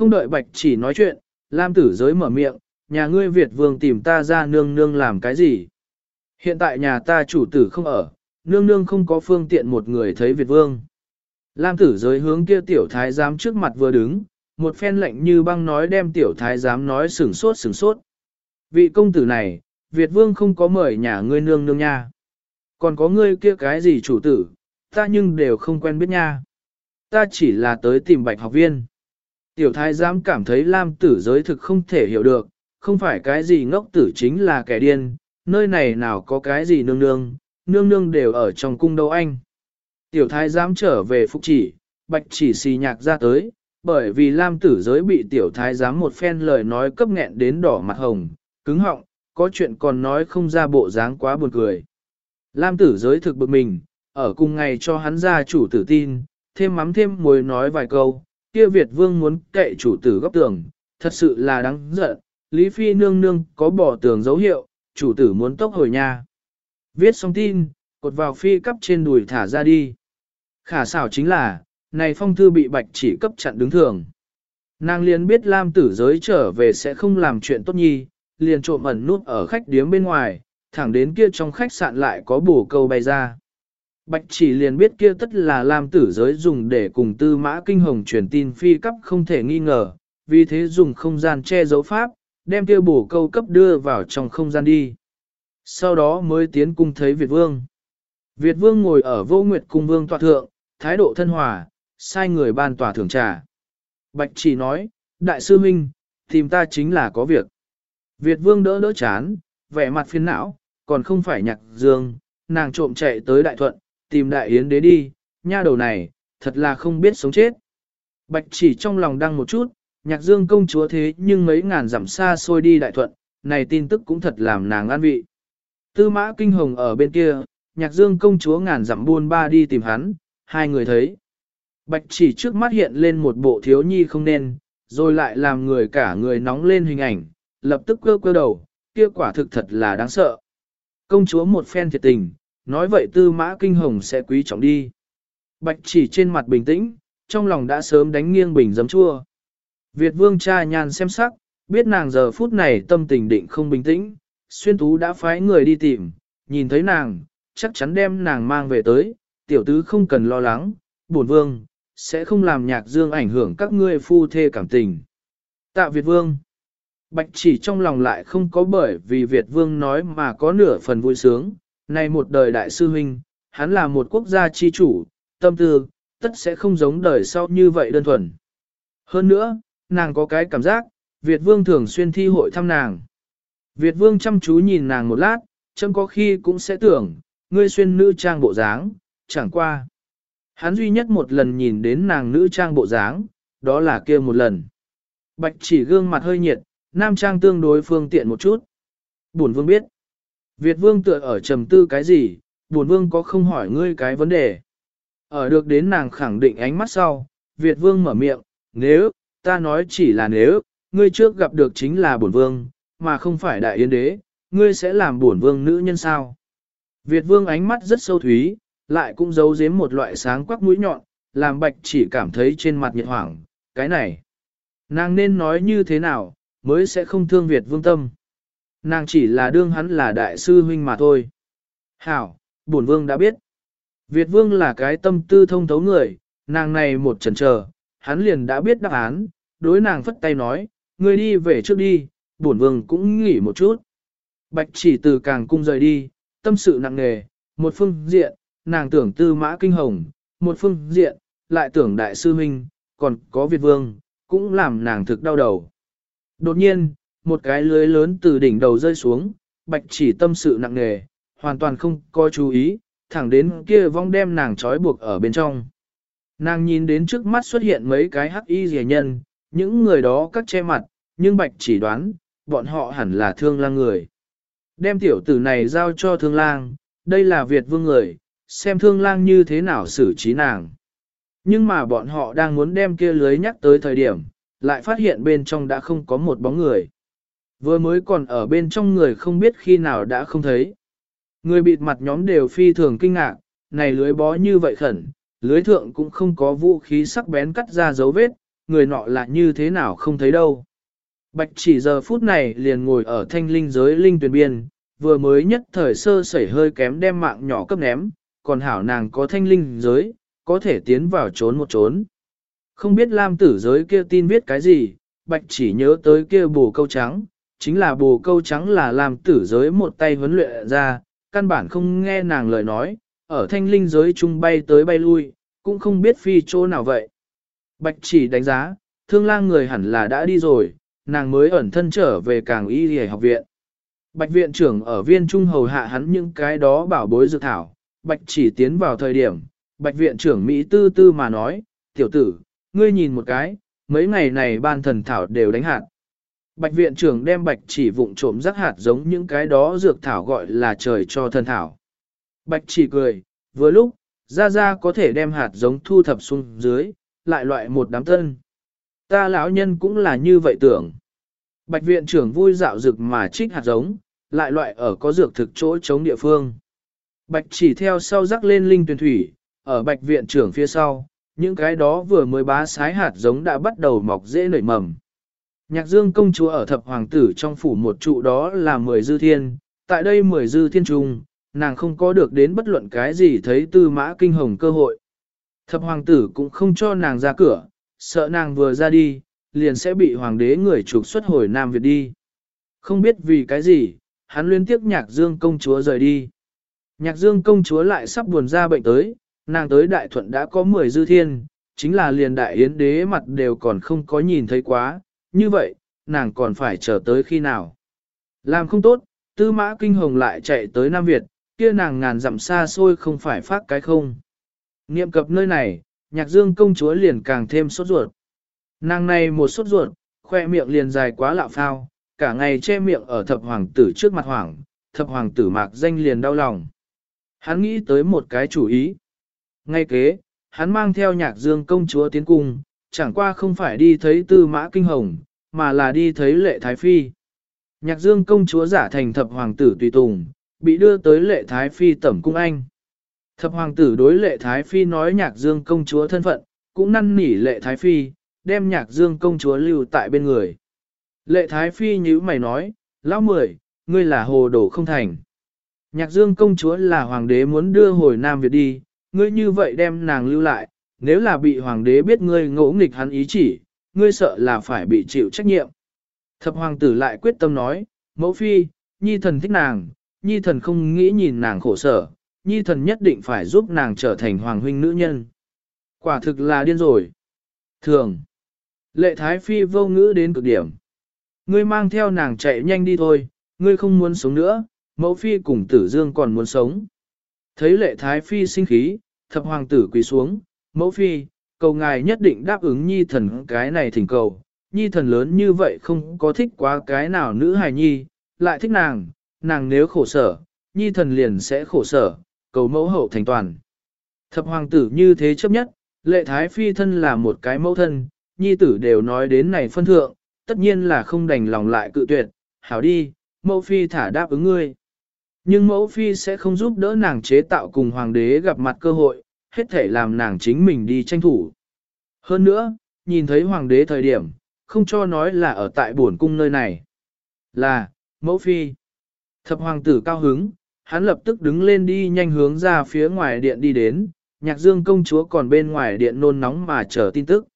Không đợi bạch chỉ nói chuyện, Lam tử giới mở miệng, nhà ngươi Việt vương tìm ta ra nương nương làm cái gì? Hiện tại nhà ta chủ tử không ở, nương nương không có phương tiện một người thấy Việt vương. Lam tử giới hướng kia tiểu thái giám trước mặt vừa đứng, một phen lệnh như băng nói đem tiểu thái giám nói sửng sốt sửng sốt. Vị công tử này, Việt vương không có mời nhà ngươi nương nương nha. Còn có ngươi kia cái gì chủ tử, ta nhưng đều không quen biết nha. Ta chỉ là tới tìm bạch học viên. Tiểu thái giám cảm thấy Lam tử giới thực không thể hiểu được, không phải cái gì ngốc tử chính là kẻ điên, nơi này nào có cái gì nương nương, nương nương đều ở trong cung đâu anh. Tiểu thái giám trở về phục chỉ, bạch chỉ xì nhạc ra tới, bởi vì Lam tử giới bị tiểu thái giám một phen lời nói cấp nghẹn đến đỏ mặt hồng, cứng họng, có chuyện còn nói không ra bộ dáng quá buồn cười. Lam tử giới thực bực mình, ở cùng ngày cho hắn ra chủ tử tin, thêm mắm thêm muối nói vài câu, kia Việt vương muốn kệ chủ tử góc tường, thật sự là đáng giận, Lý Phi nương nương có bỏ tường dấu hiệu, chủ tử muốn tốc hồi nhà. Viết xong tin, cột vào phi cấp trên đùi thả ra đi. Khả xảo chính là, này phong thư bị bạch chỉ cấp chặn đứng thường. Nàng liền biết Lam tử giới trở về sẽ không làm chuyện tốt nhi, liền trộm ẩn nút ở khách điếm bên ngoài, thẳng đến kia trong khách sạn lại có bổ câu bay ra. Bạch chỉ liền biết kia tất là Lam tử giới dùng để cùng tư mã kinh hồng truyền tin phi cấp không thể nghi ngờ, vì thế dùng không gian che giấu pháp, đem kia bổ câu cấp đưa vào trong không gian đi. Sau đó mới tiến cung thấy Việt Vương. Việt Vương ngồi ở vô nguyệt cung vương tọa thượng, thái độ thân hòa, sai người ban tòa thưởng trà. Bạch chỉ nói, đại sư huynh, tìm ta chính là có việc. Việt Vương đỡ đỡ chán, vẻ mặt phiền não, còn không phải nhạc dương, nàng trộm chạy tới đại thuận, tìm đại yến đế đi, nha đầu này, thật là không biết sống chết. Bạch chỉ trong lòng đăng một chút, nhạc dương công chúa thế nhưng mấy ngàn dặm xa xôi đi đại thuận, này tin tức cũng thật làm nàng an vị. Tư mã kinh hồng ở bên kia, nhạc dương công chúa ngàn dặm buôn ba đi tìm hắn, hai người thấy. Bạch chỉ trước mắt hiện lên một bộ thiếu nhi không nên, rồi lại làm người cả người nóng lên hình ảnh, lập tức cơ cơ đầu, kia quả thực thật là đáng sợ. Công chúa một phen thiệt tình, nói vậy tư mã kinh hồng sẽ quý trọng đi. Bạch chỉ trên mặt bình tĩnh, trong lòng đã sớm đánh nghiêng bình giấm chua. Việt vương cha nhàn xem sắc, biết nàng giờ phút này tâm tình định không bình tĩnh, xuyên tú đã phái người đi tìm, nhìn thấy nàng, chắc chắn đem nàng mang về tới, tiểu tứ không cần lo lắng, bổn vương, sẽ không làm nhạc dương ảnh hưởng các ngươi phu thê cảm tình. Tạ Việt vương, bạch chỉ trong lòng lại không có bởi vì Việt vương nói mà có nửa phần vui sướng, này một đời đại sư huynh, hắn là một quốc gia chi chủ, tâm tư, tất sẽ không giống đời sau như vậy đơn thuần. Hơn nữa, nàng có cái cảm giác, Việt Vương thường xuyên thi hội thăm nàng. Việt Vương chăm chú nhìn nàng một lát, châm có khi cũng sẽ tưởng, ngươi xuyên nữ trang bộ dáng, chẳng qua. Hắn duy nhất một lần nhìn đến nàng nữ trang bộ dáng, đó là kia một lần. Bạch chỉ gương mặt hơi nhiệt, nam trang tương đối phương tiện một chút. Bổn Vương biết. Việt Vương tựa ở trầm tư cái gì, Bổn Vương có không hỏi ngươi cái vấn đề. Ở được đến nàng khẳng định ánh mắt sau, Việt Vương mở miệng, nếu, ta nói chỉ là nếu, ngươi trước gặp được chính là bổn vương, mà không phải đại yến đế, ngươi sẽ làm bổn vương nữ nhân sao. Việt vương ánh mắt rất sâu thúy, lại cũng giấu giếm một loại sáng quắc mũi nhọn, làm bạch chỉ cảm thấy trên mặt nhiệt hoảng, cái này. Nàng nên nói như thế nào, mới sẽ không thương Việt vương tâm. Nàng chỉ là đương hắn là đại sư huynh mà thôi. Hảo, bổn vương đã biết. Việt vương là cái tâm tư thông thấu người, nàng này một chần chờ, hắn liền đã biết đáp án, đối nàng phất tay nói, ngươi đi về trước đi, bổn vương cũng nghỉ một chút. Bạch chỉ từ càng cung rời đi, tâm sự nặng nề, một phương diện, nàng tưởng tư mã kinh hồng, một phương diện, lại tưởng đại sư huynh, còn có Việt vương, cũng làm nàng thực đau đầu. Đột nhiên, một cái lưới lớn từ đỉnh đầu rơi xuống, bạch chỉ tâm sự nặng nề, hoàn toàn không có chú ý, thẳng đến kia vong đem nàng trói buộc ở bên trong. Nàng nhìn đến trước mắt xuất hiện mấy cái hắc y rẻ nhân, những người đó cắt che mặt, nhưng bạch chỉ đoán, bọn họ hẳn là thương lang người. Đem tiểu tử này giao cho thương lang, đây là Việt vương người, xem thương lang như thế nào xử trí nàng. Nhưng mà bọn họ đang muốn đem kia lưới nhắc tới thời điểm, lại phát hiện bên trong đã không có một bóng người. Vừa mới còn ở bên trong người không biết khi nào đã không thấy. Người bịt mặt nhóm đều phi thường kinh ngạc, này lưới bó như vậy khẩn, lưới thượng cũng không có vũ khí sắc bén cắt ra dấu vết, người nọ là như thế nào không thấy đâu. Bạch chỉ giờ phút này liền ngồi ở thanh linh giới linh tuyển biên, vừa mới nhất thời sơ sẩy hơi kém đem mạng nhỏ cấp ném, còn hảo nàng có thanh linh giới, có thể tiến vào trốn một trốn. Không biết Lam tử giới kia tin viết cái gì, Bạch chỉ nhớ tới kia bù câu trắng, chính là bồ câu trắng là làm tử giới một tay huấn luyện ra, căn bản không nghe nàng lời nói, ở thanh linh giới chung bay tới bay lui, cũng không biết phi chỗ nào vậy. Bạch chỉ đánh giá, thương lang người hẳn là đã đi rồi, nàng mới ẩn thân trở về càng y hề học viện. Bạch viện trưởng ở viên trung hầu hạ hắn những cái đó bảo bối dược thảo, bạch chỉ tiến vào thời điểm, bạch viện trưởng Mỹ tư tư mà nói, tiểu tử, ngươi nhìn một cái, mấy ngày này ban thần thảo đều đánh hạn. Bạch viện trưởng đem bạch chỉ vụng trộm rắc hạt giống những cái đó dược thảo gọi là trời cho thần thảo. Bạch chỉ cười, vừa lúc, ra ra có thể đem hạt giống thu thập xuống dưới, lại loại một đám thân. Ta lão nhân cũng là như vậy tưởng. Bạch viện trưởng vui dạo dược mà trích hạt giống, lại loại ở có dược thực chỗ chống địa phương. Bạch chỉ theo sau rắc lên linh tuyển thủy, ở bạch viện trưởng phía sau, những cái đó vừa mới bá sái hạt giống đã bắt đầu mọc dễ nảy mầm. Nhạc dương công chúa ở thập hoàng tử trong phủ một trụ đó là mười dư thiên, tại đây mười dư thiên trung, nàng không có được đến bất luận cái gì thấy tư mã kinh hồng cơ hội. Thập hoàng tử cũng không cho nàng ra cửa, sợ nàng vừa ra đi, liền sẽ bị hoàng đế người trục xuất hồi Nam Việt đi. Không biết vì cái gì, hắn liên tiếp nhạc dương công chúa rời đi. Nhạc dương công chúa lại sắp buồn ra bệnh tới, nàng tới đại thuận đã có 10 dư thiên, chính là liền đại yến đế mặt đều còn không có nhìn thấy quá, như vậy, nàng còn phải chờ tới khi nào. Làm không tốt, tư mã kinh hồng lại chạy tới Nam Việt, kia nàng ngàn dặm xa xôi không phải phát cái không. Niệm cập nơi này, nhạc dương công chúa liền càng thêm sốt ruột. Nàng này một sốt ruột, khoe miệng liền dài quá lạo phao, cả ngày che miệng ở thập hoàng tử trước mặt hoàng, thập hoàng tử mạc danh liền đau lòng. Hắn nghĩ tới một cái chủ ý. Ngay kế, hắn mang theo nhạc dương công chúa tiến cung, chẳng qua không phải đi thấy tư mã kinh hồng, mà là đi thấy lệ thái phi. Nhạc dương công chúa giả thành thập hoàng tử tùy tùng, bị đưa tới lệ thái phi tẩm cung anh. Thập hoàng tử đối lệ thái phi nói nhạc dương công chúa thân phận, cũng năn nỉ lệ thái phi, đem nhạc dương công chúa lưu tại bên người. Lệ thái phi như mày nói, lão mười, ngươi là hồ đồ không thành. Nhạc dương công chúa là hoàng đế muốn đưa hồi Nam Việt đi, ngươi như vậy đem nàng lưu lại, nếu là bị hoàng đế biết ngươi ngỗ nghịch hắn ý chỉ, ngươi sợ là phải bị chịu trách nhiệm. Thập hoàng tử lại quyết tâm nói, mẫu phi, nhi thần thích nàng, nhi thần không nghĩ nhìn nàng khổ sở, nhi thần nhất định phải giúp nàng trở thành hoàng huynh nữ nhân. Quả thực là điên rồi. Thường. Lệ thái phi vô ngữ đến cực điểm. Ngươi mang theo nàng chạy nhanh đi thôi, ngươi không muốn sống nữa, mẫu phi cùng tử dương còn muốn sống. Thấy lệ thái phi sinh khí, thập hoàng tử quỳ xuống, mẫu phi, cầu ngài nhất định đáp ứng nhi thần cái này thỉnh cầu. Nhi thần lớn như vậy không có thích quá cái nào nữ hài nhi, lại thích nàng, nàng nếu khổ sở, nhi thần liền sẽ khổ sở, cầu mẫu hậu thành toàn. Thập hoàng tử như thế chấp nhất, lệ thái phi thân là một cái mẫu thân, nhi tử đều nói đến này phân thượng, tất nhiên là không đành lòng lại cự tuyệt, hảo đi, mẫu phi thả đáp ứng ngươi. Nhưng mẫu phi sẽ không giúp đỡ nàng chế tạo cùng hoàng đế gặp mặt cơ hội, hết thể làm nàng chính mình đi tranh thủ. Hơn nữa, nhìn thấy hoàng đế thời điểm, không cho nói là ở tại buồn cung nơi này. Là, mẫu phi. Thập hoàng tử cao hứng, hắn lập tức đứng lên đi nhanh hướng ra phía ngoài điện đi đến, nhạc dương công chúa còn bên ngoài điện nôn nóng mà chờ tin tức.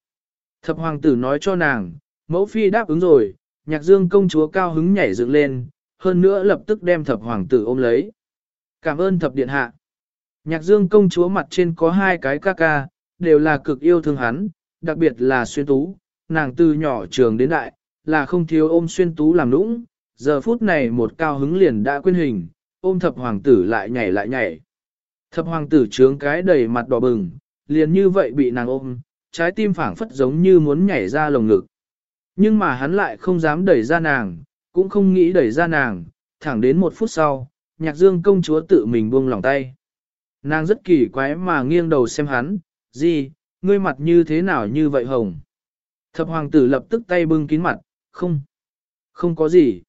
Thập hoàng tử nói cho nàng, mẫu phi đáp ứng rồi, nhạc dương công chúa cao hứng nhảy dựng lên, hơn nữa lập tức đem thập hoàng tử ôm lấy. Cảm ơn thập điện hạ. Nhạc dương công chúa mặt trên có hai cái ca ca, đều là cực yêu thương hắn, đặc biệt là xuyên tú, nàng từ nhỏ trường đến đại, là không thiếu ôm xuyên tú làm nũng, giờ phút này một cao hứng liền đã quên hình, ôm thập hoàng tử lại nhảy lại nhảy. Thập hoàng tử trướng cái đầy mặt đỏ bừng, liền như vậy bị nàng ôm, trái tim phảng phất giống như muốn nhảy ra lồng ngực. Nhưng mà hắn lại không dám đẩy ra nàng, cũng không nghĩ đẩy ra nàng, thẳng đến một phút sau, nhạc dương công chúa tự mình buông lòng tay. Nàng rất kỳ quái mà nghiêng đầu xem hắn, gì, ngươi mặt như thế nào như vậy hồng. Thập hoàng tử lập tức tay bưng kín mặt, không, không có gì.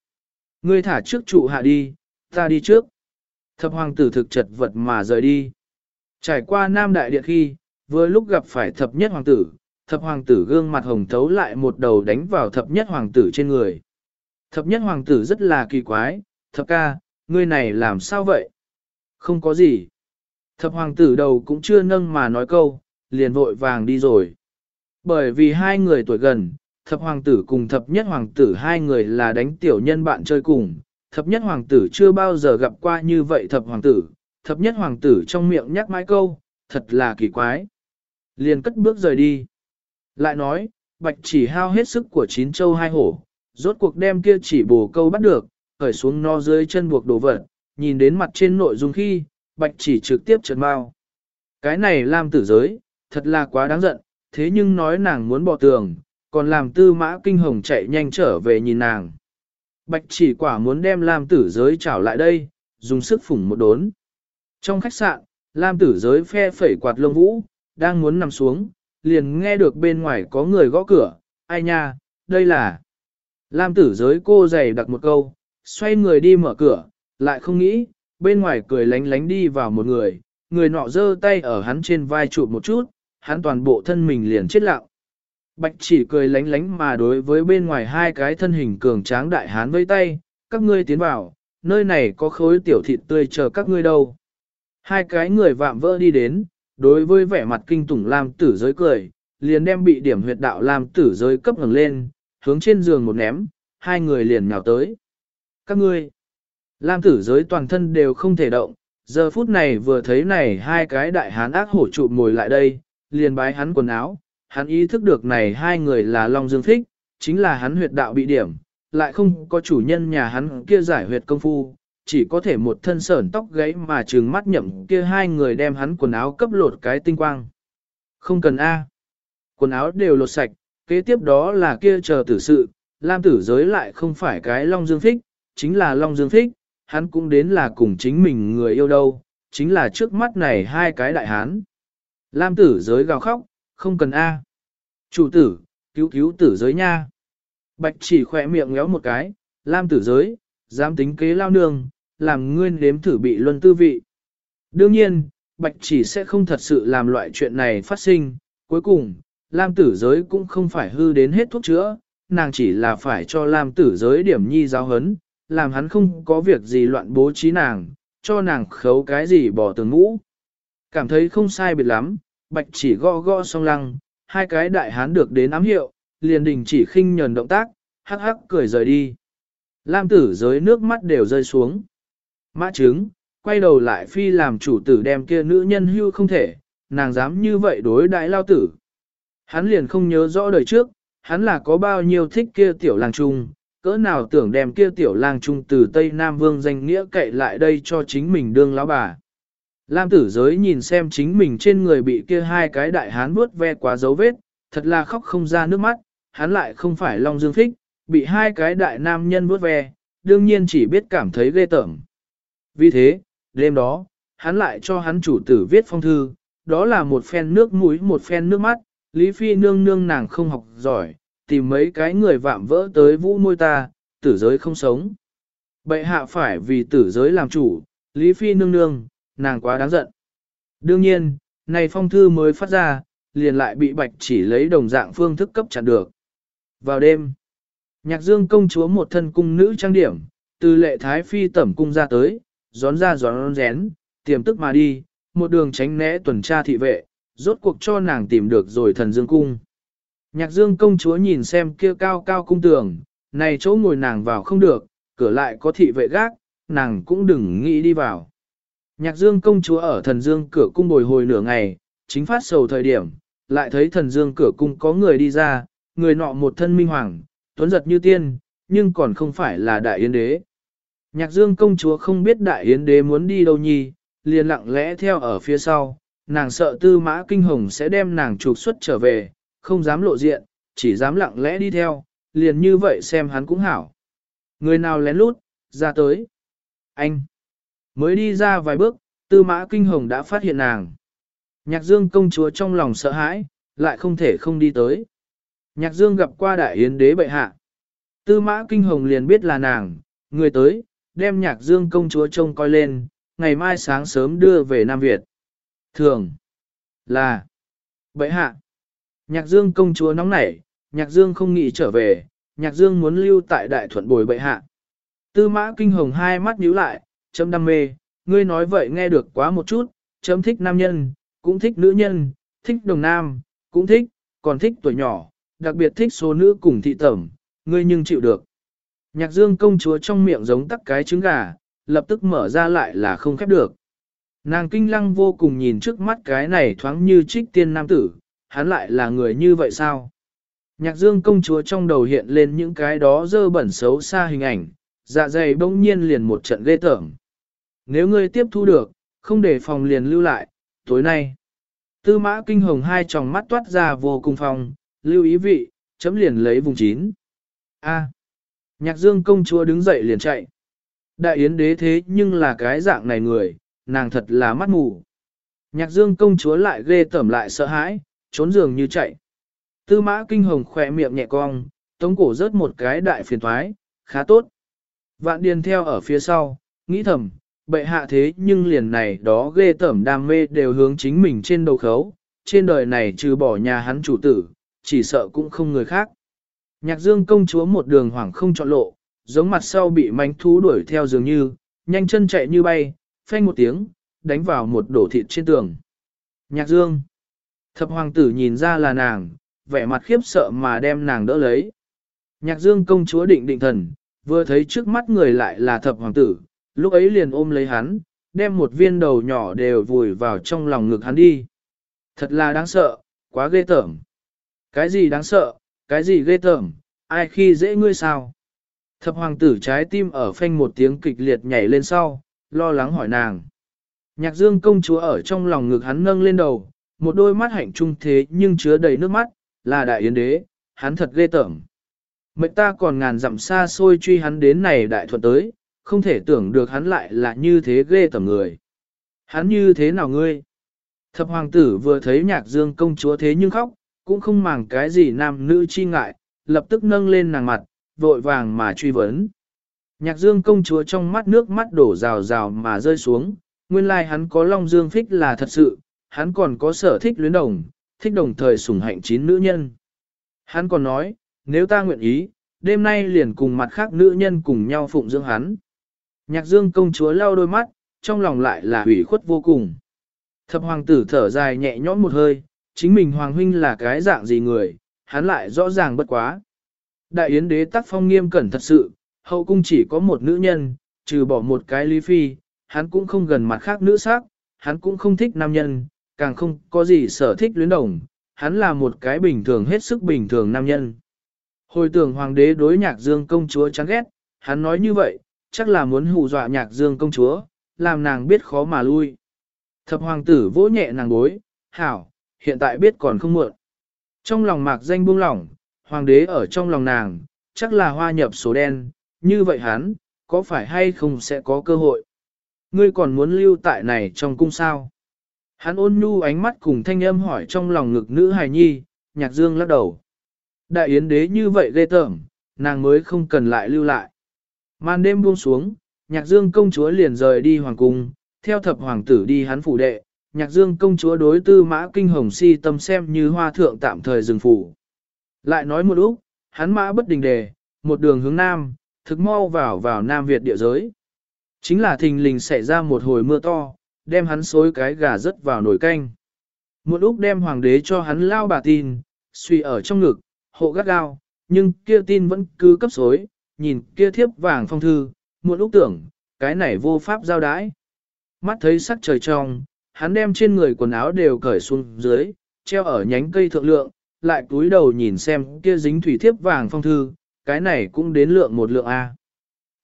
Ngươi thả trước trụ hạ đi, ta đi trước. Thập hoàng tử thực chật vật mà rời đi. Trải qua Nam Đại Điện khi, vừa lúc gặp phải thập nhất hoàng tử, thập hoàng tử gương mặt hồng thấu lại một đầu đánh vào thập nhất hoàng tử trên người. Thập nhất hoàng tử rất là kỳ quái, thập ca, ngươi này làm sao vậy? Không có gì. Thập hoàng tử đầu cũng chưa nâng mà nói câu, liền vội vàng đi rồi. Bởi vì hai người tuổi gần, thập hoàng tử cùng thập nhất hoàng tử hai người là đánh tiểu nhân bạn chơi cùng. Thập nhất hoàng tử chưa bao giờ gặp qua như vậy thập hoàng tử, thập nhất hoàng tử trong miệng nhắc mãi câu, thật là kỳ quái. Liền cất bước rời đi. Lại nói, bạch chỉ hao hết sức của chín châu hai hổ, rốt cuộc đem kia chỉ bồ câu bắt được, khởi xuống no dưới chân buộc đồ vật, nhìn đến mặt trên nội dung khi, bạch chỉ trực tiếp trật bao. Cái này Lam tử giới, thật là quá đáng giận, thế nhưng nói nàng muốn bỏ tường, còn làm tư mã kinh hồng chạy nhanh trở về nhìn nàng. Bạch chỉ quả muốn đem Lam tử giới trảo lại đây, dùng sức phủng một đốn. Trong khách sạn, Lam tử giới phe phẩy quạt lông vũ, đang muốn nằm xuống, liền nghe được bên ngoài có người gõ cửa, ai nha, đây là... Lam tử giới cô giày đặt một câu, xoay người đi mở cửa, lại không nghĩ, bên ngoài cười lánh lánh đi vào một người, người nọ giơ tay ở hắn trên vai chụp một chút, hắn toàn bộ thân mình liền chết lặng. Bạch chỉ cười lánh lánh mà đối với bên ngoài hai cái thân hình cường tráng đại hán vây tay, các ngươi tiến vào, nơi này có khối tiểu thịt tươi chờ các ngươi đâu. Hai cái người vạm vỡ đi đến, đối với vẻ mặt kinh tủng Lam tử giới cười, liền đem bị điểm huyệt đạo Lam tử giới cấp ngẩng lên, hướng trên giường một ném, hai người liền nhào tới. Các ngươi, Lam tử giới toàn thân đều không thể động, giờ phút này vừa thấy này hai cái đại hán ác hổ trụ ngồi lại đây, liền bái hắn quần áo, hắn ý thức được này hai người là Long Dương Thích, chính là hắn huyệt đạo bị điểm, lại không có chủ nhân nhà hắn kia giải huyệt công phu, chỉ có thể một thân sởn tóc gáy mà trừng mắt nhậm kia hai người đem hắn quần áo cấp lột cái tinh quang. Không cần A. Quần áo đều lột sạch, kế tiếp đó là kia chờ tử sự, Lam tử giới lại không phải cái Long Dương Thích, chính là Long Dương Thích, hắn cũng đến là cùng chính mình người yêu đâu, chính là trước mắt này hai cái đại hán. Lam tử giới gào khóc, không cần A. Chủ tử, cứu cứu tử giới nha. Bạch chỉ khỏe miệng ngéo một cái, Lam tử giới, dám tính kế lao nương, làm ngươi nếm thử bị luân tư vị. Đương nhiên, Bạch chỉ sẽ không thật sự làm loại chuyện này phát sinh. Cuối cùng, Lam tử giới cũng không phải hư đến hết thuốc chữa, nàng chỉ là phải cho Lam tử giới điểm nhi giáo hấn, làm hắn không có việc gì loạn bố trí nàng, cho nàng khấu cái gì bỏ tường ngũ. Cảm thấy không sai biệt lắm, bạch chỉ gõ gõ song lăng, hai cái đại hán được đến ám hiệu, liền đình chỉ khinh nhờn động tác, hắc hắc cười rời đi. Lam tử giới nước mắt đều rơi xuống. Mã trứng, quay đầu lại phi làm chủ tử đem kia nữ nhân hưu không thể, nàng dám như vậy đối đại lao tử. Hắn liền không nhớ rõ đời trước, hắn là có bao nhiêu thích kia tiểu làng trung, cỡ nào tưởng đem kia tiểu lang trung từ Tây Nam Vương danh nghĩa cậy lại đây cho chính mình đương lão bà. Lam tử giới nhìn xem chính mình trên người bị kia hai cái đại hán vuốt ve quá dấu vết, thật là khóc không ra nước mắt, hắn lại không phải Long Dương Thích, bị hai cái đại nam nhân vuốt ve, đương nhiên chỉ biết cảm thấy ghê tởm. Vì thế, đêm đó, hắn lại cho hắn chủ tử viết phong thư, đó là một phen nước mũi một phen nước mắt, Lý Phi nương nương nàng không học giỏi, tìm mấy cái người vạm vỡ tới vũ môi ta, tử giới không sống. Bệ hạ phải vì tử giới làm chủ, Lý Phi nương nương, nàng quá đáng giận. Đương nhiên, này phong thư mới phát ra, liền lại bị bạch chỉ lấy đồng dạng phương thức cấp chặn được. Vào đêm, nhạc dương công chúa một thân cung nữ trang điểm, từ lệ thái phi tẩm cung ra tới, gión ra gión rén, tiềm tức mà đi, một đường tránh né tuần tra thị vệ, rốt cuộc cho nàng tìm được rồi thần dương cung. Nhạc dương công chúa nhìn xem kia cao cao cung tường, này chỗ ngồi nàng vào không được, cửa lại có thị vệ gác, nàng cũng đừng nghĩ đi vào. Nhạc dương công chúa ở thần dương cửa cung bồi hồi nửa ngày, chính phát sầu thời điểm, lại thấy thần dương cửa cung có người đi ra, người nọ một thân minh hoàng, tuấn giật như tiên, nhưng còn không phải là đại yến đế. Nhạc dương công chúa không biết đại yến đế muốn đi đâu nhi, liền lặng lẽ theo ở phía sau, nàng sợ tư mã kinh hồng sẽ đem nàng trục xuất trở về, không dám lộ diện, chỉ dám lặng lẽ đi theo, liền như vậy xem hắn cũng hảo. Người nào lén lút, ra tới. Anh. Mới đi ra vài bước, tư mã kinh hồng đã phát hiện nàng. Nhạc dương công chúa trong lòng sợ hãi, lại không thể không đi tới. Nhạc dương gặp qua đại yến đế bệ hạ. Tư mã kinh hồng liền biết là nàng, người tới, đem nhạc dương công chúa trông coi lên, ngày mai sáng sớm đưa về Nam Việt. Thường là bệ hạ. Nhạc dương công chúa nóng nảy, nhạc dương không nghĩ trở về, nhạc dương muốn lưu tại đại thuận bồi bệ hạ. Tư mã kinh hồng hai mắt nhíu lại, chấm đam mê, ngươi nói vậy nghe được quá một chút, chấm thích nam nhân, cũng thích nữ nhân, thích đồng nam, cũng thích, còn thích tuổi nhỏ, đặc biệt thích số nữ cùng thị tẩm, ngươi nhưng chịu được. Nhạc dương công chúa trong miệng giống tắc cái trứng gà, lập tức mở ra lại là không khép được. Nàng kinh lăng vô cùng nhìn trước mắt cái này thoáng như trích tiên nam tử, hắn lại là người như vậy sao? Nhạc dương công chúa trong đầu hiện lên những cái đó dơ bẩn xấu xa hình ảnh, dạ dày bỗng nhiên liền một trận ghê tởm. Nếu ngươi tiếp thu được, không để phòng liền lưu lại, tối nay. Tư mã kinh hồng hai tròng mắt toát ra vô cùng phòng, lưu ý vị, chấm liền lấy vùng chín. A. Nhạc dương công chúa đứng dậy liền chạy. Đại yến đế thế nhưng là cái dạng này người, nàng thật là mắt mù. Nhạc dương công chúa lại ghê tởm lại sợ hãi, trốn giường như chạy. Tư mã kinh hồng khỏe miệng nhẹ cong, tống cổ rớt một cái đại phiền thoái, khá tốt. Vạn điền theo ở phía sau, nghĩ thầm, bệ hạ thế nhưng liền này đó ghê tởm đam mê đều hướng chính mình trên đầu khấu, trên đời này trừ bỏ nhà hắn chủ tử, chỉ sợ cũng không người khác. Nhạc dương công chúa một đường hoảng không chọn lộ, giống mặt sau bị mánh thú đuổi theo dường như, nhanh chân chạy như bay, phanh một tiếng, đánh vào một đổ thịt trên tường. Nhạc dương. Thập hoàng tử nhìn ra là nàng, vẻ mặt khiếp sợ mà đem nàng đỡ lấy. Nhạc dương công chúa định định thần, vừa thấy trước mắt người lại là thập hoàng tử, lúc ấy liền ôm lấy hắn, đem một viên đầu nhỏ đều vùi vào trong lòng ngực hắn đi. Thật là đáng sợ, quá ghê tởm. Cái gì đáng sợ, cái gì ghê tởm, ai khi dễ ngươi sao? Thập hoàng tử trái tim ở phanh một tiếng kịch liệt nhảy lên sau, lo lắng hỏi nàng. Nhạc dương công chúa ở trong lòng ngực hắn nâng lên đầu, một đôi mắt hạnh trung thế nhưng chứa đầy nước mắt, là đại yến đế, hắn thật ghê tởm. Mệnh ta còn ngàn dặm xa xôi truy hắn đến này đại thuận tới, không thể tưởng được hắn lại là như thế ghê tởm người. Hắn như thế nào ngươi? Thập hoàng tử vừa thấy nhạc dương công chúa thế nhưng khóc, cũng không màng cái gì nam nữ chi ngại, lập tức nâng lên nàng mặt, vội vàng mà truy vấn. Nhạc dương công chúa trong mắt nước mắt đổ rào rào mà rơi xuống, nguyên lai hắn có long dương phích là thật sự, hắn còn có sở thích luyến đồng, thích đồng thời sủng hạnh chín nữ nhân. Hắn còn nói, nếu ta nguyện ý, đêm nay liền cùng mặt khác nữ nhân cùng nhau phụng dưỡng hắn. Nhạc dương công chúa lau đôi mắt, trong lòng lại là hủy khuất vô cùng. Thập hoàng tử thở dài nhẹ nhõm một hơi, chính mình hoàng huynh là cái dạng gì người, hắn lại rõ ràng bất quá. Đại yến đế tác phong nghiêm cẩn thật sự, hậu cung chỉ có một nữ nhân, trừ bỏ một cái lý phi, hắn cũng không gần mặt khác nữ sắc, hắn cũng không thích nam nhân, càng không có gì sở thích luyến đồng, hắn là một cái bình thường hết sức bình thường nam nhân. Hồi tưởng hoàng đế đối nhạc dương công chúa chán ghét, hắn nói như vậy, chắc là muốn hù dọa nhạc dương công chúa, làm nàng biết khó mà lui. Thập hoàng tử vỗ nhẹ nàng bối, hảo, hiện tại biết còn không muộn. Trong lòng mạc danh buông lỏng, hoàng đế ở trong lòng nàng, chắc là hoa nhập số đen, như vậy hắn, có phải hay không sẽ có cơ hội. Ngươi còn muốn lưu tại này trong cung sao? Hắn ôn nhu ánh mắt cùng thanh âm hỏi trong lòng ngực nữ hài nhi, nhạc dương lắc đầu. Đại yến đế như vậy ghê tởm, nàng mới không cần lại lưu lại. Màn đêm buông xuống, nhạc dương công chúa liền rời đi hoàng cung, theo thập hoàng tử đi hắn phủ đệ, nhạc dương công chúa đối tư mã kinh hồng si tâm xem như hoa thượng tạm thời dừng phủ. Lại nói một lúc, hắn mã bất đình đề, một đường hướng nam, thực mau vào vào Nam Việt địa giới. Chính là thình lình xảy ra một hồi mưa to, đem hắn xối cái gà rớt vào nồi canh. Một lúc đem hoàng đế cho hắn lao bà tin, suy ở trong ngực, hộ gắt gao, nhưng kia tin vẫn cứ cấp xối, nhìn kia thiếp vàng phong thư, một lúc tưởng, cái này vô pháp giao đái. Mắt thấy sắc trời trong, hắn đem trên người quần áo đều cởi xuống dưới, treo ở nhánh cây thượng lượng, lại túi đầu nhìn xem kia dính thủy thiếp vàng phong thư, cái này cũng đến lượng một lượng A.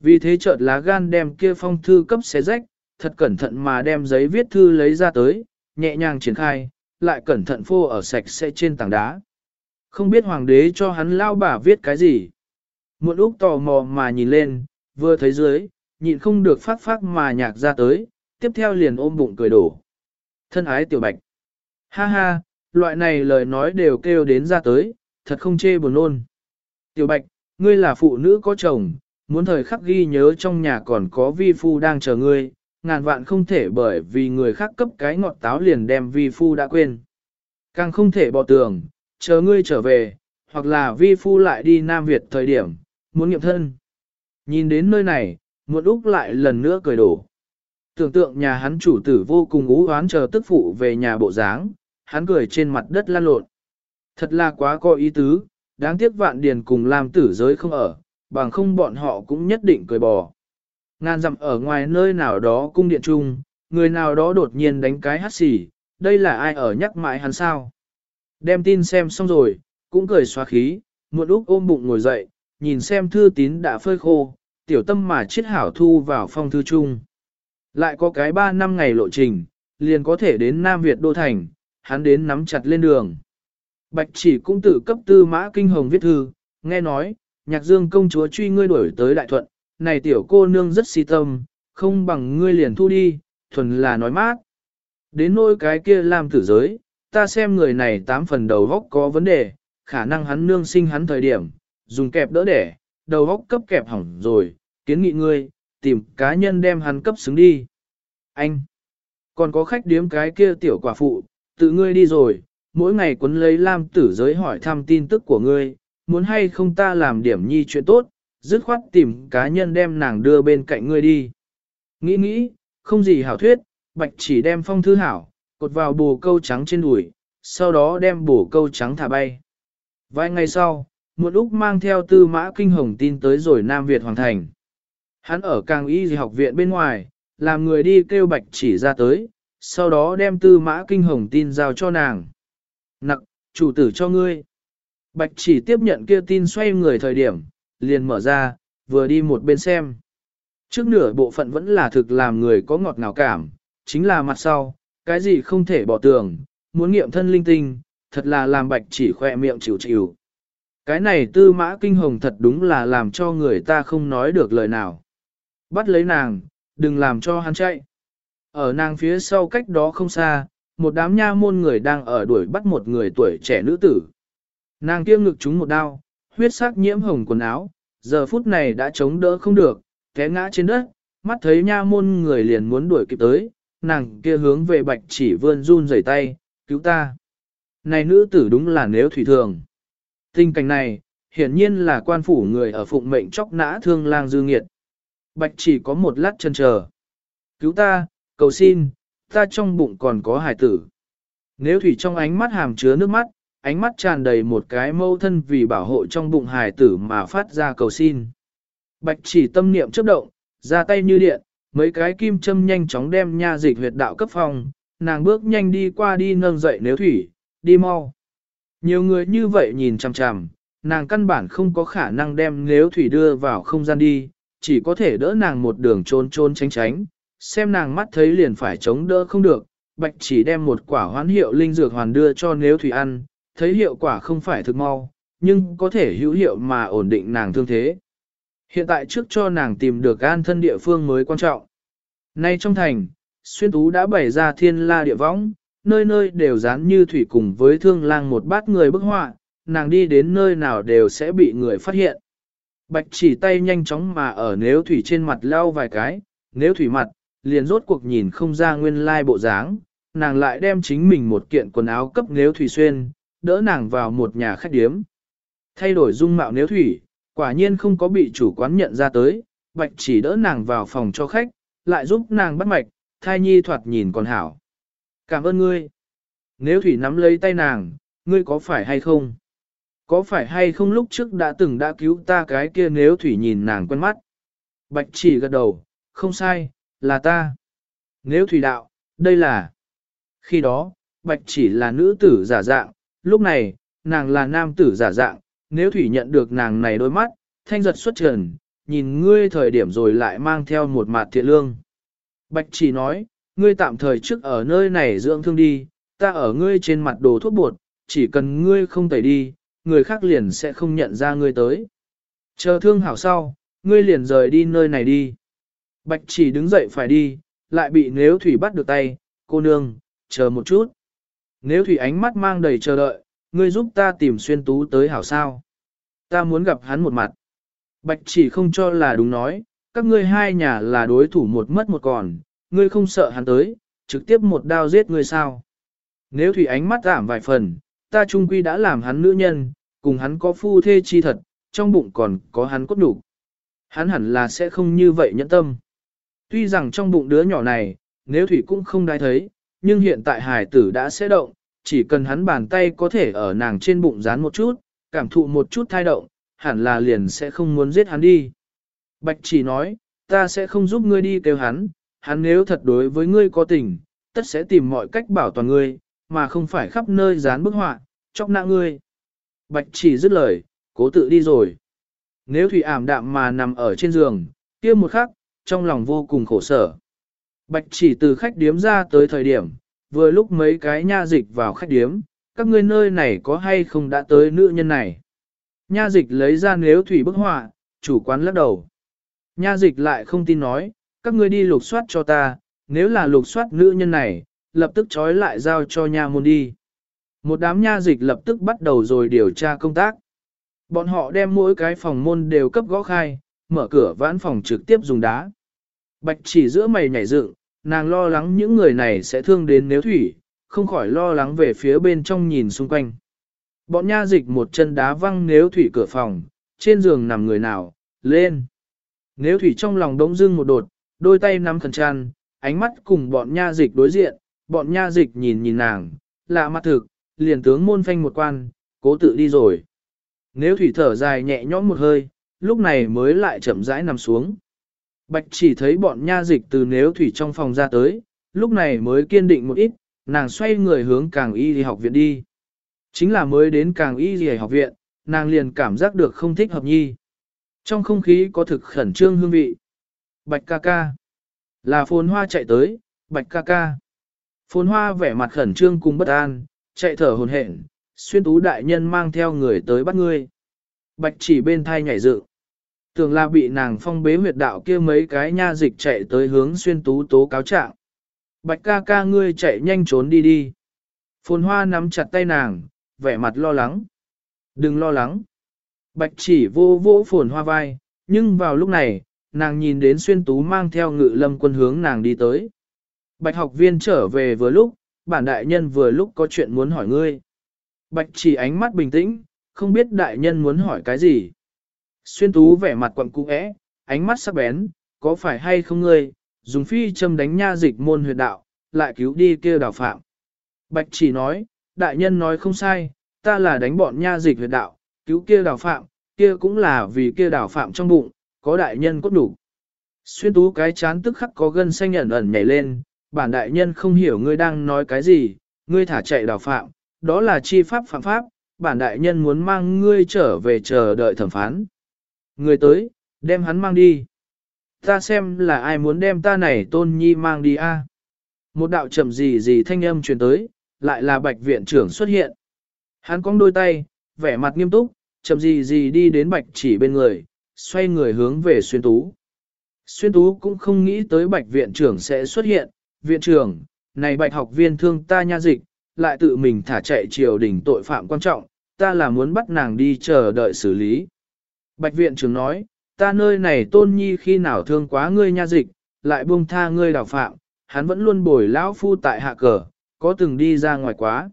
Vì thế chợt lá gan đem kia phong thư cấp xé rách, thật cẩn thận mà đem giấy viết thư lấy ra tới, nhẹ nhàng triển khai, lại cẩn thận phô ở sạch sẽ trên tảng đá. Không biết hoàng đế cho hắn lao bà viết cái gì. Một lúc tò mò mà nhìn lên, vừa thấy dưới, nhịn không được phát phát mà nhạc ra tới, tiếp theo liền ôm bụng cười đổ. Thân ái tiểu bạch. Ha ha, loại này lời nói đều kêu đến ra tới, thật không chê buồn nôn. Tiểu bạch, ngươi là phụ nữ có chồng, muốn thời khắc ghi nhớ trong nhà còn có vi phu đang chờ ngươi, ngàn vạn không thể bởi vì người khác cấp cái ngọt táo liền đem vi phu đã quên. Càng không thể bỏ tường, chờ ngươi trở về, hoặc là vi phu lại đi Nam Việt thời điểm, muốn nghiệm thân. Nhìn đến nơi này, muộn úc lại lần nữa cười đổ. Tưởng tượng nhà hắn chủ tử vô cùng ú oán chờ tức phụ về nhà bộ dáng, hắn cười trên mặt đất lan lộn. Thật là quá có ý tứ, đáng tiếc vạn điền cùng làm tử giới không ở, bằng không bọn họ cũng nhất định cười bò. Ngàn dặm ở ngoài nơi nào đó cung điện trung, người nào đó đột nhiên đánh cái hát xì, đây là ai ở nhắc mãi hắn sao? Đem tin xem xong rồi, cũng cười xóa khí, một úc ôm bụng ngồi dậy, nhìn xem thư tín đã phơi khô, tiểu tâm mà chiết hảo thu vào phong thư chung. Lại có cái 3 năm ngày lộ trình, liền có thể đến Nam Việt Đô Thành, hắn đến nắm chặt lên đường. Bạch chỉ cũng tự cấp tư mã kinh hồng viết thư, nghe nói, nhạc dương công chúa truy ngươi đuổi tới đại thuận, này tiểu cô nương rất si tâm, không bằng ngươi liền thu đi, thuần là nói mát. Đến nỗi cái kia làm tử giới, ta xem người này tám phần đầu góc có vấn đề, khả năng hắn nương sinh hắn thời điểm, dùng kẹp đỡ đẻ, đầu góc cấp kẹp hỏng rồi, kiến nghị ngươi, tìm cá nhân đem hắn cấp xứng đi. Anh, còn có khách điếm cái kia tiểu quả phụ, tự ngươi đi rồi, mỗi ngày quấn lấy lam tử giới hỏi thăm tin tức của ngươi, muốn hay không ta làm điểm nhi chuyện tốt, dứt khoát tìm cá nhân đem nàng đưa bên cạnh ngươi đi. Nghĩ nghĩ, không gì hảo thuyết, bạch chỉ đem phong thư hảo, cột vào bồ câu trắng trên đùi, sau đó đem bồ câu trắng thả bay. Vài ngày sau, một lúc mang theo tư mã kinh hồng tin tới rồi Nam Việt hoàn Thành. Hắn ở càng y học viện bên ngoài, làm người đi kêu bạch chỉ ra tới, sau đó đem tư mã kinh hồng tin giao cho nàng. Nặc, chủ tử cho ngươi. Bạch chỉ tiếp nhận kia tin xoay người thời điểm, liền mở ra, vừa đi một bên xem. Trước nửa bộ phận vẫn là thực làm người có ngọt ngào cảm, chính là mặt sau, cái gì không thể bỏ tường, muốn nghiệm thân linh tinh, thật là làm bạch chỉ khỏe miệng chịu chịu. Cái này tư mã kinh hồng thật đúng là làm cho người ta không nói được lời nào. Bắt lấy nàng, đừng làm cho hắn chạy. Ở nàng phía sau cách đó không xa, một đám nha môn người đang ở đuổi bắt một người tuổi trẻ nữ tử. Nàng kia ngực chúng một đao, huyết sắc nhiễm hồng quần áo, giờ phút này đã chống đỡ không được, té ngã trên đất, mắt thấy nha môn người liền muốn đuổi kịp tới, nàng kia hướng về bạch chỉ vươn run rẩy tay, cứu ta. Này nữ tử đúng là nếu thủy thường. Tình cảnh này, hiển nhiên là quan phủ người ở phụng mệnh chóc nã thương lang dư nghiệt. Bạch chỉ có một lát chân chờ. Cứu ta, cầu xin, ta trong bụng còn có hải tử. Nếu thủy trong ánh mắt hàm chứa nước mắt, ánh mắt tràn đầy một cái mâu thân vì bảo hộ trong bụng hải tử mà phát ra cầu xin. Bạch chỉ tâm niệm chớp động, ra tay như điện, mấy cái kim châm nhanh chóng đem nha dịch huyệt đạo cấp phòng, nàng bước nhanh đi qua đi nâng dậy nếu thủy, đi mau. Nhiều người như vậy nhìn chằm chằm, nàng căn bản không có khả năng đem nếu thủy đưa vào không gian đi, chỉ có thể đỡ nàng một đường trôn trôn tránh tránh, xem nàng mắt thấy liền phải chống đỡ không được, bạch chỉ đem một quả hoán hiệu linh dược hoàn đưa cho nếu thủy ăn, thấy hiệu quả không phải thực mau, nhưng có thể hữu hiệu mà ổn định nàng thương thế. Hiện tại trước cho nàng tìm được an thân địa phương mới quan trọng. Nay trong thành, xuyên tú đã bày ra thiên la địa võng, nơi nơi đều dán như thủy cùng với thương lang một bát người bức họa, nàng đi đến nơi nào đều sẽ bị người phát hiện. Bạch chỉ tay nhanh chóng mà ở nếu thủy trên mặt lau vài cái, nếu thủy mặt, liền rốt cuộc nhìn không ra nguyên lai bộ dáng, nàng lại đem chính mình một kiện quần áo cấp nếu thủy xuyên, đỡ nàng vào một nhà khách điếm. Thay đổi dung mạo nếu thủy, quả nhiên không có bị chủ quán nhận ra tới, bạch chỉ đỡ nàng vào phòng cho khách, lại giúp nàng bắt mạch, thai nhi thoạt nhìn còn hảo. Cảm ơn ngươi. Nếu thủy nắm lấy tay nàng, ngươi có phải hay không? Có phải hay không lúc trước đã từng đã cứu ta cái kia nếu thủy nhìn nàng quen mắt? Bạch chỉ gật đầu, không sai, là ta. Nếu thủy đạo, đây là. Khi đó, bạch chỉ là nữ tử giả dạng, lúc này, nàng là nam tử giả dạng, nếu thủy nhận được nàng này đôi mắt, thanh giật xuất trần, nhìn ngươi thời điểm rồi lại mang theo một mặt thiện lương. Bạch chỉ nói, ngươi tạm thời trước ở nơi này dưỡng thương đi, ta ở ngươi trên mặt đồ thuốc bột, chỉ cần ngươi không tẩy đi, người khác liền sẽ không nhận ra ngươi tới. Chờ thương hảo sau, ngươi liền rời đi nơi này đi. Bạch chỉ đứng dậy phải đi, lại bị nếu thủy bắt được tay, cô nương, chờ một chút. Nếu thủy ánh mắt mang đầy chờ đợi, ngươi giúp ta tìm xuyên tú tới hảo sao. Ta muốn gặp hắn một mặt. Bạch chỉ không cho là đúng nói, các ngươi hai nhà là đối thủ một mất một còn, ngươi không sợ hắn tới, trực tiếp một đao giết ngươi sao. Nếu thủy ánh mắt giảm vài phần, ta trung quy đã làm hắn nữ nhân, cùng hắn có phu thê chi thật, trong bụng còn có hắn cốt đủ. Hắn hẳn là sẽ không như vậy nhẫn tâm. Tuy rằng trong bụng đứa nhỏ này, nếu thủy cũng không đai thấy, nhưng hiện tại hải tử đã sẽ động, chỉ cần hắn bàn tay có thể ở nàng trên bụng dán một chút, cảm thụ một chút thai động, hẳn là liền sẽ không muốn giết hắn đi. Bạch chỉ nói, ta sẽ không giúp ngươi đi kêu hắn, hắn nếu thật đối với ngươi có tình, tất sẽ tìm mọi cách bảo toàn ngươi, mà không phải khắp nơi dán bức họa, chọc nạ ngươi. Bạch chỉ dứt lời, cố tự đi rồi. Nếu thủy ảm đạm mà nằm ở trên giường, kia một khắc, trong lòng vô cùng khổ sở. Bạch chỉ từ khách điếm ra tới thời điểm, vừa lúc mấy cái nha dịch vào khách điếm, các ngươi nơi này có hay không đã tới nữ nhân này. Nha dịch lấy ra nếu thủy bức họa, chủ quán lắc đầu. Nha dịch lại không tin nói, các ngươi đi lục soát cho ta, nếu là lục soát nữ nhân này, lập tức trói lại giao cho nha môn đi. Một đám nha dịch lập tức bắt đầu rồi điều tra công tác. Bọn họ đem mỗi cái phòng môn đều cấp gõ khai, mở cửa vãn phòng trực tiếp dùng đá. Bạch chỉ giữa mày nhảy dựng, nàng lo lắng những người này sẽ thương đến nếu thủy, không khỏi lo lắng về phía bên trong nhìn xung quanh. Bọn nha dịch một chân đá văng nếu thủy cửa phòng, trên giường nằm người nào, lên. Nếu thủy trong lòng đống dưng một đột, đôi tay nắm khẩn tràn, ánh mắt cùng bọn nha dịch đối diện, bọn nha dịch nhìn nhìn nàng, lạ mặt thực, liền tướng môn phanh một quan, cố tự đi rồi. Nếu thủy thở dài nhẹ nhõm một hơi, lúc này mới lại chậm rãi nằm xuống. Bạch chỉ thấy bọn nha dịch từ nếu thủy trong phòng ra tới, lúc này mới kiên định một ít, nàng xoay người hướng càng y đi học viện đi. Chính là mới đến càng y gì học viện, nàng liền cảm giác được không thích hợp nhi. Trong không khí có thực khẩn trương hương vị. Bạch ca ca. Là phồn hoa chạy tới, bạch ca ca. Phồn hoa vẻ mặt khẩn trương cùng bất an, chạy thở hồn hển, xuyên tú đại nhân mang theo người tới bắt ngươi. Bạch chỉ bên thai nhảy dựng. Tưởng là bị nàng phong bế huyệt đạo kia mấy cái nha dịch chạy tới hướng xuyên tú tố cáo trạng. Bạch ca ca ngươi chạy nhanh trốn đi đi. Phồn hoa nắm chặt tay nàng, vẻ mặt lo lắng. Đừng lo lắng. Bạch chỉ vô vô phồn hoa vai, nhưng vào lúc này, nàng nhìn đến xuyên tú mang theo ngự lâm quân hướng nàng đi tới. Bạch học viên trở về vừa lúc, bản đại nhân vừa lúc có chuyện muốn hỏi ngươi. Bạch chỉ ánh mắt bình tĩnh, không biết đại nhân muốn hỏi cái gì. Xuyên tú vẻ mặt quặn cũ ẽ, ánh mắt sắc bén, có phải hay không ngươi, dùng phi châm đánh nha dịch môn huyệt đạo, lại cứu đi kia đào phạm. Bạch chỉ nói, đại nhân nói không sai, ta là đánh bọn nha dịch huyệt đạo, cứu kia đào phạm, kia cũng là vì kia đào phạm trong bụng, có đại nhân cốt đủ. Xuyên tú cái chán tức khắc có gân xanh ẩn ẩn nhảy lên, bản đại nhân không hiểu ngươi đang nói cái gì, ngươi thả chạy đào phạm, đó là chi pháp phạm pháp, bản đại nhân muốn mang ngươi trở về chờ đợi thẩm phán. Người tới, đem hắn mang đi. Ta xem là ai muốn đem ta này tôn nhi mang đi a? Một đạo trầm gì gì thanh âm truyền tới, lại là bạch viện trưởng xuất hiện. Hắn cong đôi tay, vẻ mặt nghiêm túc, chậm gì gì đi đến bạch chỉ bên người, xoay người hướng về xuyên tú. Xuyên tú cũng không nghĩ tới bạch viện trưởng sẽ xuất hiện, viện trưởng, này bạch học viên thương ta nha dịch, lại tự mình thả chạy triều đình tội phạm quan trọng, ta là muốn bắt nàng đi chờ đợi xử lý. Bạch viện trưởng nói, ta nơi này tôn nhi khi nào thương quá ngươi nha dịch, lại buông tha ngươi đào phạm, hắn vẫn luôn bồi lão phu tại hạ cờ, có từng đi ra ngoài quá.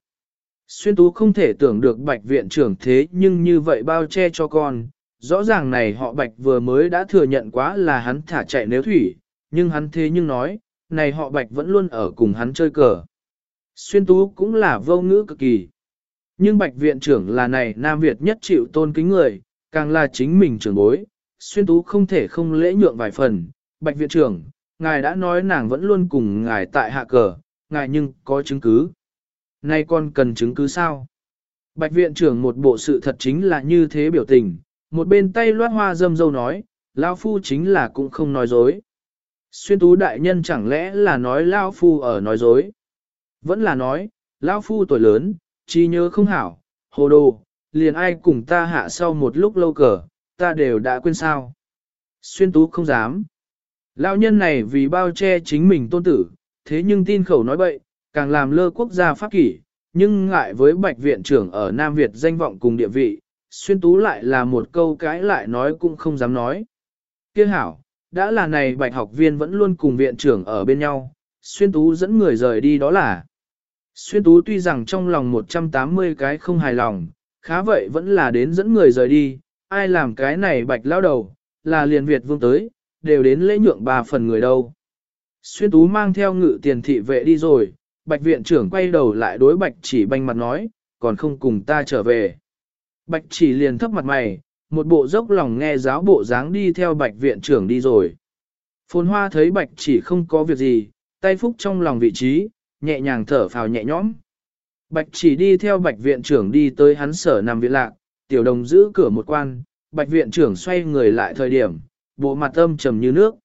Xuyên tú không thể tưởng được bạch viện trưởng thế nhưng như vậy bao che cho con, rõ ràng này họ bạch vừa mới đã thừa nhận quá là hắn thả chạy nếu thủy, nhưng hắn thế nhưng nói, này họ bạch vẫn luôn ở cùng hắn chơi cờ. Xuyên tú cũng là vô ngữ cực kỳ. Nhưng bạch viện trưởng là này Nam Việt nhất chịu tôn kính người, càng là chính mình trưởng bối, xuyên tú không thể không lễ nhượng vài phần. Bạch viện trưởng, ngài đã nói nàng vẫn luôn cùng ngài tại hạ cờ, ngài nhưng có chứng cứ. Nay con cần chứng cứ sao? Bạch viện trưởng một bộ sự thật chính là như thế biểu tình, một bên tay loát hoa dâm dâu nói, Lao Phu chính là cũng không nói dối. Xuyên tú đại nhân chẳng lẽ là nói Lao Phu ở nói dối? Vẫn là nói, Lao Phu tuổi lớn, chi nhớ không hảo, hồ đồ, liền ai cùng ta hạ sau một lúc lâu cờ, ta đều đã quên sao. Xuyên tú không dám. Lão nhân này vì bao che chính mình tôn tử, thế nhưng tin khẩu nói bậy, càng làm lơ quốc gia pháp kỷ, nhưng ngại với bạch viện trưởng ở Nam Việt danh vọng cùng địa vị, xuyên tú lại là một câu cái lại nói cũng không dám nói. Kia hảo, đã là này bạch học viên vẫn luôn cùng viện trưởng ở bên nhau, xuyên tú dẫn người rời đi đó là. Xuyên tú tuy rằng trong lòng 180 cái không hài lòng, khá vậy vẫn là đến dẫn người rời đi, ai làm cái này bạch lao đầu, là liền Việt vương tới, đều đến lễ nhượng bà phần người đâu. Xuyên tú mang theo ngự tiền thị vệ đi rồi, bạch viện trưởng quay đầu lại đối bạch chỉ banh mặt nói, còn không cùng ta trở về. Bạch chỉ liền thấp mặt mày, một bộ dốc lòng nghe giáo bộ dáng đi theo bạch viện trưởng đi rồi. Phồn hoa thấy bạch chỉ không có việc gì, tay phúc trong lòng vị trí, nhẹ nhàng thở phào nhẹ nhõm. Bạch chỉ đi theo bạch viện trưởng đi tới hắn sở nằm viện lạc, tiểu đồng giữ cửa một quan, bạch viện trưởng xoay người lại thời điểm, bộ mặt âm trầm như nước.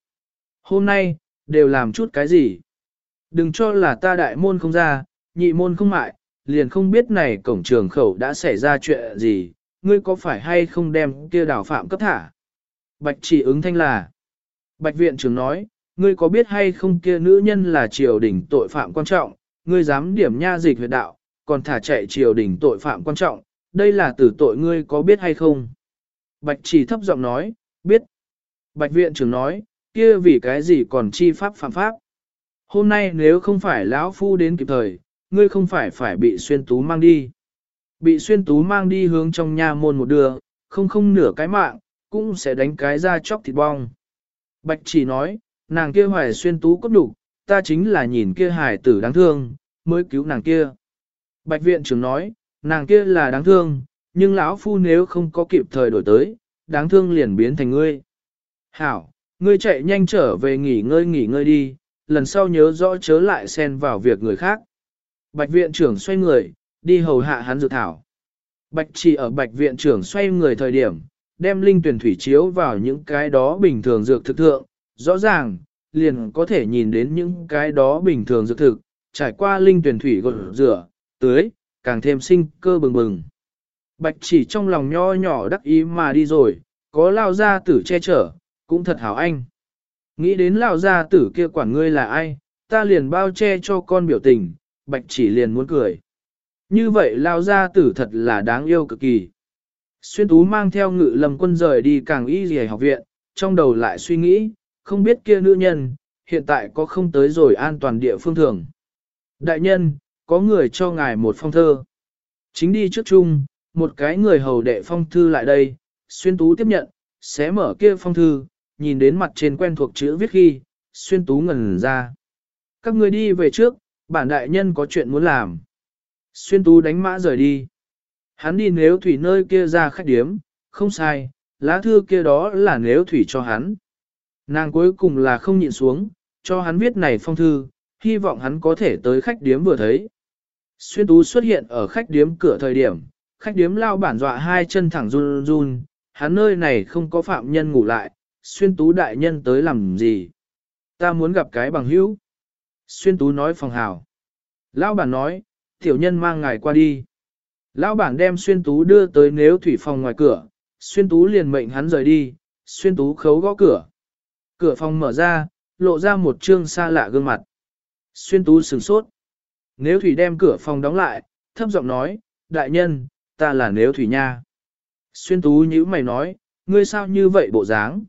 Hôm nay, đều làm chút cái gì? Đừng cho là ta đại môn không ra, nhị môn không mại, liền không biết này cổng trường khẩu đã xảy ra chuyện gì, ngươi có phải hay không đem kia đảo phạm cấp thả? Bạch chỉ ứng thanh là. Bạch viện trưởng nói, ngươi có biết hay không kia nữ nhân là triều đình tội phạm quan trọng, ngươi dám điểm nha dịch huyệt đạo, còn thả chạy triều đình tội phạm quan trọng, đây là tử tội ngươi có biết hay không? Bạch chỉ thấp giọng nói, biết. Bạch viện trưởng nói, kia vì cái gì còn chi pháp phạm pháp? Hôm nay nếu không phải lão phu đến kịp thời, ngươi không phải phải bị xuyên tú mang đi. Bị xuyên tú mang đi hướng trong nhà môn một đường, không không nửa cái mạng, cũng sẽ đánh cái ra chóc thịt bong. Bạch chỉ nói, nàng kia hoài xuyên tú cốt đủ, ta chính là nhìn kia hài tử đáng thương, mới cứu nàng kia. Bạch viện trưởng nói, nàng kia là đáng thương, nhưng lão phu nếu không có kịp thời đổi tới, đáng thương liền biến thành ngươi. Hảo, ngươi chạy nhanh trở về nghỉ ngơi nghỉ ngơi đi, lần sau nhớ rõ chớ lại xen vào việc người khác. Bạch viện trưởng xoay người, đi hầu hạ hắn dự thảo. Bạch chỉ ở bạch viện trưởng xoay người thời điểm, đem linh tuyển thủy chiếu vào những cái đó bình thường dược thực thượng, rõ ràng, liền có thể nhìn đến những cái đó bình thường dược thực, trải qua linh tuyển thủy gột rửa, tưới, càng thêm sinh cơ bừng bừng. Bạch chỉ trong lòng nho nhỏ đắc ý mà đi rồi, có lao gia tử che chở, cũng thật hảo anh. Nghĩ đến lao gia tử kia quản ngươi là ai, ta liền bao che cho con biểu tình, bạch chỉ liền muốn cười. Như vậy lao gia tử thật là đáng yêu cực kỳ. Xuyên tú mang theo ngự lầm quân rời đi càng y gì học viện, trong đầu lại suy nghĩ, không biết kia nữ nhân, hiện tại có không tới rồi an toàn địa phương thường. Đại nhân, có người cho ngài một phong thơ. Chính đi trước chung, một cái người hầu đệ phong thư lại đây, xuyên tú tiếp nhận, xé mở kia phong thư, nhìn đến mặt trên quen thuộc chữ viết ghi xuyên tú ngẩn ra. Các người đi về trước, bản đại nhân có chuyện muốn làm. Xuyên tú đánh mã rời đi. Hắn đi nếu thủy nơi kia ra khách điếm, không sai, lá thư kia đó là nếu thủy cho hắn. Nàng cuối cùng là không nhịn xuống, cho hắn viết này phong thư, hy vọng hắn có thể tới khách điếm vừa thấy. Xuyên tú xuất hiện ở khách điếm cửa thời điểm, khách điếm lao bản dọa hai chân thẳng run run, hắn nơi này không có phạm nhân ngủ lại, xuyên tú đại nhân tới làm gì. Ta muốn gặp cái bằng hữu. Xuyên tú nói phòng hào. Lão bản nói, tiểu nhân mang ngài qua đi. Lão bản đem xuyên tú đưa tới nếu thủy phòng ngoài cửa, xuyên tú liền mệnh hắn rời đi, xuyên tú khấu gõ cửa. Cửa phòng mở ra, lộ ra một trương xa lạ gương mặt. Xuyên tú sửng sốt. Nếu thủy đem cửa phòng đóng lại, thấp giọng nói, đại nhân, ta là nếu thủy nha. Xuyên tú nhíu mày nói, ngươi sao như vậy bộ dáng?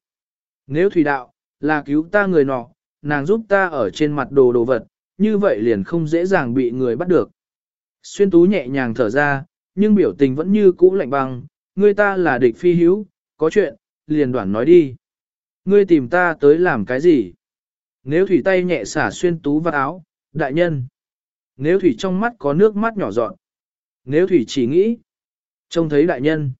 Nếu thủy đạo, là cứu ta người nọ, nàng giúp ta ở trên mặt đồ đồ vật, như vậy liền không dễ dàng bị người bắt được. Xuyên tú nhẹ nhàng thở ra, nhưng biểu tình vẫn như cũ lạnh băng, ngươi ta là địch phi hữu, có chuyện, liền đoạn nói đi. Ngươi tìm ta tới làm cái gì? Nếu thủy tay nhẹ xả xuyên tú vào áo, đại nhân. Nếu thủy trong mắt có nước mắt nhỏ dọn. Nếu thủy chỉ nghĩ, trông thấy đại nhân.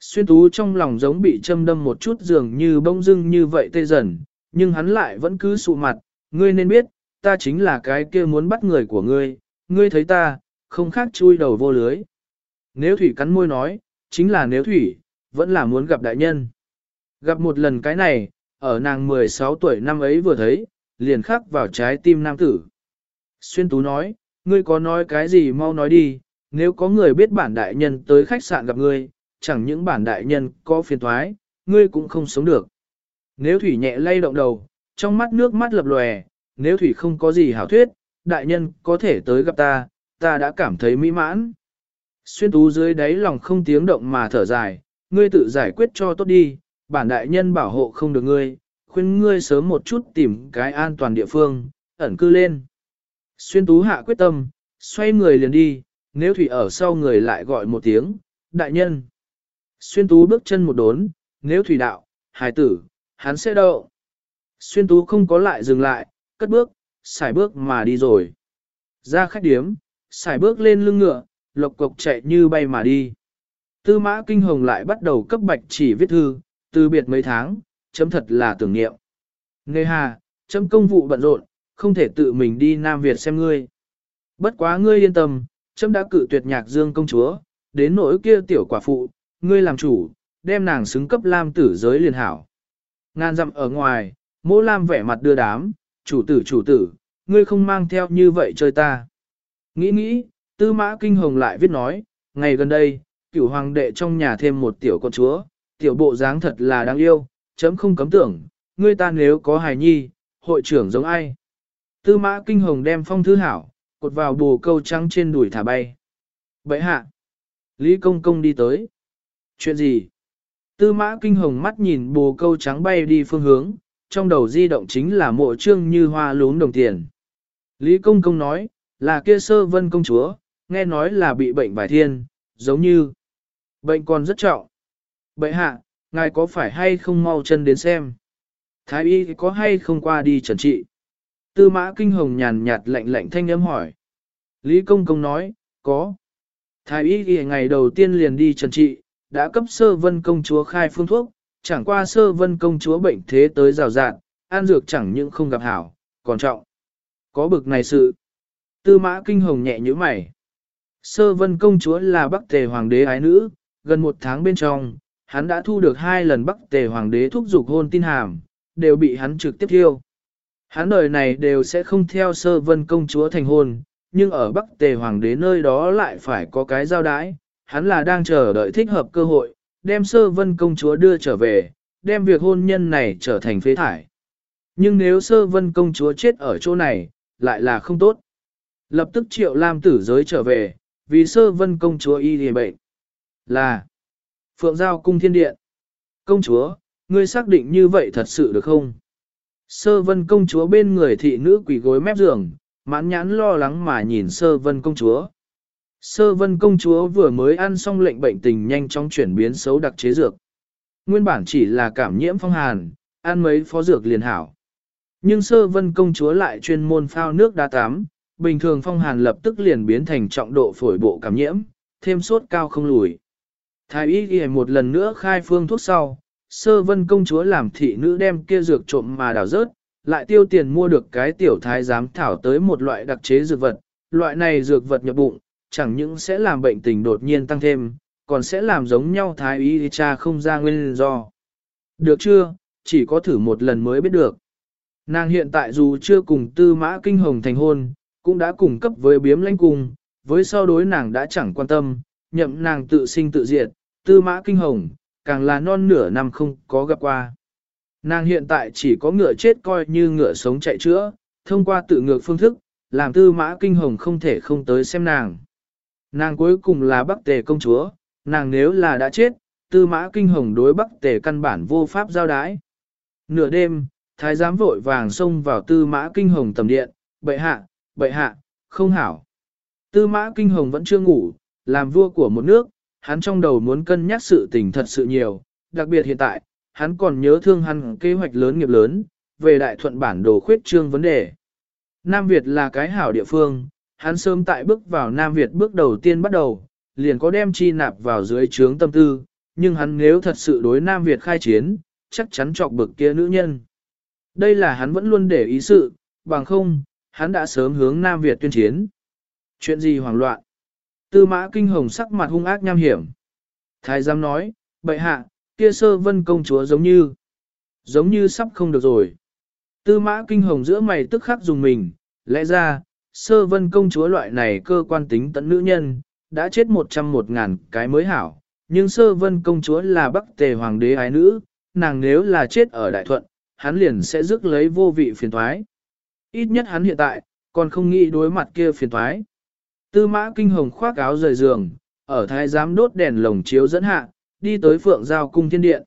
Xuyên tú trong lòng giống bị châm đâm một chút dường như bông dưng như vậy tê dần, nhưng hắn lại vẫn cứ sụ mặt, ngươi nên biết, ta chính là cái kia muốn bắt người của ngươi, ngươi thấy ta, không khác chui đầu vô lưới. Nếu thủy cắn môi nói, chính là nếu thủy, vẫn là muốn gặp đại nhân. Gặp một lần cái này, ở nàng 16 tuổi năm ấy vừa thấy, liền khắc vào trái tim nam tử. Xuyên tú nói, ngươi có nói cái gì mau nói đi, nếu có người biết bản đại nhân tới khách sạn gặp ngươi, chẳng những bản đại nhân có phiền thoái, ngươi cũng không sống được. Nếu thủy nhẹ lay động đầu, trong mắt nước mắt lập lòe, nếu thủy không có gì hảo thuyết, đại nhân có thể tới gặp ta, ta đã cảm thấy mỹ mãn. Xuyên tú dưới đáy lòng không tiếng động mà thở dài, ngươi tự giải quyết cho tốt đi, bản đại nhân bảo hộ không được ngươi, khuyên ngươi sớm một chút tìm cái an toàn địa phương, ẩn cư lên. Xuyên tú hạ quyết tâm, xoay người liền đi, nếu thủy ở sau người lại gọi một tiếng, đại nhân. Xuyên tú bước chân một đốn, nếu thủy đạo, hài tử, hắn sẽ đậu. Xuyên tú không có lại dừng lại, cất bước, xài bước mà đi rồi. Ra khách điếm, xài bước lên lưng ngựa, lộc cộc chạy như bay mà đi. Tư mã kinh hồng lại bắt đầu cấp bạch chỉ viết thư, từ biệt mấy tháng, chấm thật là tưởng niệm. Nghe hà, chấm công vụ bận rộn, không thể tự mình đi Nam Việt xem ngươi. Bất quá ngươi yên tâm, chấm đã cự tuyệt nhạc dương công chúa, đến nỗi kia tiểu quả phụ, ngươi làm chủ, đem nàng xứng cấp lam tử giới liền hảo. Ngan dặm ở ngoài, mỗ lam vẻ mặt đưa đám, chủ tử chủ tử, ngươi không mang theo như vậy chơi ta. Nghĩ nghĩ, tư mã kinh hồng lại viết nói, ngày gần đây, cửu hoàng đệ trong nhà thêm một tiểu con chúa, tiểu bộ dáng thật là đáng yêu, chấm không cấm tưởng, ngươi ta nếu có hài nhi, hội trưởng giống ai. Tư mã kinh hồng đem phong thư hảo, cột vào bồ câu trắng trên đùi thả bay. Bậy hạ. Lý công công đi tới. Chuyện gì? Tư mã kinh hồng mắt nhìn bồ câu trắng bay đi phương hướng, trong đầu di động chính là mộ trương như hoa lún đồng tiền. Lý công công nói, là kia sơ vân công chúa, nghe nói là bị bệnh vải thiên, giống như bệnh còn rất trọng. Bệ hạ, ngài có phải hay không mau chân đến xem? Thái y có hay không qua đi trần trị? Tư mã kinh hồng nhàn nhạt lạnh lạnh thanh âm hỏi. Lý công công nói, có. Thái y ghi ngày đầu tiên liền đi trần trị, đã cấp sơ vân công chúa khai phương thuốc, chẳng qua sơ vân công chúa bệnh thế tới rào rạn, an dược chẳng những không gặp hảo, còn trọng. Có bực này sự. Tư mã kinh hồng nhẹ như mày. Sơ vân công chúa là bắc tề hoàng đế ái nữ, gần một tháng bên trong, hắn đã thu được hai lần bắc tề hoàng đế thúc giục hôn tin hàm, đều bị hắn trực tiếp thiêu. Hắn đời này đều sẽ không theo sơ vân công chúa thành hôn, nhưng ở Bắc Tề Hoàng đế nơi đó lại phải có cái giao đái, hắn là đang chờ đợi thích hợp cơ hội, đem sơ vân công chúa đưa trở về, đem việc hôn nhân này trở thành phế thải. Nhưng nếu sơ vân công chúa chết ở chỗ này, lại là không tốt. Lập tức triệu lam tử giới trở về, vì sơ vân công chúa y hề bệnh. Là Phượng Giao Cung Thiên Điện. Công chúa, ngươi xác định như vậy thật sự được không? Sơ vân công chúa bên người thị nữ quỷ gối mép giường, mãn nhãn lo lắng mà nhìn sơ vân công chúa. Sơ vân công chúa vừa mới ăn xong lệnh bệnh tình nhanh chóng chuyển biến xấu đặc chế dược. Nguyên bản chỉ là cảm nhiễm phong hàn, ăn mấy phó dược liền hảo. Nhưng sơ vân công chúa lại chuyên môn phao nước đá tắm, bình thường phong hàn lập tức liền biến thành trọng độ phổi bộ cảm nhiễm, thêm sốt cao không lùi. Thái y ghi một lần nữa khai phương thuốc sau, sơ vân công chúa làm thị nữ đem kia dược trộm mà đào rớt, lại tiêu tiền mua được cái tiểu thái giám thảo tới một loại đặc chế dược vật. Loại này dược vật nhập bụng, chẳng những sẽ làm bệnh tình đột nhiên tăng thêm, còn sẽ làm giống nhau thái y cha không ra nguyên do. Được chưa, chỉ có thử một lần mới biết được. Nàng hiện tại dù chưa cùng tư mã kinh hồng thành hôn, cũng đã cùng cấp với biếm lãnh cung, với sau đối nàng đã chẳng quan tâm, nhậm nàng tự sinh tự diệt, tư mã kinh hồng, càng là non nửa năm không có gặp qua. Nàng hiện tại chỉ có ngựa chết coi như ngựa sống chạy chữa, thông qua tự ngược phương thức, làm tư mã kinh hồng không thể không tới xem nàng. Nàng cuối cùng là bắc tề công chúa, nàng nếu là đã chết, tư mã kinh hồng đối bắc tề căn bản vô pháp giao đái. Nửa đêm, thái giám vội vàng xông vào tư mã kinh hồng tầm điện, bệ hạ, bệ hạ, không hảo. Tư mã kinh hồng vẫn chưa ngủ, làm vua của một nước, hắn trong đầu muốn cân nhắc sự tình thật sự nhiều, đặc biệt hiện tại, hắn còn nhớ thương hắn kế hoạch lớn nghiệp lớn, về đại thuận bản đồ khuyết trương vấn đề. Nam Việt là cái hảo địa phương, hắn sớm tại bước vào Nam Việt bước đầu tiên bắt đầu, liền có đem chi nạp vào dưới trướng tâm tư, nhưng hắn nếu thật sự đối Nam Việt khai chiến, chắc chắn chọc bực kia nữ nhân. Đây là hắn vẫn luôn để ý sự, bằng không, hắn đã sớm hướng Nam Việt tuyên chiến. Chuyện gì hoảng loạn? Tư mã kinh hồng sắc mặt hung ác nham hiểm. Thái giám nói, bệ hạ, kia sơ vân công chúa giống như, giống như sắp không được rồi. Tư mã kinh hồng giữa mày tức khắc dùng mình, lẽ ra, sơ vân công chúa loại này cơ quan tính tận nữ nhân, đã chết một trăm một ngàn cái mới hảo, nhưng sơ vân công chúa là bắc tề hoàng đế ái nữ, nàng nếu là chết ở đại thuận, hắn liền sẽ rước lấy vô vị phiền thoái. Ít nhất hắn hiện tại, còn không nghĩ đối mặt kia phiền thoái. Tư mã kinh hồng khoác áo rời giường, ở thái giám đốt đèn lồng chiếu dẫn hạ, đi tới phượng giao cung thiên điện.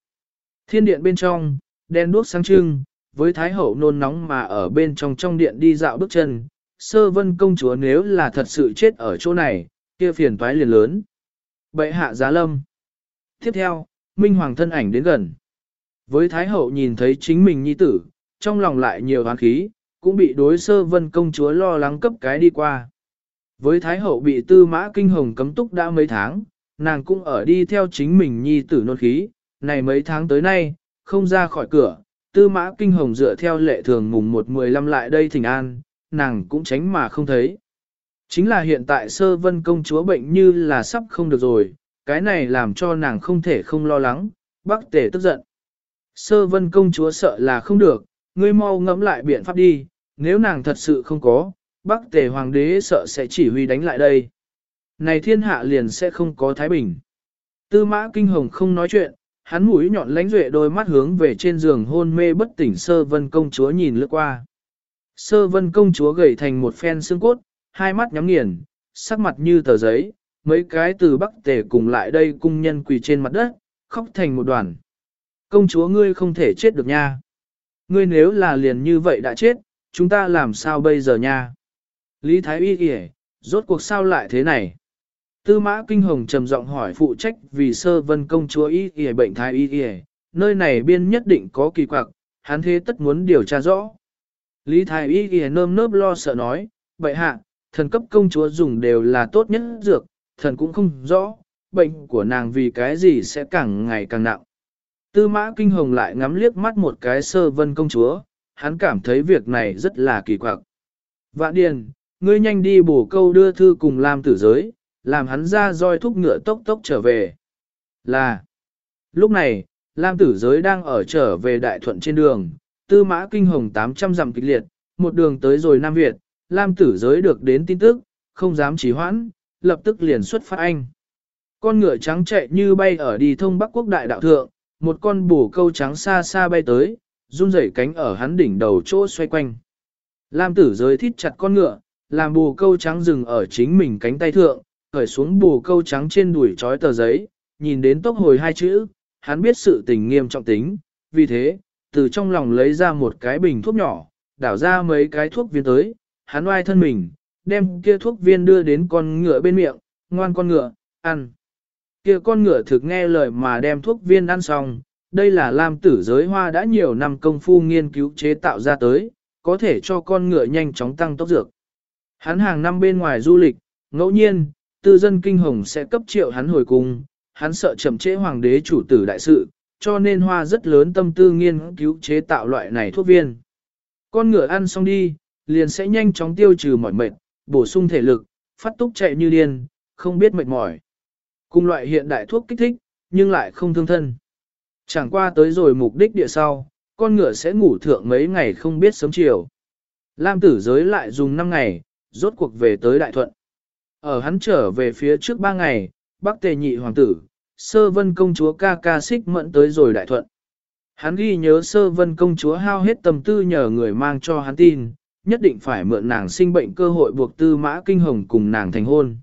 Thiên điện bên trong, đèn đuốc sáng trưng, với thái hậu nôn nóng mà ở bên trong trong điện đi dạo bước chân, sơ vân công chúa nếu là thật sự chết ở chỗ này, kia phiền toái liền lớn. Bệ hạ giá lâm. Tiếp theo, Minh Hoàng thân ảnh đến gần. Với Thái Hậu nhìn thấy chính mình nhi tử, trong lòng lại nhiều hoán khí, cũng bị đối sơ vân công chúa lo lắng cấp cái đi qua. Với Thái Hậu bị tư mã kinh hồng cấm túc đã mấy tháng, nàng cũng ở đi theo chính mình nhi tử nôn khí, này mấy tháng tới nay, không ra khỏi cửa, tư mã kinh hồng dựa theo lệ thường mùng 1-15 lại đây thỉnh an, nàng cũng tránh mà không thấy. Chính là hiện tại sơ vân công chúa bệnh như là sắp không được rồi, cái này làm cho nàng không thể không lo lắng, bác tể tức giận. Sơ vân công chúa sợ là không được, ngươi mau ngẫm lại biện pháp đi, nếu nàng thật sự không có, Bắc Tề hoàng đế sợ sẽ chỉ huy đánh lại đây. Này thiên hạ liền sẽ không có thái bình. Tư mã kinh hồng không nói chuyện, hắn mũi nhọn lánh duệ đôi mắt hướng về trên giường hôn mê bất tỉnh sơ vân công chúa nhìn lướt qua. Sơ vân công chúa gầy thành một phen xương cốt, hai mắt nhắm nghiền, sắc mặt như tờ giấy, mấy cái từ bắc tề cùng lại đây cung nhân quỳ trên mặt đất, khóc thành một đoàn. Công chúa ngươi không thể chết được nha. Ngươi nếu là liền như vậy đã chết, chúng ta làm sao bây giờ nha? Lý Thái Y kìa, rốt cuộc sao lại thế này? Tư mã kinh hồng trầm giọng hỏi phụ trách vì sơ vân công chúa Y kìa bệnh Thái Y kìa, nơi này biên nhất định có kỳ quặc, hắn thế tất muốn điều tra rõ. Lý Thái Y kìa nơm nớp lo sợ nói, vậy hạ, thần cấp công chúa dùng đều là tốt nhất dược, thần cũng không rõ, bệnh của nàng vì cái gì sẽ càng ngày càng nặng. Tư mã kinh hồng lại ngắm liếc mắt một cái sơ vân công chúa, hắn cảm thấy việc này rất là kỳ quặc. Vạn điền, ngươi nhanh đi bổ câu đưa thư cùng làm tử giới, làm hắn ra roi thúc ngựa tốc tốc trở về. Là, lúc này, Lam tử giới đang ở trở về đại thuận trên đường, tư mã kinh hồng 800 dặm kịch liệt, một đường tới rồi Nam Việt, Lam tử giới được đến tin tức, không dám trì hoãn, lập tức liền xuất phát anh. Con ngựa trắng chạy như bay ở đi thông Bắc Quốc đại đạo thượng, một con bổ câu trắng xa xa bay tới, run rẩy cánh ở hắn đỉnh đầu chỗ xoay quanh. Lam tử giới thít chặt con ngựa, làm bù câu trắng dừng ở chính mình cánh tay thượng, khởi xuống bù câu trắng trên đuổi trói tờ giấy, nhìn đến tốc hồi hai chữ, hắn biết sự tình nghiêm trọng tính, vì thế, từ trong lòng lấy ra một cái bình thuốc nhỏ, đảo ra mấy cái thuốc viên tới, hắn oai thân mình, đem kia thuốc viên đưa đến con ngựa bên miệng, ngoan con ngựa, ăn. Kia con ngựa thực nghe lời mà đem thuốc viên ăn xong, đây là lam tử giới hoa đã nhiều năm công phu nghiên cứu chế tạo ra tới, có thể cho con ngựa nhanh chóng tăng tốc dược. Hắn hàng năm bên ngoài du lịch, ngẫu nhiên, tư dân kinh hồng sẽ cấp triệu hắn hồi cung, hắn sợ chậm trễ hoàng đế chủ tử đại sự, cho nên hoa rất lớn tâm tư nghiên cứu chế tạo loại này thuốc viên. Con ngựa ăn xong đi, liền sẽ nhanh chóng tiêu trừ mỏi mệt, bổ sung thể lực, phát túc chạy như điên, không biết mệt mỏi. Cùng loại hiện đại thuốc kích thích, nhưng lại không thương thân. Chẳng qua tới rồi mục đích địa sau, con ngựa sẽ ngủ thượng mấy ngày không biết sớm chiều. Lam tử giới lại dùng 5 ngày, rốt cuộc về tới Đại Thuận. Ở hắn trở về phía trước ba ngày, Bắc Tề nhị hoàng tử, Sơ Vân công chúa ca ca xích mẫn tới rồi Đại Thuận. Hắn ghi nhớ Sơ Vân công chúa hao hết tâm tư nhờ người mang cho hắn tin, nhất định phải mượn nàng sinh bệnh cơ hội buộc Tư Mã Kinh Hồng cùng nàng thành hôn.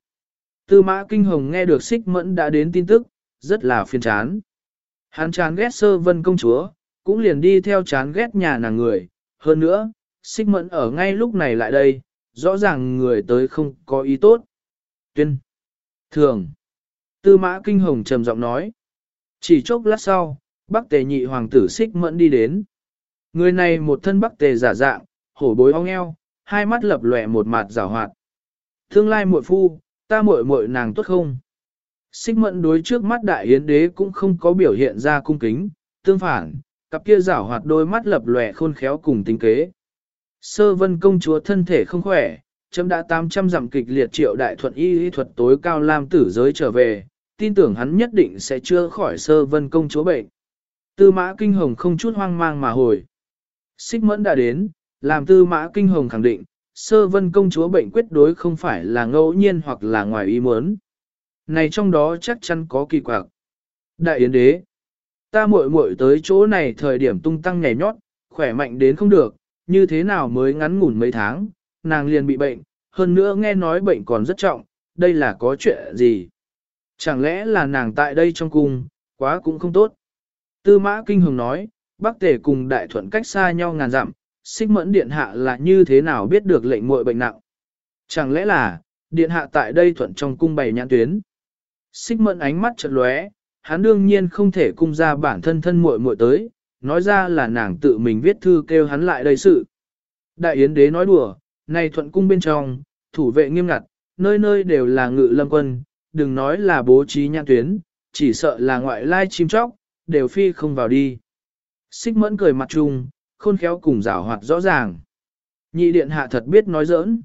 Tư Mã Kinh Hồng nghe được xích mẫn đã đến tin tức, rất là phiền chán. Hắn chán ghét Sơ Vân công chúa, cũng liền đi theo chán ghét nhà nàng người. Hơn nữa, xích mẫn ở ngay lúc này lại đây, rõ ràng người tới không có ý tốt. Tuyên. Thường. Tư mã kinh hồng trầm giọng nói. Chỉ chốc lát sau, bắc tề nhị hoàng tử xích mẫn đi đến. Người này một thân bắc tề giả dạng, hổ bối ong eo, hai mắt lập lòe một mặt rào hoạt. Tương lai muội phu, ta muội muội nàng tốt không? Xích mẫn đối trước mắt đại yến đế cũng không có biểu hiện ra cung kính, tương phản, cặp kia rảo hoạt đôi mắt lập lòe khôn khéo cùng tính kế. Sơ vân công chúa thân thể không khỏe, chấm đã 800 dặm kịch liệt triệu đại thuận y y thuật tối cao lam tử giới trở về, tin tưởng hắn nhất định sẽ chưa khỏi sơ vân công chúa bệnh. Tư mã kinh hồng không chút hoang mang mà hồi. Xích mẫn đã đến, làm tư mã kinh hồng khẳng định, sơ vân công chúa bệnh quyết đối không phải là ngẫu nhiên hoặc là ngoài ý muốn. Này trong đó chắc chắn có kỳ quặc. Đại yến đế, Ta muội muội tới chỗ này thời điểm tung tăng nhảy nhót, khỏe mạnh đến không được, như thế nào mới ngắn ngủn mấy tháng, nàng liền bị bệnh, hơn nữa nghe nói bệnh còn rất trọng, đây là có chuyện gì? Chẳng lẽ là nàng tại đây trong cung, quá cũng không tốt. Tư mã kinh hồng nói, Bắc Tề cùng Đại Thuận cách xa nhau ngàn dặm, xích mẫn điện hạ là như thế nào biết được lệnh muội bệnh nặng. Chẳng lẽ là, điện hạ tại đây thuận trong cung bày nhãn tuyến. Xích mẫn ánh mắt chợt lóe, hắn đương nhiên không thể cung ra bản thân thân muội muội tới, nói ra là nàng tự mình viết thư kêu hắn lại đây sự. Đại yến đế nói đùa, này thuận cung bên trong, thủ vệ nghiêm ngặt, nơi nơi đều là ngự lâm quân, đừng nói là bố trí nhãn tuyến, chỉ sợ là ngoại lai chim chóc, đều phi không vào đi. Xích mẫn cười mặt chung, khôn khéo cùng rảo hoạt rõ ràng. Nhị điện hạ thật biết nói giỡn.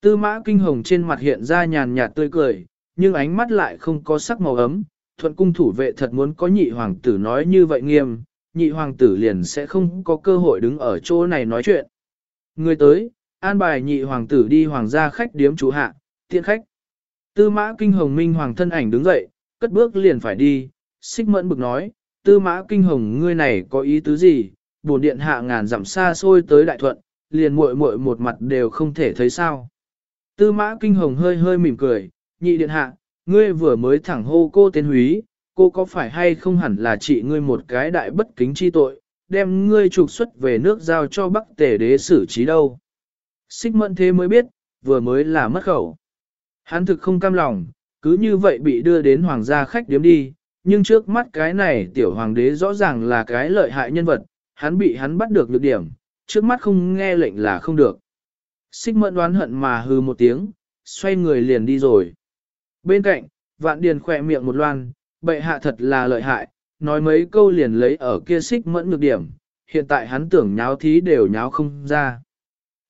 Tư mã kinh hồng trên mặt hiện ra nhàn nhạt tươi cười, nhưng ánh mắt lại không có sắc màu ấm. Thuận cung thủ vệ thật muốn có nhị hoàng tử nói như vậy nghiêm, nhị hoàng tử liền sẽ không có cơ hội đứng ở chỗ này nói chuyện. Người tới, an bài nhị hoàng tử đi hoàng gia khách điếm chủ hạ, tiện khách. Tư mã kinh hồng minh hoàng thân ảnh đứng dậy, cất bước liền phải đi, xích mẫn bực nói, tư mã kinh hồng ngươi này có ý tứ gì, bổn điện hạ ngàn dặm xa xôi tới đại thuận, liền muội muội một mặt đều không thể thấy sao. Tư mã kinh hồng hơi hơi mỉm cười, nhị điện hạ, ngươi vừa mới thẳng hô cô tên húy, cô có phải hay không hẳn là trị ngươi một cái đại bất kính chi tội, đem ngươi trục xuất về nước giao cho bắc tể đế xử trí đâu. Xích mẫn thế mới biết, vừa mới là mất khẩu. Hắn thực không cam lòng, cứ như vậy bị đưa đến hoàng gia khách điếm đi, nhưng trước mắt cái này tiểu hoàng đế rõ ràng là cái lợi hại nhân vật, hắn bị hắn bắt được lược điểm, trước mắt không nghe lệnh là không được. Xích mẫn đoán hận mà hư một tiếng, xoay người liền đi rồi. Bên cạnh, vạn điền khỏe miệng một loan, bệ hạ thật là lợi hại, nói mấy câu liền lấy ở kia xích mẫn ngược điểm, hiện tại hắn tưởng nháo thí đều nháo không ra.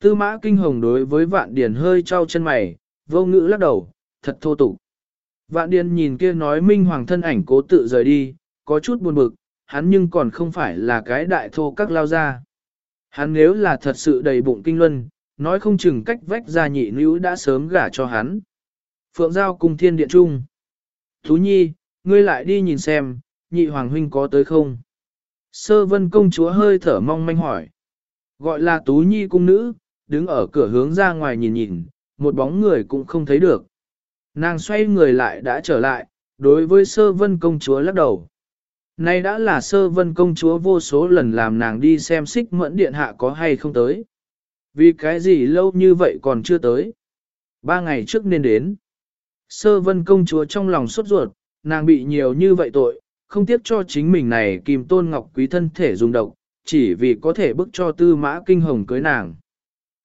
Tư mã kinh hồng đối với vạn điền hơi trao chân mày, vô ngữ lắc đầu, thật thô tục. Vạn điền nhìn kia nói minh hoàng thân ảnh cố tự rời đi, có chút buồn bực, hắn nhưng còn không phải là cái đại thô các lao ra. Hắn nếu là thật sự đầy bụng kinh luân, nói không chừng cách vách ra nhị nữ đã sớm gả cho hắn. Phượng Giao cùng thiên điện trung. Thú nhi, ngươi lại đi nhìn xem, nhị hoàng huynh có tới không? Sơ vân công chúa hơi thở mong manh hỏi. Gọi là tú nhi cung nữ, đứng ở cửa hướng ra ngoài nhìn nhìn, một bóng người cũng không thấy được. Nàng xoay người lại đã trở lại, đối với sơ vân công chúa lắc đầu. Nay đã là sơ vân công chúa vô số lần làm nàng đi xem xích mẫn điện hạ có hay không tới. Vì cái gì lâu như vậy còn chưa tới. Ba ngày trước nên đến. Sơ vân công chúa trong lòng sốt ruột, nàng bị nhiều như vậy tội, không tiếc cho chính mình này kìm tôn ngọc quý thân thể dùng độc, chỉ vì có thể bức cho tư mã kinh hồng cưới nàng.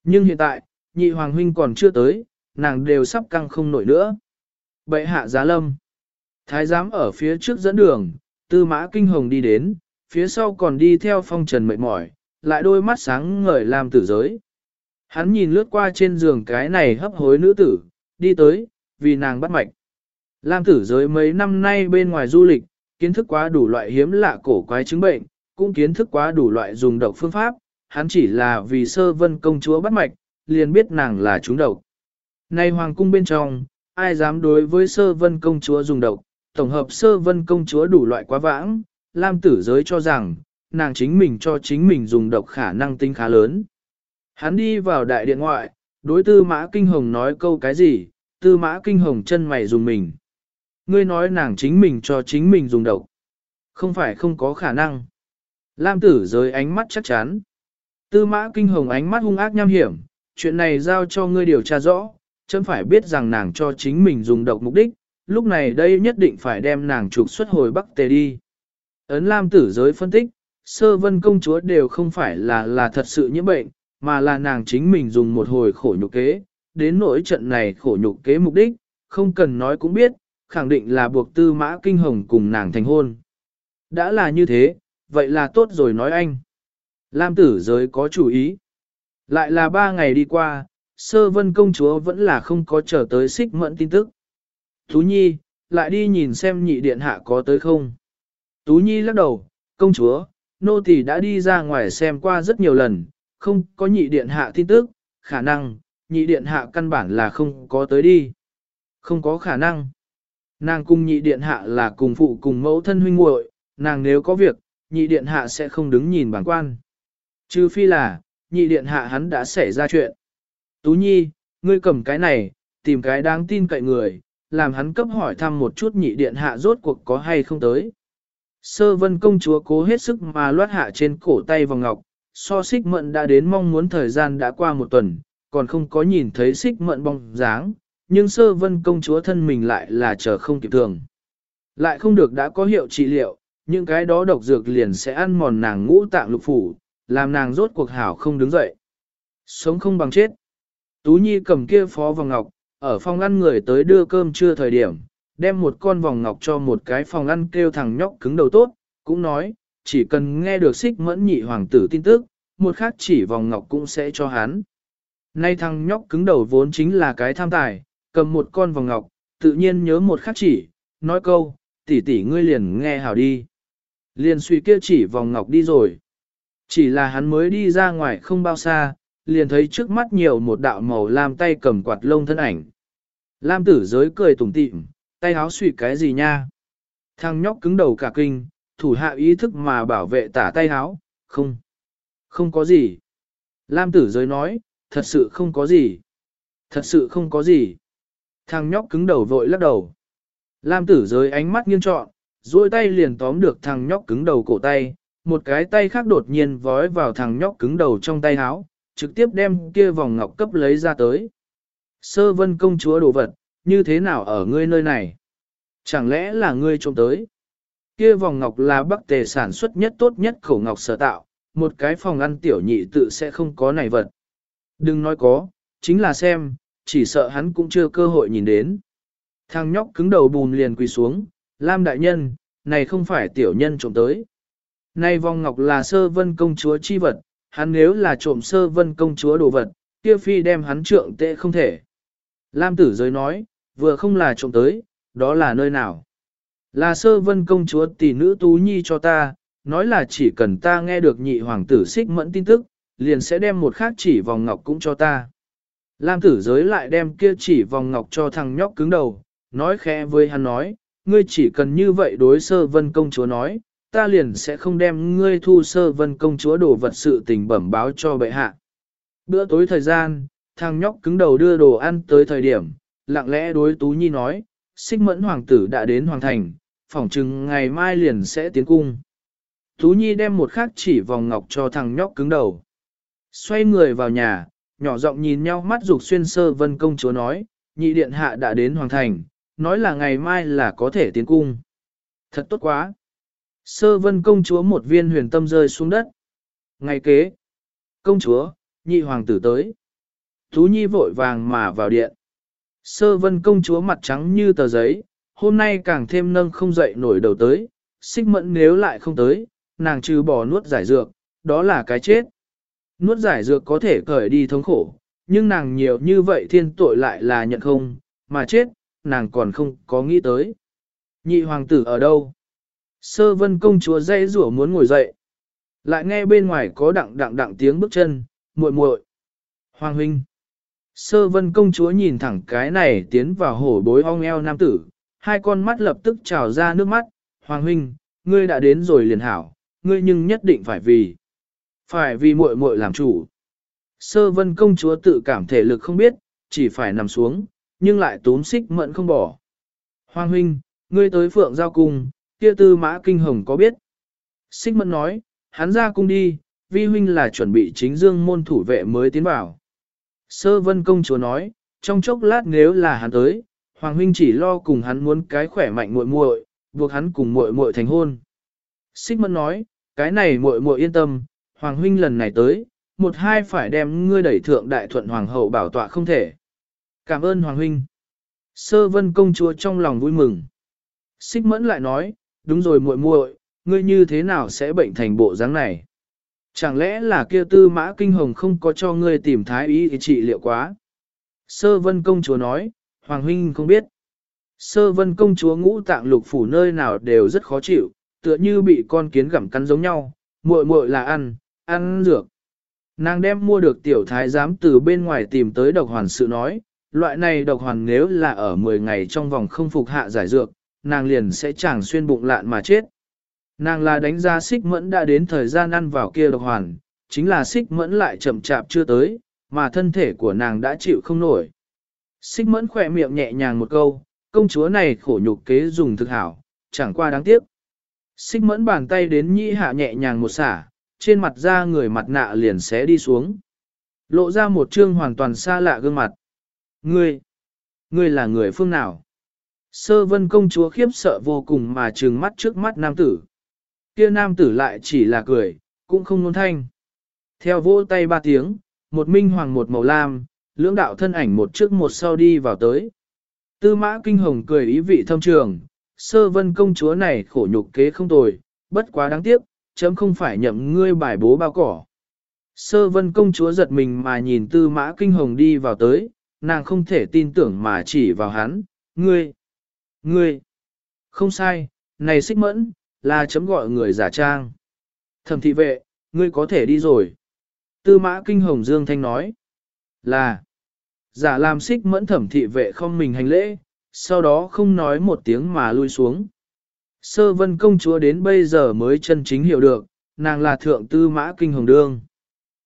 Nhưng hiện tại, nhị hoàng huynh còn chưa tới, nàng đều sắp căng không nổi nữa. Bệ hạ giá lâm. Thái giám ở phía trước dẫn đường, tư mã kinh hồng đi đến, phía sau còn đi theo phong trần mệt mỏi, lại đôi mắt sáng ngời làm tử giới. Hắn nhìn lướt qua trên giường cái này hấp hối nữ tử, đi tới, vì nàng bắt mạch. Lam tử giới mấy năm nay bên ngoài du lịch, kiến thức quá đủ loại hiếm lạ cổ quái chứng bệnh, cũng kiến thức quá đủ loại dùng độc phương pháp, hắn chỉ là vì sơ vân công chúa bắt mạch, liền biết nàng là chúng độc. Nay hoàng cung bên trong, ai dám đối với sơ vân công chúa dùng độc, tổng hợp sơ vân công chúa đủ loại quá vãng, Lam tử giới cho rằng, nàng chính mình cho chính mình dùng độc khả năng tinh khá lớn. Hắn đi vào đại điện ngoại, đối tư mã kinh hồng nói câu cái gì, tư mã kinh hồng chân mày dùng mình. Ngươi nói nàng chính mình cho chính mình dùng độc. Không phải không có khả năng. Lam tử giới ánh mắt chắc chắn. Tư mã kinh hồng ánh mắt hung ác nham hiểm, chuyện này giao cho ngươi điều tra rõ, chấm phải biết rằng nàng cho chính mình dùng độc mục đích, lúc này đây nhất định phải đem nàng trục xuất hồi Bắc Tề đi. Ấn Lam tử giới phân tích, sơ vân công chúa đều không phải là là thật sự nhiễm bệnh, mà là nàng chính mình dùng một hồi khổ nhục kế, đến nỗi trận này khổ nhục kế mục đích, không cần nói cũng biết, khẳng định là buộc tư mã kinh hồng cùng nàng thành hôn. Đã là như thế, vậy là tốt rồi nói anh. Lam tử giới có chủ ý. Lại là ba ngày đi qua, sơ vân công chúa vẫn là không có chờ tới xích mẫn tin tức. Tú Nhi, lại đi nhìn xem nhị điện hạ có tới không. Tú Nhi lắc đầu, công chúa, nô tỳ đã đi ra ngoài xem qua rất nhiều lần, không có nhị điện hạ tin tức, khả năng, nhị điện hạ căn bản là không có tới đi. Không có khả năng. Nàng cùng nhị điện hạ là cùng phụ cùng mẫu thân huynh muội, nàng nếu có việc, nhị điện hạ sẽ không đứng nhìn bản quan. Trừ phi là, nhị điện hạ hắn đã xảy ra chuyện. Tú Nhi, ngươi cầm cái này, tìm cái đáng tin cậy người, làm hắn cấp hỏi thăm một chút nhị điện hạ rốt cuộc có hay không tới. Sơ vân công chúa cố hết sức mà loát hạ trên cổ tay vòng ngọc, so xích mận đã đến mong muốn thời gian đã qua một tuần, còn không có nhìn thấy xích mận bóng dáng, nhưng sơ vân công chúa thân mình lại là chờ không kịp thường. Lại không được đã có hiệu trị liệu, những cái đó độc dược liền sẽ ăn mòn nàng ngũ tạng lục phủ, làm nàng rốt cuộc hảo không đứng dậy. Sống không bằng chết. Tú Nhi cầm kia phó vòng ngọc, ở phòng ăn người tới đưa cơm trưa thời điểm, đem một con vòng ngọc cho một cái phòng ăn kêu thằng nhóc cứng đầu tốt, cũng nói, chỉ cần nghe được xích mẫn nhị hoàng tử tin tức, một khác chỉ vòng ngọc cũng sẽ cho hắn. Nay thằng nhóc cứng đầu vốn chính là cái tham tài, cầm một con vòng ngọc, tự nhiên nhớ một khắc chỉ, nói câu, tỷ tỷ ngươi liền nghe hảo đi. Liền suy kia chỉ vòng ngọc đi rồi. Chỉ là hắn mới đi ra ngoài không bao xa, liền thấy trước mắt nhiều một đạo màu lam tay cầm quạt lông thân ảnh. Lam tử giới cười tủm tỉm, tay háo suy cái gì nha. Thằng nhóc cứng đầu cả kinh, thủ hạ ý thức mà bảo vệ tả tay háo, không, không có gì. Lam tử giới nói, thật sự không có gì. Thật sự không có gì. Thằng nhóc cứng đầu vội lắc đầu. Lam tử giới ánh mắt nghiêng trọn, duỗi tay liền tóm được thằng nhóc cứng đầu cổ tay, một cái tay khác đột nhiên vói vào thằng nhóc cứng đầu trong tay háo, trực tiếp đem kia vòng ngọc cấp lấy ra tới. Sơ vân công chúa đồ vật, như thế nào ở ngươi nơi này? Chẳng lẽ là ngươi trông tới? Kia vòng ngọc là bắc tề sản xuất nhất tốt nhất khẩu ngọc sở tạo, một cái phòng ăn tiểu nhị tự sẽ không có này vật. Đừng nói có, chính là xem, chỉ sợ hắn cũng chưa cơ hội nhìn đến. Thằng nhóc cứng đầu bùn liền quỳ xuống, Lam đại nhân, này không phải tiểu nhân trộm tới. Này vòng ngọc là sơ vân công chúa chi vật, hắn nếu là trộm sơ vân công chúa đồ vật, kia phi đem hắn trượng tệ không thể. Lam tử giới nói, vừa không là trộm tới, đó là nơi nào? Là sơ vân công chúa tỷ nữ tú nhi cho ta, nói là chỉ cần ta nghe được nhị hoàng tử xích mẫn tin tức, liền sẽ đem một khác chỉ vòng ngọc cũng cho ta. Lam tử giới lại đem kia chỉ vòng ngọc cho thằng nhóc cứng đầu, nói khẽ với hắn nói, ngươi chỉ cần như vậy đối sơ vân công chúa nói, ta liền sẽ không đem ngươi thu sơ vân công chúa đồ vật sự tình bẩm báo cho bệ hạ. Bữa tối thời gian, thằng nhóc cứng đầu đưa đồ ăn tới thời điểm, lặng lẽ đối Tú Nhi nói, xích mẫn hoàng tử đã đến hoàng thành, phỏng chừng ngày mai liền sẽ tiến cung. Tú Nhi đem một khắc chỉ vòng ngọc cho thằng nhóc cứng đầu. Xoay người vào nhà, nhỏ giọng nhìn nhau mắt dục xuyên sơ vân công chúa nói, nhị điện hạ đã đến hoàng thành, nói là ngày mai là có thể tiến cung. Thật tốt quá. Sơ vân công chúa một viên huyền tâm rơi xuống đất. Ngày kế, công chúa, nhị hoàng tử tới. thú Nhi vội vàng mà vào điện. Sơ vân công chúa mặt trắng như tờ giấy, hôm nay càng thêm nâng không dậy nổi đầu tới, xích mẫn nếu lại không tới, nàng trừ bỏ nuốt giải dược, đó là cái chết. Nuốt giải dược có thể cởi đi thống khổ, nhưng nàng nhiều như vậy thiên tội lại là nhận không, mà chết, nàng còn không có nghĩ tới. Nhị hoàng tử ở đâu? Sơ vân công chúa dây rủa muốn ngồi dậy. Lại nghe bên ngoài có đặng đặng đặng tiếng bước chân, muội muội. Hoàng huynh. Sơ vân công chúa nhìn thẳng cái này tiến vào hổ bối ong eo nam tử, hai con mắt lập tức trào ra nước mắt. Hoàng huynh, ngươi đã đến rồi liền hảo, ngươi nhưng nhất định phải vì. Phải vì muội muội làm chủ. Sơ vân công chúa tự cảm thể lực không biết, chỉ phải nằm xuống, nhưng lại tốn xích mận không bỏ. Hoàng huynh, ngươi tới phượng giao cung, kia tư mã kinh hồng có biết. Xích mận nói, hắn ra cung đi, vi huynh là chuẩn bị chính dương môn thủ vệ mới tiến vào. Sơ vân công chúa nói, trong chốc lát nếu là hắn tới, Hoàng huynh chỉ lo cùng hắn muốn cái khỏe mạnh muội muội, buộc hắn cùng muội muội thành hôn. Xích mẫn nói, cái này muội muội yên tâm, Hoàng huynh lần này tới, một hai phải đem ngươi đẩy thượng đại thuận hoàng hậu bảo tọa không thể. Cảm ơn Hoàng huynh. Sơ vân công chúa trong lòng vui mừng. Xích mẫn lại nói, đúng rồi muội muội, ngươi như thế nào sẽ bệnh thành bộ dáng này? Chẳng lẽ là kia tư mã kinh hồng không có cho ngươi tìm thái ý trị liệu quá? Sơ vân công chúa nói, Hoàng huynh không biết. Sơ vân công chúa ngũ tạng lục phủ nơi nào đều rất khó chịu, tựa như bị con kiến gặm cắn giống nhau, muội muội là ăn, ăn dược. Nàng đem mua được tiểu thái giám từ bên ngoài tìm tới độc hoàn sự nói, loại này độc hoàn nếu là ở 10 ngày trong vòng không phục hạ giải dược, nàng liền sẽ chẳng xuyên bụng lạn mà chết. Nàng là đánh giá xích mẫn đã đến thời gian ăn vào kia độc hoàn, chính là xích mẫn lại chậm chạp chưa tới, mà thân thể của nàng đã chịu không nổi. Xích mẫn khỏe miệng nhẹ nhàng một câu, công chúa này khổ nhục kế dùng thực hảo, chẳng qua đáng tiếc. Xích mẫn bàn tay đến nhĩ hạ nhẹ nhàng một xả, trên mặt da người mặt nạ liền xé đi xuống. Lộ ra một trương hoàn toàn xa lạ gương mặt. Ngươi, ngươi là người phương nào? Sơ vân công chúa khiếp sợ vô cùng mà trừng mắt trước mắt nam tử. Kia nam tử lại chỉ là cười, cũng không nôn thanh. Theo vỗ tay ba tiếng, một minh hoàng một màu lam, lưỡng đạo thân ảnh một trước một sau đi vào tới. Tư mã kinh hồng cười ý vị thâm trường, sơ vân công chúa này khổ nhục kế không tồi, bất quá đáng tiếc, chấm không phải nhậm ngươi bài bố bao cỏ. Sơ vân công chúa giật mình mà nhìn tư mã kinh hồng đi vào tới, nàng không thể tin tưởng mà chỉ vào hắn, ngươi, ngươi, không sai, này xích mẫn, là chấm gọi người giả trang. Thẩm thị vệ, ngươi có thể đi rồi. Tư mã kinh hồng dương thanh nói, là, giả làm xích mẫn thẩm thị vệ không mình hành lễ, sau đó không nói một tiếng mà lui xuống. Sơ vân công chúa đến bây giờ mới chân chính hiểu được, nàng là thượng tư mã kinh hồng đương.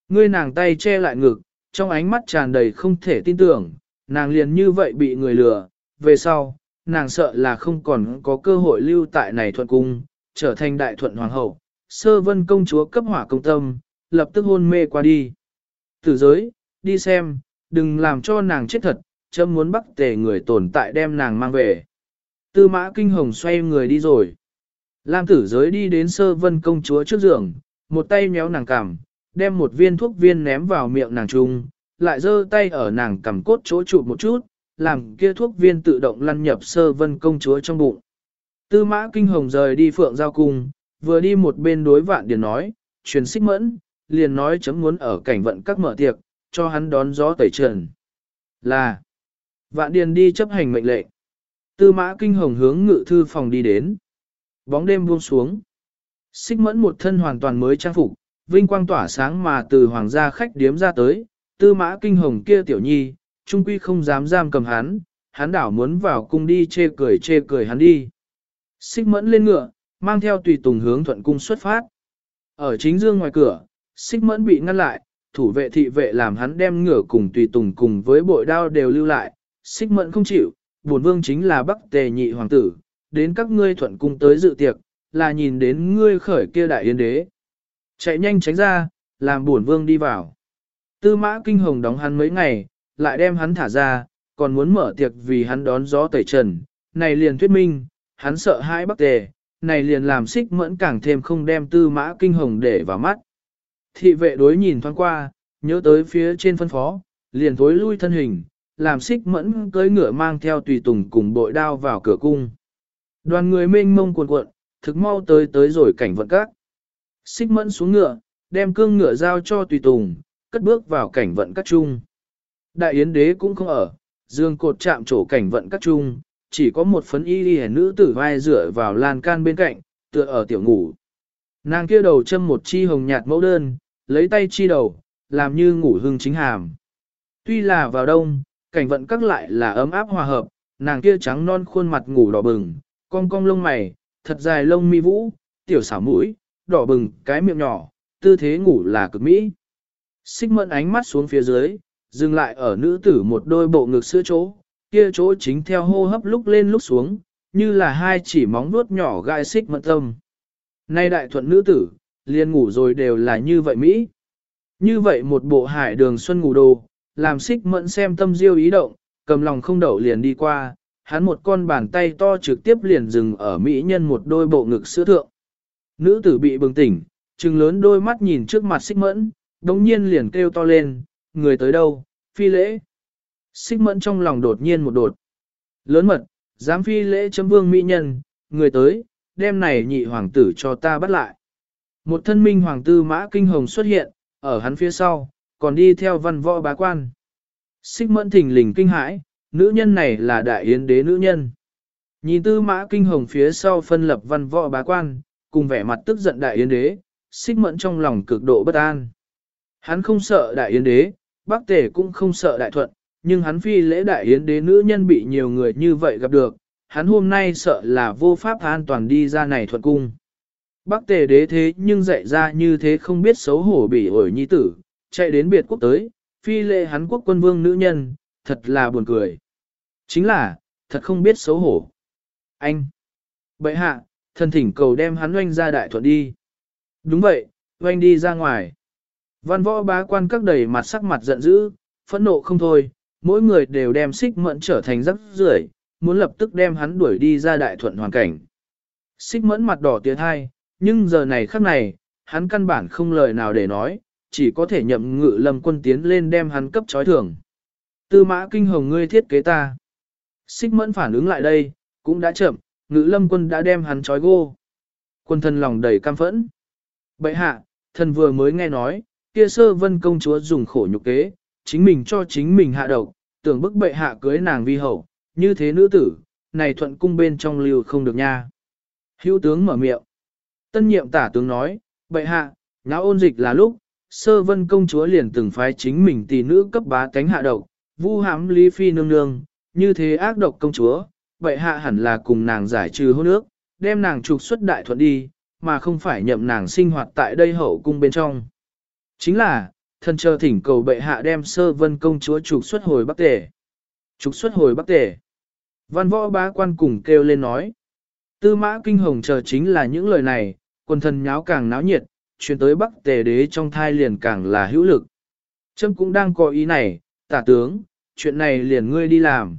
Ngươi nàng tay che lại ngực, trong ánh mắt tràn đầy không thể tin tưởng, nàng liền như vậy bị người lừa, về sau, nàng sợ là không còn có cơ hội lưu tại này thuận cung, trở thành đại thuận hoàng hậu. Sơ vân công chúa cấp hỏa công tâm, lập tức hôn mê qua đi. Tử giới, đi xem, đừng làm cho nàng chết thật, chấm muốn bắt tề người tồn tại đem nàng mang về. Tư mã kinh hồng xoay người đi rồi. Lam tử giới đi đến sơ vân công chúa trước giường, một tay nhéo nàng cằm, đem một viên thuốc viên ném vào miệng nàng trung, lại giơ tay ở nàng cằm cốt chỗ trụ một chút, làm kia thuốc viên tự động lăn nhập sơ vân công chúa trong bụng. Tư mã kinh hồng rời đi phượng giao cung, vừa đi một bên đối vạn điền nói, truyền xích mẫn, liền nói chấm muốn ở cảnh vận các mở tiệc, cho hắn đón gió tẩy trần. Là, vạn điền đi chấp hành mệnh lệnh. Tư mã kinh hồng hướng ngự thư phòng đi đến. Bóng đêm buông xuống. Xích mẫn một thân hoàn toàn mới trang phục, vinh quang tỏa sáng mà từ hoàng gia khách điếm ra tới, tư mã kinh hồng kia tiểu nhi, trung quy không dám giam cầm hắn, hắn đảo muốn vào cung đi chê cười chê cười hắn đi. Xích mẫn lên ngựa, mang theo tùy tùng hướng thuận cung xuất phát. Ở chính dương ngoài cửa, xích mẫn bị ngăn lại, thủ vệ thị vệ làm hắn đem ngựa cùng tùy tùng cùng với bội đao đều lưu lại. Xích mẫn không chịu, Bổn vương chính là bắc tề nhị hoàng tử, đến các ngươi thuận cung tới dự tiệc, là nhìn đến ngươi khởi kia đại yên đế. Chạy nhanh tránh ra, làm bổn vương đi vào. Tư mã kinh hồng đóng hắn mấy ngày, lại đem hắn thả ra, còn muốn mở tiệc vì hắn đón gió tẩy trần, này liền thuyết minh, hắn sợ hãi bắc tề, này liền làm xích mẫn càng thêm không đem tư mã kinh hồng để vào mắt. Thị vệ đối nhìn thoáng qua, nhớ tới phía trên phân phó, liền thối lui thân hình, làm xích mẫn cưỡi ngựa mang theo tùy tùng cùng bội đao vào cửa cung. Đoàn người mênh mông cuộn cuộn, thực mau tới tới rồi cảnh vận các. Xích mẫn xuống ngựa, đem cương ngựa giao cho tùy tùng, cất bước vào cảnh vận các trung. Đại yến đế cũng không ở, dương cột chạm chỗ cảnh vận các trung, chỉ có một phấn y đi nữ tử vai dựa vào lan can bên cạnh, tựa ở tiểu ngủ. Nàng kia đầu châm một chi hồng nhạt mẫu đơn, lấy tay chi đầu, làm như ngủ hưng chính hàm. Tuy là vào đông, cảnh vận các lại là ấm áp hòa hợp, nàng kia trắng non khuôn mặt ngủ đỏ bừng, cong cong lông mày, thật dài lông mi vũ, tiểu xảo mũi, đỏ bừng, cái miệng nhỏ, tư thế ngủ là cực mỹ. Xích mẫn ánh mắt xuống phía dưới, dừng lại ở nữ tử một đôi bộ ngực sữa chỗ, kia chỗ chính theo hô hấp lúc lên lúc xuống, như là hai chỉ móng vuốt nhỏ gai xích mẫn tâm. Nay đại thuận nữ tử, liền ngủ rồi đều là như vậy Mỹ. Như vậy một bộ hải đường xuân ngủ đồ, làm xích mẫn xem tâm diêu ý động, cầm lòng không đậu liền đi qua, hắn một con bàn tay to trực tiếp liền dừng ở Mỹ nhân một đôi bộ ngực sữa thượng. Nữ tử bị bừng tỉnh, trừng lớn đôi mắt nhìn trước mặt xích mẫn, đống nhiên liền kêu to lên, người tới đâu, phi lễ. Xích mẫn trong lòng đột nhiên một đột. Lớn mật, dám phi lễ chấm vương mỹ nhân, người tới, đem này nhị hoàng tử cho ta bắt lại. Một thân minh hoàng tư mã kinh hồng xuất hiện, ở hắn phía sau, còn đi theo văn võ bá quan. Xích mẫn thỉnh lình kinh hãi, nữ nhân này là đại yến đế nữ nhân. Nhìn tư mã kinh hồng phía sau phân lập văn võ bá quan, cùng vẻ mặt tức giận đại yến đế, xích mẫn trong lòng cực độ bất an. Hắn không sợ đại yến đế, bác tể cũng không sợ đại thuận, nhưng hắn phi lễ đại yến đế nữ nhân bị nhiều người như vậy gặp được, hắn hôm nay sợ là vô pháp an toàn đi ra này thuận cung. Bác tề đế thế nhưng dạy ra như thế không biết xấu hổ bị ổi nhi tử, chạy đến biệt quốc tới, phi lệ hắn quốc quân vương nữ nhân, thật là buồn cười. Chính là, thật không biết xấu hổ. Anh! Bậy hạ, thần thỉnh cầu đem hắn oanh ra đại thuận đi. Đúng vậy, oanh đi ra ngoài. Văn võ bá quan các đầy mặt sắc mặt giận dữ, phẫn nộ không thôi, mỗi người đều đem xích mẫn trở thành rắc rưởi, muốn lập tức đem hắn đuổi đi ra đại thuận hoàn cảnh. Xích mẫn mặt đỏ tiếng hai, nhưng giờ này khắc này, hắn căn bản không lời nào để nói, chỉ có thể nhậm ngự lâm quân tiến lên đem hắn cấp trói thưởng. Tư mã kinh hồng ngươi thiết kế ta. Xích mẫn phản ứng lại đây, cũng đã chậm, ngự lâm quân đã đem hắn trói gô. Quân thần lòng đầy cam phẫn. Bậy hạ, thần vừa mới nghe nói, kia sơ vân công chúa dùng khổ nhục kế, chính mình cho chính mình hạ độc, tưởng bức bệ hạ cưới nàng vi hậu, như thế nữ tử, này thuận cung bên trong lưu không được nha. Hữu tướng mở miệng. Tân nhiệm tả tướng nói, bệ hạ, náo ôn dịch là lúc, sơ vân công chúa liền từng phái chính mình tỷ nữ cấp bá cánh hạ độc, vu hãm lý phi nương nương, như thế ác độc công chúa, bệ hạ hẳn là cùng nàng giải trừ hôn ước, đem nàng trục xuất đại thuận đi, mà không phải nhậm nàng sinh hoạt tại đây hậu cung bên trong. Chính là, thần chờ thỉnh cầu bệ hạ đem sơ vân công chúa trục xuất hồi bắc tề. Trục xuất hồi bắc tề. Văn võ bá quan cùng kêu lên nói. Tư mã kinh hồng chờ chính là những lời này, quần thần nháo càng náo nhiệt, chuyển tới bắc tề đế trong thai liền càng là hữu lực. Trâm cũng đang có ý này, tả tướng, chuyện này liền ngươi đi làm.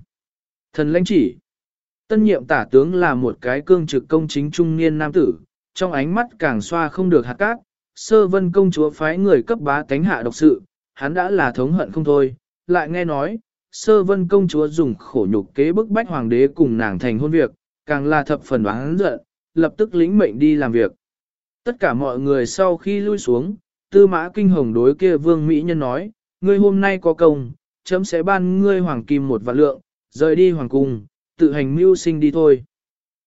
Thần lãnh chỉ. Tân nhiệm tả tướng là một cái cương trực công chính trung niên nam tử, trong ánh mắt càng xoa không được hạt cát, sơ vân công chúa phái người cấp bá tánh hạ độc sự, hắn đã là thống hận không thôi, lại nghe nói, sơ vân công chúa dùng khổ nhục kế bức bách hoàng đế cùng nàng thành hôn việc, càng là thập phần oán giận, lập tức lĩnh mệnh đi làm việc. Tất cả mọi người sau khi lui xuống, tư mã kinh hồng đối kia vương Mỹ Nhân nói, ngươi hôm nay có công, chấm sẽ ban ngươi hoàng kim một vạn lượng, rời đi hoàng cung, tự hành mưu sinh đi thôi.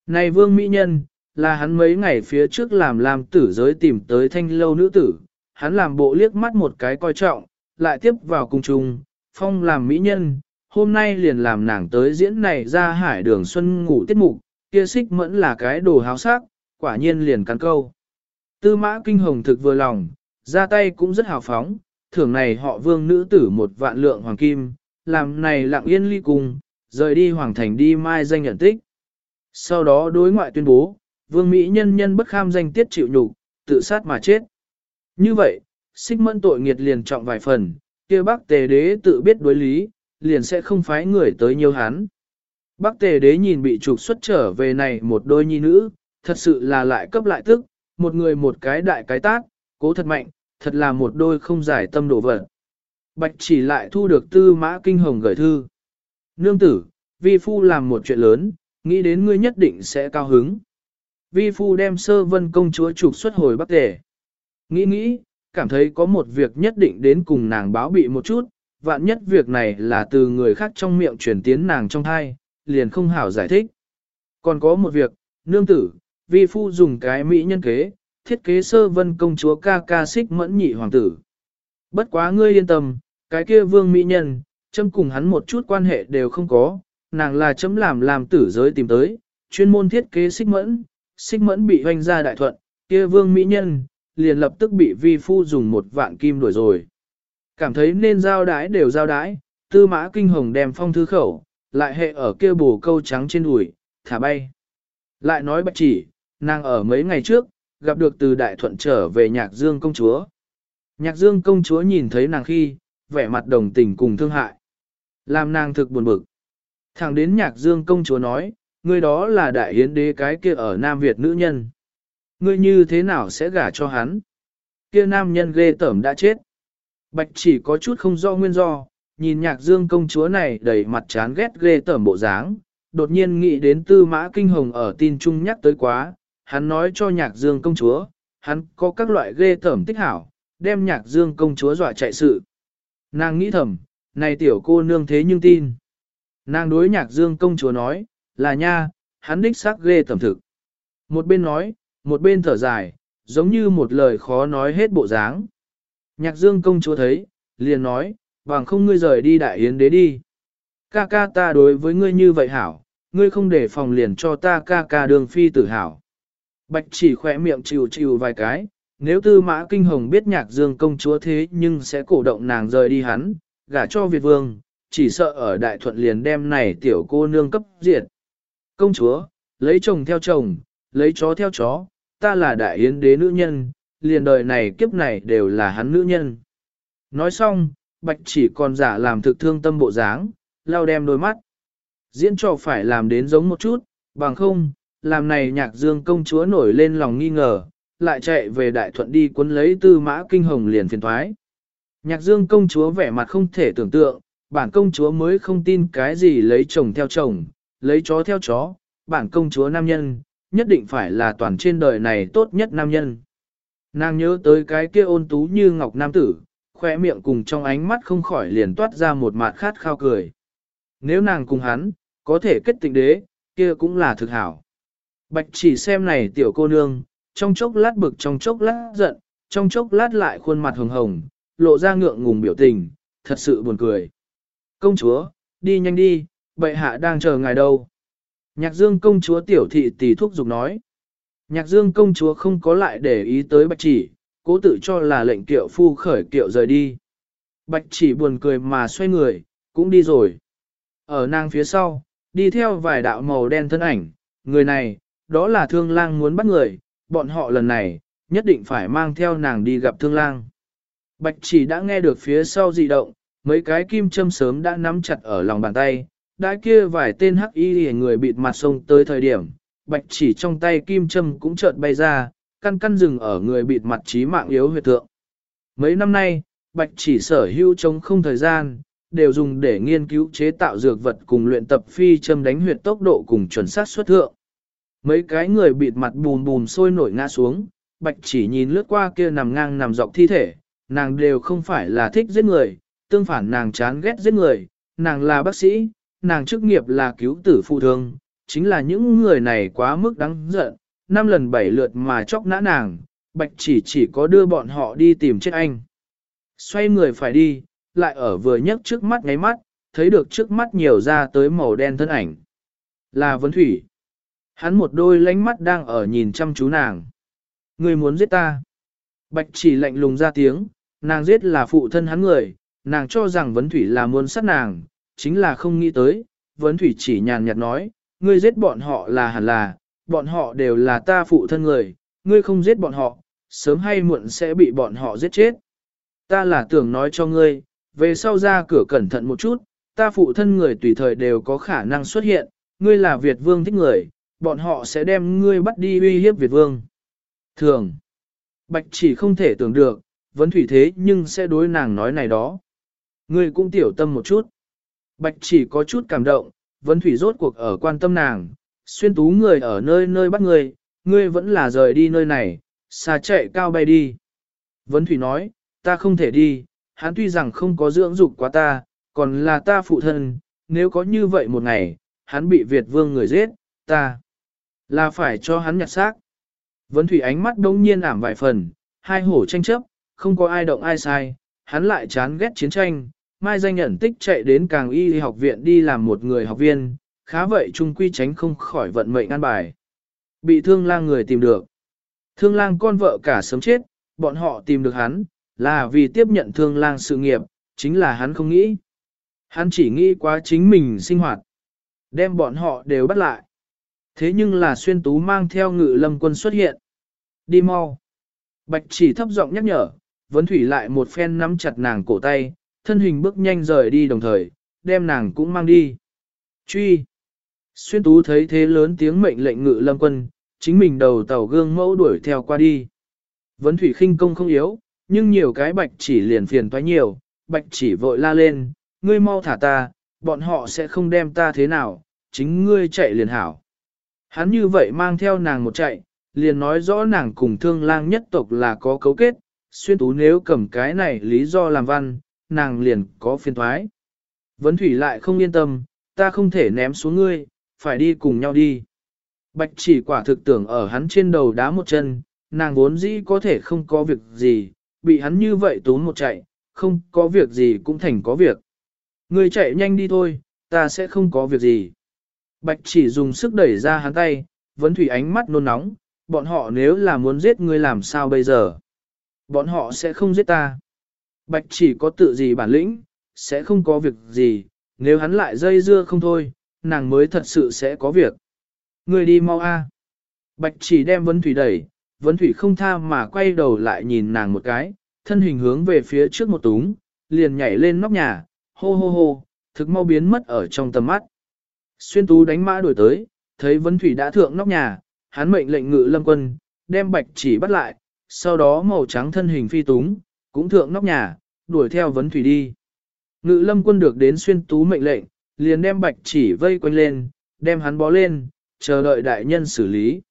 Này vương Mỹ Nhân, là hắn mấy ngày phía trước làm làm tử giới tìm tới thanh lâu nữ tử, hắn làm bộ liếc mắt một cái coi trọng, lại tiếp vào cung trung, phong làm mỹ nhân, hôm nay liền làm nàng tới diễn này ra hải đường xuân ngủ tiết mục, kia xích mẫn là cái đồ háo sắc, quả nhiên liền cắn câu. Tư mã kinh hồng thực vừa lòng, ra tay cũng rất hào phóng, thưởng này họ vương nữ tử một vạn lượng hoàng kim, làm này lặng yên ly cung, rời đi hoàng thành đi mai danh nhận tích. Sau đó đối ngoại tuyên bố, vương Mỹ nhân nhân bất kham danh tiết chịu nhục, tự sát mà chết. Như vậy, xích mẫn tội nghiệt liền trọng vài phần, kia bác tề đế tự biết đối lý, liền sẽ không phái người tới nhiều hắn. Bác tề đế nhìn bị trục xuất trở về này một đôi nhi nữ, thật sự là lại cấp lại tức, một người một cái đại cái tác, cố thật mạnh, thật là một đôi không giải tâm đổ vật. Bạch chỉ lại thu được tư mã kinh hồng gửi thư. Nương tử, vi phu làm một chuyện lớn, nghĩ đến ngươi nhất định sẽ cao hứng. Vi phu đem sơ vân công chúa trục xuất hồi bắc tề. Nghĩ nghĩ, cảm thấy có một việc nhất định đến cùng nàng báo bị một chút, vạn nhất việc này là từ người khác trong miệng truyền tiến nàng trong thai, liền không hảo giải thích. Còn có một việc, nương tử, vi phu dùng cái mỹ nhân kế, thiết kế sơ vân công chúa ca ca xích mẫn nhị hoàng tử. Bất quá ngươi yên tâm, cái kia vương mỹ nhân, châm cùng hắn một chút quan hệ đều không có, nàng là chấm làm làm tử giới tìm tới, chuyên môn thiết kế xích mẫn, xích mẫn bị hoanh ra đại thuận, kia vương mỹ nhân, liền lập tức bị vi phu dùng một vạn kim đuổi rồi. Cảm thấy nên giao đái đều giao đái, tư mã kinh hồng đem phong thư khẩu, lại hệ ở kia bù câu trắng trên đùi, thả bay. Lại nói bạch chỉ, nàng ở mấy ngày trước, gặp được từ đại thuận trở về nhạc dương công chúa. Nhạc dương công chúa nhìn thấy nàng khi, vẻ mặt đồng tình cùng thương hại. Làm nàng thực buồn bực. Thẳng đến nhạc dương công chúa nói, người đó là đại hiến đế cái kia ở Nam Việt nữ nhân ngươi như thế nào sẽ gả cho hắn? Kia nam nhân ghê tởm đã chết. Bạch chỉ có chút không do nguyên do, nhìn nhạc dương công chúa này đầy mặt chán ghét ghê tởm bộ dáng, đột nhiên nghĩ đến tư mã kinh hồng ở tin trung nhắc tới quá, hắn nói cho nhạc dương công chúa, hắn có các loại ghê tởm tích hảo, đem nhạc dương công chúa dọa chạy sự. Nàng nghĩ thầm, này tiểu cô nương thế nhưng tin. Nàng đối nhạc dương công chúa nói, là nha, hắn đích xác ghê thẩm thực. Một bên nói, một bên thở dài, giống như một lời khó nói hết bộ dáng. Nhạc dương công chúa thấy, liền nói, bằng không ngươi rời đi đại yến đế đi. Ca ca ta đối với ngươi như vậy hảo, ngươi không để phòng liền cho ta ca ca đường phi tử hảo. Bạch chỉ khỏe miệng chịu chịu vài cái, nếu tư mã kinh hồng biết nhạc dương công chúa thế nhưng sẽ cổ động nàng rời đi hắn, gả cho Việt vương, chỉ sợ ở đại thuận liền đem này tiểu cô nương cấp diệt. Công chúa, lấy chồng theo chồng, lấy chó theo chó, ta là đại yến đế nữ nhân, liền đời này kiếp này đều là hắn nữ nhân. Nói xong, bạch chỉ còn giả làm thực thương tâm bộ dáng, lau đem đôi mắt. Diễn trò phải làm đến giống một chút, bằng không, làm này nhạc dương công chúa nổi lên lòng nghi ngờ, lại chạy về đại thuận đi cuốn lấy tư mã kinh hồng liền phiền thoái. Nhạc dương công chúa vẻ mặt không thể tưởng tượng, bản công chúa mới không tin cái gì lấy chồng theo chồng, lấy chó theo chó, bản công chúa nam nhân, nhất định phải là toàn trên đời này tốt nhất nam nhân. Nàng nhớ tới cái kia ôn tú như ngọc nam tử, khoe miệng cùng trong ánh mắt không khỏi liền toát ra một mạt khát khao cười. Nếu nàng cùng hắn, có thể kết tịnh đế, kia cũng là thực hảo. Bạch chỉ xem này tiểu cô nương, trong chốc lát bực trong chốc lát giận, trong chốc lát lại khuôn mặt hồng hồng, lộ ra ngượng ngùng biểu tình, thật sự buồn cười. Công chúa, đi nhanh đi, bệ hạ đang chờ ngài đâu. Nhạc dương công chúa tiểu thị tỷ thúc giục nói. Nhạc dương công chúa không có lại để ý tới bạch chỉ, cố tự cho là lệnh kiệu phu khởi kiệu rời đi. Bạch chỉ buồn cười mà xoay người, cũng đi rồi. Ở nàng phía sau, đi theo vài đạo màu đen thân ảnh, người này, đó là thương lang muốn bắt người, bọn họ lần này, nhất định phải mang theo nàng đi gặp thương lang. Bạch chỉ đã nghe được phía sau dị động, mấy cái kim châm sớm đã nắm chặt ở lòng bàn tay, đã kia vài tên hắc y người bịt mặt sông tới thời điểm, bạch chỉ trong tay kim châm cũng chợt bay ra, căn căn rừng ở người bịt mặt trí mạng yếu huyệt thượng. Mấy năm nay, bạch chỉ sở hữu chống không thời gian, đều dùng để nghiên cứu chế tạo dược vật cùng luyện tập phi châm đánh huyệt tốc độ cùng chuẩn xác xuất thượng. Mấy cái người bịt mặt bùm bùm sôi nổi ngã xuống, bạch chỉ nhìn lướt qua kia nằm ngang nằm dọc thi thể, nàng đều không phải là thích giết người, tương phản nàng chán ghét giết người, nàng là bác sĩ, nàng chức nghiệp là cứu tử phụ thương, chính là những người này quá mức đáng giận, năm lần bảy lượt mà chóc nã nàng, bạch chỉ chỉ có đưa bọn họ đi tìm chết anh. Xoay người phải đi, lại ở vừa nhấc trước mắt ngáy mắt, thấy được trước mắt nhiều ra tới màu đen thân ảnh. Là Vấn Thủy. Hắn một đôi lánh mắt đang ở nhìn chăm chú nàng. Người muốn giết ta. Bạch chỉ lạnh lùng ra tiếng, nàng giết là phụ thân hắn người, nàng cho rằng Vấn Thủy là muốn sát nàng, chính là không nghĩ tới. Vấn Thủy chỉ nhàn nhạt nói, ngươi giết bọn họ là hẳn là, bọn họ đều là ta phụ thân người, ngươi không giết bọn họ, sớm hay muộn sẽ bị bọn họ giết chết. Ta là tưởng nói cho ngươi, về sau ra cửa cẩn thận một chút, ta phụ thân người tùy thời đều có khả năng xuất hiện, ngươi là Việt vương thích người, bọn họ sẽ đem ngươi bắt đi uy hiếp Việt vương. Thường, Bạch chỉ không thể tưởng được, vấn thủy thế nhưng sẽ đối nàng nói này đó. Ngươi cũng tiểu tâm một chút. Bạch chỉ có chút cảm động, vấn thủy rốt cuộc ở quan tâm nàng, xuyên tú người ở nơi nơi bắt ngươi, ngươi vẫn là rời đi nơi này, xa chạy cao bay đi. Vấn thủy nói, ta không thể đi, hắn tuy rằng không có dưỡng dục quá ta, còn là ta phụ thân, nếu có như vậy một ngày, hắn bị Việt vương người giết, ta là phải cho hắn nhặt xác. Vấn thủy ánh mắt đông nhiên ảm vài phần, hai hổ tranh chấp, không có ai động ai sai, hắn lại chán ghét chiến tranh, mai danh nhận tích chạy đến càng y học viện đi làm một người học viên, khá vậy trung quy tránh không khỏi vận mệnh an bài. Bị thương lang người tìm được. Thương lang con vợ cả sớm chết, bọn họ tìm được hắn, là vì tiếp nhận thương lang sự nghiệp, chính là hắn không nghĩ. Hắn chỉ nghĩ quá chính mình sinh hoạt. Đem bọn họ đều bắt lại. Thế nhưng là xuyên tú mang theo ngự lâm quân xuất hiện. Đi mau. Bạch chỉ thấp giọng nhắc nhở, vấn thủy lại một phen nắm chặt nàng cổ tay, thân hình bước nhanh rời đi đồng thời, đem nàng cũng mang đi. Truy. Xuyên tú thấy thế lớn tiếng mệnh lệnh ngự lâm quân, chính mình đầu tàu gương mẫu đuổi theo qua đi. Vấn thủy khinh công không yếu, nhưng nhiều cái bạch chỉ liền phiền toái nhiều, bạch chỉ vội la lên, ngươi mau thả ta, bọn họ sẽ không đem ta thế nào, chính ngươi chạy liền hảo. Hắn như vậy mang theo nàng một chạy, liền nói rõ nàng cùng thương lang nhất tộc là có cấu kết, xuyên tú nếu cầm cái này lý do làm văn, nàng liền có phiền thoái. Vấn thủy lại không yên tâm, ta không thể ném xuống ngươi, phải đi cùng nhau đi. Bạch chỉ quả thực tưởng ở hắn trên đầu đá một chân, nàng vốn dĩ có thể không có việc gì, bị hắn như vậy tốn một chạy, không có việc gì cũng thành có việc. Ngươi chạy nhanh đi thôi, ta sẽ không có việc gì. Bạch chỉ dùng sức đẩy ra hắn tay, vấn thủy ánh mắt nôn nóng, bọn họ nếu là muốn giết ngươi làm sao bây giờ? Bọn họ sẽ không giết ta. Bạch chỉ có tự gì bản lĩnh, sẽ không có việc gì, nếu hắn lại dây dưa không thôi, nàng mới thật sự sẽ có việc. Ngươi đi mau a. Bạch chỉ đem vấn thủy đẩy, vấn thủy không tha mà quay đầu lại nhìn nàng một cái, thân hình hướng về phía trước một túng, liền nhảy lên nóc nhà, hô hô hô, thực mau biến mất ở trong tầm mắt. Xuyên tú đánh mã đuổi tới, thấy vấn thủy đã thượng nóc nhà, hắn mệnh lệnh ngự lâm quân, đem bạch chỉ bắt lại, sau đó màu trắng thân hình phi túng, cũng thượng nóc nhà, đuổi theo vấn thủy đi. Ngự lâm quân được đến xuyên tú mệnh lệnh, liền đem bạch chỉ vây quanh lên, đem hắn bó lên, chờ đợi đại nhân xử lý.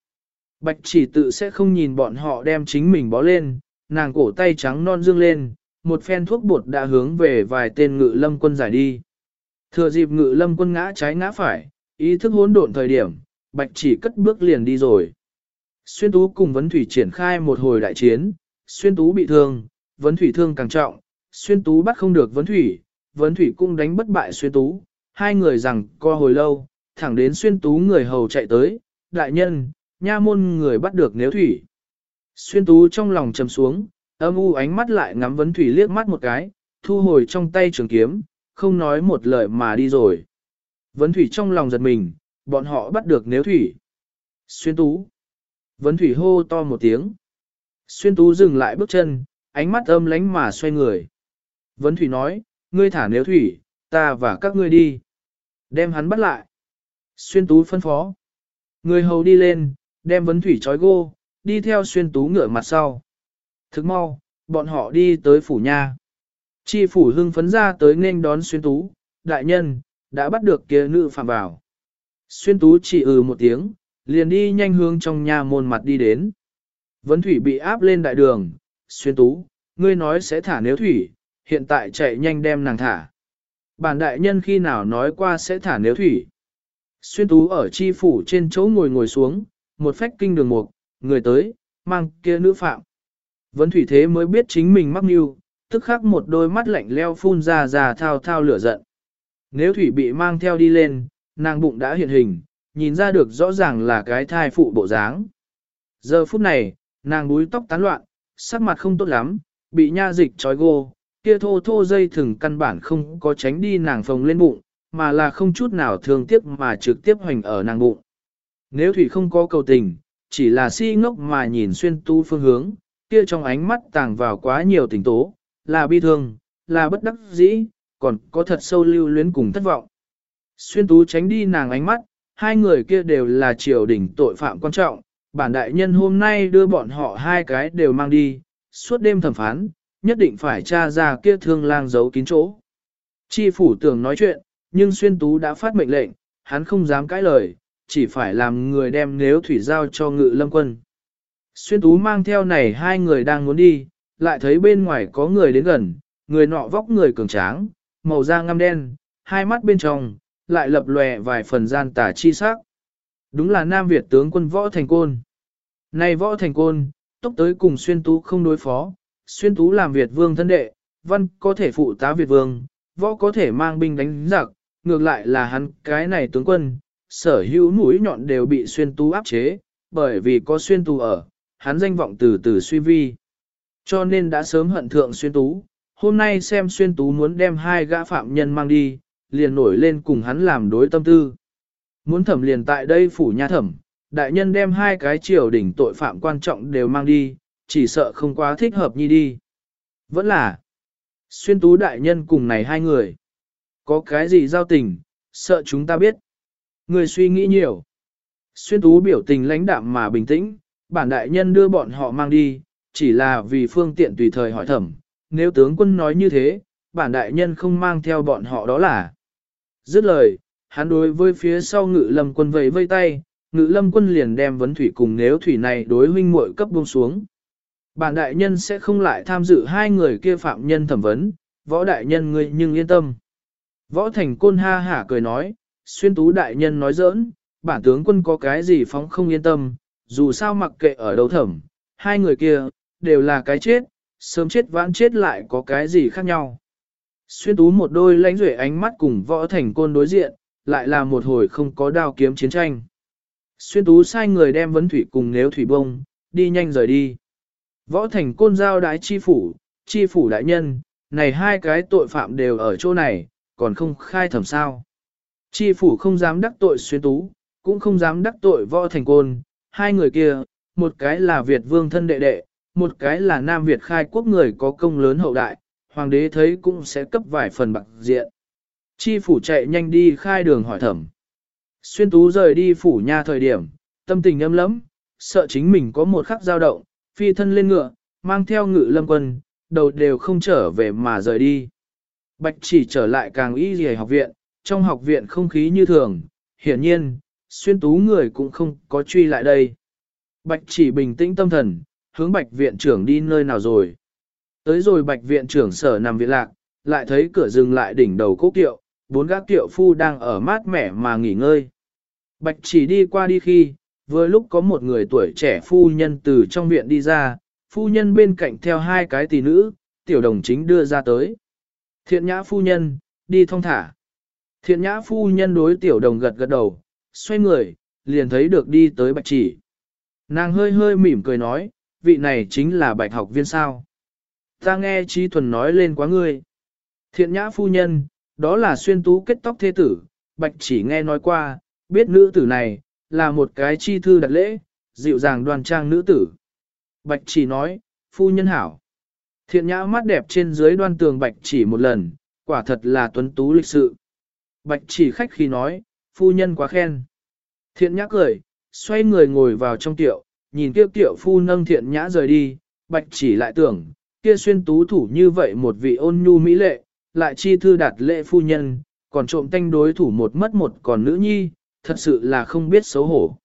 Bạch chỉ tự sẽ không nhìn bọn họ đem chính mình bó lên, nàng cổ tay trắng non dương lên, một phen thuốc bột đã hướng về vài tên ngự lâm quân giải đi. Thừa dịp ngự lâm quân ngã trái ngã phải, ý thức hỗn độn thời điểm, bạch chỉ cất bước liền đi rồi. Xuyên tú cùng vấn thủy triển khai một hồi đại chiến, xuyên tú bị thương, vấn thủy thương càng trọng, xuyên tú bắt không được vấn thủy, vấn thủy cũng đánh bất bại xuyên tú, hai người rằng co hồi lâu, thẳng đến xuyên tú người hầu chạy tới, đại nhân, nha môn người bắt được nếu thủy. Xuyên tú trong lòng trầm xuống, âm u ánh mắt lại ngắm vấn thủy liếc mắt một cái, thu hồi trong tay trường kiếm, không nói một lời mà đi rồi. Vấn thủy trong lòng giật mình, bọn họ bắt được nếu thủy. Xuyên tú. Vấn thủy hô to một tiếng. Xuyên tú dừng lại bước chân, ánh mắt âm lánh mà xoay người. Vấn thủy nói, ngươi thả nếu thủy, ta và các ngươi đi. Đem hắn bắt lại. Xuyên tú phân phó. Người hầu đi lên, đem vấn thủy trói gô, đi theo xuyên tú ngựa mặt sau. Thức mau, bọn họ đi tới phủ nha. Chi phủ hưng phấn ra tới nên đón xuyên tú, đại nhân, đã bắt được kia nữ phạm vào. Xuyên tú chỉ ừ một tiếng, liền đi nhanh hướng trong nhà môn mặt đi đến. Vấn thủy bị áp lên đại đường, xuyên tú, ngươi nói sẽ thả nếu thủy, hiện tại chạy nhanh đem nàng thả. Bản đại nhân khi nào nói qua sẽ thả nếu thủy. Xuyên tú ở chi phủ trên chỗ ngồi ngồi xuống, một phách kinh đường mục, người tới, mang kia nữ phạm. Vấn thủy thế mới biết chính mình mắc mưu, tức khắc một đôi mắt lạnh leo phun ra ra thao thao lửa giận. Nếu thủy bị mang theo đi lên, nàng bụng đã hiện hình, nhìn ra được rõ ràng là cái thai phụ bộ dáng. Giờ phút này, nàng búi tóc tán loạn, sắc mặt không tốt lắm, bị nha dịch trói gô, kia thô thô dây thừng căn bản không có tránh đi nàng phồng lên bụng, mà là không chút nào thương tiếc mà trực tiếp hoành ở nàng bụng. Nếu thủy không có cầu tình, chỉ là si ngốc mà nhìn xuyên tu phương hướng, kia trong ánh mắt tàng vào quá nhiều tình tố, là bi thương, là bất đắc dĩ, còn có thật sâu lưu luyến cùng thất vọng. Xuyên tú tránh đi nàng ánh mắt, hai người kia đều là triều đình tội phạm quan trọng, bản đại nhân hôm nay đưa bọn họ hai cái đều mang đi, suốt đêm thẩm phán, nhất định phải tra ra kia thương lang giấu kín chỗ. Chi phủ tưởng nói chuyện, nhưng xuyên tú đã phát mệnh lệnh, hắn không dám cãi lời, chỉ phải làm người đem nếu thủy giao cho ngự lâm quân. Xuyên tú mang theo này hai người đang muốn đi, lại thấy bên ngoài có người đến gần, người nọ vóc người cường tráng, màu da ngăm đen, hai mắt bên trong, lại lập lòe vài phần gian tả chi sắc. Đúng là Nam Việt tướng quân Võ Thành Côn. Này Võ Thành Côn, tốc tới cùng Xuyên Tú không đối phó, Xuyên Tú làm Việt vương thân đệ, văn có thể phụ tá Việt vương, võ có thể mang binh đánh giặc, ngược lại là hắn cái này tướng quân, sở hữu mũi nhọn đều bị Xuyên Tú áp chế, bởi vì có Xuyên Tú ở, hắn danh vọng từ từ suy vi. Cho nên đã sớm hận thượng Xuyên Tú, hôm nay xem Xuyên Tú muốn đem hai gã phạm nhân mang đi, liền nổi lên cùng hắn làm đối tâm tư. Muốn thẩm liền tại đây phủ nhà thẩm, đại nhân đem hai cái triều đỉnh tội phạm quan trọng đều mang đi, chỉ sợ không quá thích hợp nhi đi. Vẫn là, xuyên tú đại nhân cùng này hai người. Có cái gì giao tình, sợ chúng ta biết. Người suy nghĩ nhiều. Xuyên tú biểu tình lãnh đạm mà bình tĩnh, bản đại nhân đưa bọn họ mang đi, chỉ là vì phương tiện tùy thời hỏi thẩm. Nếu tướng quân nói như thế, bản đại nhân không mang theo bọn họ đó là. Dứt lời, hắn đối với phía sau ngự lâm quân vẫy vây tay, ngự lâm quân liền đem vấn thủy cùng nếu thủy này đối huynh muội cấp buông xuống. Bản đại nhân sẽ không lại tham dự hai người kia phạm nhân thẩm vấn, võ đại nhân ngươi nhưng yên tâm. Võ thành côn ha hả cười nói, xuyên tú đại nhân nói giỡn, bản tướng quân có cái gì phóng không yên tâm, dù sao mặc kệ ở đâu thẩm, hai người kia, đều là cái chết, sớm chết vãn chết lại có cái gì khác nhau. Xuyên tú một đôi lãnh duệ ánh mắt cùng võ thành côn đối diện, lại là một hồi không có đao kiếm chiến tranh. Xuyên tú sai người đem vấn thủy cùng nếu thủy bông, đi nhanh rời đi. Võ thành côn giao đái chi phủ, chi phủ đại nhân, này hai cái tội phạm đều ở chỗ này, còn không khai thẩm sao. Chi phủ không dám đắc tội xuyên tú, cũng không dám đắc tội võ thành côn, hai người kia, một cái là Việt vương thân đệ đệ, một cái là Nam Việt khai quốc người có công lớn hậu đại, hoàng đế thấy cũng sẽ cấp vài phần bạc diện. Chi phủ chạy nhanh đi khai đường hỏi thẩm. Xuyên tú rời đi phủ nha thời điểm, tâm tình âm lắm, sợ chính mình có một khắc dao động, phi thân lên ngựa, mang theo ngự lâm quân, đầu đều không trở về mà rời đi. Bạch chỉ trở lại càng y gì học viện, trong học viện không khí như thường, hiển nhiên, xuyên tú người cũng không có truy lại đây. Bạch chỉ bình tĩnh tâm thần, hướng bạch viện trưởng đi nơi nào rồi. Tới rồi bạch viện trưởng sở nằm viện lạc, lại thấy cửa dừng lại đỉnh đầu cố kiệu, bốn gác kiệu phu đang ở mát mẻ mà nghỉ ngơi. Bạch chỉ đi qua đi khi, vừa lúc có một người tuổi trẻ phu nhân từ trong viện đi ra, phu nhân bên cạnh theo hai cái tỷ nữ, tiểu đồng chính đưa ra tới. Thiện nhã phu nhân, đi thong thả. Thiện nhã phu nhân đối tiểu đồng gật gật đầu, xoay người, liền thấy được đi tới bạch chỉ. Nàng hơi hơi mỉm cười nói, vị này chính là bạch học viên sao. Ta nghe trí thuần nói lên quá ngươi. Thiện nhã phu nhân, đó là xuyên tú kết tóc thế tử, bạch chỉ nghe nói qua, biết nữ tử này, là một cái chi thư đặt lễ, dịu dàng đoan trang nữ tử. Bạch chỉ nói, phu nhân hảo. Thiện nhã mắt đẹp trên dưới đoan tường bạch chỉ một lần, quả thật là tuấn tú lịch sự. Bạch chỉ khách khi nói, phu nhân quá khen. Thiện nhã cười, xoay người ngồi vào trong tiệu, nhìn kia tiệu phu nâng thiện nhã rời đi, bạch chỉ lại tưởng, kia xuyên tú thủ như vậy một vị ôn nhu mỹ lệ, lại chi thư đạt lệ phu nhân, còn trộm tanh đối thủ một mất một còn nữ nhi, thật sự là không biết xấu hổ.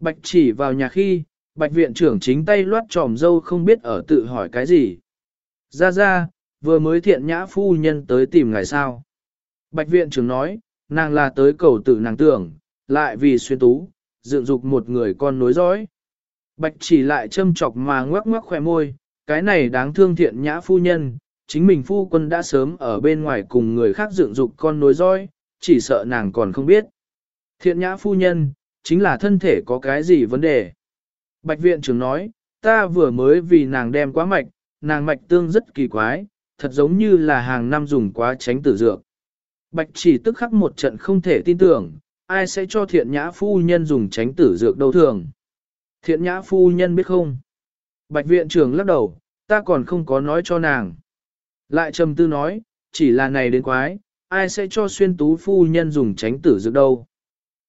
Bạch chỉ vào nhà khi, bạch viện trưởng chính tay loát tròm dâu không biết ở tự hỏi cái gì. Ra ra, vừa mới thiện nhã phu nhân tới tìm ngài sao. Bạch viện trưởng nói, nàng là tới cầu tử nàng tưởng, lại vì xuyên tú, dựng dục một người con nối dõi. Bạch chỉ lại châm chọc mà ngoắc ngoắc khỏe môi, cái này đáng thương thiện nhã phu nhân, chính mình phu quân đã sớm ở bên ngoài cùng người khác dựng dục con nối roi, chỉ sợ nàng còn không biết. Thiện nhã phu nhân, chính là thân thể có cái gì vấn đề. Bạch viện trưởng nói, ta vừa mới vì nàng đem quá mạch, nàng mạch tương rất kỳ quái, thật giống như là hàng năm dùng quá tránh tử dược. Bạch chỉ tức khắc một trận không thể tin tưởng, ai sẽ cho thiện nhã phu nhân dùng tránh tử dược đâu thường. Thiện nhã phu nhân biết không? Bạch viện trưởng lắc đầu, ta còn không có nói cho nàng. Lại trầm tư nói, chỉ là này đến quái, ai sẽ cho xuyên tú phu nhân dùng tránh tử dược đâu.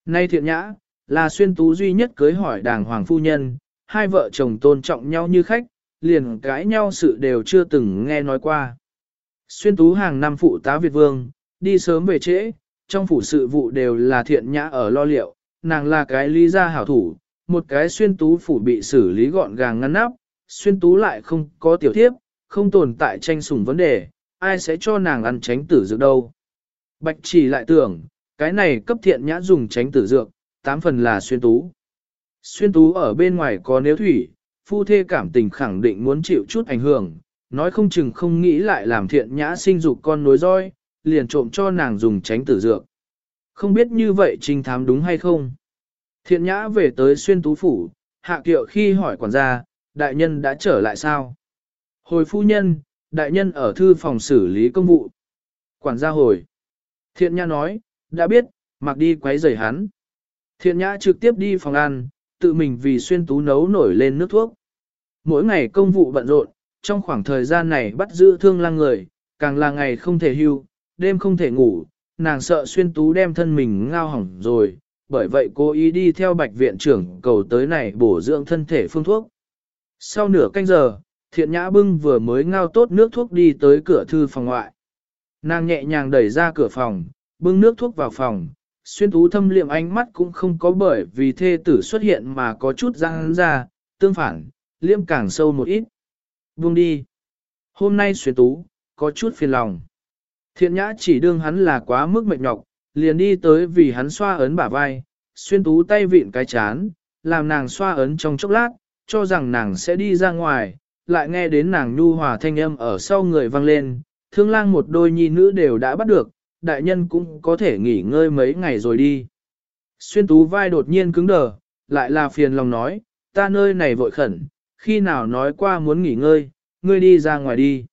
Nay thiện nhã, là xuyên tú duy nhất cưới hỏi đàng hoàng phu nhân, hai vợ chồng tôn trọng nhau như khách, liền cãi nhau sự đều chưa từng nghe nói qua. Xuyên tú hàng năm phụ tá Việt Vương, đi sớm về trễ, trong phủ sự vụ đều là thiện nhã ở lo liệu, nàng là cái lý gia hảo thủ, một cái xuyên tú phủ bị xử lý gọn gàng ngăn nắp, xuyên tú lại không có tiểu thiếp, không tồn tại tranh sủng vấn đề, ai sẽ cho nàng ăn tránh tử dược đâu. Bạch chỉ lại tưởng, cái này cấp thiện nhã dùng tránh tử dược, tám phần là xuyên tú. Xuyên tú ở bên ngoài có nếu thủy, phu thê cảm tình khẳng định muốn chịu chút ảnh hưởng, nói không chừng không nghĩ lại làm thiện nhã sinh dục con nối roi, liền trộm cho nàng dùng tránh tử dược. Không biết như vậy trinh thám đúng hay không? Thiện nhã về tới xuyên tú phủ, hạ kiệu khi hỏi quản gia, đại nhân đã trở lại sao? Hồi phu nhân, đại nhân ở thư phòng xử lý công vụ. Quản gia hồi. Thiện nhã nói, đã biết, mặc đi quấy rầy hắn. Thiện nhã trực tiếp đi phòng ăn, tự mình vì xuyên tú nấu nổi lên nước thuốc. Mỗi ngày công vụ bận rộn, trong khoảng thời gian này bắt giữ thương lang người, càng là ngày không thể hưu, đêm không thể ngủ, nàng sợ xuyên tú đem thân mình ngao hỏng rồi, bởi vậy cô ý đi theo bạch viện trưởng cầu tới này bổ dưỡng thân thể phương thuốc. Sau nửa canh giờ, thiện nhã bưng vừa mới ngao tốt nước thuốc đi tới cửa thư phòng ngoại. Nàng nhẹ nhàng đẩy ra cửa phòng, bưng nước thuốc vào phòng, xuyên tú thâm liệm ánh mắt cũng không có bởi vì thê tử xuất hiện mà có chút răng ra, tương phản, liêm càng sâu một ít. Buông đi. Hôm nay xuyên tú, có chút phiền lòng. Thiện nhã chỉ đương hắn là quá mức mệt nhọc, liền đi tới vì hắn xoa ấn bả vai, xuyên tú tay vịn cái chán, làm nàng xoa ấn trong chốc lát, cho rằng nàng sẽ đi ra ngoài, lại nghe đến nàng nhu hòa thanh âm ở sau người vang lên, thương lang một đôi nhi nữ đều đã bắt được, đại nhân cũng có thể nghỉ ngơi mấy ngày rồi đi. Xuyên tú vai đột nhiên cứng đờ, lại là phiền lòng nói, ta nơi này vội khẩn, khi nào nói qua muốn nghỉ ngơi, ngươi đi ra ngoài đi.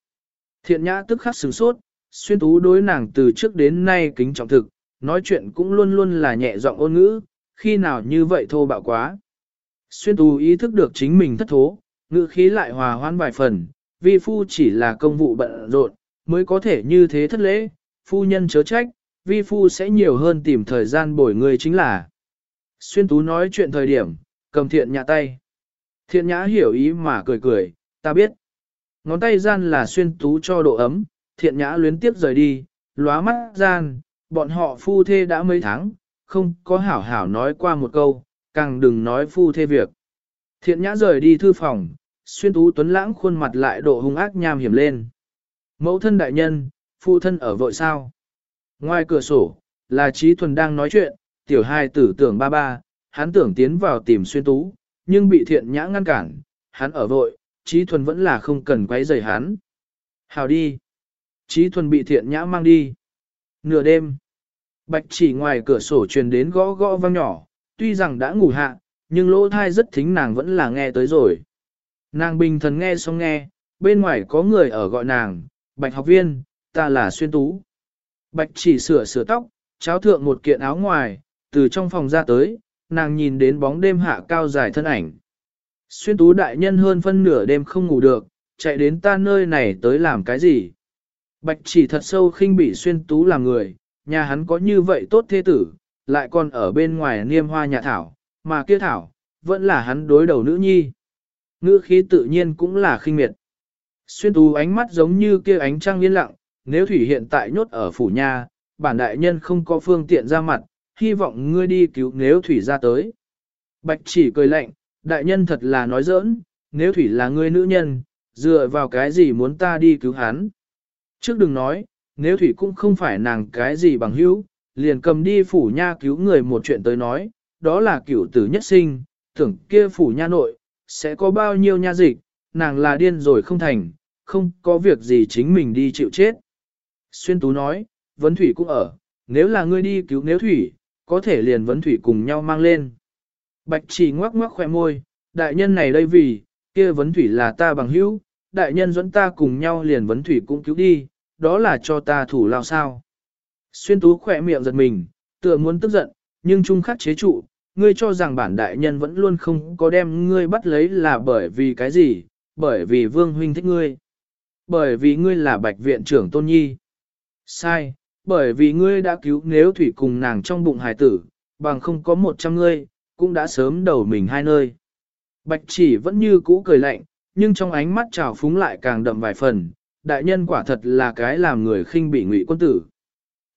Thiện nhã tức khắc sửng sốt, xuyên tú đối nàng từ trước đến nay kính trọng thực, nói chuyện cũng luôn luôn là nhẹ giọng ôn ngữ, khi nào như vậy thô bạo quá. Xuyên tú ý thức được chính mình thất thố, ngữ khí lại hòa hoãn vài phần, vi phu chỉ là công vụ bận rộn, mới có thể như thế thất lễ, phu nhân chớ trách, vi phu sẽ nhiều hơn tìm thời gian bồi người chính là. Xuyên tú nói chuyện thời điểm, cầm thiện nhã tay. Thiện nhã hiểu ý mà cười cười, ta biết. Ngón tay gian là xuyên tú cho độ ấm, thiện nhã luyến tiếp rời đi, lóa mắt gian, bọn họ phu thê đã mấy tháng, không có hảo hảo nói qua một câu, càng đừng nói phu thê việc. Thiện nhã rời đi thư phòng, xuyên tú tuấn lãng khuôn mặt lại độ hung ác nham hiểm lên. Mẫu thân đại nhân, phu thân ở vội sao? Ngoài cửa sổ, là trí thuần đang nói chuyện, tiểu hai tử tưởng ba ba, hắn tưởng tiến vào tìm xuyên tú, nhưng bị thiện nhã ngăn cản, hắn ở vội, trí thuần vẫn là không cần quấy rầy hắn. Hào đi. Trí thuần bị thiện nhã mang đi. Nửa đêm, bạch chỉ ngoài cửa sổ truyền đến gõ gõ vang nhỏ, tuy rằng đã ngủ hạ, nhưng lỗ thai rất thính nàng vẫn là nghe tới rồi. Nàng bình thần nghe xong nghe, bên ngoài có người ở gọi nàng, bạch học viên, ta là xuyên tú. Bạch chỉ sửa sửa tóc, cháo thượng một kiện áo ngoài, từ trong phòng ra tới, nàng nhìn đến bóng đêm hạ cao dài thân ảnh. Xuyên tú đại nhân hơn phân nửa đêm không ngủ được, chạy đến ta nơi này tới làm cái gì? Bạch chỉ thật sâu khinh bị xuyên tú làm người, nhà hắn có như vậy tốt thế tử, lại còn ở bên ngoài niêm hoa nhà thảo, mà kia thảo, vẫn là hắn đối đầu nữ nhi. Ngữ khí tự nhiên cũng là khinh miệt. Xuyên tú ánh mắt giống như kia ánh trăng yên lặng, nếu thủy hiện tại nhốt ở phủ nhà, bản đại nhân không có phương tiện ra mặt, hy vọng ngươi đi cứu nếu thủy ra tới. Bạch chỉ cười lạnh, đại nhân thật là nói giỡn, nếu thủy là ngươi nữ nhân, dựa vào cái gì muốn ta đi cứu hắn. Trước đừng nói, nếu thủy cũng không phải nàng cái gì bằng hữu, liền cầm đi phủ nha cứu người một chuyện tới nói, đó là cửu tử nhất sinh, tưởng kia phủ nha nội, sẽ có bao nhiêu nha dịch, nàng là điên rồi không thành, không có việc gì chính mình đi chịu chết. Xuyên Tú nói, vấn thủy cũng ở, nếu là ngươi đi cứu nếu thủy, có thể liền vấn thủy cùng nhau mang lên. Bạch chỉ ngoắc ngoắc khỏe môi, đại nhân này đây vì, kia vấn thủy là ta bằng hữu, đại nhân dẫn ta cùng nhau liền vấn thủy cũng cứu đi, đó là cho ta thủ lao sao. Xuyên tú khỏe miệng giật mình, tựa muốn tức giận, nhưng trung khắc chế trụ, ngươi cho rằng bản đại nhân vẫn luôn không có đem ngươi bắt lấy là bởi vì cái gì, bởi vì vương huynh thích ngươi. Bởi vì ngươi là bạch viện trưởng tôn nhi. Sai, bởi vì ngươi đã cứu nếu thủy cùng nàng trong bụng hài tử, bằng không có một trăm ngươi, cũng đã sớm đầu mình hai nơi. Bạch chỉ vẫn như cũ cười lạnh, nhưng trong ánh mắt trào phúng lại càng đậm vài phần, đại nhân quả thật là cái làm người khinh bị ngụy quân tử.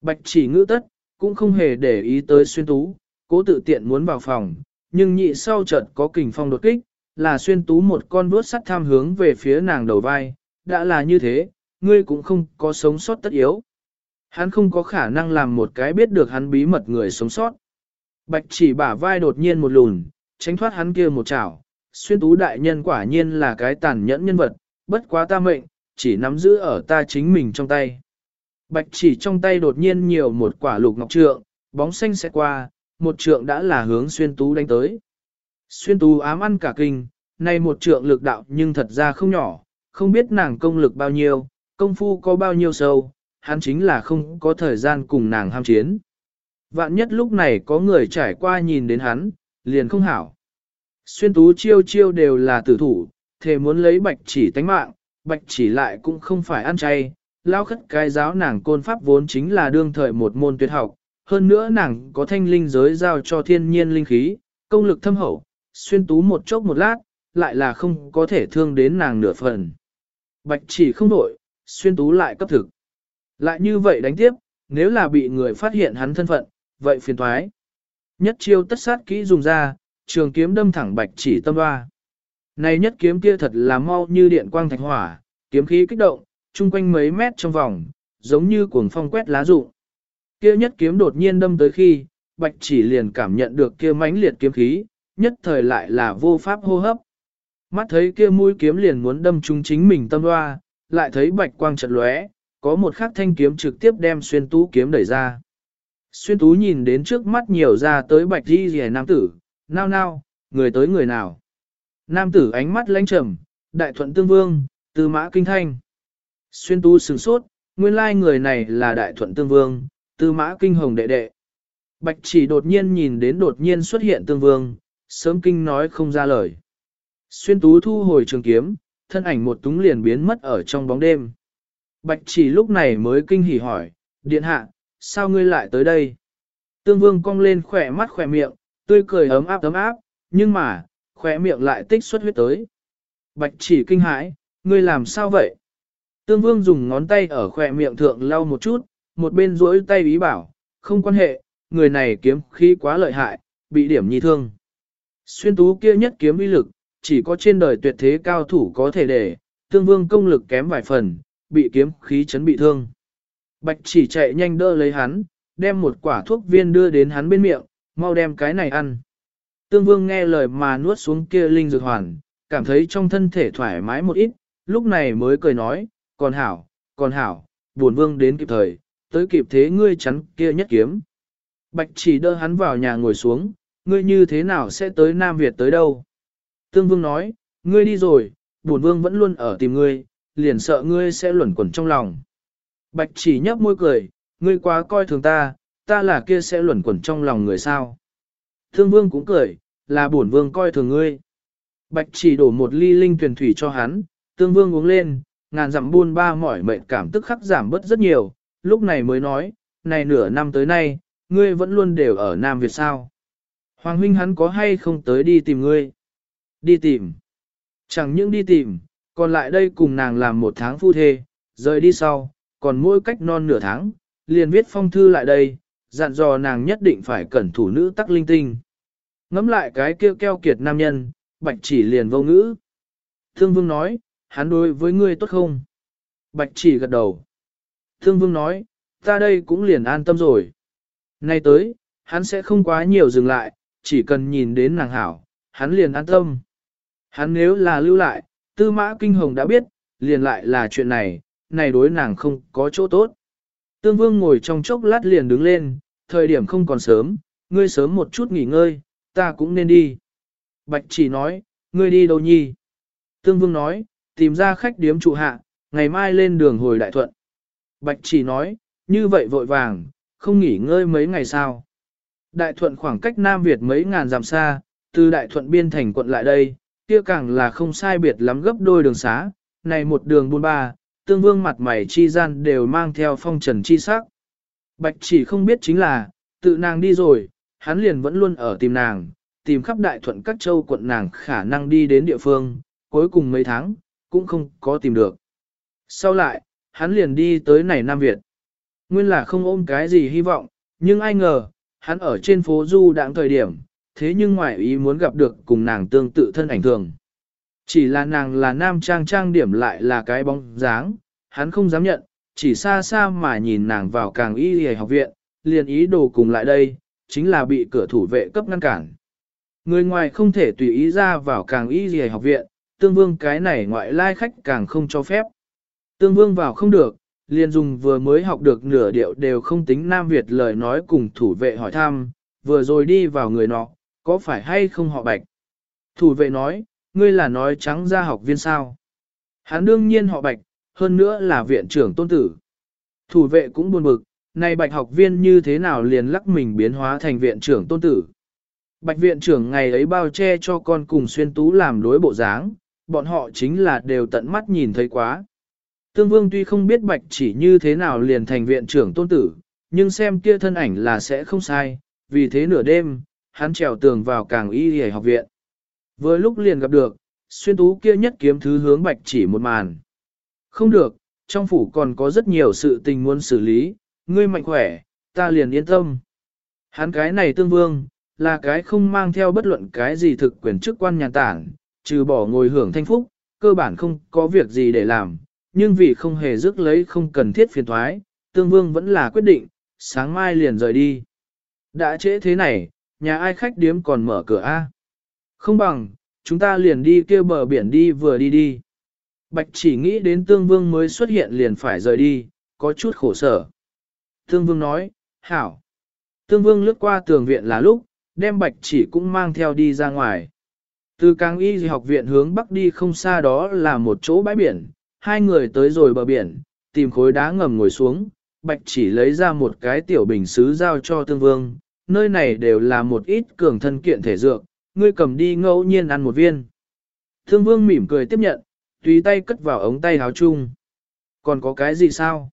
Bạch chỉ ngữ tất, cũng không hề để ý tới xuyên tú, cố tự tiện muốn vào phòng, nhưng nhị sau chợt có kình phong đột kích, là xuyên tú một con vuốt sắt tham hướng về phía nàng đầu vai, đã là như thế, ngươi cũng không có sống sót tất yếu. Hắn không có khả năng làm một cái biết được hắn bí mật người sống sót. Bạch chỉ bả vai đột nhiên một lùn, tránh thoát hắn kia một chảo. Xuyên tú đại nhân quả nhiên là cái tàn nhẫn nhân vật, bất quá ta mệnh, chỉ nắm giữ ở ta chính mình trong tay. Bạch chỉ trong tay đột nhiên nhiều một quả lục ngọc trượng, bóng xanh sẽ qua, một trượng đã là hướng xuyên tú đánh tới. Xuyên tú ám ăn cả kinh, nay một trượng lực đạo nhưng thật ra không nhỏ, không biết nàng công lực bao nhiêu, công phu có bao nhiêu sâu, hắn chính là không có thời gian cùng nàng ham chiến. Vạn nhất lúc này có người trải qua nhìn đến hắn, liền không hảo. Xuyên tú chiêu chiêu đều là tử thủ, thề muốn lấy bạch chỉ tánh mạng, bạch chỉ lại cũng không phải ăn chay. Lao khất cái giáo nàng côn pháp vốn chính là đương thời một môn tuyệt học, hơn nữa nàng có thanh linh giới giao cho thiên nhiên linh khí, công lực thâm hậu, xuyên tú một chốc một lát, lại là không có thể thương đến nàng nửa phần. Bạch chỉ không đổi, xuyên tú lại cấp thực. Lại như vậy đánh tiếp, nếu là bị người phát hiện hắn thân phận, vậy phiền thoái. Nhất chiêu tất sát kỹ dùng ra, trường kiếm đâm thẳng bạch chỉ tâm hoa. Này nhất kiếm kia thật là mau như điện quang thạch hỏa, kiếm khí kích động, chung quanh mấy mét trong vòng, giống như cuồng phong quét lá rụng. Kia nhất kiếm đột nhiên đâm tới khi, bạch chỉ liền cảm nhận được kia mãnh liệt kiếm khí, nhất thời lại là vô pháp hô hấp. Mắt thấy kia mũi kiếm liền muốn đâm trúng chính mình tâm hoa, lại thấy bạch quang chật lóe, có một khắc thanh kiếm trực tiếp đem xuyên tú kiếm đẩy ra. Xuyên tú nhìn đến trước mắt nhiều ra tới bạch đi rẻ nam tử, nao nao, người tới người nào. Nam tử ánh mắt lãnh trầm, đại thuận tương vương, tư mã kinh thanh. Xuyên tú sửng sốt, nguyên lai người này là đại thuận tương vương, tư mã kinh hồng đệ đệ. Bạch chỉ đột nhiên nhìn đến đột nhiên xuất hiện tương vương, sớm kinh nói không ra lời. Xuyên tú thu hồi trường kiếm, thân ảnh một túng liền biến mất ở trong bóng đêm. Bạch chỉ lúc này mới kinh hỉ hỏi, điện hạ, sao ngươi lại tới đây? Tương vương cong lên khỏe mắt khỏe miệng, tươi cười ấm áp ấm áp, nhưng mà, khóe miệng lại tích xuất huyết tới. Bạch chỉ kinh hãi, ngươi làm sao vậy? Tương vương dùng ngón tay ở khóe miệng thượng lau một chút, một bên duỗi tay ý bảo, không quan hệ, người này kiếm khí quá lợi hại, bị điểm nhi thương. Xuyên tú kia nhất kiếm uy lực, chỉ có trên đời tuyệt thế cao thủ có thể để, tương vương công lực kém vài phần, bị kiếm khí chấn bị thương. Bạch chỉ chạy nhanh đỡ lấy hắn, đem một quả thuốc viên đưa đến hắn bên miệng, mau đem cái này ăn. Tương vương nghe lời mà nuốt xuống kia linh dược hoàn, cảm thấy trong thân thể thoải mái một ít, lúc này mới cười nói, còn hảo, còn hảo, buồn vương đến kịp thời, tới kịp thế ngươi chắn kia nhất kiếm. Bạch chỉ đỡ hắn vào nhà ngồi xuống, ngươi như thế nào sẽ tới Nam Việt tới đâu? Tương vương nói, ngươi đi rồi, buồn vương vẫn luôn ở tìm ngươi, liền sợ ngươi sẽ luẩn quẩn trong lòng. Bạch chỉ nhấp môi cười, ngươi quá coi thường ta, ta là kia sẽ luẩn quẩn trong lòng người sao. Thương vương cũng cười, là bổn vương coi thường ngươi. Bạch chỉ đổ một ly linh tuyển thủy cho hắn, tương vương uống lên, ngàn dặm buôn ba mỏi mệt cảm tức khắc giảm bớt rất nhiều, lúc này mới nói, này nửa năm tới nay, ngươi vẫn luôn đều ở Nam Việt sao. Hoàng huynh hắn có hay không tới đi tìm ngươi? Đi tìm. Chẳng những đi tìm, còn lại đây cùng nàng làm một tháng phu thê, rời đi sau, còn mỗi cách non nửa tháng, liền viết phong thư lại đây, dặn dò nàng nhất định phải cẩn thủ nữ tắc linh tinh. Ngắm lại cái kêu keo kiệt nam nhân, bạch chỉ liền vô ngữ. Thương vương nói, hắn đối với ngươi tốt không? Bạch chỉ gật đầu. Thương vương nói, ta đây cũng liền an tâm rồi. Nay tới, hắn sẽ không quá nhiều dừng lại, chỉ cần nhìn đến nàng hảo, hắn liền an tâm. Hắn nếu là lưu lại, tư mã kinh hồng đã biết, liền lại là chuyện này, này đối nàng không có chỗ tốt. Tương vương ngồi trong chốc lát liền đứng lên, thời điểm không còn sớm, ngươi sớm một chút nghỉ ngơi, ta cũng nên đi. Bạch chỉ nói, ngươi đi đâu nhi? Tương vương nói, tìm ra khách điếm trụ hạ, ngày mai lên đường hồi đại thuận. Bạch chỉ nói, như vậy vội vàng, không nghỉ ngơi mấy ngày sao. Đại thuận khoảng cách Nam Việt mấy ngàn dặm xa, từ đại thuận biên thành quận lại đây, kia càng là không sai biệt lắm gấp đôi đường xá, này một đường buôn ba, tương vương mặt mày chi gian đều mang theo phong trần chi sắc. Bạch chỉ không biết chính là, tự nàng đi rồi, hắn liền vẫn luôn ở tìm nàng, tìm khắp đại thuận các châu quận nàng khả năng đi đến địa phương, cuối cùng mấy tháng, cũng không có tìm được. Sau lại, hắn liền đi tới này Nam Việt. Nguyên là không ôm cái gì hy vọng, nhưng ai ngờ, hắn ở trên phố du đãng thời điểm, thế nhưng ngoại ý muốn gặp được cùng nàng tương tự thân ảnh thường. Chỉ là nàng là nam trang trang điểm lại là cái bóng dáng, hắn không dám nhận, chỉ xa xa mà nhìn nàng vào càng y hề học viện, liền ý đồ cùng lại đây, chính là bị cửa thủ vệ cấp ngăn cản. Người ngoài không thể tùy ý ra vào càng y gì học viện, tương vương cái này ngoại lai khách càng không cho phép. Tương vương vào không được, liền dùng vừa mới học được nửa điệu đều không tính Nam Việt lời nói cùng thủ vệ hỏi thăm, vừa rồi đi vào người nọ, có phải hay không họ bạch? Thủ vệ nói, ngươi là nói trắng ra học viên sao? Hắn đương nhiên họ bạch, hơn nữa là viện trưởng tôn tử. Thủ vệ cũng buồn bực, này bạch học viên như thế nào liền lắc mình biến hóa thành viện trưởng tôn tử. Bạch viện trưởng ngày ấy bao che cho con cùng xuyên tú làm đối bộ dáng, bọn họ chính là đều tận mắt nhìn thấy quá. Tương vương tuy không biết bạch chỉ như thế nào liền thành viện trưởng tôn tử, nhưng xem kia thân ảnh là sẽ không sai, vì thế nửa đêm, hắn trèo tường vào càng y hề học viện. Vừa lúc liền gặp được, xuyên tú kia nhất kiếm thứ hướng bạch chỉ một màn. Không được, trong phủ còn có rất nhiều sự tình muốn xử lý, ngươi mạnh khỏe, ta liền yên tâm. Hắn cái này tương vương, là cái không mang theo bất luận cái gì thực quyền chức quan nhà tảng, trừ bỏ ngồi hưởng thanh phúc, cơ bản không có việc gì để làm, nhưng vì không hề rước lấy không cần thiết phiền thoái, tương vương vẫn là quyết định, sáng mai liền rời đi. Đã trễ thế này, nhà ai khách điếm còn mở cửa A. Không bằng, chúng ta liền đi kêu bờ biển đi vừa đi đi. Bạch chỉ nghĩ đến tương vương mới xuất hiện liền phải rời đi, có chút khổ sở. Tương vương nói, hảo. Tương vương lướt qua tường viện là lúc, đem bạch chỉ cũng mang theo đi ra ngoài. Từ càng y học viện hướng bắc đi không xa đó là một chỗ bãi biển, hai người tới rồi bờ biển, tìm khối đá ngầm ngồi xuống, bạch chỉ lấy ra một cái tiểu bình xứ giao cho tương vương, nơi này đều là một ít cường thân kiện thể dược, ngươi cầm đi ngẫu nhiên ăn một viên. Thương vương mỉm cười tiếp nhận, tùy tay cất vào ống tay áo chung. Còn có cái gì sao?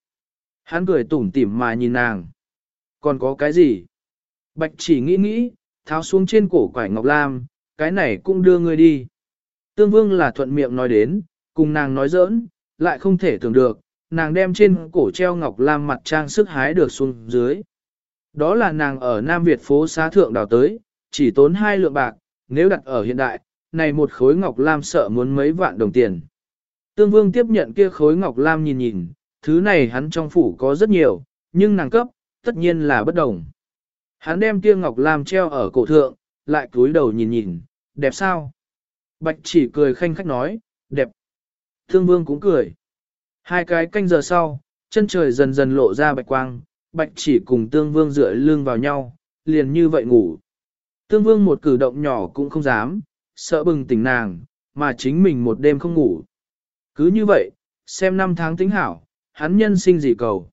Hắn cười tủm tỉm mà nhìn nàng. Còn có cái gì? Bạch chỉ nghĩ nghĩ, tháo xuống trên cổ quải ngọc lam, cái này cũng đưa ngươi đi. Tương vương là thuận miệng nói đến, cùng nàng nói giỡn, lại không thể tưởng được, nàng đem trên cổ treo ngọc lam mặt trang sức hái được xuống dưới. Đó là nàng ở Nam Việt phố xá thượng đào tới, chỉ tốn hai lượng bạc, nếu đặt ở hiện đại, này một khối ngọc lam sợ muốn mấy vạn đồng tiền. Tương Vương tiếp nhận kia khối ngọc lam nhìn nhìn, thứ này hắn trong phủ có rất nhiều, nhưng nàng cấp, tất nhiên là bất đồng. Hắn đem kia ngọc lam treo ở cổ thượng, lại cúi đầu nhìn nhìn, đẹp sao? Bạch chỉ cười khanh khách nói, đẹp. Tương Vương cũng cười. Hai cái canh giờ sau, chân trời dần dần lộ ra bạch quang, bạch chỉ cùng Tương Vương dựa lưng vào nhau, liền như vậy ngủ. Tương Vương một cử động nhỏ cũng không dám, sợ bừng tỉnh nàng, mà chính mình một đêm không ngủ. Cứ như vậy, xem năm tháng tính hảo, hắn nhân sinh gì cầu.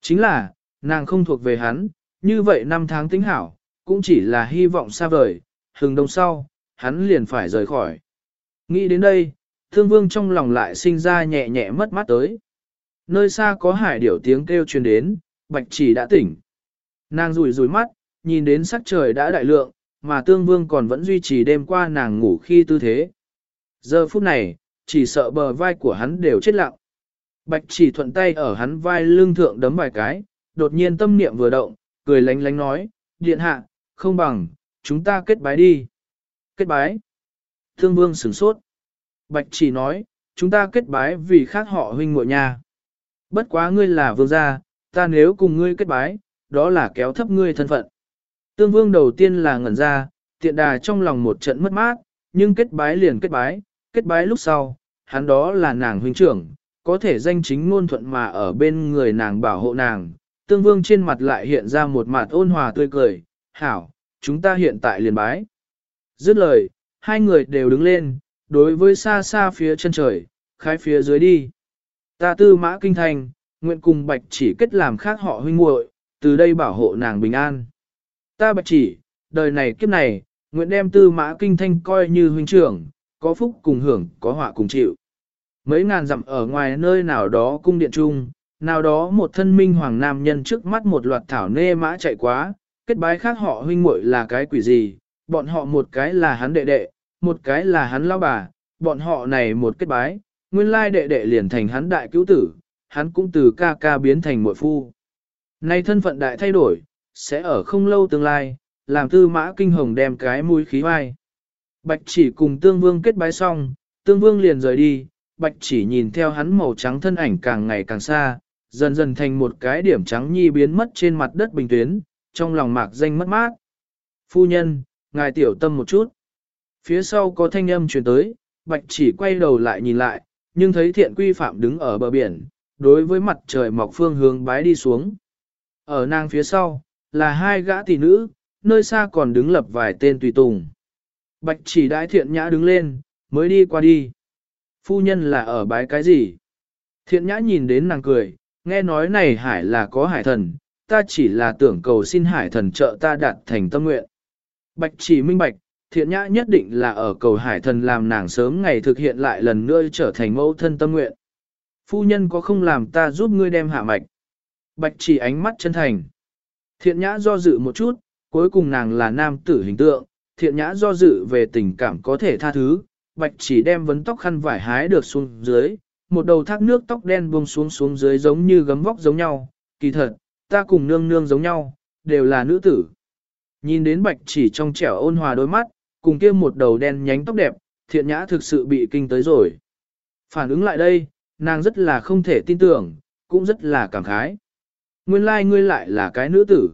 Chính là, nàng không thuộc về hắn, như vậy năm tháng tính hảo, cũng chỉ là hy vọng xa vời, hừng đông sau, hắn liền phải rời khỏi. Nghĩ đến đây, thương vương trong lòng lại sinh ra nhẹ nhẹ mất mát tới. Nơi xa có hải điểu tiếng kêu truyền đến, bạch chỉ đã tỉnh. Nàng rủi rủi mắt, nhìn đến sắc trời đã đại lượng, mà tương vương còn vẫn duy trì đêm qua nàng ngủ khi tư thế. Giờ phút này, chỉ sợ bờ vai của hắn đều chết lặng. Bạch chỉ thuận tay ở hắn vai lưng thượng đấm vài cái, đột nhiên tâm niệm vừa động, cười lánh lánh nói, điện hạ, không bằng, chúng ta kết bái đi. Kết bái. Thương vương sửng sốt. Bạch chỉ nói, chúng ta kết bái vì khác họ huynh muội nhà. Bất quá ngươi là vương gia, ta nếu cùng ngươi kết bái, đó là kéo thấp ngươi thân phận. Tương vương đầu tiên là ngẩn ra, tiện đà trong lòng một trận mất mát, nhưng kết bái liền kết bái, kết bái lúc sau, hắn đó là nàng huynh trưởng, có thể danh chính ngôn thuận mà ở bên người nàng bảo hộ nàng. Tương vương trên mặt lại hiện ra một mặt ôn hòa tươi cười, hảo, chúng ta hiện tại liền bái. Dứt lời, hai người đều đứng lên, đối với xa xa phía chân trời, khai phía dưới đi. Ta tư mã kinh thành, nguyện cùng bạch chỉ kết làm khác họ huynh muội, từ đây bảo hộ nàng bình an. Ta bạch chỉ, đời này kiếp này, nguyện đem tư mã kinh thanh coi như huynh trưởng, có phúc cùng hưởng, có họa cùng chịu. Mấy ngàn dặm ở ngoài nơi nào đó cung điện trung, nào đó một thân minh hoàng nam nhân trước mắt một loạt thảo nê mã chạy quá, kết bái khác họ huynh muội là cái quỷ gì, bọn họ một cái là hắn đệ đệ, một cái là hắn lao bà, bọn họ này một kết bái, nguyên lai đệ đệ liền thành hắn đại cứu tử, hắn cũng từ ca ca biến thành muội phu. Nay thân phận đại thay đổi, sẽ ở không lâu tương lai, làm tư mã kinh hồng đem cái mũi khí vai. Bạch chỉ cùng tương vương kết bái xong, tương vương liền rời đi, bạch chỉ nhìn theo hắn màu trắng thân ảnh càng ngày càng xa, dần dần thành một cái điểm trắng nhi biến mất trên mặt đất bình tuyến, trong lòng mạc danh mất mát. Phu nhân, ngài tiểu tâm một chút. Phía sau có thanh âm truyền tới, bạch chỉ quay đầu lại nhìn lại, nhưng thấy thiện quy phạm đứng ở bờ biển, đối với mặt trời mọc phương hướng bái đi xuống. Ở nàng phía sau, là hai gã tỷ nữ, nơi xa còn đứng lập vài tên tùy tùng. Bạch chỉ đãi thiện nhã đứng lên, mới đi qua đi. Phu nhân là ở bái cái gì? Thiện nhã nhìn đến nàng cười, nghe nói này hải là có hải thần, ta chỉ là tưởng cầu xin hải thần trợ ta đạt thành tâm nguyện. Bạch chỉ minh bạch, thiện nhã nhất định là ở cầu hải thần làm nàng sớm ngày thực hiện lại lần nữa trở thành mẫu thân tâm nguyện. Phu nhân có không làm ta giúp ngươi đem hạ mạch? Bạch chỉ ánh mắt chân thành. Thiện nhã do dự một chút, cuối cùng nàng là nam tử hình tượng, thiện nhã do dự về tình cảm có thể tha thứ, bạch chỉ đem vấn tóc khăn vải hái được xuống dưới, một đầu thác nước tóc đen buông xuống xuống dưới giống như gấm vóc giống nhau, kỳ thật, ta cùng nương nương giống nhau, đều là nữ tử. Nhìn đến bạch chỉ trong trẻo ôn hòa đôi mắt, cùng kia một đầu đen nhánh tóc đẹp, thiện nhã thực sự bị kinh tới rồi. Phản ứng lại đây, nàng rất là không thể tin tưởng, cũng rất là cảm khái. Nguyên lai like ngươi lại là cái nữ tử.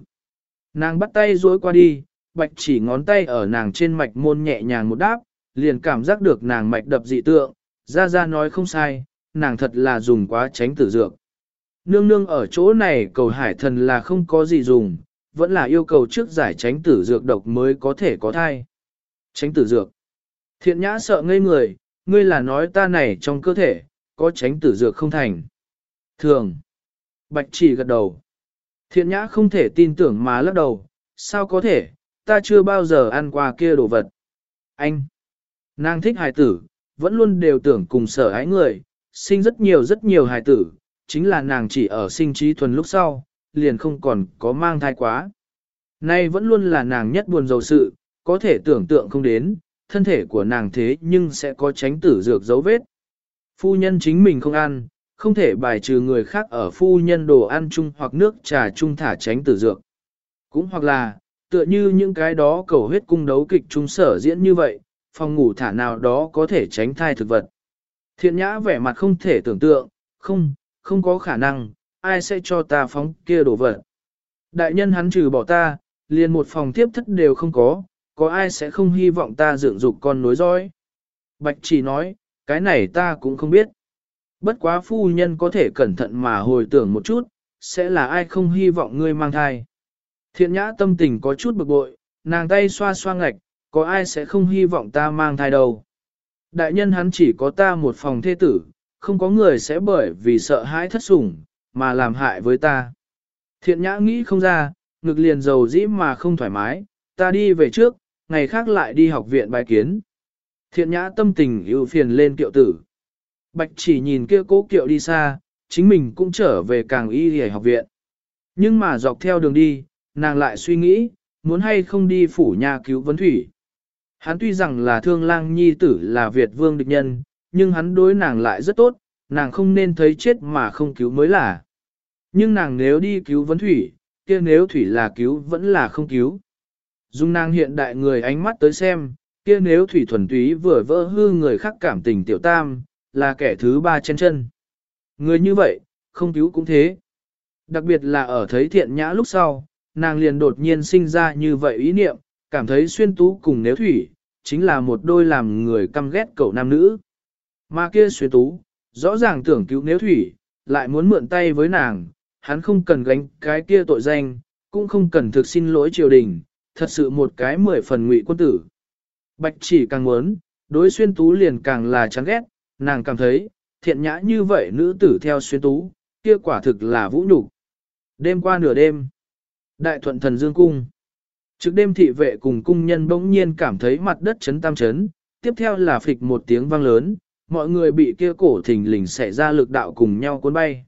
Nàng bắt tay dối qua đi, bạch chỉ ngón tay ở nàng trên mạch môn nhẹ nhàng một đáp, liền cảm giác được nàng mạch đập dị tượng, ra ra nói không sai, nàng thật là dùng quá tránh tử dược. Nương nương ở chỗ này cầu hải thần là không có gì dùng, vẫn là yêu cầu trước giải tránh tử dược độc mới có thể có thai. Tránh tử dược. Thiện nhã sợ ngây người, ngươi là nói ta này trong cơ thể, có tránh tử dược không thành. Thường. Bạch chỉ gật đầu. Thiện nhã không thể tin tưởng mà lắc đầu, sao có thể, ta chưa bao giờ ăn qua kia đồ vật. Anh. Nàng thích hài tử, vẫn luôn đều tưởng cùng sở ái người, sinh rất nhiều rất nhiều hài tử, chính là nàng chỉ ở sinh trí thuần lúc sau, liền không còn có mang thai quá. Nay vẫn luôn là nàng nhất buồn dầu sự, có thể tưởng tượng không đến, thân thể của nàng thế nhưng sẽ có tránh tử dược dấu vết. Phu nhân chính mình không ăn, không thể bài trừ người khác ở phu nhân đồ ăn chung hoặc nước trà chung thả tránh tử dược. Cũng hoặc là, tựa như những cái đó cầu huyết cung đấu kịch trung sở diễn như vậy, phòng ngủ thả nào đó có thể tránh thai thực vật. Thiện nhã vẻ mặt không thể tưởng tượng, không, không có khả năng, ai sẽ cho ta phóng kia đổ vật. Đại nhân hắn trừ bỏ ta, liền một phòng tiếp thất đều không có, có ai sẽ không hy vọng ta dưỡng dục con nối dõi. Bạch chỉ nói, cái này ta cũng không biết. Bất quá phu nhân có thể cẩn thận mà hồi tưởng một chút, sẽ là ai không hy vọng ngươi mang thai. Thiện nhã tâm tình có chút bực bội, nàng tay xoa xoa ngạch, có ai sẽ không hy vọng ta mang thai đâu. Đại nhân hắn chỉ có ta một phòng thê tử, không có người sẽ bởi vì sợ hãi thất sủng, mà làm hại với ta. Thiện nhã nghĩ không ra, ngực liền dầu dĩ mà không thoải mái, ta đi về trước, ngày khác lại đi học viện bài kiến. Thiện nhã tâm tình ưu phiền lên kiệu tử. Bạch chỉ nhìn kia cố kiệu đi xa, chính mình cũng trở về càng y hề học viện. Nhưng mà dọc theo đường đi, nàng lại suy nghĩ, muốn hay không đi phủ nhà cứu vấn thủy. Hắn tuy rằng là thương lang nhi tử là Việt vương địch nhân, nhưng hắn đối nàng lại rất tốt, nàng không nên thấy chết mà không cứu mới là. Nhưng nàng nếu đi cứu vấn thủy, kia nếu thủy là cứu vẫn là không cứu. Dung nàng hiện đại người ánh mắt tới xem, kia nếu thủy thuần túy vừa vỡ hư người khác cảm tình tiểu tam, là kẻ thứ ba chân chân. Người như vậy, không cứu cũng thế. Đặc biệt là ở thấy thiện nhã lúc sau, nàng liền đột nhiên sinh ra như vậy ý niệm, cảm thấy xuyên tú cùng nếu thủy, chính là một đôi làm người căm ghét cậu nam nữ. Mà kia xuyên tú, rõ ràng tưởng cứu nếu thủy, lại muốn mượn tay với nàng, hắn không cần gánh cái kia tội danh, cũng không cần thực xin lỗi triều đình, thật sự một cái mười phần ngụy quân tử. Bạch chỉ càng muốn, đối xuyên tú liền càng là chán ghét, nàng cảm thấy, thiện nhã như vậy nữ tử theo xuyên tú, kia quả thực là vũ nhục. Đêm qua nửa đêm, đại thuận thần dương cung. Trước đêm thị vệ cùng cung nhân bỗng nhiên cảm thấy mặt đất chấn tam chấn, tiếp theo là phịch một tiếng vang lớn, mọi người bị kia cổ thình lình xẻ ra lực đạo cùng nhau cuốn bay.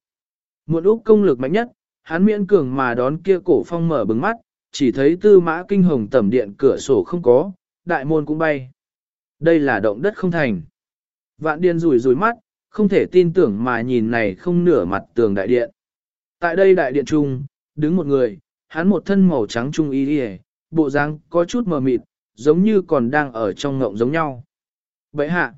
Muộn Úc công lực mạnh nhất, hắn miễn cường mà đón kia cổ phong mở bừng mắt, chỉ thấy tư mã kinh hồng tẩm điện cửa sổ không có, đại môn cũng bay. Đây là động đất không thành. Vạn điên rủi rủi mắt, không thể tin tưởng mà nhìn này không nửa mặt tường đại điện. Tại đây đại điện trung, đứng một người, hắn một thân màu trắng trung y đi bộ dáng có chút mờ mịt, giống như còn đang ở trong ngộng giống nhau. Bậy hạ,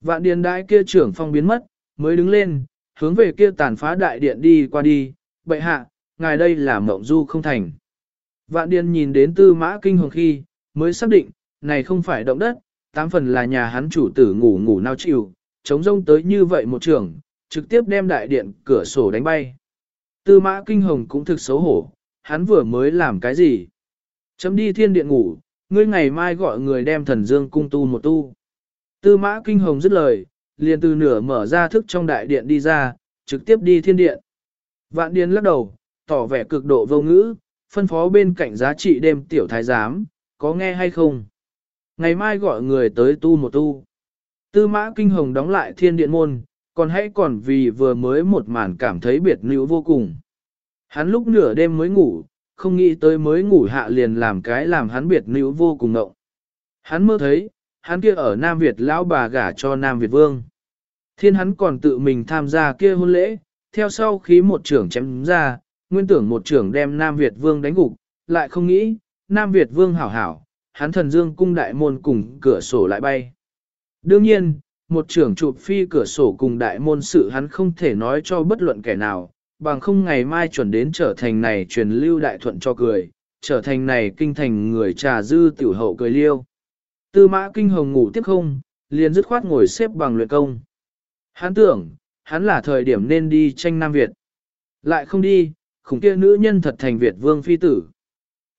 vạn điền đại kia trưởng phong biến mất, mới đứng lên, hướng về kia tàn phá đại điện đi qua đi, bậy hạ, ngài đây là mộng du không thành. Vạn điền nhìn đến tư mã kinh hồng khi, mới xác định, này không phải động đất, tám phần là nhà hắn chủ tử ngủ ngủ nao chịu, chống rông tới như vậy một trường, trực tiếp đem đại điện cửa sổ đánh bay. Tư mã kinh hồng cũng thực xấu hổ, hắn vừa mới làm cái gì? Chấm đi thiên điện ngủ, ngươi ngày mai gọi người đem thần dương cung tu một tu. Tư mã kinh hồng dứt lời, liền từ nửa mở ra thức trong đại điện đi ra, trực tiếp đi thiên điện. Vạn điên lắc đầu, tỏ vẻ cực độ vô ngữ, phân phó bên cạnh giá trị đêm tiểu thái giám, có nghe hay không? Ngày mai gọi người tới tu một tu. Tư mã kinh hồng đóng lại thiên điện môn, còn hãy còn vì vừa mới một màn cảm thấy biệt nữ vô cùng. Hắn lúc nửa đêm mới ngủ, không nghĩ tới mới ngủ hạ liền làm cái làm hắn biệt nữ vô cùng ngộng. Hắn mơ thấy, hắn kia ở Nam Việt lão bà gả cho Nam Việt vương. Thiên hắn còn tự mình tham gia kia hôn lễ, theo sau khí một trưởng chém ra, nguyên tưởng một trưởng đem Nam Việt vương đánh gục, lại không nghĩ, Nam Việt vương hảo hảo, hắn thần dương cung đại môn cùng cửa sổ lại bay. Đương nhiên, một trưởng chụp phi cửa sổ cùng đại môn sự hắn không thể nói cho bất luận kẻ nào, bằng không ngày mai chuẩn đến trở thành này truyền lưu đại thuận cho cười, trở thành này kinh thành người trà dư tiểu hậu cười liêu. Tư mã kinh hồng ngủ tiếp không, liền dứt khoát ngồi xếp bằng luyện công. Hắn tưởng, hắn là thời điểm nên đi tranh Nam Việt. Lại không đi, khủng kia nữ nhân thật thành Việt vương phi tử.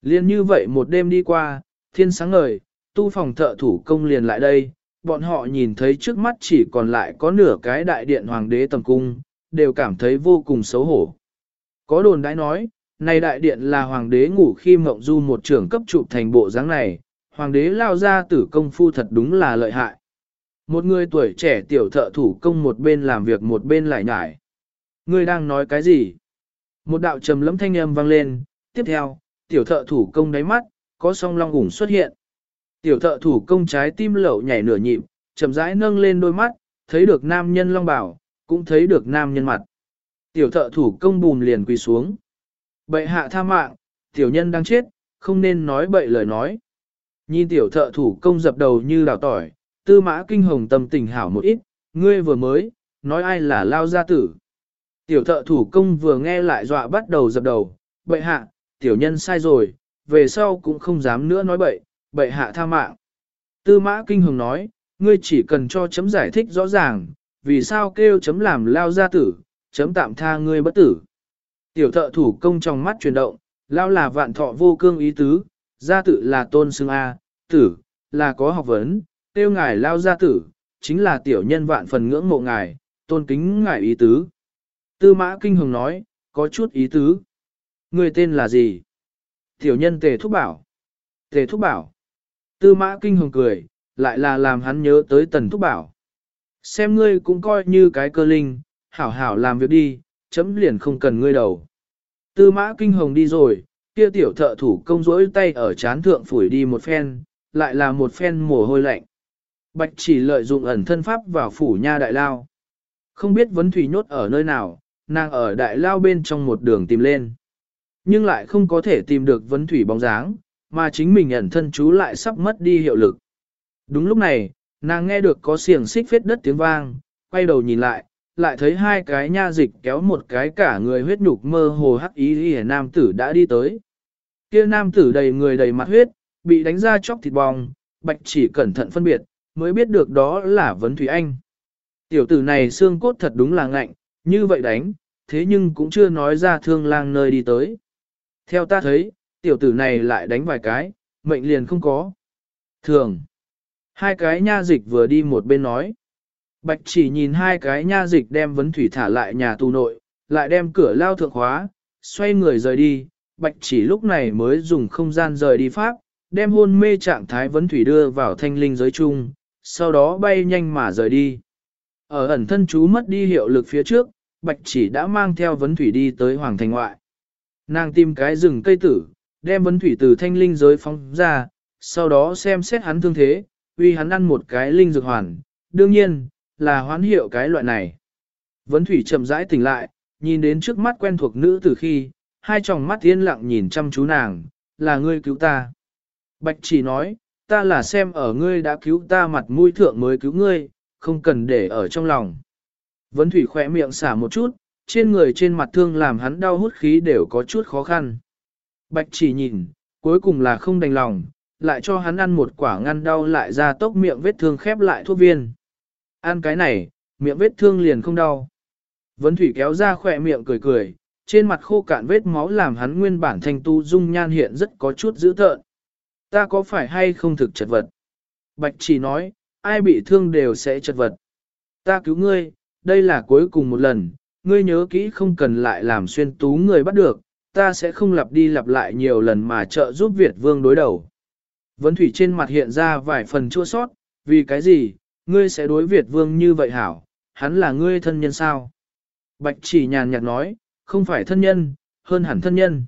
Liên như vậy một đêm đi qua, thiên sáng ngời, tu phòng thợ thủ công liền lại đây, bọn họ nhìn thấy trước mắt chỉ còn lại có nửa cái đại điện hoàng đế tầm cung, đều cảm thấy vô cùng xấu hổ. Có đồn đãi nói, này đại điện là hoàng đế ngủ khi mộng du một trưởng cấp trụ thành bộ dáng này, hoàng đế lao ra tử công phu thật đúng là lợi hại. Một người tuổi trẻ tiểu thợ thủ công một bên làm việc một bên lại nhải. Ngươi đang nói cái gì? Một đạo trầm lấm thanh âm vang lên, tiếp theo, tiểu thợ thủ công đáy mắt, có song long ủng xuất hiện. Tiểu thợ thủ công trái tim lẩu nhảy nửa nhịp, chậm rãi nâng lên đôi mắt, thấy được nam nhân long bảo, cũng thấy được nam nhân mặt. Tiểu thợ thủ công bùm liền quỳ xuống. Bệ hạ tha mạng, tiểu nhân đang chết, không nên nói bậy lời nói. Nhìn tiểu thợ thủ công dập đầu như đào tỏi, tư mã kinh hồng tâm tình hảo một ít, ngươi vừa mới, nói ai là lao gia tử. Tiểu thợ thủ công vừa nghe lại dọa bắt đầu dập đầu, bệ hạ, tiểu nhân sai rồi, về sau cũng không dám nữa nói bậy, bệ hạ tha mạng. Tư mã kinh hồng nói, ngươi chỉ cần cho chấm giải thích rõ ràng, vì sao kêu chấm làm lao gia tử, chấm tạm tha ngươi bất tử. Tiểu thợ thủ công trong mắt chuyển động, lao là vạn thọ vô cương ý tứ, gia tử là tôn xưng A, tử, là có học vấn, tiêu ngài lao gia tử, chính là tiểu nhân vạn phần ngưỡng mộ ngài, tôn kính ngài ý tứ. Tư mã kinh hồng nói, có chút ý tứ. Người tên là gì? Tiểu nhân tề thúc bảo. Tề thúc bảo. Tư mã kinh hồng cười, lại là làm hắn nhớ tới tần thúc bảo. Xem ngươi cũng coi như cái cơ linh, hảo hảo làm việc đi, chấm liền không cần ngươi đầu. Tư mã kinh hồng đi rồi, kia tiểu thợ thủ công rỗi tay ở chán thượng phủi đi một phen, lại là một phen mồ hôi lạnh. Bạch chỉ lợi dụng ẩn thân pháp vào phủ nha đại lao. Không biết vấn thủy nhốt ở nơi nào, nàng ở đại lao bên trong một đường tìm lên. Nhưng lại không có thể tìm được vấn thủy bóng dáng, mà chính mình ẩn thân chú lại sắp mất đi hiệu lực. Đúng lúc này, nàng nghe được có xiềng xích phết đất tiếng vang, quay đầu nhìn lại, lại thấy hai cái nha dịch kéo một cái cả người huyết nhục mơ hồ hắc ý hề nam tử đã đi tới. Kia nam tử đầy người đầy mặt huyết, bị đánh ra chóc thịt bong, bạch chỉ cẩn thận phân biệt, mới biết được đó là vấn thủy anh. Tiểu tử này xương cốt thật đúng là ngạnh, như vậy đánh, thế nhưng cũng chưa nói ra thương lang nơi đi tới. Theo ta thấy, tiểu tử này lại đánh vài cái, mệnh liền không có. Thường, hai cái nha dịch vừa đi một bên nói. Bạch chỉ nhìn hai cái nha dịch đem vấn thủy thả lại nhà tù nội, lại đem cửa lao thượng khóa, xoay người rời đi. Bạch chỉ lúc này mới dùng không gian rời đi pháp, đem hôn mê trạng thái vấn thủy đưa vào thanh linh giới chung, sau đó bay nhanh mà rời đi. Ở ẩn thân chú mất đi hiệu lực phía trước, Bạch chỉ đã mang theo vấn thủy đi tới Hoàng Thành ngoại. Nàng tìm cái rừng cây tử, đem vấn thủy từ thanh linh giới phóng ra, sau đó xem xét hắn thương thế, uy hắn ăn một cái linh dược hoàn, đương nhiên, là hoán hiệu cái loại này. Vấn thủy chậm rãi tỉnh lại, nhìn đến trước mắt quen thuộc nữ từ khi, hai tròng mắt yên lặng nhìn chăm chú nàng, là ngươi cứu ta. Bạch chỉ nói, ta là xem ở ngươi đã cứu ta mặt mũi thượng mới cứu ngươi, không cần để ở trong lòng. Vấn thủy khỏe miệng xả một chút, trên người trên mặt thương làm hắn đau hút khí đều có chút khó khăn. Bạch chỉ nhìn, cuối cùng là không đành lòng, lại cho hắn ăn một quả ngăn đau lại ra tốc miệng vết thương khép lại thuốc viên. Ăn cái này, miệng vết thương liền không đau. Vấn thủy kéo ra khỏe miệng cười cười, trên mặt khô cạn vết máu làm hắn nguyên bản thanh tu dung nhan hiện rất có chút dữ tợn. Ta có phải hay không thực chật vật? Bạch chỉ nói, ai bị thương đều sẽ chật vật. Ta cứu ngươi, đây là cuối cùng một lần, ngươi nhớ kỹ không cần lại làm xuyên tú người bắt được, ta sẽ không lặp đi lặp lại nhiều lần mà trợ giúp Việt vương đối đầu. Vấn thủy trên mặt hiện ra vài phần chua sót, vì cái gì, ngươi sẽ đối Việt vương như vậy hảo, hắn là ngươi thân nhân sao? Bạch chỉ nhàn nhạt nói, không phải thân nhân, hơn hẳn thân nhân.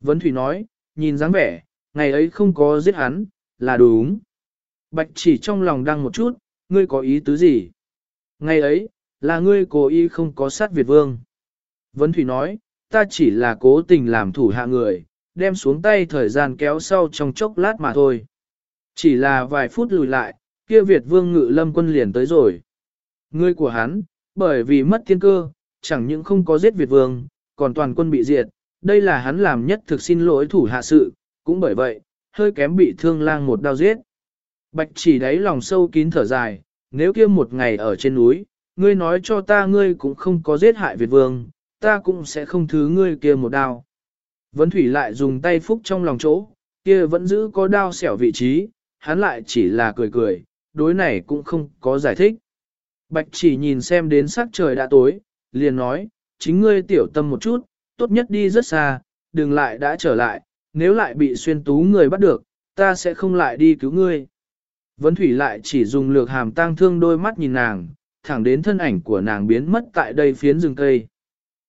Vấn thủy nói, nhìn dáng vẻ, ngày ấy không có giết hắn, là đúng. Bạch chỉ trong lòng đang một chút, ngươi có ý tứ gì? Ngày ấy, là ngươi cố ý không có sát Việt Vương. Vấn Thủy nói, ta chỉ là cố tình làm thủ hạ người, đem xuống tay thời gian kéo sau trong chốc lát mà thôi. Chỉ là vài phút lùi lại, kia Việt Vương ngự lâm quân liền tới rồi. Ngươi của hắn, bởi vì mất tiên cơ, chẳng những không có giết Việt Vương, còn toàn quân bị diệt, đây là hắn làm nhất thực xin lỗi thủ hạ sự, cũng bởi vậy, hơi kém bị thương lang một đao giết. Bạch chỉ đáy lòng sâu kín thở dài, nếu kia một ngày ở trên núi, ngươi nói cho ta ngươi cũng không có giết hại Việt vương, ta cũng sẽ không thứ ngươi kia một đao. Vấn thủy lại dùng tay phúc trong lòng chỗ, kia vẫn giữ có đao xẻo vị trí, hắn lại chỉ là cười cười, đối này cũng không có giải thích. Bạch chỉ nhìn xem đến sắc trời đã tối, liền nói, chính ngươi tiểu tâm một chút, tốt nhất đi rất xa, đừng lại đã trở lại, nếu lại bị xuyên tú người bắt được, ta sẽ không lại đi cứu ngươi. Vấn thủy lại chỉ dùng lược hàm tang thương đôi mắt nhìn nàng, thẳng đến thân ảnh của nàng biến mất tại đây phiến rừng cây.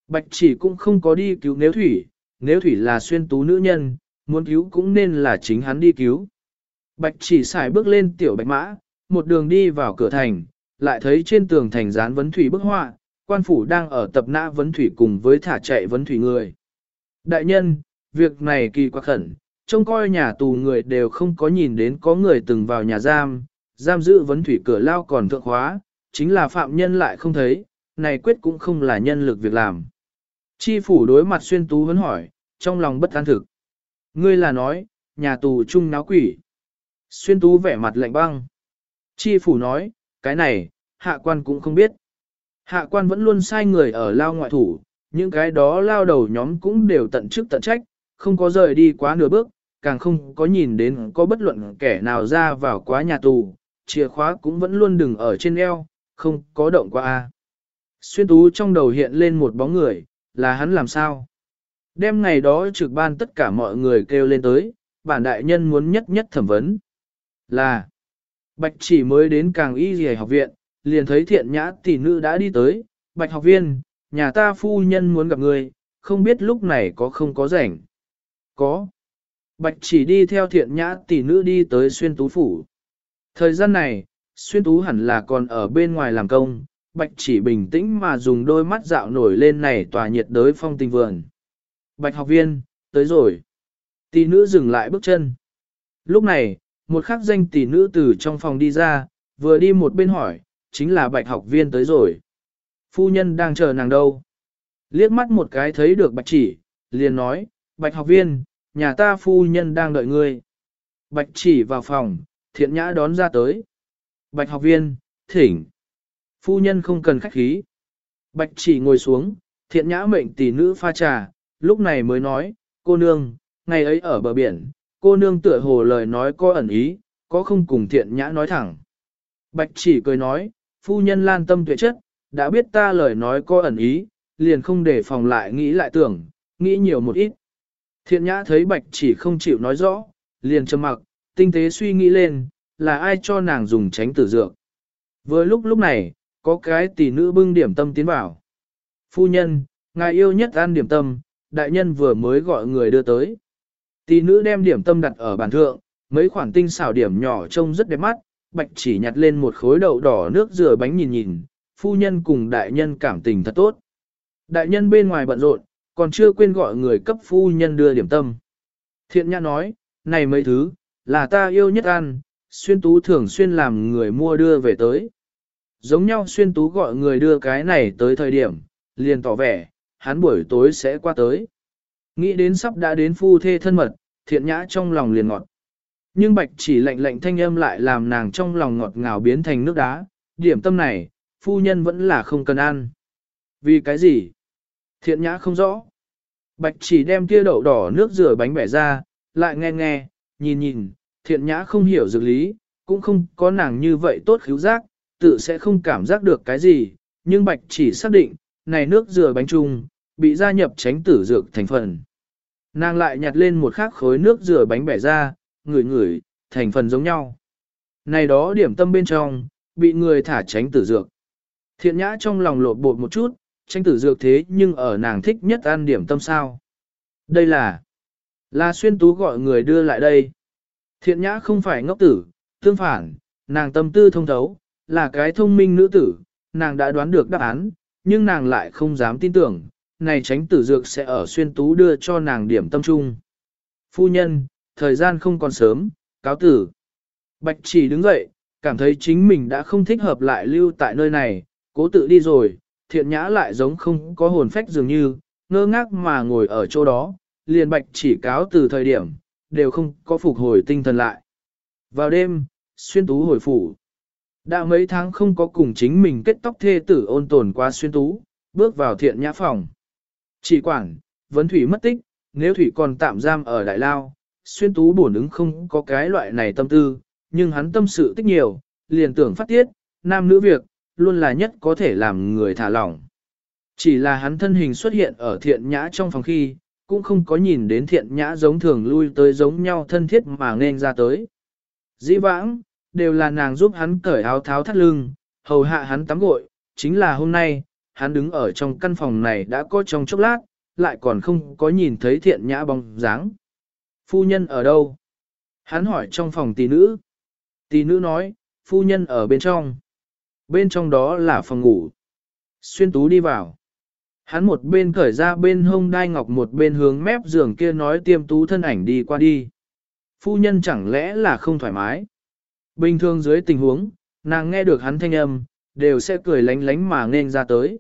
Bạch chỉ cũng không có đi cứu nếu thủy, nếu thủy là xuyên tú nữ nhân, muốn cứu cũng nên là chính hắn đi cứu. Bạch chỉ xài bước lên tiểu bạch mã, một đường đi vào cửa thành, lại thấy trên tường thành dán vấn thủy bức họa, quan phủ đang ở tập nã vấn thủy cùng với thả chạy vấn thủy người. Đại nhân, việc này kỳ quá khẩn, trông coi nhà tù người đều không có nhìn đến có người từng vào nhà giam, giam giữ vấn thủy cửa lao còn thượng hóa, chính là phạm nhân lại không thấy, này quyết cũng không là nhân lực việc làm. Chi phủ đối mặt xuyên tú vấn hỏi, trong lòng bất an thực. Ngươi là nói, nhà tù chung náo quỷ. Xuyên tú vẻ mặt lạnh băng. Chi phủ nói, cái này, hạ quan cũng không biết. Hạ quan vẫn luôn sai người ở lao ngoại thủ, những cái đó lao đầu nhóm cũng đều tận chức tận trách, không có rời đi quá nửa bước, càng không có nhìn đến có bất luận kẻ nào ra vào quá nhà tù, chìa khóa cũng vẫn luôn đừng ở trên eo, không có động qua. a. Xuyên tú trong đầu hiện lên một bóng người, là hắn làm sao? Đêm ngày đó trực ban tất cả mọi người kêu lên tới, bản đại nhân muốn nhất nhất thẩm vấn. Là, bạch chỉ mới đến càng y gì học viện, liền thấy thiện nhã tỷ nữ đã đi tới, bạch học viên, nhà ta phu nhân muốn gặp người, không biết lúc này có không có rảnh. Có. Bạch chỉ đi theo thiện nhã tỷ nữ đi tới xuyên tú phủ. Thời gian này, xuyên tú hẳn là còn ở bên ngoài làm công, bạch chỉ bình tĩnh mà dùng đôi mắt dạo nổi lên này tòa nhiệt đới phong tình vườn. Bạch học viên, tới rồi. Tỷ nữ dừng lại bước chân. Lúc này, một khắc danh tỷ nữ từ trong phòng đi ra, vừa đi một bên hỏi, chính là bạch học viên tới rồi. Phu nhân đang chờ nàng đâu? Liếc mắt một cái thấy được bạch chỉ, liền nói, bạch học viên, nhà ta phu nhân đang đợi ngươi. Bạch chỉ vào phòng, thiện nhã đón ra tới. Bạch học viên, thỉnh. Phu nhân không cần khách khí. Bạch chỉ ngồi xuống, thiện nhã mệnh tỷ nữ pha trà, lúc này mới nói, cô nương, ngày ấy ở bờ biển, cô nương tựa hồ lời nói có ẩn ý, có không cùng thiện nhã nói thẳng. Bạch chỉ cười nói, phu nhân lan tâm tuyệt chất, đã biết ta lời nói có ẩn ý, liền không để phòng lại nghĩ lại tưởng, nghĩ nhiều một ít. Thiện nhã thấy bạch chỉ không chịu nói rõ, liền trầm mặc, tinh tế suy nghĩ lên, là ai cho nàng dùng tránh tử dược. Vừa lúc lúc này, có cái tỷ nữ bưng điểm tâm tiến vào. Phu nhân, ngài yêu nhất ăn điểm tâm, đại nhân vừa mới gọi người đưa tới. Tỷ nữ đem điểm tâm đặt ở bàn thượng, mấy khoản tinh xảo điểm nhỏ trông rất đẹp mắt, bạch chỉ nhặt lên một khối đậu đỏ nước rửa bánh nhìn nhìn, phu nhân cùng đại nhân cảm tình thật tốt. Đại nhân bên ngoài bận rộn, còn chưa quên gọi người cấp phu nhân đưa điểm tâm. Thiện nhã nói, này mấy thứ, là ta yêu nhất ăn, xuyên tú thường xuyên làm người mua đưa về tới. Giống nhau xuyên tú gọi người đưa cái này tới thời điểm, liền tỏ vẻ, hắn buổi tối sẽ qua tới. Nghĩ đến sắp đã đến phu thê thân mật, thiện nhã trong lòng liền ngọt. Nhưng bạch chỉ lạnh lạnh thanh âm lại làm nàng trong lòng ngọt ngào biến thành nước đá, điểm tâm này, phu nhân vẫn là không cần ăn. Vì cái gì? Thiện nhã không rõ. Bạch chỉ đem kia đậu đỏ nước rửa bánh bẻ ra, lại nghe nghe, nhìn nhìn, thiện nhã không hiểu dược lý, cũng không có nàng như vậy tốt khíu giác, tự sẽ không cảm giác được cái gì, nhưng bạch chỉ xác định, này nước rửa bánh trung bị gia nhập tránh tử dược thành phần. Nàng lại nhặt lên một khắc khối nước rửa bánh bẻ ra, ngửi ngửi, thành phần giống nhau. Này đó điểm tâm bên trong, bị người thả tránh tử dược. Thiện nhã trong lòng lột bột một chút, tránh tử dược thế nhưng ở nàng thích nhất ăn điểm tâm sao. Đây là, là xuyên tú gọi người đưa lại đây. Thiện nhã không phải ngốc tử, tương phản, nàng tâm tư thông thấu, là cái thông minh nữ tử, nàng đã đoán được đáp án, nhưng nàng lại không dám tin tưởng, này tránh tử dược sẽ ở xuyên tú đưa cho nàng điểm tâm trung. Phu nhân, thời gian không còn sớm, cáo tử. Bạch chỉ đứng dậy, cảm thấy chính mình đã không thích hợp lại lưu tại nơi này, cố tự đi rồi, thiện nhã lại giống không có hồn phách dường như, ngơ ngác mà ngồi ở chỗ đó, liền bạch chỉ cáo từ thời điểm, đều không có phục hồi tinh thần lại. Vào đêm, xuyên tú hồi phủ. Đã mấy tháng không có cùng chính mình kết tóc thê tử ôn tồn qua xuyên tú, bước vào thiện nhã phòng. Chỉ quản, vấn thủy mất tích, nếu thủy còn tạm giam ở đại lao, xuyên tú bổn ứng không có cái loại này tâm tư, nhưng hắn tâm sự tích nhiều, liền tưởng phát tiết, nam nữ việc, luôn là nhất có thể làm người thả lỏng. Chỉ là hắn thân hình xuất hiện ở thiện nhã trong phòng khi, cũng không có nhìn đến thiện nhã giống thường lui tới giống nhau thân thiết mà nên ra tới. Dĩ vãng, đều là nàng giúp hắn cởi áo tháo thắt lưng, hầu hạ hắn tắm gội, chính là hôm nay, hắn đứng ở trong căn phòng này đã có trong chốc lát, lại còn không có nhìn thấy thiện nhã bóng dáng. Phu nhân ở đâu? Hắn hỏi trong phòng tỷ nữ. Tỷ nữ nói, phu nhân ở bên trong. Bên trong đó là phòng ngủ. Xuyên tú đi vào. Hắn một bên cởi ra bên hông đai ngọc một bên hướng mép giường kia nói tiêm tú thân ảnh đi qua đi. Phu nhân chẳng lẽ là không thoải mái. Bình thường dưới tình huống, nàng nghe được hắn thanh âm, đều sẽ cười lánh lánh mà nên ra tới.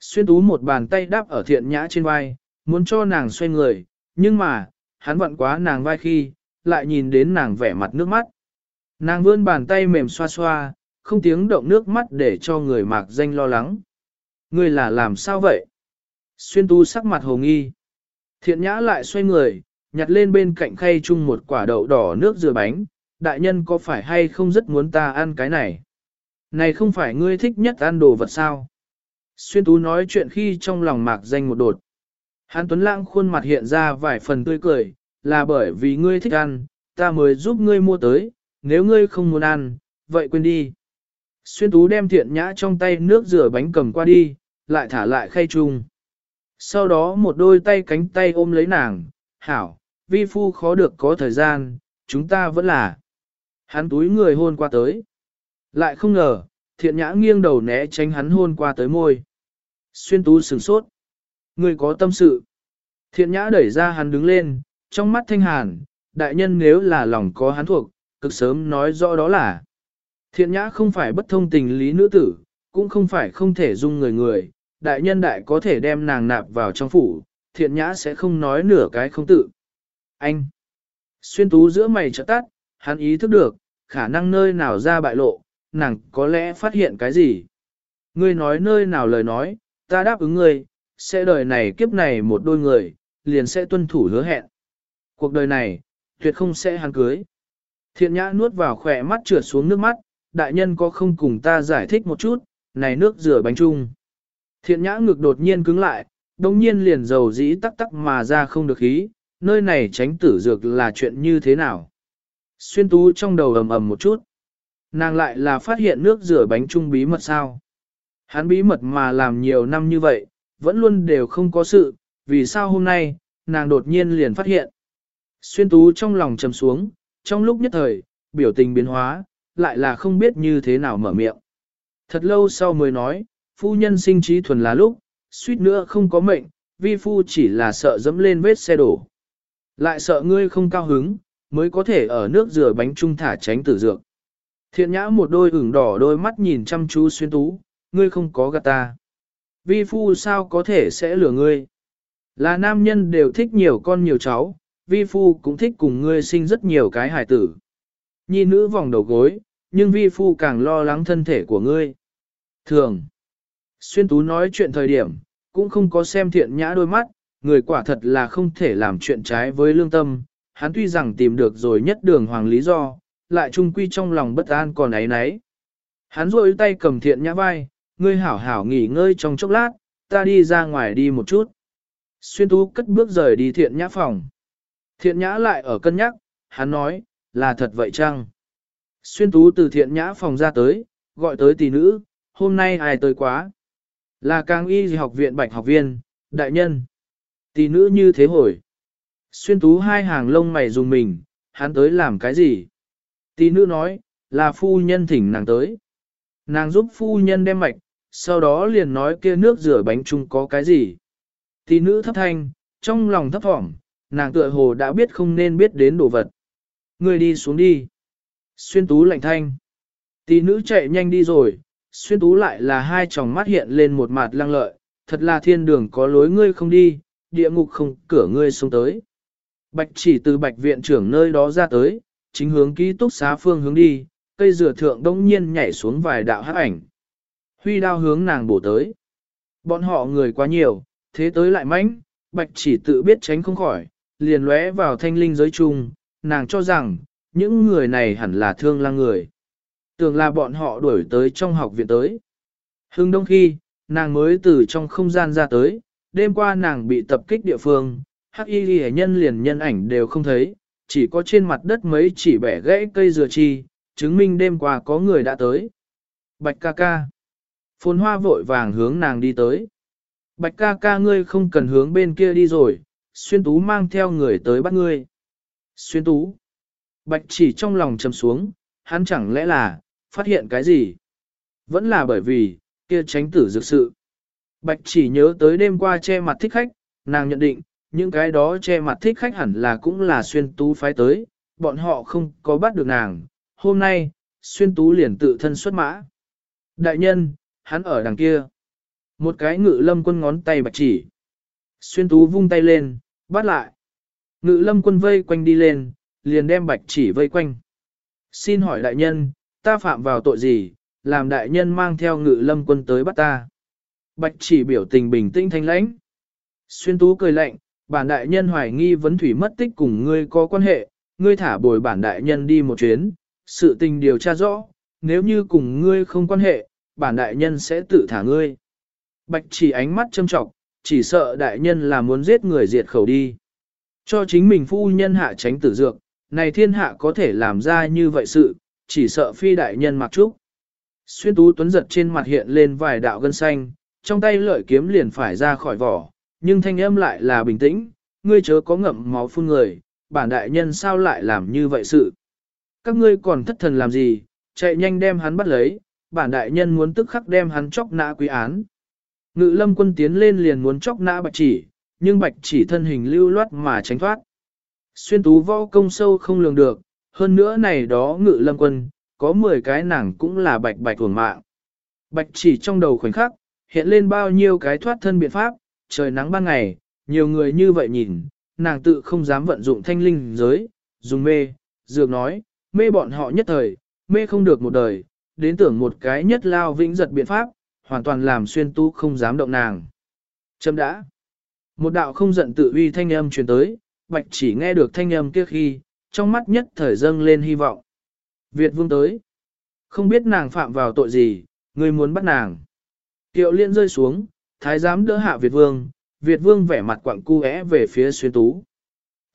Xuyên tú một bàn tay đáp ở thiện nhã trên vai, muốn cho nàng xoay người, nhưng mà, hắn vặn quá nàng vai khi, lại nhìn đến nàng vẻ mặt nước mắt. Nàng vươn bàn tay mềm xoa xoa, không tiếng động nước mắt để cho người mạc danh lo lắng. Ngươi là làm sao vậy? Xuyên tú sắc mặt hồ nghi. Thiện nhã lại xoay người, nhặt lên bên cạnh khay chung một quả đậu đỏ nước dừa bánh. Đại nhân có phải hay không rất muốn ta ăn cái này? Này không phải ngươi thích nhất ăn đồ vật sao? Xuyên tú nói chuyện khi trong lòng mạc danh một đột. Hán Tuấn Lãng khuôn mặt hiện ra vài phần tươi cười, là bởi vì ngươi thích ăn, ta mới giúp ngươi mua tới, nếu ngươi không muốn ăn, vậy quên đi. Xuyên tú đem thiện nhã trong tay nước rửa bánh cầm qua đi, lại thả lại khay chung. Sau đó một đôi tay cánh tay ôm lấy nàng, hảo, vi phu khó được có thời gian, chúng ta vẫn là. Hắn túi người hôn qua tới. Lại không ngờ, thiện nhã nghiêng đầu né tránh hắn hôn qua tới môi. Xuyên tú sửng sốt. Người có tâm sự. Thiện nhã đẩy ra hắn đứng lên, trong mắt thanh hàn, đại nhân nếu là lòng có hắn thuộc, cực sớm nói rõ đó là. Thiện nhã không phải bất thông tình lý nữ tử, cũng không phải không thể dung người người, đại nhân đại có thể đem nàng nạp vào trong phủ, thiện nhã sẽ không nói nửa cái không tự. Anh! Xuyên tú giữa mày trợ tắt, hắn ý thức được, khả năng nơi nào ra bại lộ, nàng có lẽ phát hiện cái gì. Ngươi nói nơi nào lời nói, ta đáp ứng ngươi, sẽ đời này kiếp này một đôi người, liền sẽ tuân thủ hứa hẹn. Cuộc đời này, tuyệt không sẽ hắn cưới. Thiện nhã nuốt vào khỏe mắt trượt xuống nước mắt, đại nhân có không cùng ta giải thích một chút, này nước rửa bánh chung. Thiện nhã ngực đột nhiên cứng lại, đồng nhiên liền dầu dĩ tắc tắc mà ra không được khí, nơi này tránh tử dược là chuyện như thế nào. Xuyên tú trong đầu ầm ầm một chút. Nàng lại là phát hiện nước rửa bánh trung bí mật sao. Hắn bí mật mà làm nhiều năm như vậy, vẫn luôn đều không có sự, vì sao hôm nay, nàng đột nhiên liền phát hiện. Xuyên tú trong lòng trầm xuống, trong lúc nhất thời, biểu tình biến hóa, lại là không biết như thế nào mở miệng. Thật lâu sau mới nói, phu nhân sinh trí thuần là lúc, suýt nữa không có mệnh, vi phu chỉ là sợ dẫm lên vết xe đổ. Lại sợ ngươi không cao hứng, mới có thể ở nước rửa bánh trung thả tránh tử dược. Thiện nhã một đôi ửng đỏ đôi mắt nhìn chăm chú xuyên tú, ngươi không có gạt ta. Vi phu sao có thể sẽ lừa ngươi? Là nam nhân đều thích nhiều con nhiều cháu, vi phu cũng thích cùng ngươi sinh rất nhiều cái hài tử. Nhi nữ vòng đầu gối, nhưng vi phu càng lo lắng thân thể của ngươi. Thường, xuyên tú nói chuyện thời điểm, cũng không có xem thiện nhã đôi mắt, người quả thật là không thể làm chuyện trái với lương tâm. Hắn tuy rằng tìm được rồi nhất đường hoàng lý do, lại trung quy trong lòng bất an còn ấy nấy. Hắn rôi tay cầm thiện nhã vai, ngươi hảo hảo nghỉ ngơi trong chốc lát, ta đi ra ngoài đi một chút. Xuyên tú cất bước rời đi thiện nhã phòng. Thiện nhã lại ở cân nhắc, hắn nói, là thật vậy chăng? Xuyên tú từ thiện nhã phòng ra tới, gọi tới tỷ nữ, hôm nay ai tới quá? Là càng y học viện bạch học viên, đại nhân. Tỷ nữ như thế hồi. Xuyên tú hai hàng lông mày dùng mình, hắn tới làm cái gì? Tỷ nữ nói, là phu nhân thỉnh nàng tới. Nàng giúp phu nhân đem mạch, sau đó liền nói kia nước rửa bánh chung có cái gì. Tỷ nữ thấp thanh, trong lòng thấp thỏm, nàng tựa hồ đã biết không nên biết đến đồ vật. Người đi xuống đi. Xuyên tú lạnh thanh. Tỷ nữ chạy nhanh đi rồi, xuyên tú lại là hai tròng mắt hiện lên một mặt lăng lợi, thật là thiên đường có lối ngươi không đi, địa ngục không cửa ngươi xuống tới. Bạch chỉ từ bạch viện trưởng nơi đó ra tới, chính hướng ký túc xá phương hướng đi, cây dừa thượng đông nhiên nhảy xuống vài đạo hắc ảnh. Huy đao hướng nàng bổ tới. Bọn họ người quá nhiều, thế tới lại mãnh, bạch chỉ tự biết tránh không khỏi, liền lóe vào thanh linh giới chung, nàng cho rằng, những người này hẳn là thương lang người. Tưởng là bọn họ đuổi tới trong học viện tới. Hưng đông khi, nàng mới từ trong không gian ra tới, đêm qua nàng bị tập kích địa phương, hắc y ghi nhân liền nhân ảnh đều không thấy, chỉ có trên mặt đất mấy chỉ bẻ gãy cây dừa chi, chứng minh đêm qua có người đã tới. Bạch ca ca. Phồn hoa vội vàng hướng nàng đi tới. Bạch ca ca ngươi không cần hướng bên kia đi rồi, xuyên tú mang theo người tới bắt ngươi. Xuyên tú. Bạch chỉ trong lòng chầm xuống, hắn chẳng lẽ là, phát hiện cái gì? Vẫn là bởi vì, kia tránh tử dược sự. Bạch chỉ nhớ tới đêm qua che mặt thích khách, nàng nhận định, những cái đó che mặt thích khách hẳn là cũng là xuyên tú phái tới, bọn họ không có bắt được nàng. Hôm nay, xuyên tú liền tự thân xuất mã. Đại nhân, hắn ở đằng kia. Một cái ngự lâm quân ngón tay bạch chỉ. Xuyên tú vung tay lên, bắt lại. Ngự lâm quân vây quanh đi lên, liền đem bạch chỉ vây quanh. Xin hỏi đại nhân, ta phạm vào tội gì, làm đại nhân mang theo ngự lâm quân tới bắt ta. Bạch chỉ biểu tình bình tĩnh thanh lãnh. Xuyên tú cười lạnh, bản đại nhân hoài nghi vấn thủy mất tích cùng ngươi có quan hệ, ngươi thả bồi bản đại nhân đi một chuyến, sự tình điều tra rõ, nếu như cùng ngươi không quan hệ, bản đại nhân sẽ tự thả ngươi. Bạch chỉ ánh mắt châm trọng, chỉ sợ đại nhân là muốn giết người diệt khẩu đi. Cho chính mình phu nhân hạ tránh tử dược, này thiên hạ có thể làm ra như vậy sự, chỉ sợ phi đại nhân mặc trúc. Xuyên tú tuấn giật trên mặt hiện lên vài đạo gân xanh, trong tay lợi kiếm liền phải ra khỏi vỏ, nhưng thanh âm lại là bình tĩnh, ngươi chớ có ngậm máu phun người, bản đại nhân sao lại làm như vậy sự. Các ngươi còn thất thần làm gì, chạy nhanh đem hắn bắt lấy, bản đại nhân muốn tức khắc đem hắn chóc nã quý án. Ngự lâm quân tiến lên liền muốn chóc nã bạch chỉ, nhưng bạch chỉ thân hình lưu loát mà tránh thoát. Xuyên tú võ công sâu không lường được, hơn nữa này đó ngự lâm quân, có 10 cái nàng cũng là bạch bạch hưởng mạng. Bạch chỉ trong đầu khoảnh khắc, hiện lên bao nhiêu cái thoát thân biện pháp, trời nắng ban ngày, nhiều người như vậy nhìn, nàng tự không dám vận dụng thanh linh giới, dùng mê, dược nói, mê bọn họ nhất thời, mê không được một đời, đến tưởng một cái nhất lao vĩnh giật biện pháp, hoàn toàn làm xuyên tu không dám động nàng. Châm đã. Một đạo không giận tự uy thanh âm truyền tới, bạch chỉ nghe được thanh âm kia khi, trong mắt nhất thời dâng lên hy vọng. Việt vương tới. Không biết nàng phạm vào tội gì, người muốn bắt nàng. Tiệu liên rơi xuống, thái giám đỡ hạ Việt vương, Việt vương vẻ mặt quặng cu é về phía xuyên tú.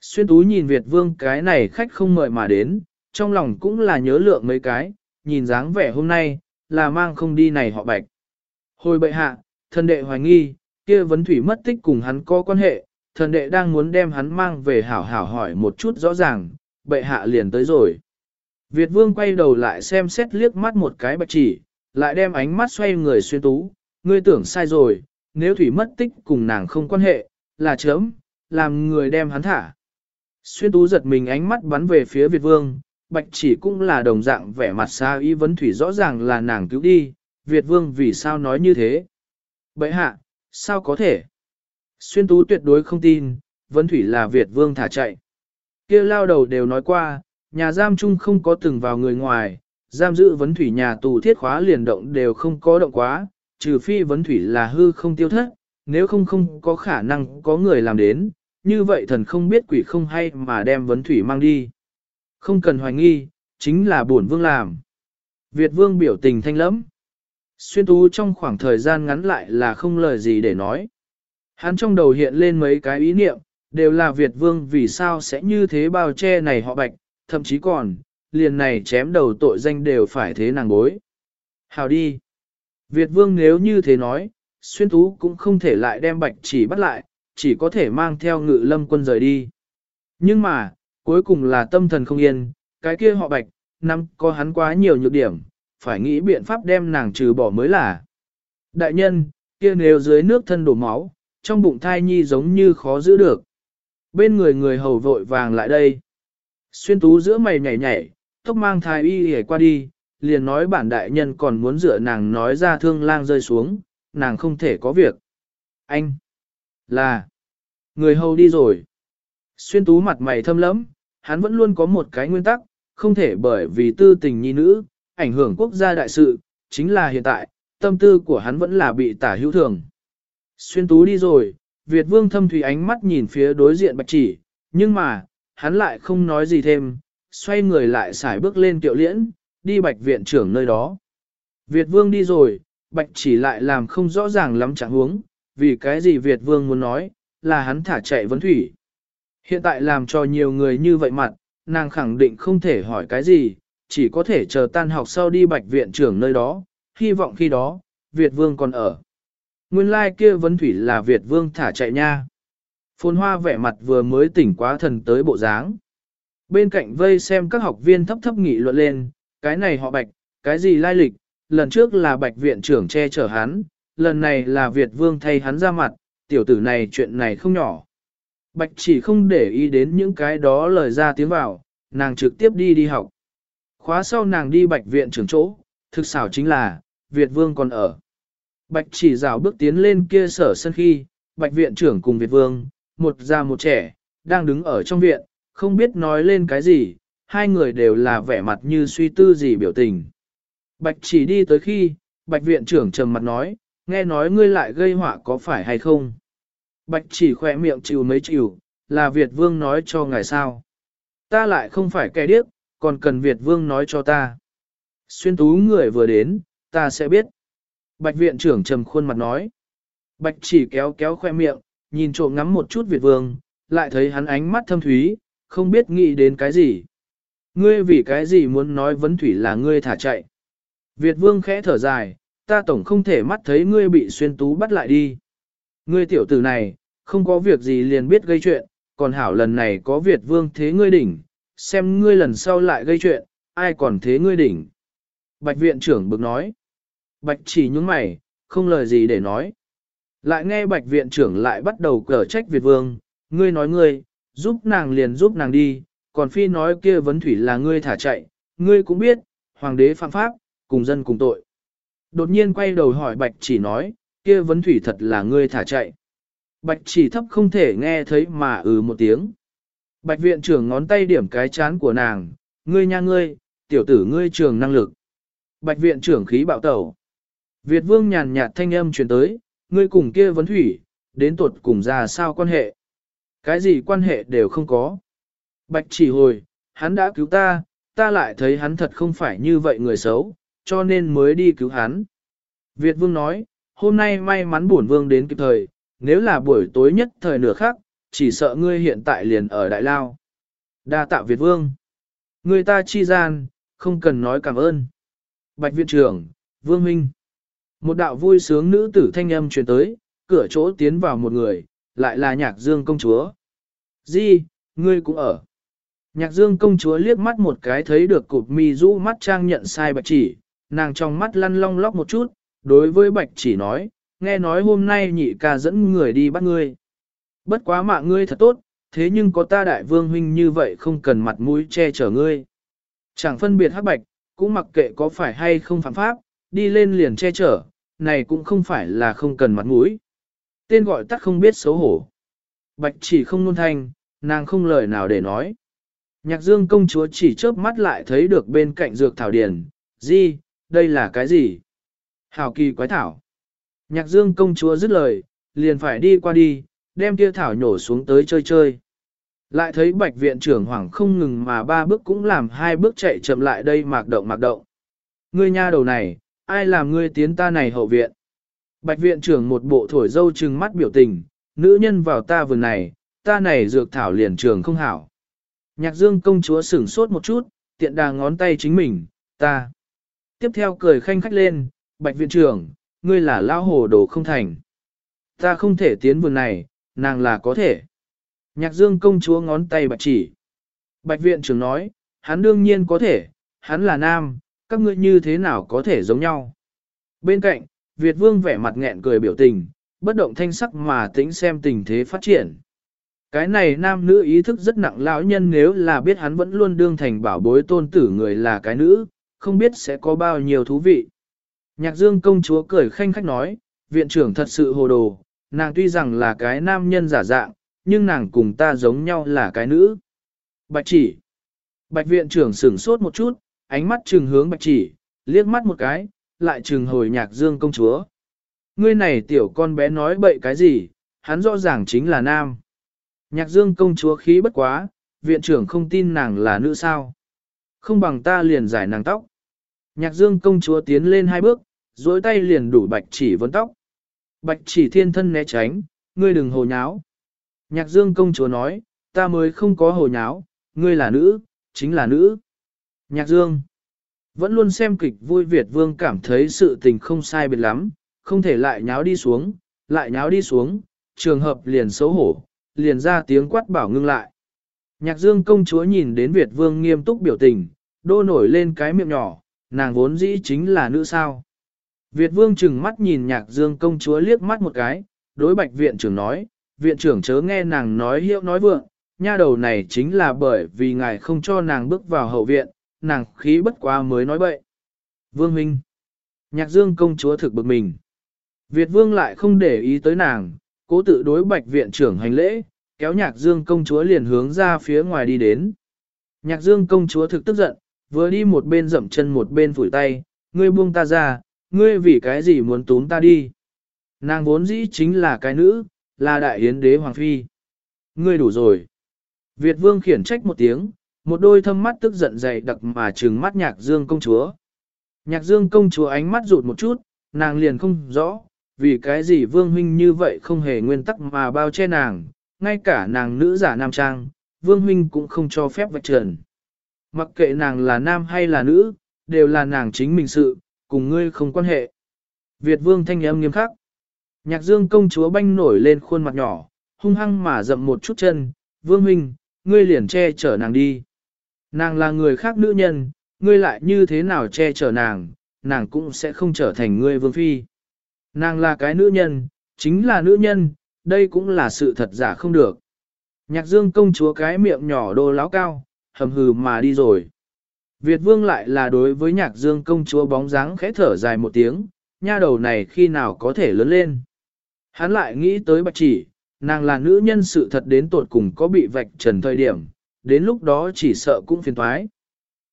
Xuyên tú nhìn Việt vương cái này khách không mời mà đến, trong lòng cũng là nhớ lượng mấy cái, nhìn dáng vẻ hôm nay, là mang không đi này họ bạch. Hồi bệ hạ, thần đệ hoài nghi, kia vấn thủy mất tích cùng hắn có quan hệ, thần đệ đang muốn đem hắn mang về hảo hảo hỏi một chút rõ ràng, bệ hạ liền tới rồi. Việt vương quay đầu lại xem xét liếc mắt một cái bạch chỉ, lại đem ánh mắt xoay người xuyên tú, ngươi tưởng sai rồi, nếu thủy mất tích cùng nàng không quan hệ, là chớm, làm người đem hắn thả. Xuyên tú giật mình ánh mắt bắn về phía Việt vương, bạch chỉ cũng là đồng dạng vẻ mặt xa y vấn thủy rõ ràng là nàng cứu đi, Việt vương vì sao nói như thế? Bậy hạ, sao có thể? Xuyên tú tuyệt đối không tin, vấn thủy là Việt vương thả chạy. kia lao đầu đều nói qua, nhà giam chung không có từng vào người ngoài, giam giữ vấn thủy nhà tù thiết khóa liền động đều không có động quá, trừ phi vấn thủy là hư không tiêu thất, nếu không không có khả năng có người làm đến, như vậy thần không biết quỷ không hay mà đem vấn thủy mang đi. Không cần hoài nghi, chính là bổn vương làm. Việt vương biểu tình thanh lẫm. Xuyên tú trong khoảng thời gian ngắn lại là không lời gì để nói. Hắn trong đầu hiện lên mấy cái ý niệm, đều là Việt vương vì sao sẽ như thế bao che này họ bạch, thậm chí còn, liền này chém đầu tội danh đều phải thế nàng bối. Hào đi. Việt vương nếu như thế nói, xuyên tú cũng không thể lại đem bạch chỉ bắt lại, chỉ có thể mang theo ngự lâm quân rời đi. Nhưng mà, cuối cùng là tâm thần không yên, cái kia họ bạch, năm có hắn quá nhiều nhược điểm, phải nghĩ biện pháp đem nàng trừ bỏ mới là. Đại nhân, kia nếu dưới nước thân đổ máu, trong bụng thai nhi giống như khó giữ được. Bên người người hầu vội vàng lại đây. Xuyên tú giữa mày nhảy nhảy, tóc mang thai y hề qua đi, liền nói bản đại nhân còn muốn dựa nàng nói ra thương lang rơi xuống, nàng không thể có việc. Anh, là, người hầu đi rồi. Xuyên tú mặt mày thâm lẫm, hắn vẫn luôn có một cái nguyên tắc, không thể bởi vì tư tình nhi nữ, ảnh hưởng quốc gia đại sự, chính là hiện tại, tâm tư của hắn vẫn là bị tả hữu thường. Xuyên tú đi rồi, Việt vương thâm thủy ánh mắt nhìn phía đối diện bạch chỉ, nhưng mà, hắn lại không nói gì thêm, xoay người lại xài bước lên tiệu liễn, đi bạch viện trưởng nơi đó. Việt vương đi rồi, bạch chỉ lại làm không rõ ràng lắm chẳng huống, vì cái gì Việt vương muốn nói, là hắn thả chạy vấn thủy. Hiện tại làm cho nhiều người như vậy mặt, nàng khẳng định không thể hỏi cái gì, chỉ có thể chờ tan học sau đi bạch viện trưởng nơi đó, hy vọng khi đó, Việt Vương còn ở. Nguyên lai like kia vấn thủy là Việt Vương thả chạy nha. Phồn hoa vẻ mặt vừa mới tỉnh quá thần tới bộ dáng. Bên cạnh vây xem các học viên thấp thấp nghị luận lên, cái này họ bạch, cái gì lai lịch, lần trước là bạch viện trưởng che chở hắn, lần này là Việt Vương thay hắn ra mặt, tiểu tử này chuyện này không nhỏ. Bạch chỉ không để ý đến những cái đó lời ra tiếng vào, nàng trực tiếp đi đi học. Khóa sau nàng đi bạch viện trưởng chỗ, thực xảo chính là, Việt Vương còn ở. Bạch chỉ rào bước tiến lên kia sở sân khi, bạch viện trưởng cùng Việt Vương, một già một trẻ, đang đứng ở trong viện, không biết nói lên cái gì, hai người đều là vẻ mặt như suy tư gì biểu tình. Bạch chỉ đi tới khi, bạch viện trưởng trầm mặt nói, nghe nói ngươi lại gây họa có phải hay không? Bạch chỉ khỏe miệng chịu mấy chịu, là Việt Vương nói cho ngài sao? Ta lại không phải kẻ điếc, còn cần Việt Vương nói cho ta. Xuyên tú người vừa đến, ta sẽ biết. Bạch viện trưởng trầm khuôn mặt nói. Bạch chỉ kéo kéo khoe miệng, nhìn trộm ngắm một chút Việt Vương, lại thấy hắn ánh mắt thâm thúy, không biết nghĩ đến cái gì. Ngươi vì cái gì muốn nói vấn thủy là ngươi thả chạy. Việt Vương khẽ thở dài, ta tổng không thể mắt thấy ngươi bị xuyên tú bắt lại đi. Ngươi tiểu tử này, không có việc gì liền biết gây chuyện, còn hảo lần này có Việt Vương thế ngươi đỉnh, xem ngươi lần sau lại gây chuyện, ai còn thế ngươi đỉnh. Bạch viện trưởng bực nói. Bạch chỉ nhúng mày, không lời gì để nói. Lại nghe bạch viện trưởng lại bắt đầu cở trách Việt Vương, ngươi nói ngươi, giúp nàng liền giúp nàng đi, còn phi nói kia vấn thủy là ngươi thả chạy, ngươi cũng biết, hoàng đế phạm pháp, cùng dân cùng tội. Đột nhiên quay đầu hỏi bạch chỉ nói, kia vấn thủy thật là ngươi thả chạy. Bạch chỉ thấp không thể nghe thấy mà ừ một tiếng. Bạch viện trưởng ngón tay điểm cái chán của nàng, ngươi nha ngươi, tiểu tử ngươi trường năng lực. Bạch viện trưởng khí bạo tẩu. Việt vương nhàn nhạt thanh âm truyền tới, ngươi cùng kia vấn thủy, đến tuột cùng ra sao quan hệ. Cái gì quan hệ đều không có. Bạch chỉ hồi, hắn đã cứu ta, ta lại thấy hắn thật không phải như vậy người xấu, cho nên mới đi cứu hắn. Việt vương nói, hôm nay may mắn bổn vương đến kịp thời, nếu là buổi tối nhất thời nửa khác, chỉ sợ ngươi hiện tại liền ở Đại Lao. Đa tạ Việt vương. Người ta chi gian, không cần nói cảm ơn. Bạch viện trưởng, vương huynh. Một đạo vui sướng nữ tử thanh âm truyền tới, cửa chỗ tiến vào một người, lại là nhạc dương công chúa. Di, ngươi cũng ở. Nhạc dương công chúa liếc mắt một cái thấy được cụp mi rũ mắt trang nhận sai bạch chỉ, nàng trong mắt lăn long lóc một chút, đối với bạch chỉ nói, nghe nói hôm nay nhị ca dẫn người đi bắt ngươi. Bất quá mạng ngươi thật tốt, thế nhưng có ta đại vương huynh như vậy không cần mặt mũi che chở ngươi. Chẳng phân biệt hắc bạch, cũng mặc kệ có phải hay không phạm pháp, đi lên liền che chở, này cũng không phải là không cần mặt mũi. Tên gọi tắt không biết xấu hổ. Bạch chỉ không nôn thanh, nàng không lời nào để nói. Nhạc dương công chúa chỉ chớp mắt lại thấy được bên cạnh dược thảo điển, gì, đây là cái gì? Hảo kỳ quái thảo. Nhạc dương công chúa dứt lời, liền phải đi qua đi, đem kia thảo nhổ xuống tới chơi chơi. Lại thấy bạch viện trưởng hoảng không ngừng mà ba bước cũng làm hai bước chạy chậm lại đây mạc động mạc động. Ngươi nha đầu này, ai làm ngươi tiến ta này hậu viện? Bạch viện trưởng một bộ thổi dâu trừng mắt biểu tình, nữ nhân vào ta vườn này, ta này dược thảo liền trường không hảo. Nhạc dương công chúa sửng sốt một chút, tiện đà ngón tay chính mình, ta. Tiếp theo cười khanh khách lên, bạch viện trưởng, ngươi là lao hồ đồ không thành. Ta không thể tiến vườn này, nàng là có thể. Nhạc dương công chúa ngón tay bạch chỉ. Bạch viện trưởng nói, hắn đương nhiên có thể, hắn là nam, các ngươi như thế nào có thể giống nhau. Bên cạnh, Việt vương vẻ mặt nghẹn cười biểu tình, bất động thanh sắc mà tính xem tình thế phát triển. Cái này nam nữ ý thức rất nặng lão nhân nếu là biết hắn vẫn luôn đương thành bảo bối tôn tử người là cái nữ, không biết sẽ có bao nhiêu thú vị. Nhạc dương công chúa cười khanh khách nói, viện trưởng thật sự hồ đồ, nàng tuy rằng là cái nam nhân giả dạng, nhưng nàng cùng ta giống nhau là cái nữ. Bạch chỉ. Bạch viện trưởng sửng sốt một chút, ánh mắt trừng hướng bạch chỉ, liếc mắt một cái, lại trừng hồi nhạc dương công chúa. Ngươi này tiểu con bé nói bậy cái gì, hắn rõ ràng chính là nam. Nhạc dương công chúa khí bất quá, viện trưởng không tin nàng là nữ sao. Không bằng ta liền giải nàng tóc. Nhạc dương công chúa tiến lên hai bước, dối tay liền đủ bạch chỉ vấn tóc. Bạch chỉ thiên thân né tránh, ngươi đừng hồ nháo. Nhạc dương công chúa nói, ta mới không có hồ nháo, ngươi là nữ, chính là nữ. Nhạc dương, vẫn luôn xem kịch vui Việt vương cảm thấy sự tình không sai biệt lắm, không thể lại nháo đi xuống, lại nháo đi xuống, trường hợp liền xấu hổ, liền ra tiếng quát bảo ngưng lại. Nhạc dương công chúa nhìn đến Việt vương nghiêm túc biểu tình, đô nổi lên cái miệng nhỏ, nàng vốn dĩ chính là nữ sao. Việt vương chừng mắt nhìn nhạc dương công chúa liếc mắt một cái, đối bạch viện trưởng nói, viện trưởng chớ nghe nàng nói hiệu nói vượng, nha đầu này chính là bởi vì ngài không cho nàng bước vào hậu viện, nàng khí bất quá mới nói bậy. Vương huynh, nhạc dương công chúa thực bực mình. Việt vương lại không để ý tới nàng, cố tự đối bạch viện trưởng hành lễ, kéo nhạc dương công chúa liền hướng ra phía ngoài đi đến. Nhạc dương công chúa thực tức giận, vừa đi một bên dậm chân một bên phủi tay, ngươi buông ta ra, ngươi vì cái gì muốn túm ta đi. Nàng vốn dĩ chính là cái nữ, là đại hiến đế hoàng phi. Ngươi đủ rồi. Việt vương khiển trách một tiếng, một đôi thâm mắt tức giận dày đặc mà trừng mắt nhạc dương công chúa. Nhạc dương công chúa ánh mắt rụt một chút, nàng liền không rõ, vì cái gì vương huynh như vậy không hề nguyên tắc mà bao che nàng, ngay cả nàng nữ giả nam trang, vương huynh cũng không cho phép vạch trần. Mặc kệ nàng là nam hay là nữ, đều là nàng chính mình sự, cùng ngươi không quan hệ. Việt vương thanh âm nghiêm khắc. Nhạc dương công chúa banh nổi lên khuôn mặt nhỏ, hung hăng mà dậm một chút chân, vương huynh, ngươi liền che chở nàng đi. Nàng là người khác nữ nhân, ngươi lại như thế nào che chở nàng, nàng cũng sẽ không trở thành ngươi vương phi. Nàng là cái nữ nhân, chính là nữ nhân, đây cũng là sự thật giả không được. Nhạc dương công chúa cái miệng nhỏ đô láo cao, hầm hừ mà đi rồi. Việt vương lại là đối với nhạc dương công chúa bóng dáng khẽ thở dài một tiếng, nha đầu này khi nào có thể lớn lên. Hắn lại nghĩ tới bạch chỉ, nàng là nữ nhân sự thật đến tột cùng có bị vạch trần thời điểm, đến lúc đó chỉ sợ cũng phiền thoái.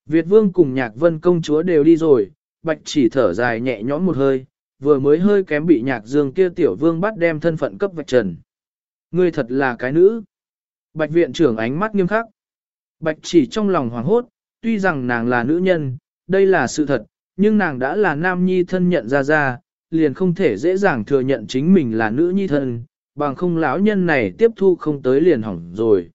Việt vương cùng nhạc vân công chúa đều đi rồi, bạch chỉ thở dài nhẹ nhõm một hơi, vừa mới hơi kém bị nhạc dương kia tiểu vương bắt đem thân phận cấp vạch trần. Ngươi thật là cái nữ. Bạch viện trưởng ánh mắt nghiêm khắc. Bạch chỉ trong lòng hoảng hốt, tuy rằng nàng là nữ nhân, đây là sự thật, nhưng nàng đã là nam nhi thân nhận ra ra, liền không thể dễ dàng thừa nhận chính mình là nữ nhi thân, bằng không lão nhân này tiếp thu không tới liền hỏng rồi.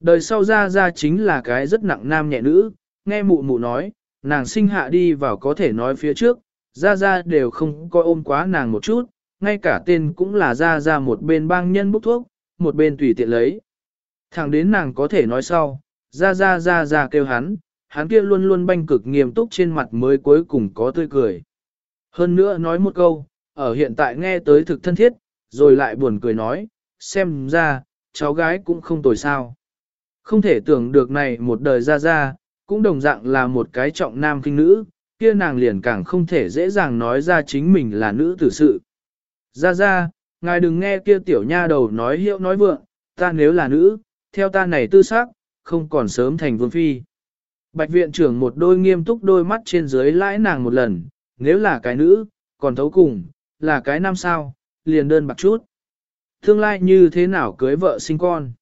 Đời sau ra ra chính là cái rất nặng nam nhẹ nữ, nghe mụ mụ nói, nàng sinh hạ đi vào có thể nói phía trước, ra ra đều không coi ôm quá nàng một chút, ngay cả tên cũng là ra ra một bên bang nhân bốc thuốc, một bên tùy tiện lấy. Thẳng đến nàng có thể nói sau, ra ra ra ra kêu hắn, hắn kia luôn luôn banh cực nghiêm túc trên mặt mới cuối cùng có tươi cười. Hơn nữa nói một câu, ở hiện tại nghe tới thực thân thiết, rồi lại buồn cười nói, xem ra, cháu gái cũng không tồi sao. Không thể tưởng được này một đời ra ra, cũng đồng dạng là một cái trọng nam kinh nữ, kia nàng liền càng không thể dễ dàng nói ra chính mình là nữ tử sự. Ra ra, ngài đừng nghe kia tiểu nha đầu nói hiệu nói vượng, ta nếu là nữ, theo ta này tư xác, không còn sớm thành vương phi. Bạch viện trưởng một đôi nghiêm túc đôi mắt trên dưới lãi nàng một lần, nếu là cái nữ, còn thấu cùng, là cái nam sao, liền đơn bạc chút. Tương lai như thế nào cưới vợ sinh con.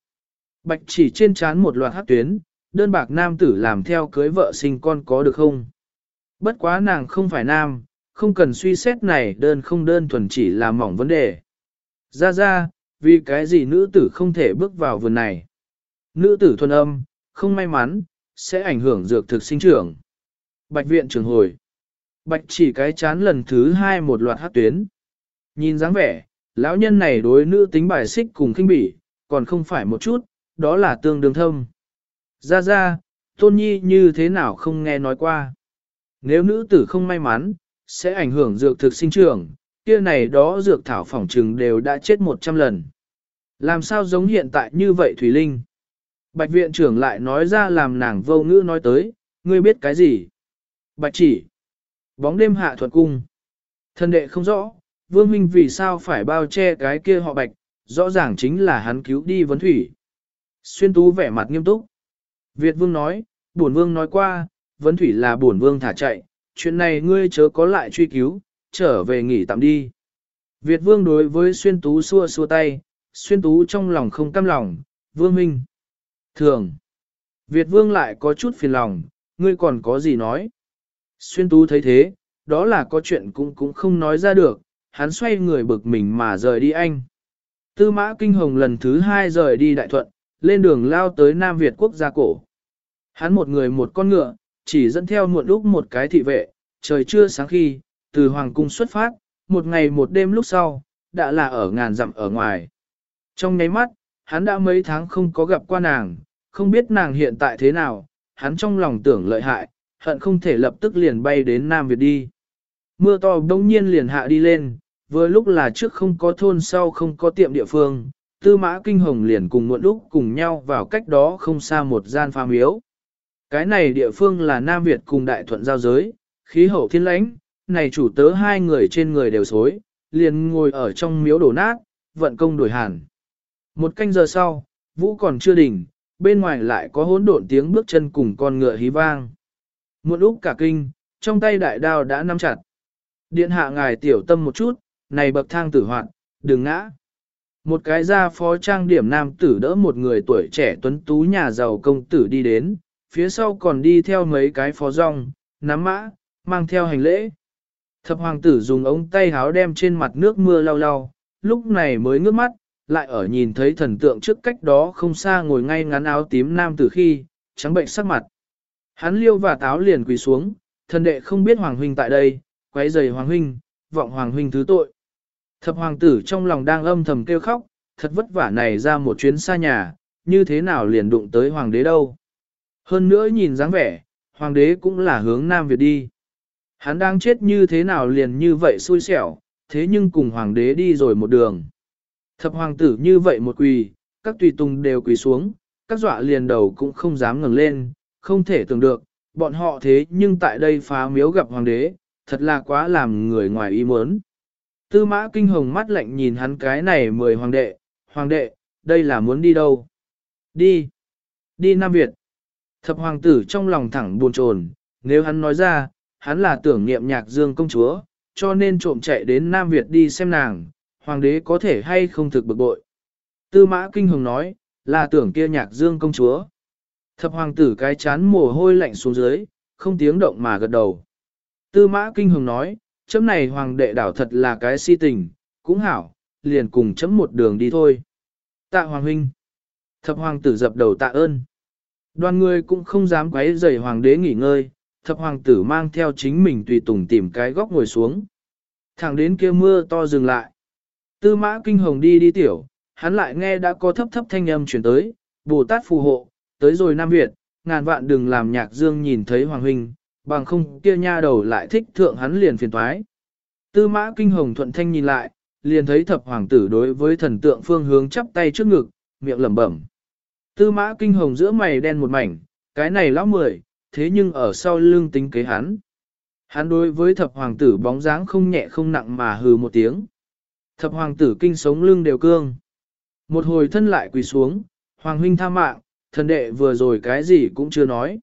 Bạch chỉ trên chán một loạt hát tuyến, đơn bạc nam tử làm theo cưới vợ sinh con có được không? Bất quá nàng không phải nam, không cần suy xét này đơn không đơn thuần chỉ là mỏng vấn đề. Ra ra, vì cái gì nữ tử không thể bước vào vườn này? Nữ tử thuần âm, không may mắn, sẽ ảnh hưởng dược thực sinh trưởng. Bạch viện trường hồi. Bạch chỉ cái chán lần thứ hai một loạt hát tuyến. Nhìn dáng vẻ, lão nhân này đối nữ tính bài xích cùng kinh bỉ, còn không phải một chút, đó là tương đương thâm. Ra ra, tôn nhi như thế nào không nghe nói qua. Nếu nữ tử không may mắn, sẽ ảnh hưởng dược thực sinh trưởng, kia này đó dược thảo phỏng trừng đều đã chết 100 lần. Làm sao giống hiện tại như vậy Thủy Linh? Bạch viện trưởng lại nói ra làm nàng vô ngữ nói tới, ngươi biết cái gì? Bạch chỉ. Bóng đêm hạ thuật cung. Thân đệ không rõ, vương huynh vì sao phải bao che cái kia họ bạch, rõ ràng chính là hắn cứu đi vấn thủy. Xuyên tú vẻ mặt nghiêm túc. Việt vương nói, buồn vương nói qua, vấn thủy là bổn vương thả chạy, chuyện này ngươi chớ có lại truy cứu, trở về nghỉ tạm đi. Việt vương đối với xuyên tú xua xua tay, xuyên tú trong lòng không cam lòng, vương minh Thường. Việt vương lại có chút phiền lòng, ngươi còn có gì nói. Xuyên tú thấy thế, đó là có chuyện cũng cũng không nói ra được, hắn xoay người bực mình mà rời đi anh. Tư mã kinh hồng lần thứ hai rời đi đại thuận, lên đường lao tới Nam Việt quốc gia cổ. Hắn một người một con ngựa, chỉ dẫn theo muộn lúc một cái thị vệ, trời chưa sáng khi, từ Hoàng cung xuất phát, một ngày một đêm lúc sau, đã là ở ngàn dặm ở ngoài. Trong nháy mắt, hắn đã mấy tháng không có gặp qua nàng, không biết nàng hiện tại thế nào, hắn trong lòng tưởng lợi hại, hận không thể lập tức liền bay đến Nam Việt đi. Mưa to đông nhiên liền hạ đi lên, vừa lúc là trước không có thôn sau không có tiệm địa phương, tư mã kinh hồng liền cùng muộn lúc cùng nhau vào cách đó không xa một gian pha miếu. Cái này địa phương là Nam Việt cùng đại thuận giao giới, khí hậu thiên lãnh, này chủ tớ hai người trên người đều xối, liền ngồi ở trong miếu đổ nát, vận công đổi hàn. Một canh giờ sau, vũ còn chưa đỉnh, bên ngoài lại có hỗn độn tiếng bước chân cùng con ngựa hí vang. Muộn lúc cả kinh, trong tay đại đao đã nắm chặt. Điện hạ ngài tiểu tâm một chút, này bậc thang tử hoạn, đừng ngã. Một cái gia phó trang điểm nam tử đỡ một người tuổi trẻ tuấn tú nhà giàu công tử đi đến, phía sau còn đi theo mấy cái phó rong, nắm mã, mang theo hành lễ. Thập hoàng tử dùng ống tay háo đem trên mặt nước mưa lau lau, lúc này mới ngước mắt, lại ở nhìn thấy thần tượng trước cách đó không xa ngồi ngay ngắn áo tím nam tử khi, trắng bệnh sắc mặt. Hắn liêu và táo liền quỳ xuống, thần đệ không biết hoàng huynh tại đây, quấy rầy hoàng huynh, vọng hoàng huynh thứ tội. Thập hoàng tử trong lòng đang âm thầm kêu khóc, thật vất vả này ra một chuyến xa nhà, như thế nào liền đụng tới hoàng đế đâu. Hơn nữa nhìn dáng vẻ, hoàng đế cũng là hướng Nam Việt đi. Hắn đang chết như thế nào liền như vậy xui xẻo, thế nhưng cùng hoàng đế đi rồi một đường. Thập hoàng tử như vậy một quỳ, các tùy tùng đều quỳ xuống, các dọa liền đầu cũng không dám ngẩng lên, không thể tưởng được, bọn họ thế nhưng tại đây phá miếu gặp hoàng đế, thật là quá làm người ngoài ý muốn. Tư mã kinh hồng mắt lạnh nhìn hắn cái này mười hoàng đệ, hoàng đệ, đây là muốn đi đâu? Đi! Đi Nam Việt! Thập hoàng tử trong lòng thẳng buồn chồn, nếu hắn nói ra, hắn là tưởng niệm nhạc dương công chúa, cho nên trộm chạy đến Nam Việt đi xem nàng, hoàng đế có thể hay không thực bực bội. Tư mã kinh hồng nói, là tưởng kia nhạc dương công chúa. Thập hoàng tử cái chán mồ hôi lạnh xuống dưới, không tiếng động mà gật đầu. Tư mã kinh hồng nói, chấm này hoàng đệ đảo thật là cái si tình, cũng hảo, liền cùng chấm một đường đi thôi. Tạ hoàng huynh. Thập hoàng tử dập đầu tạ ơn. Đoàn người cũng không dám quấy rầy hoàng đế nghỉ ngơi, thập hoàng tử mang theo chính mình tùy tùng tìm cái góc ngồi xuống. Thẳng đến kia mưa to dừng lại. Tư mã kinh hồng đi đi tiểu, hắn lại nghe đã có thấp thấp thanh âm chuyển tới, Bồ Tát phù hộ, tới rồi Nam Việt, ngàn vạn đừng làm nhạc dương nhìn thấy hoàng huynh, bằng không kia nha đầu lại thích thượng hắn liền phiền thoái. Tư mã kinh hồng thuận thanh nhìn lại, liền thấy thập hoàng tử đối với thần tượng phương hướng chắp tay trước ngực, miệng lẩm bẩm. Tư mã kinh hồng giữa mày đen một mảnh, cái này lão mười, thế nhưng ở sau lưng tính kế hắn. Hắn đối với thập hoàng tử bóng dáng không nhẹ không nặng mà hừ một tiếng. Thập hoàng tử kinh sống lưng đều cương. Một hồi thân lại quỳ xuống, hoàng huynh tha mạng, thần đệ vừa rồi cái gì cũng chưa nói.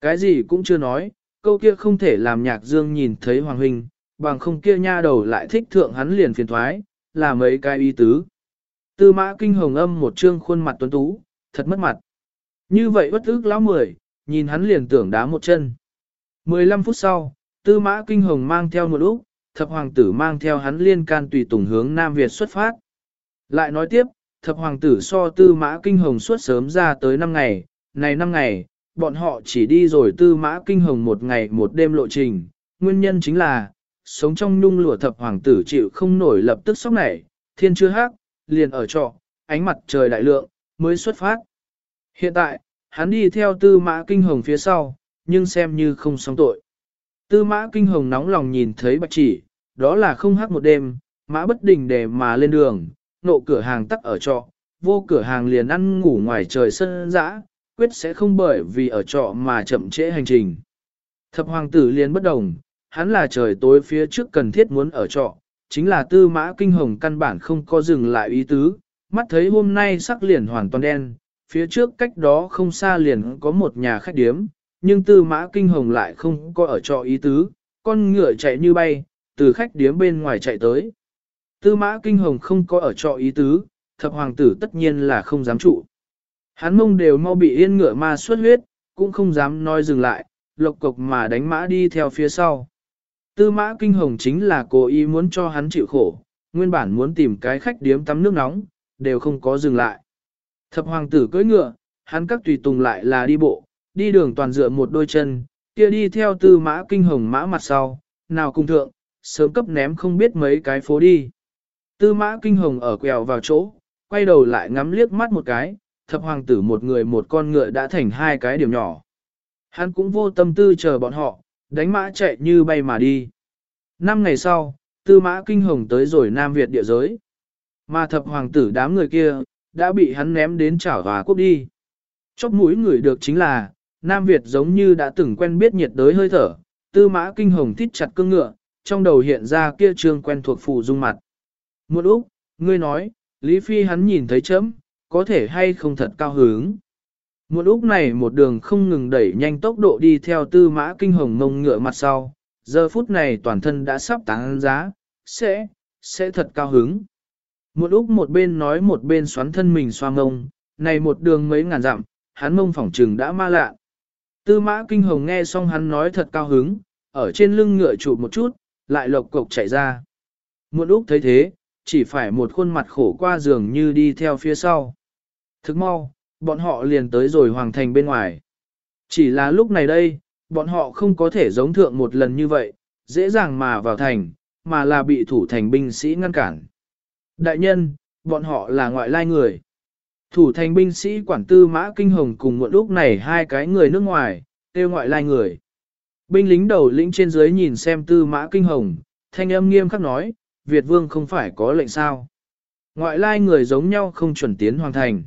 Cái gì cũng chưa nói, câu kia không thể làm nhạc dương nhìn thấy hoàng huynh, bằng không kia nha đầu lại thích thượng hắn liền phiền thoái, là mấy cái y tứ. Tư mã kinh hồng âm một trương khuôn mặt tuấn tú, thật mất mặt. Như vậy bất ức lão mười, nhìn hắn liền tưởng đá một chân. 15 phút sau, tư mã kinh hồng mang theo một úc, thập hoàng tử mang theo hắn liên can tùy tùng hướng Nam Việt xuất phát. Lại nói tiếp, thập hoàng tử so tư mã kinh hồng suốt sớm ra tới 5 ngày, này 5 ngày, bọn họ chỉ đi rồi tư mã kinh hồng một ngày một đêm lộ trình, nguyên nhân chính là, sống trong nhung lụa thập hoàng tử chịu không nổi lập tức sốc nảy, thiên chưa hát, liền ở trọ, ánh mặt trời đại lượng, mới xuất phát. Hiện tại, hắn đi theo tư mã kinh hồng phía sau, nhưng xem như không xong tội. Tư mã kinh hồng nóng lòng nhìn thấy bạch chỉ, đó là không hát một đêm, mã bất đình để mà lên đường, nộ cửa hàng tắc ở trọ, vô cửa hàng liền ăn ngủ ngoài trời sân dã, quyết sẽ không bởi vì ở trọ mà chậm trễ hành trình. Thập hoàng tử liền bất đồng, hắn là trời tối phía trước cần thiết muốn ở trọ, chính là tư mã kinh hồng căn bản không có dừng lại ý tứ, mắt thấy hôm nay sắc liền hoàn toàn đen, phía trước cách đó không xa liền có một nhà khách điếm, nhưng tư mã kinh hồng lại không có ở trọ ý tứ, con ngựa chạy như bay, từ khách điếm bên ngoài chạy tới. Tư mã kinh hồng không có ở trọ ý tứ, thập hoàng tử tất nhiên là không dám trụ. Hắn mông đều mau bị yên ngựa ma xuất huyết, cũng không dám nói dừng lại, lộc cộc mà đánh mã đi theo phía sau. Tư mã kinh hồng chính là cố ý muốn cho hắn chịu khổ, nguyên bản muốn tìm cái khách điếm tắm nước nóng, đều không có dừng lại. Thập hoàng tử cưỡi ngựa, hắn các tùy tùng lại là đi bộ, đi đường toàn dựa một đôi chân, kia đi theo tư mã kinh hồng mã mặt sau, nào cùng thượng, sớm cấp ném không biết mấy cái phố đi. Tư mã kinh hồng ở quẹo vào chỗ, quay đầu lại ngắm liếc mắt một cái, thập hoàng tử một người một con ngựa đã thành hai cái điểm nhỏ. Hắn cũng vô tâm tư chờ bọn họ, đánh mã chạy như bay mà đi. Năm ngày sau, tư mã kinh hồng tới rồi Nam Việt địa giới. Mà thập hoàng tử đám người kia, đã bị hắn ném đến chảo hòa quốc đi. Chóc mũi người được chính là, Nam Việt giống như đã từng quen biết nhiệt đới hơi thở, tư mã kinh hồng thít chặt cương ngựa, trong đầu hiện ra kia trương quen thuộc phù dung mặt. Một Úc, ngươi nói, Lý Phi hắn nhìn thấy chấm, có thể hay không thật cao hứng. Một Úc này một đường không ngừng đẩy nhanh tốc độ đi theo tư mã kinh hồng mông ngựa mặt sau, giờ phút này toàn thân đã sắp tán giá, sẽ, sẽ thật cao hứng. Một Úc một bên nói một bên xoắn thân mình xoa ngông, này một đường mấy ngàn dặm, hắn mông phỏng trừng đã ma lạ. Tư mã kinh hồng nghe xong hắn nói thật cao hứng, ở trên lưng ngựa chụp một chút, lại lộc cộc chạy ra. Một Úc thấy thế, chỉ phải một khuôn mặt khổ qua giường như đi theo phía sau. Thức mau, bọn họ liền tới rồi hoàng thành bên ngoài. Chỉ là lúc này đây, bọn họ không có thể giống thượng một lần như vậy, dễ dàng mà vào thành, mà là bị thủ thành binh sĩ ngăn cản. Đại nhân, bọn họ là ngoại lai người. Thủ thành binh sĩ quản tư mã kinh hồng cùng một lúc này hai cái người nước ngoài, tiêu ngoại lai người. Binh lính đầu lĩnh trên dưới nhìn xem tư mã kinh hồng, thanh âm nghiêm khắc nói, Việt vương không phải có lệnh sao. Ngoại lai người giống nhau không chuẩn tiến hoàng thành.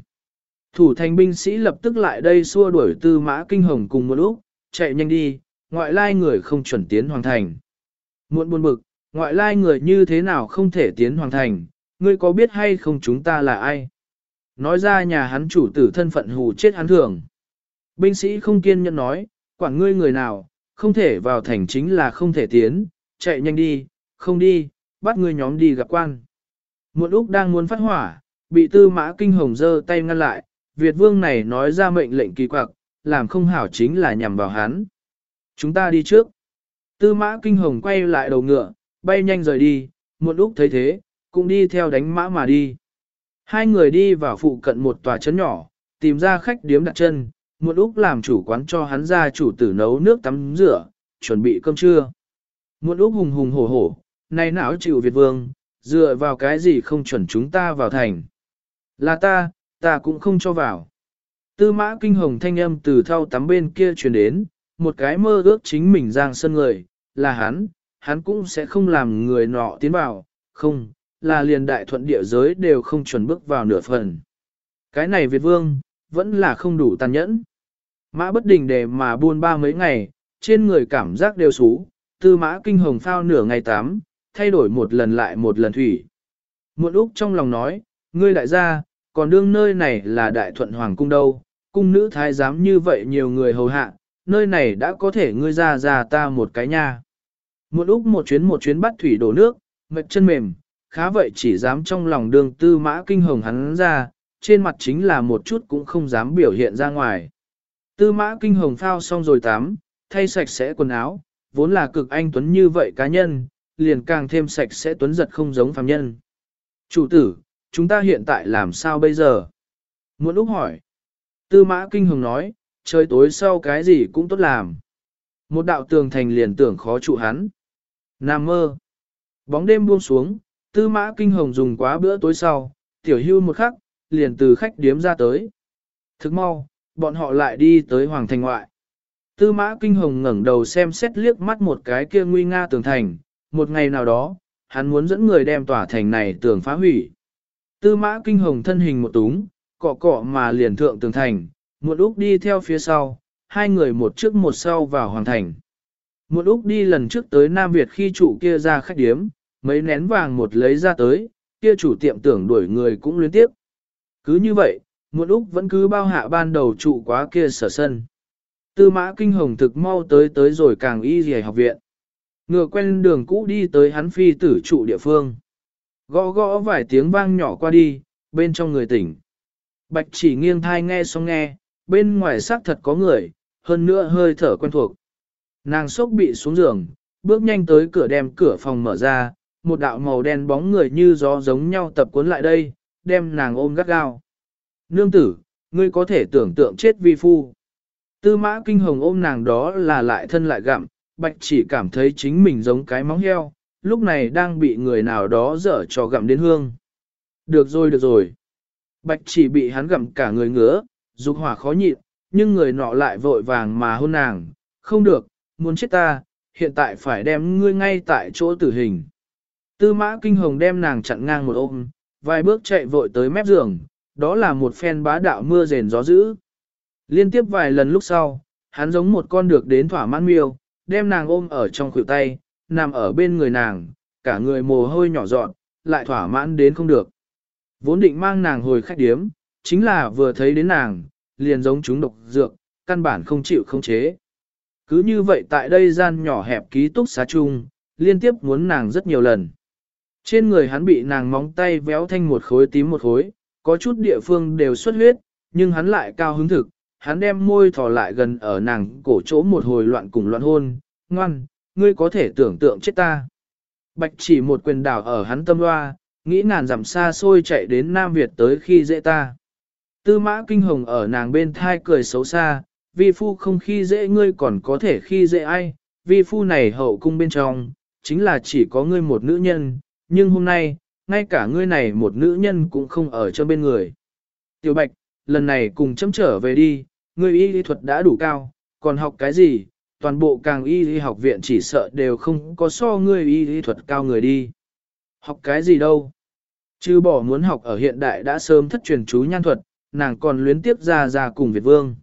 Thủ thành binh sĩ lập tức lại đây xua đuổi tư mã kinh hồng cùng một lúc, chạy nhanh đi, ngoại lai người không chuẩn tiến hoàng thành. Muộn buồn bực, ngoại lai người như thế nào không thể tiến hoàng thành, ngươi có biết hay không chúng ta là ai? Nói ra nhà hắn chủ tử thân phận hù chết hắn thường. Binh sĩ không kiên nhẫn nói, quản ngươi người nào, không thể vào thành chính là không thể tiến, chạy nhanh đi, không đi, bắt ngươi nhóm đi gặp quan. Một Úc đang muốn phát hỏa, bị tư mã kinh hồng giơ tay ngăn lại, Việt vương này nói ra mệnh lệnh kỳ quặc, làm không hảo chính là nhằm vào hắn. Chúng ta đi trước. Tư mã kinh hồng quay lại đầu ngựa, bay nhanh rời đi, một Úc thấy thế, cũng đi theo đánh mã mà đi. Hai người đi vào phụ cận một tòa trấn nhỏ, tìm ra khách điếm đặt chân, một Úc làm chủ quán cho hắn ra chủ tử nấu nước tắm rửa, chuẩn bị cơm trưa. Một Úc hùng hùng hổ hổ, này não chịu Việt vương, dựa vào cái gì không chuẩn chúng ta vào thành. Là ta, ta cũng không cho vào. Tư mã kinh hồng thanh âm từ thau tắm bên kia truyền đến, một cái mơ ước chính mình giang sân người, là hắn, hắn cũng sẽ không làm người nọ tiến vào, không, là liền đại thuận địa giới đều không chuẩn bước vào nửa phần. Cái này Việt vương, vẫn là không đủ tàn nhẫn. Mã bất đình để mà buôn ba mấy ngày, trên người cảm giác đều xú, tư mã kinh hồng phao nửa ngày tám, thay đổi một lần lại một lần thủy. Muộn Úc trong lòng nói, ngươi đại gia, còn đương nơi này là đại thuận hoàng cung đâu, cung nữ thái giám như vậy nhiều người hầu hạ, nơi này đã có thể ngươi ra ra ta một cái nha. Muộn Úc một chuyến một chuyến bắt thủy đổ nước, mệt chân mềm, khá vậy chỉ dám trong lòng đường tư mã kinh hồng hắn ra, trên mặt chính là một chút cũng không dám biểu hiện ra ngoài. Tư mã kinh hồng phao xong rồi tắm, thay sạch sẽ quần áo, vốn là cực anh tuấn như vậy cá nhân, liền càng thêm sạch sẽ tuấn giật không giống phàm nhân. Chủ tử, chúng ta hiện tại làm sao bây giờ? Muốn lúc hỏi. Tư mã kinh hồng nói, trời tối sau cái gì cũng tốt làm. Một đạo tường thành liền tưởng khó trụ hắn. Nam mơ. Bóng đêm buông xuống, tư mã kinh hồng dùng quá bữa tối sau, tiểu hưu một khắc, liền từ khách điếm ra tới. Thức mau, bọn họ lại đi tới hoàng thành ngoại. Tư mã kinh hồng ngẩng đầu xem xét liếc mắt một cái kia nguy nga tường thành, một ngày nào đó, hắn muốn dẫn người đem tòa thành này tường phá hủy. Tư mã kinh hồng thân hình một túng, cọ cọ mà liền thượng tường thành, một úc đi theo phía sau, hai người một trước một sau vào hoàng thành. Một úc đi lần trước tới Nam Việt khi chủ kia ra khách điếm, mấy nén vàng một lấy ra tới, kia chủ tiệm tưởng đuổi người cũng liên tiếp. Cứ như vậy, một úc vẫn cứ bao hạ ban đầu trụ quá kia sở sân. Tư mã kinh hồng thực mau tới tới rồi càng y dì học viện. Ngựa quen đường cũ đi tới hắn phi tử trụ địa phương. Gõ gõ vài tiếng vang nhỏ qua đi, bên trong người tỉnh. Bạch chỉ nghiêng thai nghe xong nghe, bên ngoài xác thật có người, hơn nữa hơi thở quen thuộc. Nàng sốc bị xuống giường, bước nhanh tới cửa đem cửa phòng mở ra, một đạo màu đen bóng người như gió giống nhau tập cuốn lại đây, đem nàng ôm gắt gao. Nương tử, ngươi có thể tưởng tượng chết vi phu. Tư mã kinh hồng ôm nàng đó là lại thân lại gặm, bạch chỉ cảm thấy chính mình giống cái móng heo, lúc này đang bị người nào đó dở cho gặm đến hương. Được rồi được rồi. Bạch chỉ bị hắn gặm cả người ngứa, dục hỏa khó nhịn, nhưng người nọ lại vội vàng mà hôn nàng, không được, muốn chết ta, hiện tại phải đem ngươi ngay tại chỗ tử hình. Tư mã kinh hồng đem nàng chặn ngang một ôm, vài bước chạy vội tới mép giường, đó là một phen bá đạo mưa rền gió dữ. Liên tiếp vài lần lúc sau, hắn giống một con được đến thỏa mãn miêu, đem nàng ôm ở trong khuỷu tay, nằm ở bên người nàng, cả người mồ hôi nhỏ dọn, lại thỏa mãn đến không được. Vốn định mang nàng hồi khách điếm, chính là vừa thấy đến nàng, liền giống chúng độc dược, căn bản không chịu không chế. Cứ như vậy tại đây gian nhỏ hẹp ký túc xá chung, liên tiếp muốn nàng rất nhiều lần. Trên người hắn bị nàng móng tay véo thanh một khối tím một khối, có chút địa phương đều xuất huyết, nhưng hắn lại cao hứng thực, hắn đem môi thò lại gần ở nàng cổ chỗ một hồi loạn cùng loạn hôn, ngoan, ngươi có thể tưởng tượng chết ta. Bạch chỉ một quyền đảo ở hắn tâm loa, nghĩ ngàn dặm xa xôi chạy đến Nam Việt tới khi dễ ta. Tư mã kinh hồng ở nàng bên thai cười xấu xa, vi phu không khi dễ ngươi còn có thể khi dễ ai, vi phu này hậu cung bên trong, chính là chỉ có ngươi một nữ nhân, nhưng hôm nay, ngay cả ngươi này một nữ nhân cũng không ở cho bên người. Tiểu Bạch, lần này cùng chấm trở về đi, ngươi y lý thuật đã đủ cao, còn học cái gì, toàn bộ càng y lý học viện chỉ sợ đều không có so ngươi y lý thuật cao người đi. Học cái gì đâu? Chứ bỏ muốn học ở hiện đại đã sớm thất truyền chú nhan thuật, nàng còn luyến tiếp ra ra cùng Việt Vương.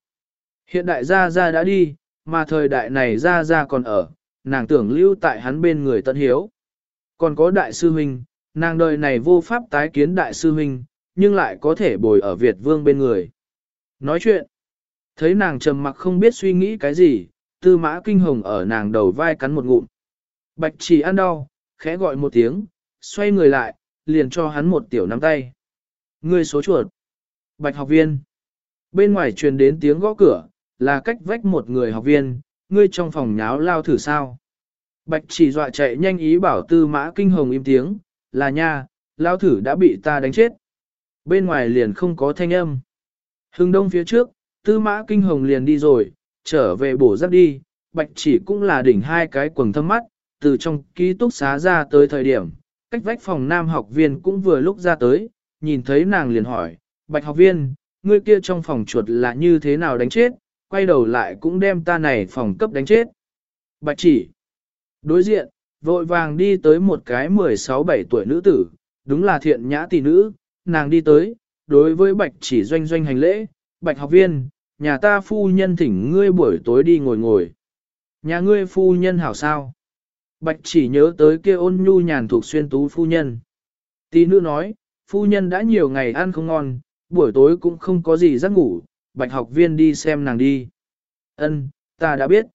Hiện đại ra ra đã đi, mà thời đại này ra ra còn ở, nàng tưởng lưu tại hắn bên người tận hiếu. Còn có đại sư huynh, nàng đời này vô pháp tái kiến đại sư huynh, nhưng lại có thể bồi ở Việt Vương bên người. Nói chuyện, thấy nàng trầm mặc không biết suy nghĩ cái gì, tư mã kinh hồng ở nàng đầu vai cắn một ngụm. Bạch chỉ ăn đau, khẽ gọi một tiếng, xoay người lại, liền cho hắn một tiểu nắm tay. Ngươi số chuột. Bạch học viên. Bên ngoài truyền đến tiếng gõ cửa, là cách vách một người học viên, ngươi trong phòng nháo lao thử sao. Bạch chỉ dọa chạy nhanh ý bảo tư mã kinh hồng im tiếng, là nha, lao thử đã bị ta đánh chết. Bên ngoài liền không có thanh âm. Hưng đông phía trước, tư mã kinh hồng liền đi rồi, trở về bổ giáp đi, bạch chỉ cũng là đỉnh hai cái quần thâm mắt, từ trong ký túc xá ra tới thời điểm, cách vách phòng nam học viên cũng vừa lúc ra tới, nhìn thấy nàng liền hỏi, bạch học viên, ngươi kia trong phòng chuột là như thế nào đánh chết, quay đầu lại cũng đem ta này phòng cấp đánh chết. Bạch chỉ, đối diện, vội vàng đi tới một cái 16-17 tuổi nữ tử, đúng là thiện nhã tỷ nữ, nàng đi tới, đối với bạch chỉ doanh doanh hành lễ, bạch học viên, nhà ta phu nhân thỉnh ngươi buổi tối đi ngồi ngồi. Nhà ngươi phu nhân hảo sao? Bạch chỉ nhớ tới kia ôn nhu nhàn thuộc xuyên tú phu nhân. Tỷ nữ nói, phu nhân đã nhiều ngày ăn không ngon, buổi tối cũng không có gì giấc ngủ, bạch học viên đi xem nàng đi. Ân, ta đã biết.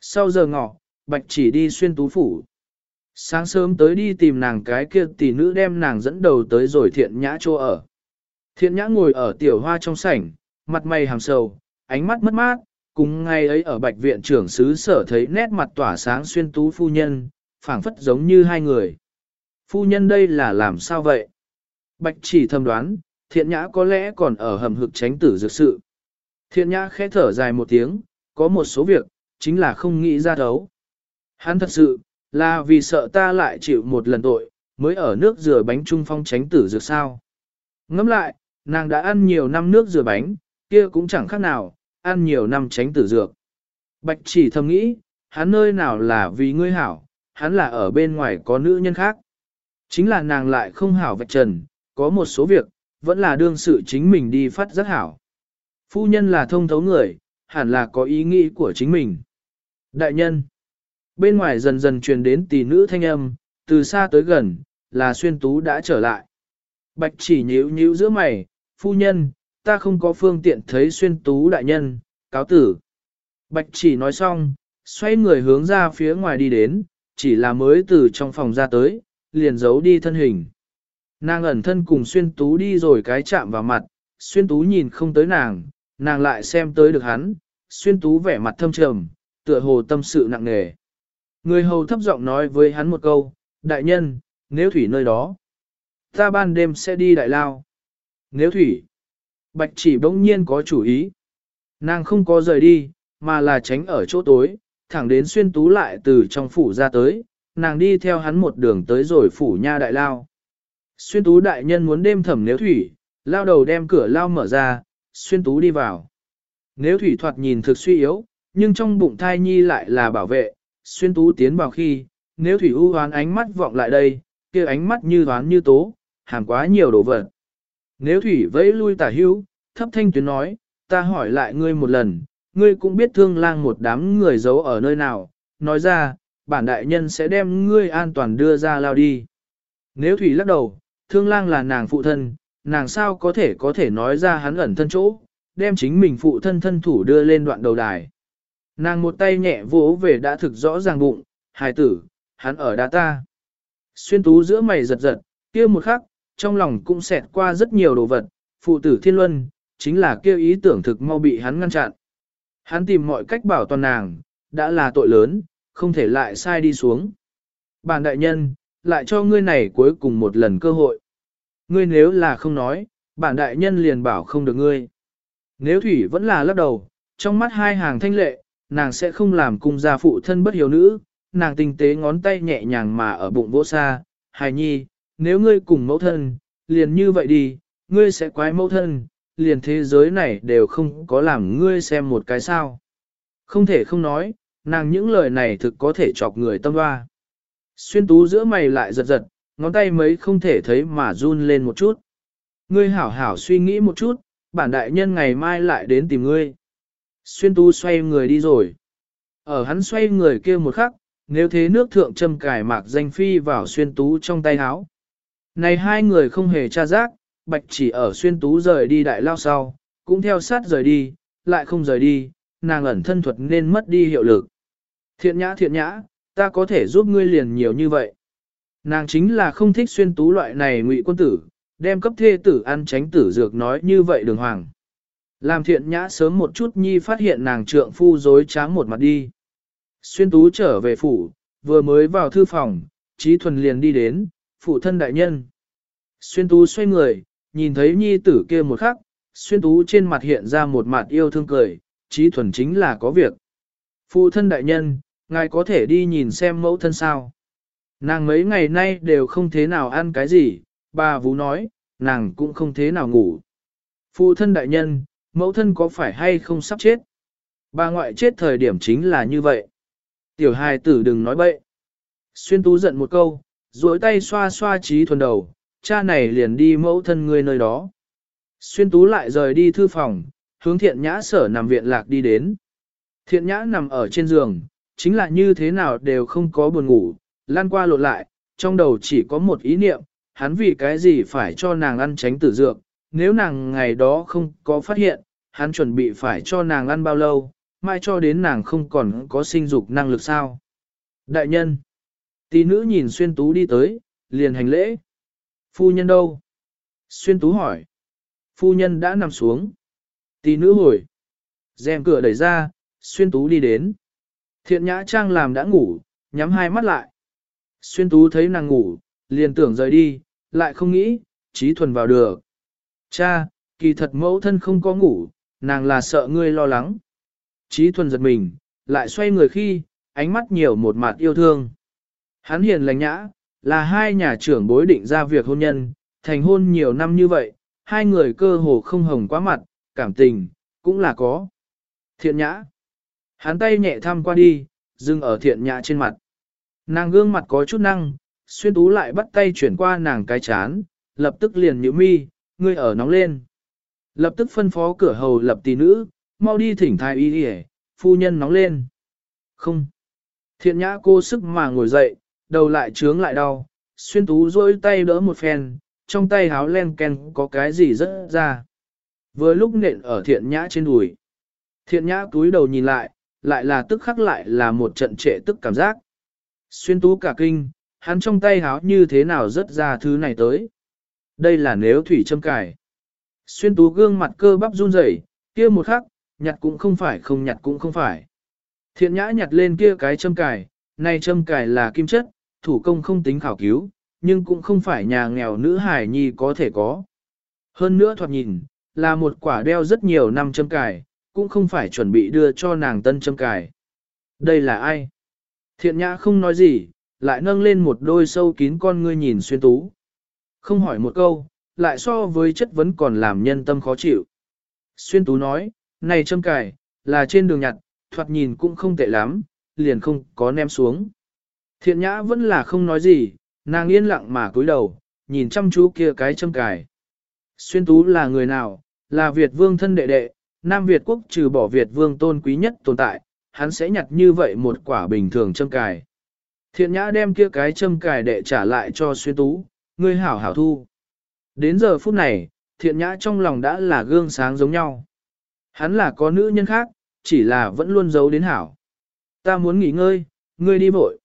Sau giờ ngọ, bạch chỉ đi xuyên tú phủ. Sáng sớm tới đi tìm nàng cái kia tỷ nữ đem nàng dẫn đầu tới rồi thiện nhã chỗ ở. Thiện nhã ngồi ở tiểu hoa trong sảnh, mặt mày hàm sầu, ánh mắt mất mát, cùng ngay ấy ở bạch viện trưởng xứ sở thấy nét mặt tỏa sáng xuyên tú phu nhân, phảng phất giống như hai người. Phu nhân đây là làm sao vậy? Bạch chỉ thầm đoán, thiện nhã có lẽ còn ở hầm hực tránh tử dược sự. Thiện nhã khẽ thở dài một tiếng, có một số việc, chính là không nghĩ ra đấu. Hắn thật sự, là vì sợ ta lại chịu một lần tội, mới ở nước rửa bánh trung phong tránh tử dược sao. Ngẫm lại, nàng đã ăn nhiều năm nước rửa bánh, kia cũng chẳng khác nào, ăn nhiều năm tránh tử dược. Bạch chỉ thầm nghĩ, hắn nơi nào là vì ngươi hảo, hắn là ở bên ngoài có nữ nhân khác. Chính là nàng lại không hảo vạch trần, có một số việc, vẫn là đương sự chính mình đi phát rất hảo. Phu nhân là thông thấu người, hẳn là có ý nghĩ của chính mình. Đại nhân, bên ngoài dần dần truyền đến tỷ nữ thanh âm, từ xa tới gần, là xuyên tú đã trở lại. Bạch chỉ nhíu nhíu giữa mày, phu nhân, ta không có phương tiện thấy xuyên tú đại nhân, cáo tử. Bạch chỉ nói xong, xoay người hướng ra phía ngoài đi đến, chỉ là mới từ trong phòng ra tới, liền giấu đi thân hình. Nàng ẩn thân cùng xuyên tú đi rồi cái chạm vào mặt, xuyên tú nhìn không tới nàng, nàng lại xem tới được hắn, xuyên tú vẻ mặt thâm trầm, tựa hồ tâm sự nặng nề. Người hầu thấp giọng nói với hắn một câu, đại nhân, nếu thủy nơi đó, ta ban đêm sẽ đi đại lao. Nếu thủy, bạch chỉ bỗng nhiên có chủ ý. Nàng không có rời đi, mà là tránh ở chỗ tối, thẳng đến xuyên tú lại từ trong phủ ra tới, nàng đi theo hắn một đường tới rồi phủ nha đại lao. Xuyên tú đại nhân muốn đêm thẩm nếu thủy, lao đầu đem cửa lao mở ra, xuyên tú đi vào. Nếu thủy thoạt nhìn thực suy yếu, nhưng trong bụng thai nhi lại là bảo vệ, xuyên tú tiến vào khi, nếu thủy u hoán ánh mắt vọng lại đây, kia ánh mắt như hoán như tố, hàm quá nhiều đồ vật. Nếu thủy vẫy lui tả hữu, thấp thanh tuyến nói, ta hỏi lại ngươi một lần, ngươi cũng biết thương lang một đám người giấu ở nơi nào, nói ra, bản đại nhân sẽ đem ngươi an toàn đưa ra lao đi. Nếu thủy lắc đầu, thương lang là nàng phụ thân, nàng sao có thể có thể nói ra hắn ẩn thân chỗ, đem chính mình phụ thân thân thủ đưa lên đoạn đầu đài. Nàng một tay nhẹ vỗ về đã thực rõ ràng bụng, hài tử, hắn ở đá ta. Xuyên tú giữa mày giật giật, kia một khắc, trong lòng cũng xẹt qua rất nhiều đồ vật, phụ tử thiên luân, chính là kêu ý tưởng thực mau bị hắn ngăn chặn. Hắn tìm mọi cách bảo toàn nàng, đã là tội lớn, không thể lại sai đi xuống. Bản đại nhân, lại cho ngươi này cuối cùng một lần cơ hội. Ngươi nếu là không nói, bản đại nhân liền bảo không được ngươi. Nếu thủy vẫn là lắc đầu, trong mắt hai hàng thanh lệ, nàng sẽ không làm cung gia phụ thân bất hiếu nữ, nàng tinh tế ngón tay nhẹ nhàng mà ở bụng vỗ xa, hài nhi, nếu ngươi cùng mẫu thân, liền như vậy đi, ngươi sẽ quái mẫu thân, liền thế giới này đều không có làm ngươi xem một cái sao. Không thể không nói, nàng những lời này thực có thể chọc người tâm hoa. Xuyên tú giữa mày lại giật giật, ngón tay mấy không thể thấy mà run lên một chút. Ngươi hảo hảo suy nghĩ một chút, bản đại nhân ngày mai lại đến tìm ngươi. Xuyên tú xoay người đi rồi. Ở hắn xoay người kia một khắc, nếu thế nước thượng châm cải mạc danh phi vào xuyên tú trong tay háo. Này hai người không hề tra giác, bạch chỉ ở xuyên tú rời đi đại lao sau, cũng theo sát rời đi, lại không rời đi, nàng ẩn thân thuật nên mất đi hiệu lực. Thiện nhã thiện nhã, ta có thể giúp ngươi liền nhiều như vậy. Nàng chính là không thích xuyên tú loại này ngụy quân tử, đem cấp thê tử ăn tránh tử dược nói như vậy đường hoàng. Làm thiện nhã sớm một chút nhi phát hiện nàng trượng phu dối trá một mặt đi. Xuyên tú trở về phủ, vừa mới vào thư phòng, trí thuần liền đi đến, phụ thân đại nhân. Xuyên tú xoay người, nhìn thấy nhi tử kia một khắc, xuyên tú trên mặt hiện ra một mặt yêu thương cười, trí thuần chính là có việc. Phụ thân đại nhân, ngài có thể đi nhìn xem mẫu thân sao. Nàng mấy ngày nay đều không thế nào ăn cái gì, bà Vũ nói, nàng cũng không thế nào ngủ. Phụ thân đại nhân, mẫu thân có phải hay không sắp chết? Bà ngoại chết thời điểm chính là như vậy. Tiểu hài tử đừng nói bậy. Xuyên tú giận một câu, duỗi tay xoa xoa trí thuần đầu, cha này liền đi mẫu thân người nơi đó. Xuyên tú lại rời đi thư phòng, hướng thiện nhã sở nằm viện lạc đi đến. Thiện nhã nằm ở trên giường, chính là như thế nào đều không có buồn ngủ, lan qua lộn lại, trong đầu chỉ có một ý niệm, hắn vì cái gì phải cho nàng ăn tránh tử dược, nếu nàng ngày đó không có phát hiện, hắn chuẩn bị phải cho nàng ăn bao lâu, mai cho đến nàng không còn có sinh dục năng lực sao. Đại nhân, tỷ nữ nhìn xuyên tú đi tới, liền hành lễ. Phu nhân đâu? Xuyên tú hỏi. Phu nhân đã nằm xuống. Tỷ nữ hồi. rèm cửa đẩy ra, xuyên tú đi đến. Thiện nhã trang làm đã ngủ, nhắm hai mắt lại. Xuyên tú thấy nàng ngủ, liền tưởng rời đi, lại không nghĩ, trí thuần vào được. Cha, kỳ thật mẫu thân không có ngủ, nàng là sợ ngươi lo lắng. Trí thuần giật mình, lại xoay người khi, ánh mắt nhiều một mặt yêu thương. Hắn hiền lành nhã, là hai nhà trưởng bối định ra việc hôn nhân, thành hôn nhiều năm như vậy, hai người cơ hồ không hồng quá mặt, cảm tình, cũng là có. Thiện nhã. Hắn tay nhẹ thăm qua đi, dừng ở thiện nhã trên mặt. Nàng gương mặt có chút năng, xuyên tú lại bắt tay chuyển qua nàng cái chán, lập tức liền nhíu mi, ngươi ở nóng lên. Lập tức phân phó cửa hầu lập tỷ nữ, mau đi thỉnh thái y đi phu nhân nóng lên. Không. Thiện nhã cô sức mà ngồi dậy, đầu lại trướng lại đau, xuyên tú rôi tay đỡ một phen, trong tay háo len ken có cái gì rất ra. Vừa lúc nện ở thiện nhã trên đùi. Thiện nhã túi đầu nhìn lại, lại là tức khắc lại là một trận trệ tức cảm giác. Xuyên tú cả kinh, hắn trong tay háo như thế nào rất ra thứ này tới. Đây là nếu thủy châm cài. Xuyên tú gương mặt cơ bắp run rẩy, kia một khắc, nhặt cũng không phải không nhặt cũng không phải. Thiện nhã nhặt lên kia cái châm cài, này châm cài là kim chất, thủ công không tính khảo cứu, nhưng cũng không phải nhà nghèo nữ hải nhi có thể có. Hơn nữa thoạt nhìn, là một quả đeo rất nhiều năm châm cài, cũng không phải chuẩn bị đưa cho nàng tân châm cài. Đây là ai? Thiện nhã không nói gì, lại nâng lên một đôi sâu kín con ngươi nhìn xuyên tú. Không hỏi một câu, lại so với chất vấn còn làm nhân tâm khó chịu. Xuyên tú nói, này châm cài, là trên đường nhặt, thoạt nhìn cũng không tệ lắm, liền không có ném xuống. Thiện nhã vẫn là không nói gì, nàng yên lặng mà cúi đầu, nhìn chăm chú kia cái châm cài. Xuyên tú là người nào, là Việt vương thân đệ đệ, Nam Việt quốc trừ bỏ Việt vương tôn quý nhất tồn tại, hắn sẽ nhặt như vậy một quả bình thường châm cài. Thiện nhã đem kia cái châm cài đệ trả lại cho xuyên tú, ngươi hảo hảo thu. Đến giờ phút này, thiện nhã trong lòng đã là gương sáng giống nhau. Hắn là có nữ nhân khác, chỉ là vẫn luôn giấu đến hảo. Ta muốn nghỉ ngơi, ngươi đi vội.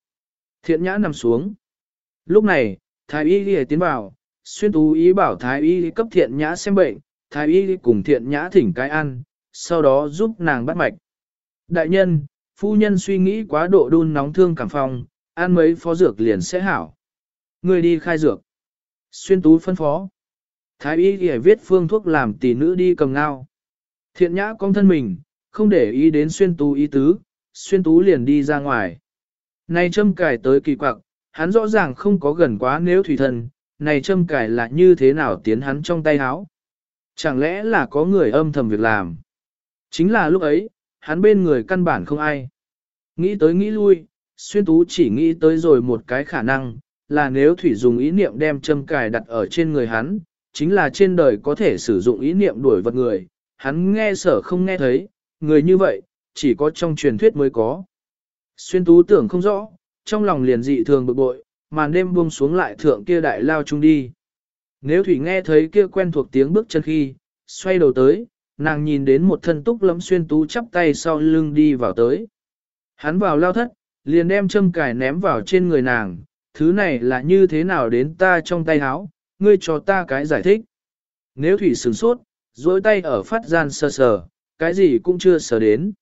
Thiện nhã nằm xuống. Lúc này, thái y đi tiến vào, xuyên tú ý bảo thái y cấp thiện nhã xem bệnh, thái y cùng thiện nhã thỉnh cái ăn, sau đó giúp nàng bắt mạch. Đại nhân, phu nhân suy nghĩ quá độ đun nóng thương cảm phong, ăn mấy phó dược liền sẽ hảo. Người đi khai dược. Xuyên tú phân phó. Thái y ghi viết phương thuốc làm tỷ nữ đi cầm ngao. Thiện nhã con thân mình, không để ý đến xuyên tú ý tứ, xuyên tú liền đi ra ngoài. Này châm cải tới kỳ quặc, hắn rõ ràng không có gần quá nếu thủy thần, này châm cải là như thế nào tiến hắn trong tay háo. Chẳng lẽ là có người âm thầm việc làm? Chính là lúc ấy, hắn bên người căn bản không ai. Nghĩ tới nghĩ lui, xuyên tú chỉ nghĩ tới rồi một cái khả năng, là nếu thủy dùng ý niệm đem châm cài đặt ở trên người hắn, chính là trên đời có thể sử dụng ý niệm đuổi vật người, hắn nghe sở không nghe thấy, người như vậy, chỉ có trong truyền thuyết mới có. Xuyên tú tưởng không rõ, trong lòng liền dị thường bực bội, màn đêm buông xuống lại thượng kia đại lao chung đi. Nếu Thủy nghe thấy kia quen thuộc tiếng bước chân khi, xoay đầu tới, nàng nhìn đến một thân túc lẫm xuyên tú chắp tay sau lưng đi vào tới. Hắn vào lao thất, liền đem châm cài ném vào trên người nàng, thứ này là như thế nào đến ta trong tay háo, ngươi cho ta cái giải thích. Nếu Thủy sửng sốt, dối tay ở phát gian sờ sờ, cái gì cũng chưa sờ đến.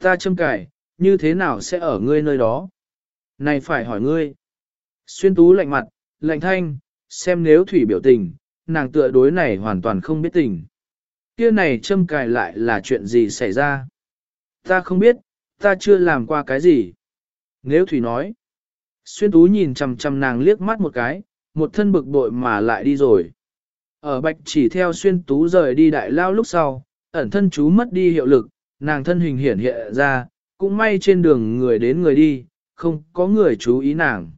Ta châm cài, như thế nào sẽ ở ngươi nơi đó? Này phải hỏi ngươi. Xuyên tú lạnh mặt, lạnh thanh, xem nếu thủy biểu tình, nàng tựa đối này hoàn toàn không biết tình. Kia này châm cài lại là chuyện gì xảy ra? Ta không biết, ta chưa làm qua cái gì. Nếu thủy nói, xuyên tú nhìn chằm chằm nàng liếc mắt một cái, một thân bực bội mà lại đi rồi. Ở bạch chỉ theo xuyên tú rời đi đại lao lúc sau, ẩn thân chú mất đi hiệu lực, nàng thân hình hiển hiện ra, cũng may trên đường người đến người đi, không có người chú ý nàng.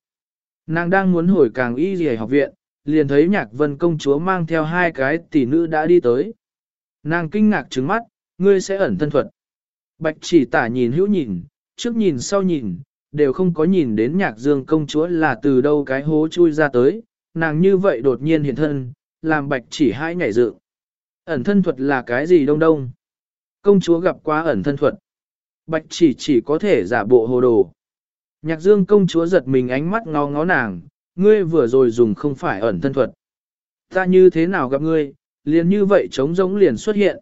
Nàng đang muốn hồi càng y gì học viện, liền thấy nhạc vân công chúa mang theo hai cái tỷ nữ đã đi tới. Nàng kinh ngạc trứng mắt, ngươi sẽ ẩn thân thuật. Bạch chỉ tả nhìn hữu nhìn, trước nhìn sau nhìn, đều không có nhìn đến nhạc dương công chúa là từ đâu cái hố chui ra tới, nàng như vậy đột nhiên hiện thân, làm bạch chỉ hai nhảy dựng. Ẩn thân thuật là cái gì đông đông? Công chúa gặp qua ẩn thân thuật. Bạch chỉ chỉ có thể giả bộ hồ đồ. Nhạc dương công chúa giật mình ánh mắt ngó ngó nàng, ngươi vừa rồi dùng không phải ẩn thân thuật. Ta như thế nào gặp ngươi, liền như vậy trống rỗng liền xuất hiện.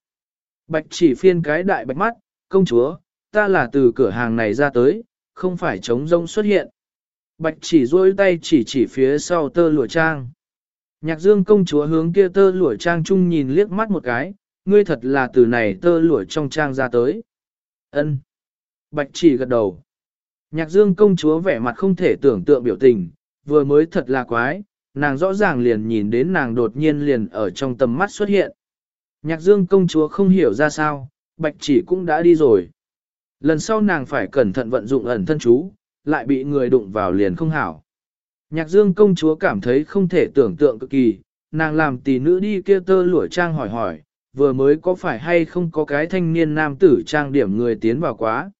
Bạch chỉ phiên cái đại bạch mắt, công chúa, ta là từ cửa hàng này ra tới, không phải trống rông xuất hiện. Bạch chỉ duỗi tay chỉ chỉ phía sau tơ lụa trang. Nhạc dương công chúa hướng kia tơ lụa trang chung nhìn liếc mắt một cái, ngươi thật là từ này tơ lụa trong trang ra tới. Ân. Bạch chỉ gật đầu. Nhạc dương công chúa vẻ mặt không thể tưởng tượng biểu tình, vừa mới thật là quái, nàng rõ ràng liền nhìn đến nàng đột nhiên liền ở trong tầm mắt xuất hiện. Nhạc dương công chúa không hiểu ra sao, bạch chỉ cũng đã đi rồi. Lần sau nàng phải cẩn thận vận dụng ẩn thân chú, lại bị người đụng vào liền không hảo. Nhạc dương công chúa cảm thấy không thể tưởng tượng cực kỳ, nàng làm tỷ nữ đi kia tơ lụa trang hỏi hỏi, vừa mới có phải hay không có cái thanh niên nam tử trang điểm người tiến vào quá.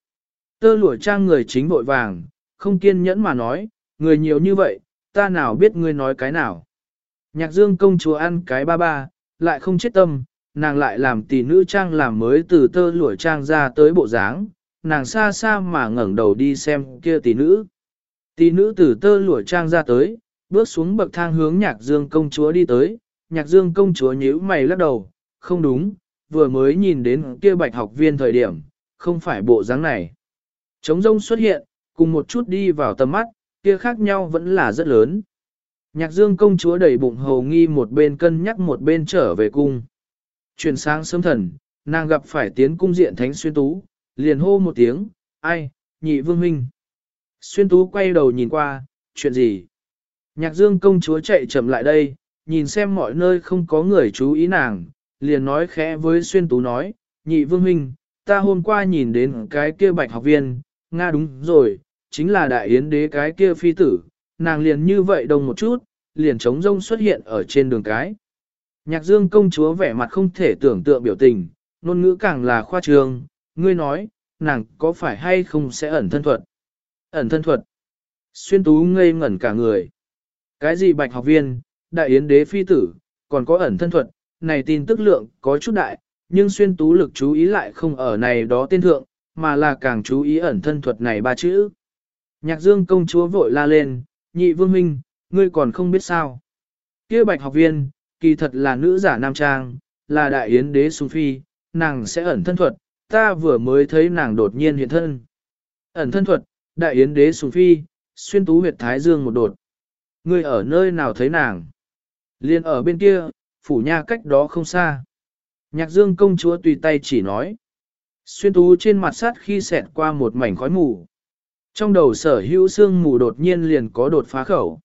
Tơ lụa trang người chính vội vàng, không kiên nhẫn mà nói, người nhiều như vậy, ta nào biết ngươi nói cái nào. Nhạc dương công chúa ăn cái ba ba, lại không chết tâm, nàng lại làm tỷ nữ trang làm mới từ tơ lụa trang ra tới bộ dáng, nàng xa xa mà ngẩng đầu đi xem kia tỷ nữ. Tỷ nữ từ tơ lụa trang ra tới, bước xuống bậc thang hướng nhạc dương công chúa đi tới, nhạc dương công chúa nhíu mày lắc đầu, không đúng, vừa mới nhìn đến kia bạch học viên thời điểm, không phải bộ dáng này. Trống rông xuất hiện, cùng một chút đi vào tầm mắt, kia khác nhau vẫn là rất lớn. Nhạc dương công chúa đầy bụng hầu nghi một bên cân nhắc một bên trở về cung. Chuyển sang sớm thần, nàng gặp phải tiến cung diện thánh xuyên tú, liền hô một tiếng, ai, nhị vương huynh. Xuyên tú quay đầu nhìn qua, chuyện gì? Nhạc dương công chúa chạy chậm lại đây, nhìn xem mọi nơi không có người chú ý nàng, liền nói khẽ với xuyên tú nói, nhị vương huynh, ta hôm qua nhìn đến cái kia bạch học viên, Nga đúng rồi, chính là đại yến đế cái kia phi tử, nàng liền như vậy đông một chút, liền trống rông xuất hiện ở trên đường cái. Nhạc dương công chúa vẻ mặt không thể tưởng tượng biểu tình, ngôn ngữ càng là khoa trương, ngươi nói, nàng có phải hay không sẽ ẩn thân thuật? Ẩn thân thuật. Xuyên tú ngây ngẩn cả người. Cái gì bạch học viên, đại yến đế phi tử, còn có ẩn thân thuật, này tin tức lượng có chút đại, nhưng xuyên tú lực chú ý lại không ở này đó tên thượng, mà là càng chú ý ẩn thân thuật này ba chữ. Nhạc dương công chúa vội la lên, nhị vương huynh, ngươi còn không biết sao. kia bạch học viên, kỳ thật là nữ giả nam trang, là đại yến đế sùng phi, nàng sẽ ẩn thân thuật, ta vừa mới thấy nàng đột nhiên hiện thân. Ẩn thân thuật, đại yến đế sùng phi, xuyên tú huyệt thái dương một đột. Ngươi ở nơi nào thấy nàng? Liên ở bên kia, phủ nha cách đó không xa. Nhạc dương công chúa tùy tay chỉ nói. Xuyên tú trên mặt sắt khi xẹt qua một mảnh khói mù. Trong đầu sở hữu xương mù đột nhiên liền có đột phá khẩu.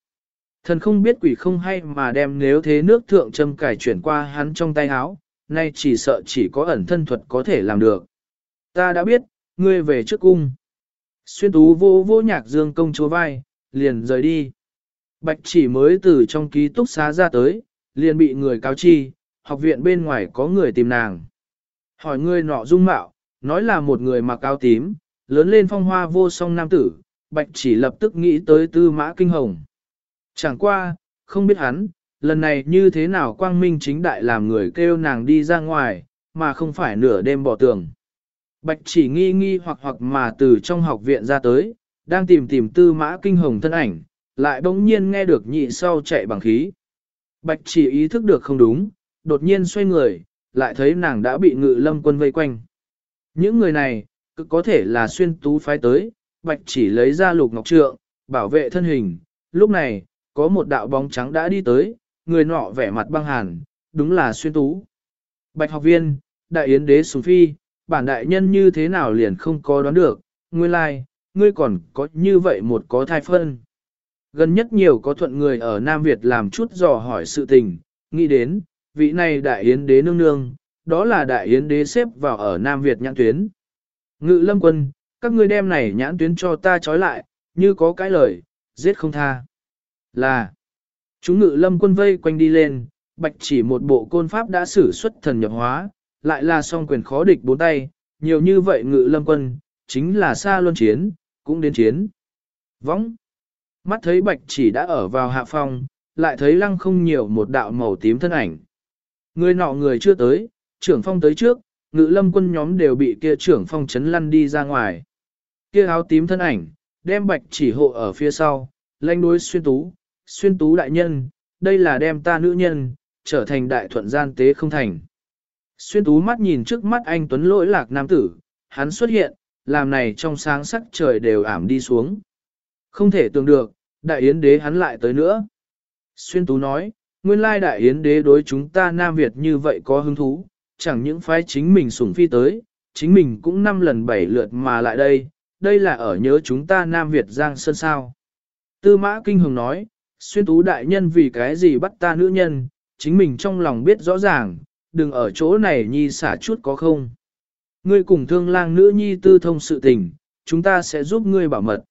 Thần không biết quỷ không hay mà đem nếu thế nước thượng châm cải chuyển qua hắn trong tay áo, nay chỉ sợ chỉ có ẩn thân thuật có thể làm được. Ta đã biết, ngươi về trước cung. Xuyên tú vô vô nhạc dương công chúa vai, liền rời đi. Bạch chỉ mới từ trong ký túc xá ra tới, liền bị người cáo chi, học viện bên ngoài có người tìm nàng. Hỏi người nọ dung mạo, nói là một người mặc áo tím, lớn lên phong hoa vô song nam tử, bạch chỉ lập tức nghĩ tới tư mã kinh hồng. Chẳng qua, không biết hắn, lần này như thế nào quang minh chính đại làm người kêu nàng đi ra ngoài, mà không phải nửa đêm bỏ tường. Bạch chỉ nghi nghi hoặc hoặc mà từ trong học viện ra tới, đang tìm tìm tư mã kinh hồng thân ảnh, lại bỗng nhiên nghe được nhị sau chạy bằng khí. Bạch chỉ ý thức được không đúng, đột nhiên xoay người, lại thấy nàng đã bị ngự lâm quân vây quanh. Những người này, cực có thể là xuyên tú phái tới, bạch chỉ lấy ra lục ngọc trượng, bảo vệ thân hình. Lúc này, có một đạo bóng trắng đã đi tới, người nọ vẻ mặt băng hàn, đúng là xuyên tú. Bạch học viên, đại yến đế sùng phi, bản đại nhân như thế nào liền không có đoán được, nguyên lai, like, ngươi còn có như vậy một có thai phân. Gần nhất nhiều có thuận người ở Nam Việt làm chút dò hỏi sự tình, nghĩ đến, vị này đại yến đế nương nương, đó là đại yến đế xếp vào ở Nam Việt nhãn tuyến. Ngự lâm quân, các ngươi đem này nhãn tuyến cho ta trói lại, như có cái lời, giết không tha. Là, chúng ngự lâm quân vây quanh đi lên, bạch chỉ một bộ côn pháp đã sử xuất thần nhập hóa, lại là song quyền khó địch bốn tay, nhiều như vậy ngự lâm quân, chính là xa luân chiến, cũng đến chiến. Võng, mắt thấy bạch chỉ đã ở vào hạ phong, lại thấy lăng không nhiều một đạo màu tím thân ảnh. Người nọ người chưa tới, trưởng phong tới trước, ngự lâm quân nhóm đều bị kia trưởng phong chấn lăn đi ra ngoài. Kia áo tím thân ảnh, đem bạch chỉ hộ ở phía sau, lanh đối xuyên tú, xuyên tú đại nhân, đây là đem ta nữ nhân, trở thành đại thuận gian tế không thành. Xuyên tú mắt nhìn trước mắt anh Tuấn lỗi lạc nam tử, hắn xuất hiện, làm này trong sáng sắc trời đều ảm đi xuống. Không thể tưởng được, đại yến đế hắn lại tới nữa. Xuyên tú nói, nguyên lai đại yến đế đối chúng ta Nam Việt như vậy có hứng thú, chẳng những phái chính mình sủng phi tới, chính mình cũng năm lần bảy lượt mà lại đây, đây là ở nhớ chúng ta Nam Việt Giang Sơn sao. Tư mã kinh hồng nói, xuyên tú đại nhân vì cái gì bắt ta nữ nhân, chính mình trong lòng biết rõ ràng, đừng ở chỗ này nhi xả chút có không. Ngươi cùng thương lang nữ nhi tư thông sự tình, chúng ta sẽ giúp ngươi bảo mật.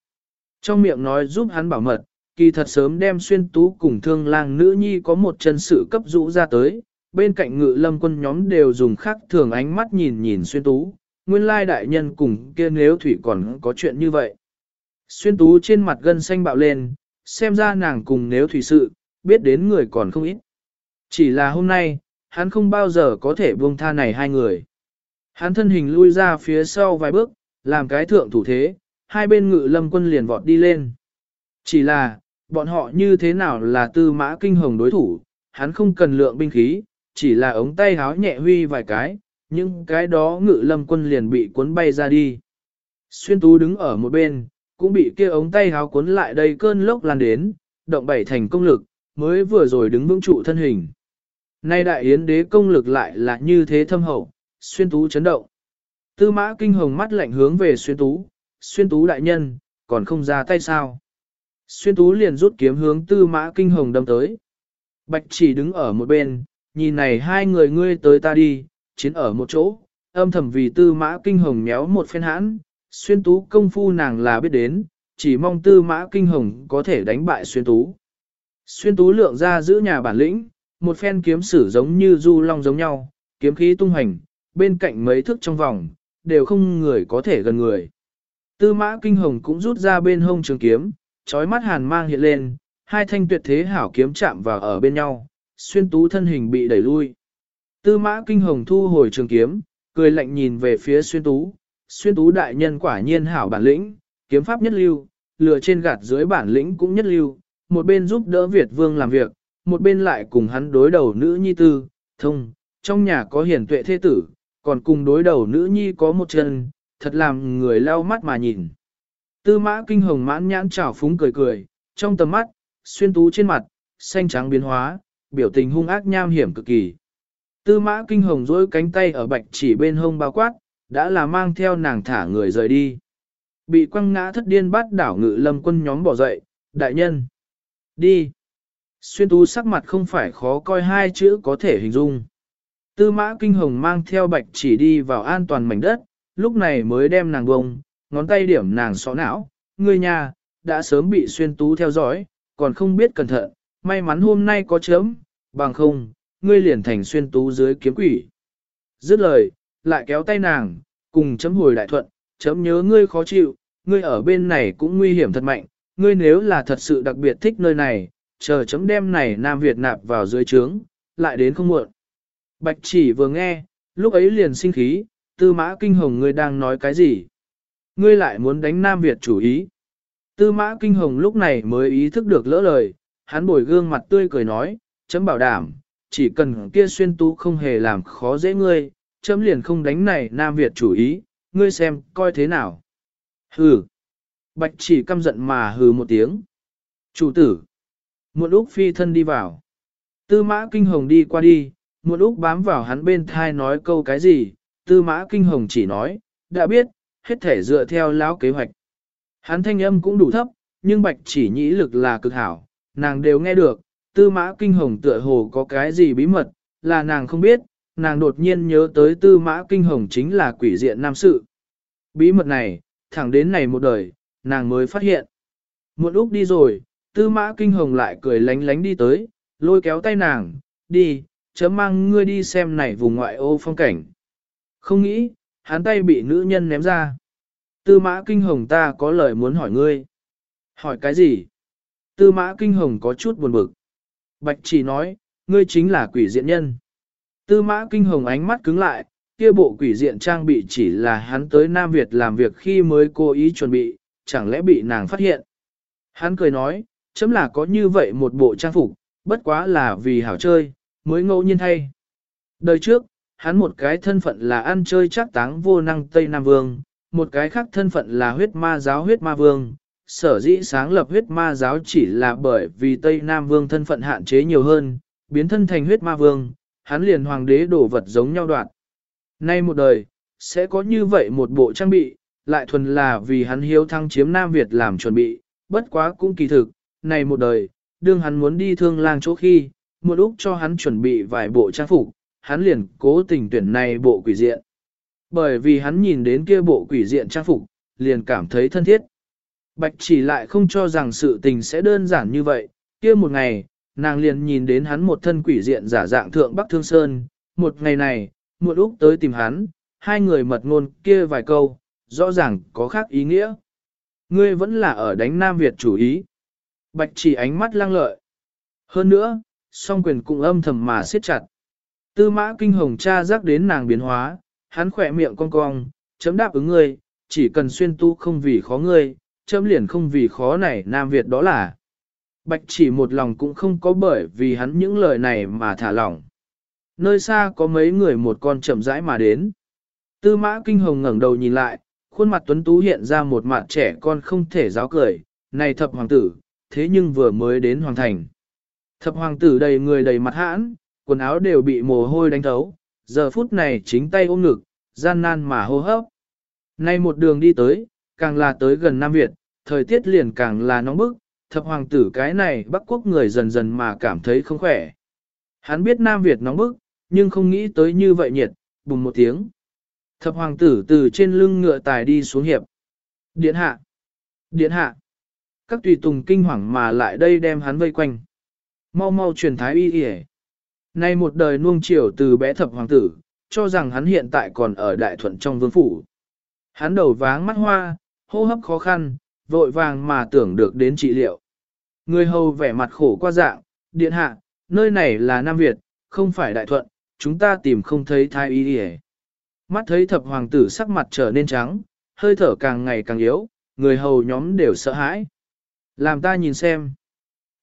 Trong miệng nói giúp hắn bảo mật, kỳ thật sớm đem xuyên tú cùng thương lang nữ nhi có một chân sự cấp rũ ra tới, bên cạnh ngự lâm quân nhóm đều dùng khác thường ánh mắt nhìn nhìn xuyên tú, nguyên lai đại nhân cùng kia nếu thủy còn có chuyện như vậy. Xuyên tú trên mặt gân xanh bạo lên, xem ra nàng cùng nếu thủy sự, biết đến người còn không ít. Chỉ là hôm nay, hắn không bao giờ có thể buông tha này hai người. Hắn thân hình lui ra phía sau vài bước, làm cái thượng thủ thế, hai bên ngự lâm quân liền vọt đi lên. Chỉ là, bọn họ như thế nào là tư mã kinh hồng đối thủ, hắn không cần lượng binh khí, chỉ là ống tay háo nhẹ huy vài cái, nhưng cái đó ngự lâm quân liền bị cuốn bay ra đi. Xuyên tú đứng ở một bên, cũng bị kia ống tay háo cuốn lại đây cơn lốc lan đến, động bảy thành công lực, mới vừa rồi đứng vững trụ thân hình. Nay đại yến đế công lực lại là như thế thâm hậu, xuyên tú chấn động. Tư mã kinh hồng mắt lạnh hướng về xuyên tú, xuyên tú đại nhân, còn không ra tay sao. Xuyên tú liền rút kiếm hướng tư mã kinh hồng đâm tới. Bạch chỉ đứng ở một bên, nhìn này hai người ngươi tới ta đi, chiến ở một chỗ, âm thầm vì tư mã kinh hồng méo một phen hãn, xuyên tú công phu nàng là biết đến, chỉ mong tư mã kinh hồng có thể đánh bại xuyên tú. Xuyên tú lượng ra giữ nhà bản lĩnh, một phen kiếm sử giống như du long giống nhau, kiếm khí tung hành, bên cạnh mấy thước trong vòng, đều không người có thể gần người. Tư mã kinh hồng cũng rút ra bên hông trường kiếm, trói mắt hàn mang hiện lên, hai thanh tuyệt thế hảo kiếm chạm vào ở bên nhau, xuyên tú thân hình bị đẩy lui. Tư mã kinh hồng thu hồi trường kiếm, cười lạnh nhìn về phía xuyên tú, xuyên tú đại nhân quả nhiên hảo bản lĩnh, kiếm pháp nhất lưu, lừa trên gạt dưới bản lĩnh cũng nhất lưu, một bên giúp đỡ Việt vương làm việc, một bên lại cùng hắn đối đầu nữ nhi tư, thông, trong nhà có hiển tuệ thế tử, còn cùng đối đầu nữ nhi có một chân, thật làm người lau mắt mà nhìn. Tư mã kinh hồng mãn nhãn trào phúng cười cười, trong tầm mắt, xuyên tú trên mặt, xanh trắng biến hóa, biểu tình hung ác nham hiểm cực kỳ. Tư mã kinh hồng dối cánh tay ở bạch chỉ bên hông bao quát, đã là mang theo nàng thả người rời đi. Bị quăng ngã thất điên bắt đảo ngự lâm quân nhóm bỏ dậy, đại nhân. Đi. Xuyên tú sắc mặt không phải khó coi hai chữ có thể hình dung. Tư mã kinh hồng mang theo bạch chỉ đi vào an toàn mảnh đất, lúc này mới đem nàng bông, ngón tay điểm nàng xó não, người nhà, đã sớm bị xuyên tú theo dõi, còn không biết cẩn thận, may mắn hôm nay có chấm, bằng không, ngươi liền thành xuyên tú dưới kiếm quỷ. Dứt lời, lại kéo tay nàng, cùng chấm hồi đại thuận, chấm nhớ ngươi khó chịu, ngươi ở bên này cũng nguy hiểm thật mạnh, ngươi nếu là thật sự đặc biệt thích nơi này, chờ chấm đem này Nam Việt nạp vào dưới trướng, lại đến không muộn. Bạch chỉ vừa nghe, lúc ấy liền sinh khí, tư mã kinh hồng ngươi đang nói cái gì? Ngươi lại muốn đánh Nam Việt chủ ý. Tư mã kinh hồng lúc này mới ý thức được lỡ lời, hắn bồi gương mặt tươi cười nói, chấm bảo đảm, chỉ cần kia xuyên tú không hề làm khó dễ ngươi, chấm liền không đánh này Nam Việt chủ ý, ngươi xem, coi thế nào. Hừ. Bạch chỉ căm giận mà hừ một tiếng. Chủ tử muộn Úc phi thân đi vào. Tư mã kinh hồng đi qua đi, muộn Úc bám vào hắn bên thai nói câu cái gì, tư mã kinh hồng chỉ nói, đã biết, hết thể dựa theo lão kế hoạch. Hắn thanh âm cũng đủ thấp, nhưng bạch chỉ nhĩ lực là cực hảo, nàng đều nghe được, tư mã kinh hồng tựa hồ có cái gì bí mật, là nàng không biết, nàng đột nhiên nhớ tới tư mã kinh hồng chính là quỷ diện nam sự. Bí mật này, thẳng đến này một đời, nàng mới phát hiện. Muộn Úc đi rồi, tư mã kinh hồng lại cười lánh lánh đi tới, lôi kéo tay nàng, đi, chấm mang ngươi đi xem này vùng ngoại ô phong cảnh. Không nghĩ, hắn tay bị nữ nhân ném ra. Tư mã kinh hồng ta có lời muốn hỏi ngươi. Hỏi cái gì? Tư mã kinh hồng có chút buồn bực. Bạch chỉ nói, ngươi chính là quỷ diện nhân. Tư mã kinh hồng ánh mắt cứng lại, kia bộ quỷ diện trang bị chỉ là hắn tới Nam Việt làm việc khi mới cố ý chuẩn bị, chẳng lẽ bị nàng phát hiện. Hắn cười nói, chấm là có như vậy một bộ trang phục, bất quá là vì hảo chơi, mới ngẫu nhiên thay. Đời trước, hắn một cái thân phận là ăn chơi chắc táng vô năng Tây Nam Vương, một cái khác thân phận là huyết ma giáo huyết ma vương. Sở dĩ sáng lập huyết ma giáo chỉ là bởi vì Tây Nam Vương thân phận hạn chế nhiều hơn, biến thân thành huyết ma vương, hắn liền hoàng đế đổ vật giống nhau đoạn. Nay một đời, sẽ có như vậy một bộ trang bị, lại thuần là vì hắn hiếu thăng chiếm Nam Việt làm chuẩn bị, bất quá cũng kỳ thực, này một đời, đương hắn muốn đi thương lang chỗ khi, một lúc cho hắn chuẩn bị vài bộ trang phục, hắn liền cố tình tuyển này bộ quỷ diện. Bởi vì hắn nhìn đến kia bộ quỷ diện trang phục, liền cảm thấy thân thiết. Bạch chỉ lại không cho rằng sự tình sẽ đơn giản như vậy, kia một ngày, nàng liền nhìn đến hắn một thân quỷ diện giả dạng thượng Bắc Thương Sơn, một ngày này, một lúc tới tìm hắn, hai người mật ngôn kia vài câu, rõ ràng có khác ý nghĩa. Ngươi vẫn là ở đánh Nam Việt chủ ý. Bạch chỉ ánh mắt lăng lợi. Hơn nữa, song quyền cũng âm thầm mà siết chặt. Tư mã kinh hồng cha rắc đến nàng biến hóa, hắn khỏe miệng cong cong, chấm đáp ứng ngươi, chỉ cần xuyên tu không vì khó ngươi, chấm liền không vì khó này Nam Việt đó là. Bạch chỉ một lòng cũng không có bởi vì hắn những lời này mà thả lỏng. Nơi xa có mấy người một con chậm rãi mà đến. Tư mã kinh hồng ngẩng đầu nhìn lại, khuôn mặt tuấn tú hiện ra một mặt trẻ con không thể giáo cười, này thập hoàng tử, thế nhưng vừa mới đến hoàng thành. Thập hoàng tử đầy người đầy mặt hãn, quần áo đều bị mồ hôi đánh thấu, giờ phút này chính tay ôm ngực, gian nan mà hô hấp. Nay một đường đi tới, càng là tới gần Nam Việt, thời tiết liền càng là nóng bức, thập hoàng tử cái này Bắc Quốc người dần dần mà cảm thấy không khỏe. Hắn biết Nam Việt nóng bức, nhưng không nghĩ tới như vậy nhiệt, bùng một tiếng. Thập hoàng tử từ trên lưng ngựa tài đi xuống hiệp. Điện hạ! Điện hạ! Các tùy tùng kinh hoàng mà lại đây đem hắn vây quanh. Mau mau truyền thái y y Nay một đời nuông chiều từ bé thập hoàng tử, cho rằng hắn hiện tại còn ở đại thuận trong vương phủ. Hắn đầu váng mắt hoa, hô hấp khó khăn, vội vàng mà tưởng được đến trị liệu. Người hầu vẻ mặt khổ qua dạng, điện hạ, nơi này là Nam Việt, không phải đại thuận, chúng ta tìm không thấy thái y y Mắt thấy thập hoàng tử sắc mặt trở nên trắng, hơi thở càng ngày càng yếu, người hầu nhóm đều sợ hãi. Làm ta nhìn xem.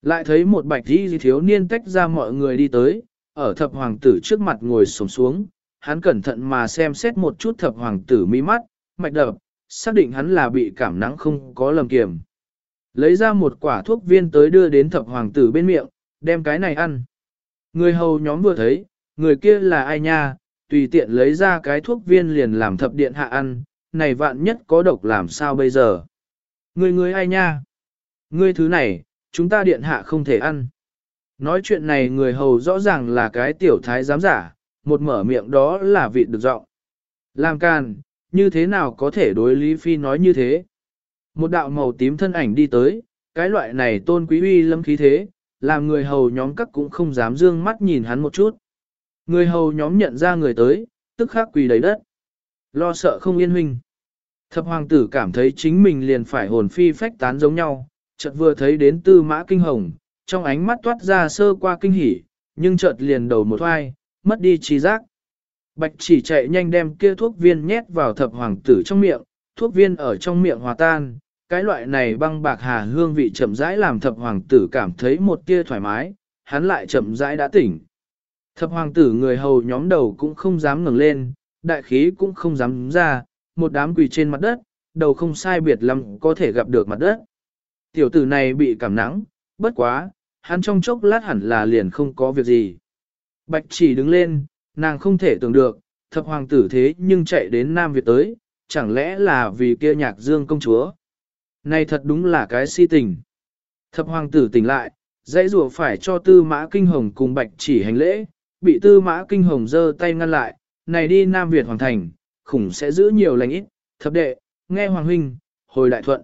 Lại thấy một bạch y thiếu niên tách ra mọi người đi tới, ở thập hoàng tử trước mặt ngồi sổng xuống, hắn cẩn thận mà xem xét một chút thập hoàng tử mi mắt, mạch đập, xác định hắn là bị cảm nắng không có lầm kiểm, Lấy ra một quả thuốc viên tới đưa đến thập hoàng tử bên miệng, đem cái này ăn. Người hầu nhóm vừa thấy, người kia là ai nha, tùy tiện lấy ra cái thuốc viên liền làm thập điện hạ ăn, này vạn nhất có độc làm sao bây giờ. Người người ai nha? Người thứ này, chúng ta điện hạ không thể ăn. Nói chuyện này người hầu rõ ràng là cái tiểu thái giám giả, một mở miệng đó là vị được giọng. Làm can, như thế nào có thể đối Lý Phi nói như thế? Một đạo màu tím thân ảnh đi tới, cái loại này tôn quý uy lâm khí thế, làm người hầu nhóm các cũng không dám dương mắt nhìn hắn một chút. Người hầu nhóm nhận ra người tới, tức khắc quỳ đầy đất. Lo sợ không yên huynh. Thập hoàng tử cảm thấy chính mình liền phải hồn phi phách tán giống nhau, chợt vừa thấy đến tư mã kinh hồng, trong ánh mắt toát ra sơ qua kinh hỉ, nhưng chợt liền đầu một hoai, mất đi trí giác. Bạch chỉ chạy nhanh đem kia thuốc viên nhét vào thập hoàng tử trong miệng, thuốc viên ở trong miệng hòa tan, cái loại này băng bạc hà hương vị chậm rãi làm thập hoàng tử cảm thấy một tia thoải mái, hắn lại chậm rãi đã tỉnh. Thập hoàng tử người hầu nhóm đầu cũng không dám ngẩng lên, đại khí cũng không dám ra, một đám quỳ trên mặt đất, đầu không sai biệt lắm có thể gặp được mặt đất. Tiểu tử này bị cảm nắng, bất quá, hắn trong chốc lát hẳn là liền không có việc gì. Bạch chỉ đứng lên, nàng không thể tưởng được, thập hoàng tử thế nhưng chạy đến Nam Việt tới, chẳng lẽ là vì kia nhạc dương công chúa. Này thật đúng là cái si tình. Thập hoàng tử tỉnh lại, dãy rùa phải cho tư mã kinh hồng cùng bạch chỉ hành lễ, bị tư mã kinh hồng giơ tay ngăn lại, này đi Nam Việt hoàng thành, khủng sẽ giữ nhiều lành ít, thập đệ, nghe hoàng huynh, hồi đại thuận.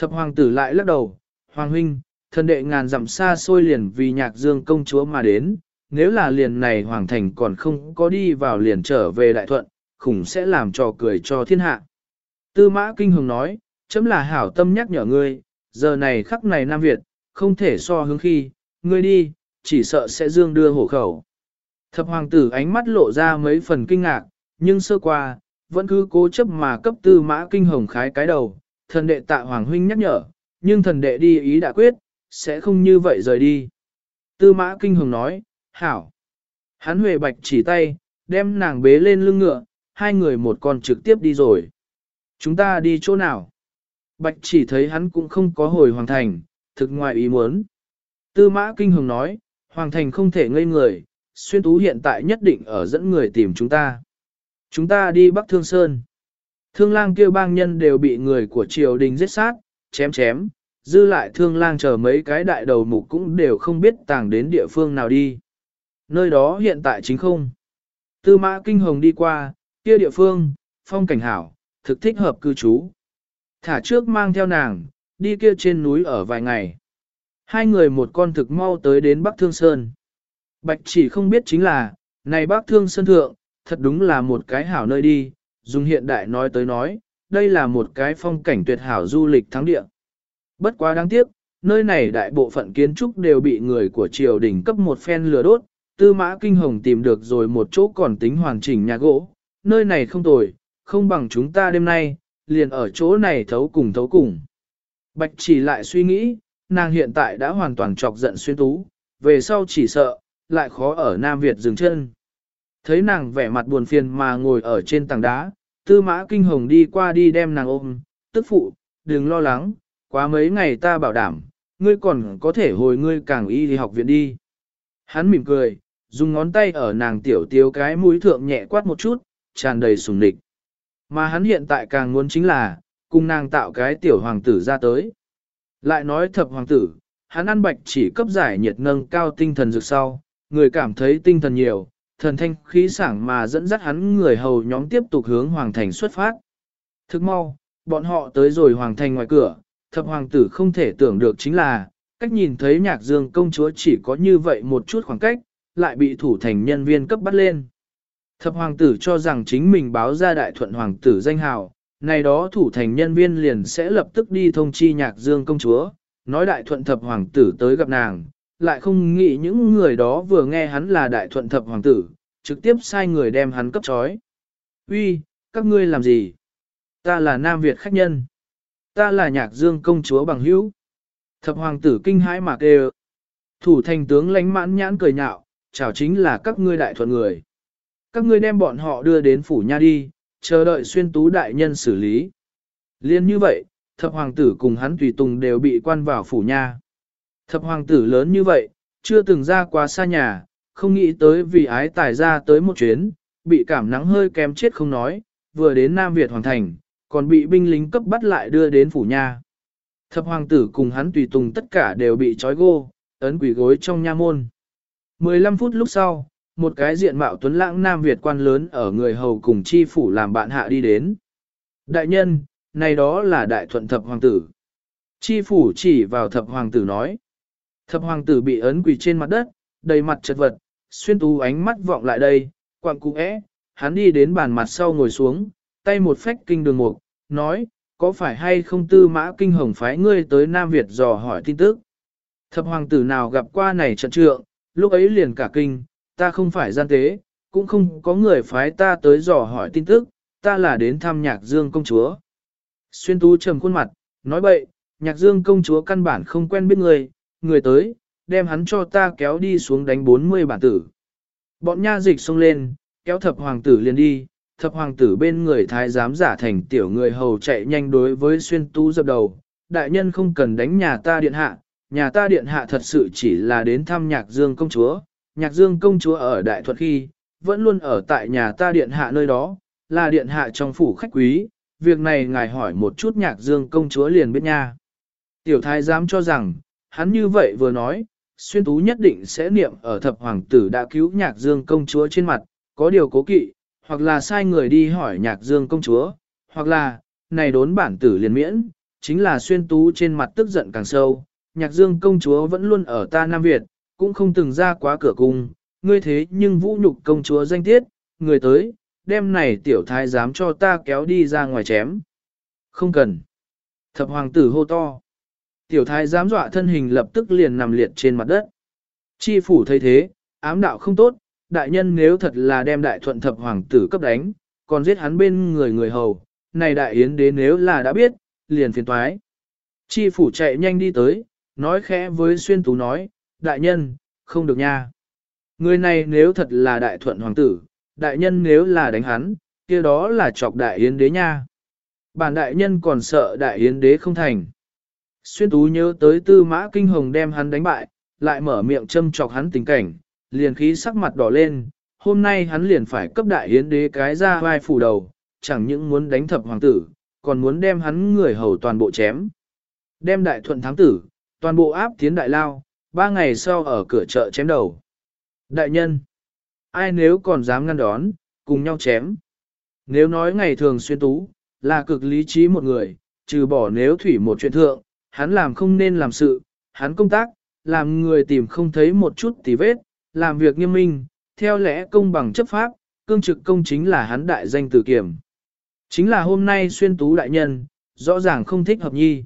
Thập hoàng tử lại lắc đầu, hoàng huynh, thần đệ ngàn dặm xa xôi liền vì nhạc dương công chúa mà đến, nếu là liền này hoàng thành còn không có đi vào liền trở về đại thuận, khủng sẽ làm trò cười cho thiên hạ. Tư mã kinh hồng nói, chấm là hảo tâm nhắc nhở ngươi, giờ này khắc này Nam Việt, không thể so hướng khi, ngươi đi, chỉ sợ sẽ dương đưa hổ khẩu. Thập hoàng tử ánh mắt lộ ra mấy phần kinh ngạc, nhưng sơ qua, vẫn cứ cố chấp mà cấp tư mã kinh hồng khái cái đầu, thần đệ tạ hoàng huynh nhắc nhở, nhưng thần đệ đi ý đã quyết, sẽ không như vậy rời đi. Tư mã kinh hồng nói, hảo. Hắn huệ bạch chỉ tay, đem nàng bế lên lưng ngựa, hai người một con trực tiếp đi rồi. Chúng ta đi chỗ nào? Bạch chỉ thấy hắn cũng không có hồi hoàng thành, thực ngoài ý muốn. Tư mã kinh hồng nói, hoàng thành không thể ngây người, xuyên tú hiện tại nhất định ở dẫn người tìm chúng ta. Chúng ta đi Bắc Thương Sơn. Thương lang kêu bang nhân đều bị người của triều đình giết sát, chém chém, dư lại thương lang chờ mấy cái đại đầu mục cũng đều không biết tàng đến địa phương nào đi. Nơi đó hiện tại chính không. Tư mã kinh hồng đi qua, kia địa phương, phong cảnh hảo, thực thích hợp cư trú. Thả trước mang theo nàng, đi kia trên núi ở vài ngày. Hai người một con thực mau tới đến Bắc Thương Sơn. Bạch chỉ không biết chính là, này Bắc Thương Sơn Thượng, thật đúng là một cái hảo nơi đi, dùng hiện đại nói tới nói, đây là một cái phong cảnh tuyệt hảo du lịch thắng địa. Bất quá đáng tiếc, nơi này đại bộ phận kiến trúc đều bị người của triều đình cấp một phen lửa đốt, tư mã kinh hồng tìm được rồi một chỗ còn tính hoàn chỉnh nhà gỗ, nơi này không tồi, không bằng chúng ta đêm nay, liền ở chỗ này thấu cùng thấu cùng. Bạch chỉ lại suy nghĩ, nàng hiện tại đã hoàn toàn chọc giận xuyên tú, về sau chỉ sợ, lại khó ở Nam Việt dừng chân. Thấy nàng vẻ mặt buồn phiền mà ngồi ở trên tảng đá, tư mã kinh hồng đi qua đi đem nàng ôm, tức phụ, đừng lo lắng, quá mấy ngày ta bảo đảm, ngươi còn có thể hồi ngươi càng y đi học viện đi. Hắn mỉm cười, dùng ngón tay ở nàng tiểu tiếu cái mũi thượng nhẹ quát một chút, tràn đầy sùng địch. Mà hắn hiện tại càng muốn chính là, cùng nàng tạo cái tiểu hoàng tử ra tới. Lại nói thập hoàng tử, hắn ăn bạch chỉ cấp giải nhiệt nâng cao tinh thần dược sau, người cảm thấy tinh thần nhiều, thần thanh khí sảng mà dẫn dắt hắn người hầu nhóm tiếp tục hướng hoàng thành xuất phát. Thức mau, bọn họ tới rồi hoàng thành ngoài cửa, thập hoàng tử không thể tưởng được chính là, cách nhìn thấy nhạc dương công chúa chỉ có như vậy một chút khoảng cách, lại bị thủ thành nhân viên cấp bắt lên. Thập hoàng tử cho rằng chính mình báo ra đại thuận hoàng tử danh hào, này đó thủ thành nhân viên liền sẽ lập tức đi thông chi nhạc dương công chúa, nói đại thuận thập hoàng tử tới gặp nàng, lại không nghĩ những người đó vừa nghe hắn là đại thuận thập hoàng tử, trực tiếp sai người đem hắn cấp trói. Uy, các ngươi làm gì? Ta là Nam Việt khách nhân. Ta là nhạc dương công chúa bằng hữu. Thập hoàng tử kinh hãi mà kêu. Thủ thành tướng lánh mãn nhãn cười nhạo, chào chính là các ngươi đại thuận người. Các ngươi đem bọn họ đưa đến phủ nha đi, chờ đợi xuyên tú đại nhân xử lý. Liên như vậy, thập hoàng tử cùng hắn tùy tùng đều bị quan vào phủ nha. Thập hoàng tử lớn như vậy, chưa từng ra quá xa nhà, không nghĩ tới vì ái tài ra tới một chuyến, bị cảm nắng hơi kém chết không nói, vừa đến Nam Việt hoàn Thành, còn bị binh lính cấp bắt lại đưa đến phủ nha. Thập hoàng tử cùng hắn tùy tùng tất cả đều bị trói gô, ấn quỷ gối trong nha môn. 15 phút lúc sau, một cái diện mạo tuấn lãng Nam Việt quan lớn ở người hầu cùng chi phủ làm bạn hạ đi đến. Đại nhân, này đó là đại thuận thập hoàng tử. Chi phủ chỉ vào thập hoàng tử nói. Thập hoàng tử bị ấn quỳ trên mặt đất, đầy mặt chật vật, xuyên tú ánh mắt vọng lại đây, quặng cụ é, hắn đi đến bàn mặt sau ngồi xuống, tay một phách kinh đường mục, nói, có phải hay không tư mã kinh hồng phái ngươi tới Nam Việt dò hỏi tin tức. Thập hoàng tử nào gặp qua này trận trượng, lúc ấy liền cả kinh, ta không phải gian tế, cũng không có người phái ta tới dò hỏi tin tức, ta là đến thăm nhạc dương công chúa. Xuyên tú trầm khuôn mặt, nói bậy, nhạc dương công chúa căn bản không quen biết người, người tới, đem hắn cho ta kéo đi xuống đánh 40 bản tử. Bọn nha dịch xông lên, kéo thập hoàng tử liền đi, thập hoàng tử bên người thái giám giả thành tiểu người hầu chạy nhanh đối với xuyên tú dập đầu. Đại nhân không cần đánh nhà ta điện hạ, nhà ta điện hạ thật sự chỉ là đến thăm nhạc dương công chúa. Nhạc dương công chúa ở đại thuật khi, vẫn luôn ở tại nhà ta điện hạ nơi đó, là điện hạ trong phủ khách quý, việc này ngài hỏi một chút nhạc dương công chúa liền biết nha. Tiểu thái giám cho rằng, hắn như vậy vừa nói, xuyên tú nhất định sẽ niệm ở thập hoàng tử đã cứu nhạc dương công chúa trên mặt, có điều cố kỵ, hoặc là sai người đi hỏi nhạc dương công chúa, hoặc là, này đốn bản tử liền miễn, chính là xuyên tú trên mặt tức giận càng sâu, nhạc dương công chúa vẫn luôn ở ta Nam Việt, cũng không từng ra quá cửa cung, ngươi thế nhưng vũ nhục công chúa danh tiết, người tới, đêm này tiểu thái dám cho ta kéo đi ra ngoài chém. Không cần. Thập hoàng tử hô to. Tiểu thái dám dọa thân hình lập tức liền nằm liệt trên mặt đất. Chi phủ thấy thế, ám đạo không tốt, đại nhân nếu thật là đem đại thuận thập hoàng tử cấp đánh, còn giết hắn bên người người hầu, này đại yến đế nếu là đã biết, liền phiền toái. Chi phủ chạy nhanh đi tới, nói khẽ với xuyên tú nói, đại nhân, không được nha. Người này nếu thật là đại thuận hoàng tử, đại nhân nếu là đánh hắn, kia đó là chọc đại yến đế nha. Bản đại nhân còn sợ đại yến đế không thành. Xuyên tú nhớ tới tư mã kinh hồng đem hắn đánh bại, lại mở miệng châm chọc hắn tình cảnh, liền khí sắc mặt đỏ lên, hôm nay hắn liền phải cấp đại hiến đế cái ra vai phủ đầu, chẳng những muốn đánh thập hoàng tử, còn muốn đem hắn người hầu toàn bộ chém. Đem đại thuận thắng tử, toàn bộ áp tiến đại lao, ba ngày sau ở cửa chợ chém đầu. Đại nhân, ai nếu còn dám ngăn đón, cùng nhau chém. Nếu nói ngày thường xuyên tú, là cực lý trí một người, trừ bỏ nếu thủy một chuyện thượng, hắn làm không nên làm sự, hắn công tác, làm người tìm không thấy một chút tì vết, làm việc nghiêm minh, theo lẽ công bằng chấp pháp, cương trực công chính là hắn đại danh tử kiểm. Chính là hôm nay xuyên tú đại nhân, rõ ràng không thích hợp nhi.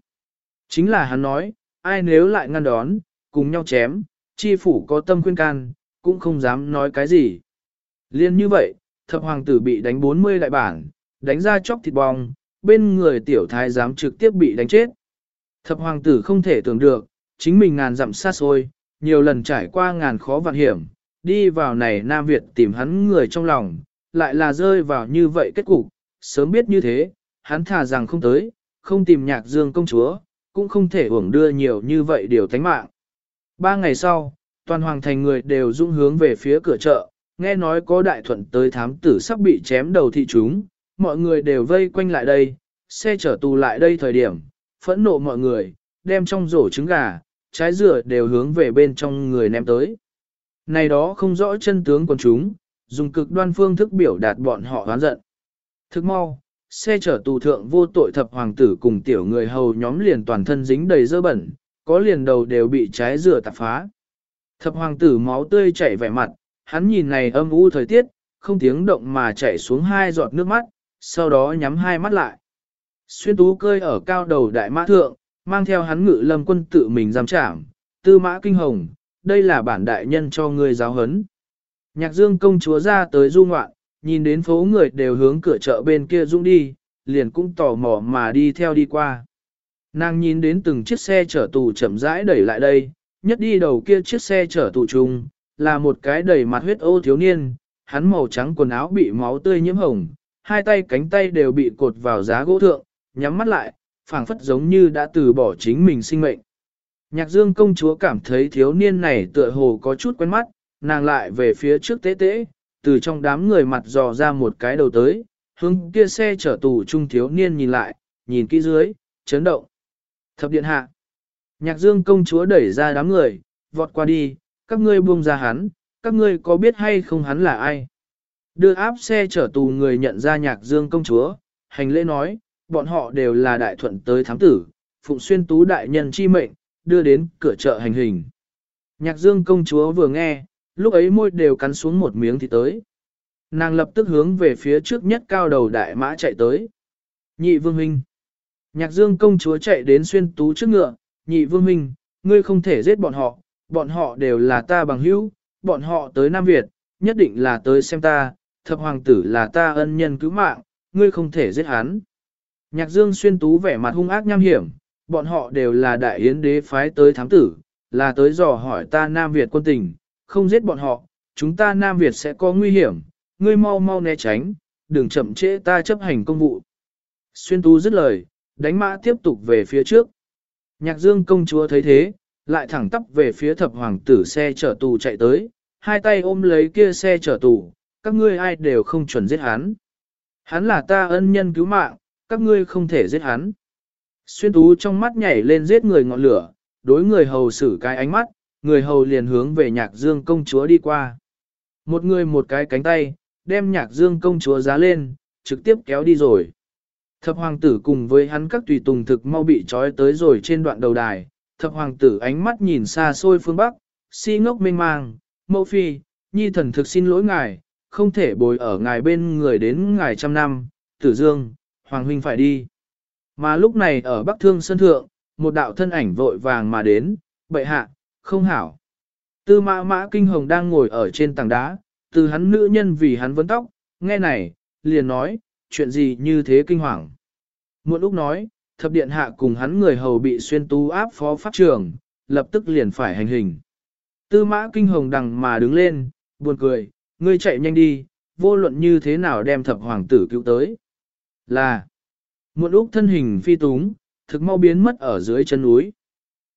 Chính là hắn nói, ai nếu lại ngăn đón, cùng nhau chém, chi phủ có tâm khuyên can, cũng không dám nói cái gì. Liên như vậy, thập hoàng tử bị đánh 40 đại bản, đánh ra chóc thịt bong, bên người tiểu thái giám trực tiếp bị đánh chết. Thập hoàng tử không thể tưởng được, chính mình ngàn dặm xa xôi, nhiều lần trải qua ngàn khó vạn hiểm, đi vào này Nam Việt tìm hắn người trong lòng, lại là rơi vào như vậy kết cục, sớm biết như thế, hắn thà rằng không tới, không tìm nhạc dương công chúa, cũng không thể uổng đưa nhiều như vậy điều thánh mạng. Ba ngày sau, toàn hoàng thành người đều dung hướng về phía cửa chợ, nghe nói có đại thuận tới thám tử sắp bị chém đầu thị chúng, mọi người đều vây quanh lại đây, xe chở tù lại đây thời điểm, phẫn nộ mọi người, đem trong rổ trứng gà, trái dừa đều hướng về bên trong người ném tới. Này đó không rõ chân tướng của chúng, dùng cực đoan phương thức biểu đạt bọn họ oán giận. Thức mau, xe chở tù thượng vô tội thập hoàng tử cùng tiểu người hầu nhóm liền toàn thân dính đầy dơ bẩn, có liền đầu đều bị trái dừa tạp phá. Thập hoàng tử máu tươi chảy vẻ mặt, hắn nhìn này âm u thời tiết, không tiếng động mà chảy xuống hai giọt nước mắt, sau đó nhắm hai mắt lại. Xuyên tú cơi ở cao đầu đại mã thượng, mang theo hắn ngự lâm quân tự mình giam trảm, tư mã kinh hồng, đây là bản đại nhân cho ngươi giáo hấn. Nhạc dương công chúa ra tới du ngoạn, nhìn đến phố người đều hướng cửa chợ bên kia dũng đi, liền cũng tò mò mà đi theo đi qua. Nàng nhìn đến từng chiếc xe chở tù chậm rãi đẩy lại đây, nhất đi đầu kia chiếc xe chở tù chung, là một cái đầy mặt huyết ô thiếu niên, hắn màu trắng quần áo bị máu tươi nhiễm hồng, hai tay cánh tay đều bị cột vào giá gỗ thượng, nhắm mắt lại, phảng phất giống như đã từ bỏ chính mình sinh mệnh. Nhạc dương công chúa cảm thấy thiếu niên này tựa hồ có chút quen mắt, nàng lại về phía trước tế tế, từ trong đám người mặt dò ra một cái đầu tới, hướng kia xe chở tù trung thiếu niên nhìn lại, nhìn kỹ dưới, chấn động. Thập điện hạ. Nhạc dương công chúa đẩy ra đám người, vọt qua đi, các ngươi buông ra hắn, các ngươi có biết hay không hắn là ai? Đưa áp xe chở tù người nhận ra nhạc dương công chúa, hành lễ nói, bọn họ đều là đại thuận tới thám tử, phụng xuyên tú đại nhân chi mệnh, đưa đến cửa chợ hành hình. Nhạc dương công chúa vừa nghe, lúc ấy môi đều cắn xuống một miếng thì tới. Nàng lập tức hướng về phía trước nhất cao đầu đại mã chạy tới. Nhị vương huynh. Nhạc dương công chúa chạy đến xuyên tú trước ngựa, nhị vương huynh, ngươi không thể giết bọn họ, bọn họ đều là ta bằng hữu, bọn họ tới Nam Việt, nhất định là tới xem ta, thập hoàng tử là ta ân nhân cứu mạng, ngươi không thể giết hắn. Nhạc dương xuyên tú vẻ mặt hung ác nham hiểm, bọn họ đều là đại yến đế phái tới thám tử, là tới dò hỏi ta Nam Việt quân tình, không giết bọn họ, chúng ta Nam Việt sẽ có nguy hiểm, ngươi mau mau né tránh, đừng chậm trễ ta chấp hành công vụ. Xuyên tú dứt lời, đánh mã tiếp tục về phía trước. Nhạc dương công chúa thấy thế, lại thẳng tắp về phía thập hoàng tử xe chở tù chạy tới, hai tay ôm lấy kia xe chở tù, các ngươi ai đều không chuẩn giết hắn. Hắn là ta ân nhân cứu mạng, các ngươi không thể giết hắn. Xuyên tú trong mắt nhảy lên giết người ngọn lửa, đối người hầu xử cái ánh mắt, người hầu liền hướng về nhạc dương công chúa đi qua. Một người một cái cánh tay, đem nhạc dương công chúa giá lên, trực tiếp kéo đi rồi. Thập hoàng tử cùng với hắn các tùy tùng thực mau bị trói tới rồi trên đoạn đầu đài, thập hoàng tử ánh mắt nhìn xa xôi phương Bắc, si ngốc mênh mang, mẫu phi, nhi thần thực xin lỗi ngài, không thể bồi ở ngài bên người đến ngài trăm năm, tử dương, hoàng huynh phải đi. Mà lúc này ở Bắc Thương Sơn Thượng, một đạo thân ảnh vội vàng mà đến, bệ hạ, không hảo. Tư mã mã kinh hồng đang ngồi ở trên tảng đá, từ hắn nữ nhân vì hắn vấn tóc, nghe này, liền nói, chuyện gì như thế kinh hoàng. Muộn lúc nói, thập điện hạ cùng hắn người hầu bị xuyên tu áp phó pháp trường, lập tức liền phải hành hình. Tư mã kinh hồng đằng mà đứng lên, buồn cười, ngươi chạy nhanh đi, vô luận như thế nào đem thập hoàng tử cứu tới. Là, một lúc thân hình phi túng, thực mau biến mất ở dưới chân núi.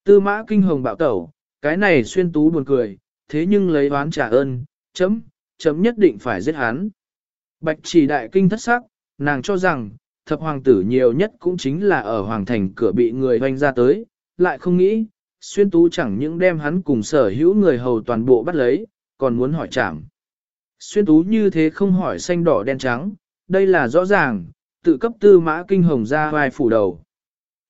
Tư mã kinh hồng bạo tẩu, cái này xuyên tú buồn cười, thế nhưng lấy oán trả ơn, chấm, chấm nhất định phải giết hắn. Bạch chỉ đại kinh thất sắc, nàng cho rằng, thập hoàng tử nhiều nhất cũng chính là ở hoàng thành cửa bị người hoanh ra tới, lại không nghĩ, xuyên tú chẳng những đem hắn cùng sở hữu người hầu toàn bộ bắt lấy, còn muốn hỏi chảm. Xuyên tú như thế không hỏi xanh đỏ đen trắng, đây là rõ ràng, tự cấp tư mã kinh hồng ra vai phủ đầu.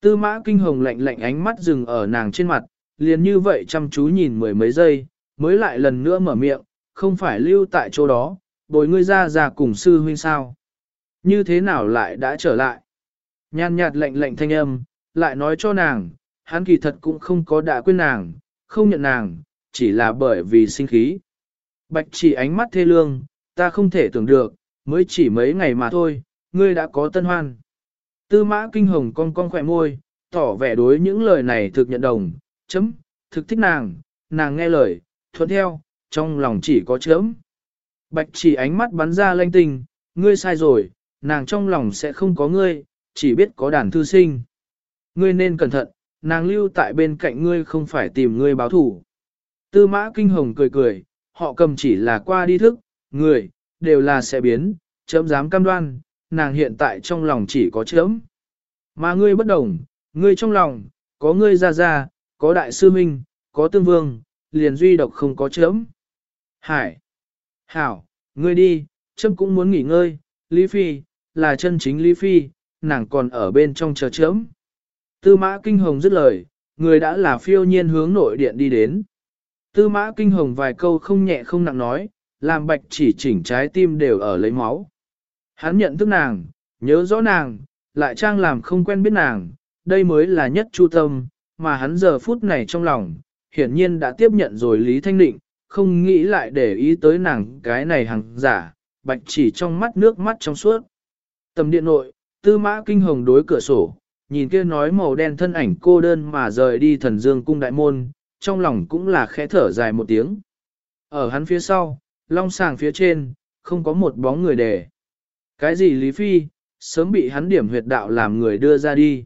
Tư mã kinh hồng lạnh lạnh ánh mắt dừng ở nàng trên mặt, liền như vậy chăm chú nhìn mười mấy giây, mới lại lần nữa mở miệng, không phải lưu tại chỗ đó, bồi ngươi ra ra cùng sư huynh sao. Như thế nào lại đã trở lại? Nhàn nhạt lạnh lạnh thanh âm, lại nói cho nàng, hắn kỳ thật cũng không có đã quên nàng, không nhận nàng, chỉ là bởi vì sinh khí. Bạch chỉ ánh mắt thê lương, ta không thể tưởng được, mới chỉ mấy ngày mà thôi, ngươi đã có tân hoan. Tư mã kinh hồng cong cong khỏe môi, tỏ vẻ đối những lời này thực nhận đồng, chấm, thực thích nàng, nàng nghe lời, thuận theo, trong lòng chỉ có chấm. Bạch chỉ ánh mắt bắn ra lanh tình, ngươi sai rồi, nàng trong lòng sẽ không có ngươi, chỉ biết có đàn thư sinh. Ngươi nên cẩn thận, nàng lưu tại bên cạnh ngươi không phải tìm ngươi báo thủ. Tư mã kinh hồng cười cười, họ cầm chỉ là qua đi thức, người, đều là sẽ biến, chấm dám cam đoan, nàng hiện tại trong lòng chỉ có chớm. Mà ngươi bất đồng, ngươi trong lòng, có ngươi ra ra, có đại sư minh, có tương vương, liền duy độc không có chớm. Hải! Hảo, ngươi đi, chấm cũng muốn nghỉ ngơi, Lý Phi, là chân chính Lý Phi, nàng còn ở bên trong chờ chớm. Tư mã kinh hồng dứt lời, người đã là phiêu nhiên hướng nội điện đi đến. Tư mã kinh hồng vài câu không nhẹ không nặng nói, làm bạch chỉ chỉnh trái tim đều ở lấy máu. Hắn nhận thức nàng, nhớ rõ nàng, lại trang làm không quen biết nàng, đây mới là nhất chu tâm, mà hắn giờ phút này trong lòng, hiển nhiên đã tiếp nhận rồi Lý Thanh Định, không nghĩ lại để ý tới nàng cái này hàng giả, bạch chỉ trong mắt nước mắt trong suốt. Tầm điện nội, tư mã kinh hồng đối cửa sổ, nhìn kia nói màu đen thân ảnh cô đơn mà rời đi thần dương cung đại môn, trong lòng cũng là khẽ thở dài một tiếng. Ở hắn phía sau, long sàng phía trên, không có một bóng người để. Cái gì Lý Phi, sớm bị hắn điểm huyệt đạo làm người đưa ra đi.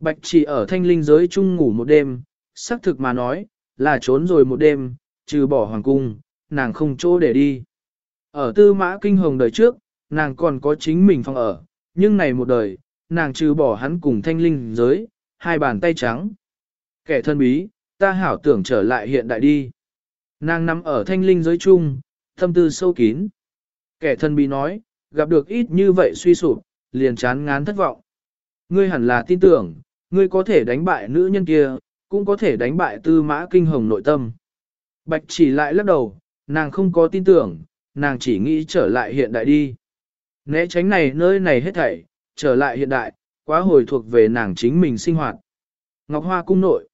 Bạch chỉ ở thanh linh giới chung ngủ một đêm, xác thực mà nói, là trốn rồi một đêm, trừ bỏ hoàng cung, nàng không chỗ để đi. Ở tư mã kinh hồng đời trước, nàng còn có chính mình phòng ở, nhưng này một đời, nàng trừ bỏ hắn cùng thanh linh giới, hai bàn tay trắng. Kẻ thân bí, ta hảo tưởng trở lại hiện đại đi. Nàng nằm ở thanh linh giới chung, thâm tư sâu kín. Kẻ thân bí nói, gặp được ít như vậy suy sụp, liền chán ngán thất vọng. Ngươi hẳn là tin tưởng, ngươi có thể đánh bại nữ nhân kia, cũng có thể đánh bại tư mã kinh hồng nội tâm. Bạch chỉ lại lắc đầu, nàng không có tin tưởng, nàng chỉ nghĩ trở lại hiện đại đi. Né tránh này nơi này hết thảy, trở lại hiện đại, quá hồi thuộc về nàng chính mình sinh hoạt. Ngọc Hoa cung nội.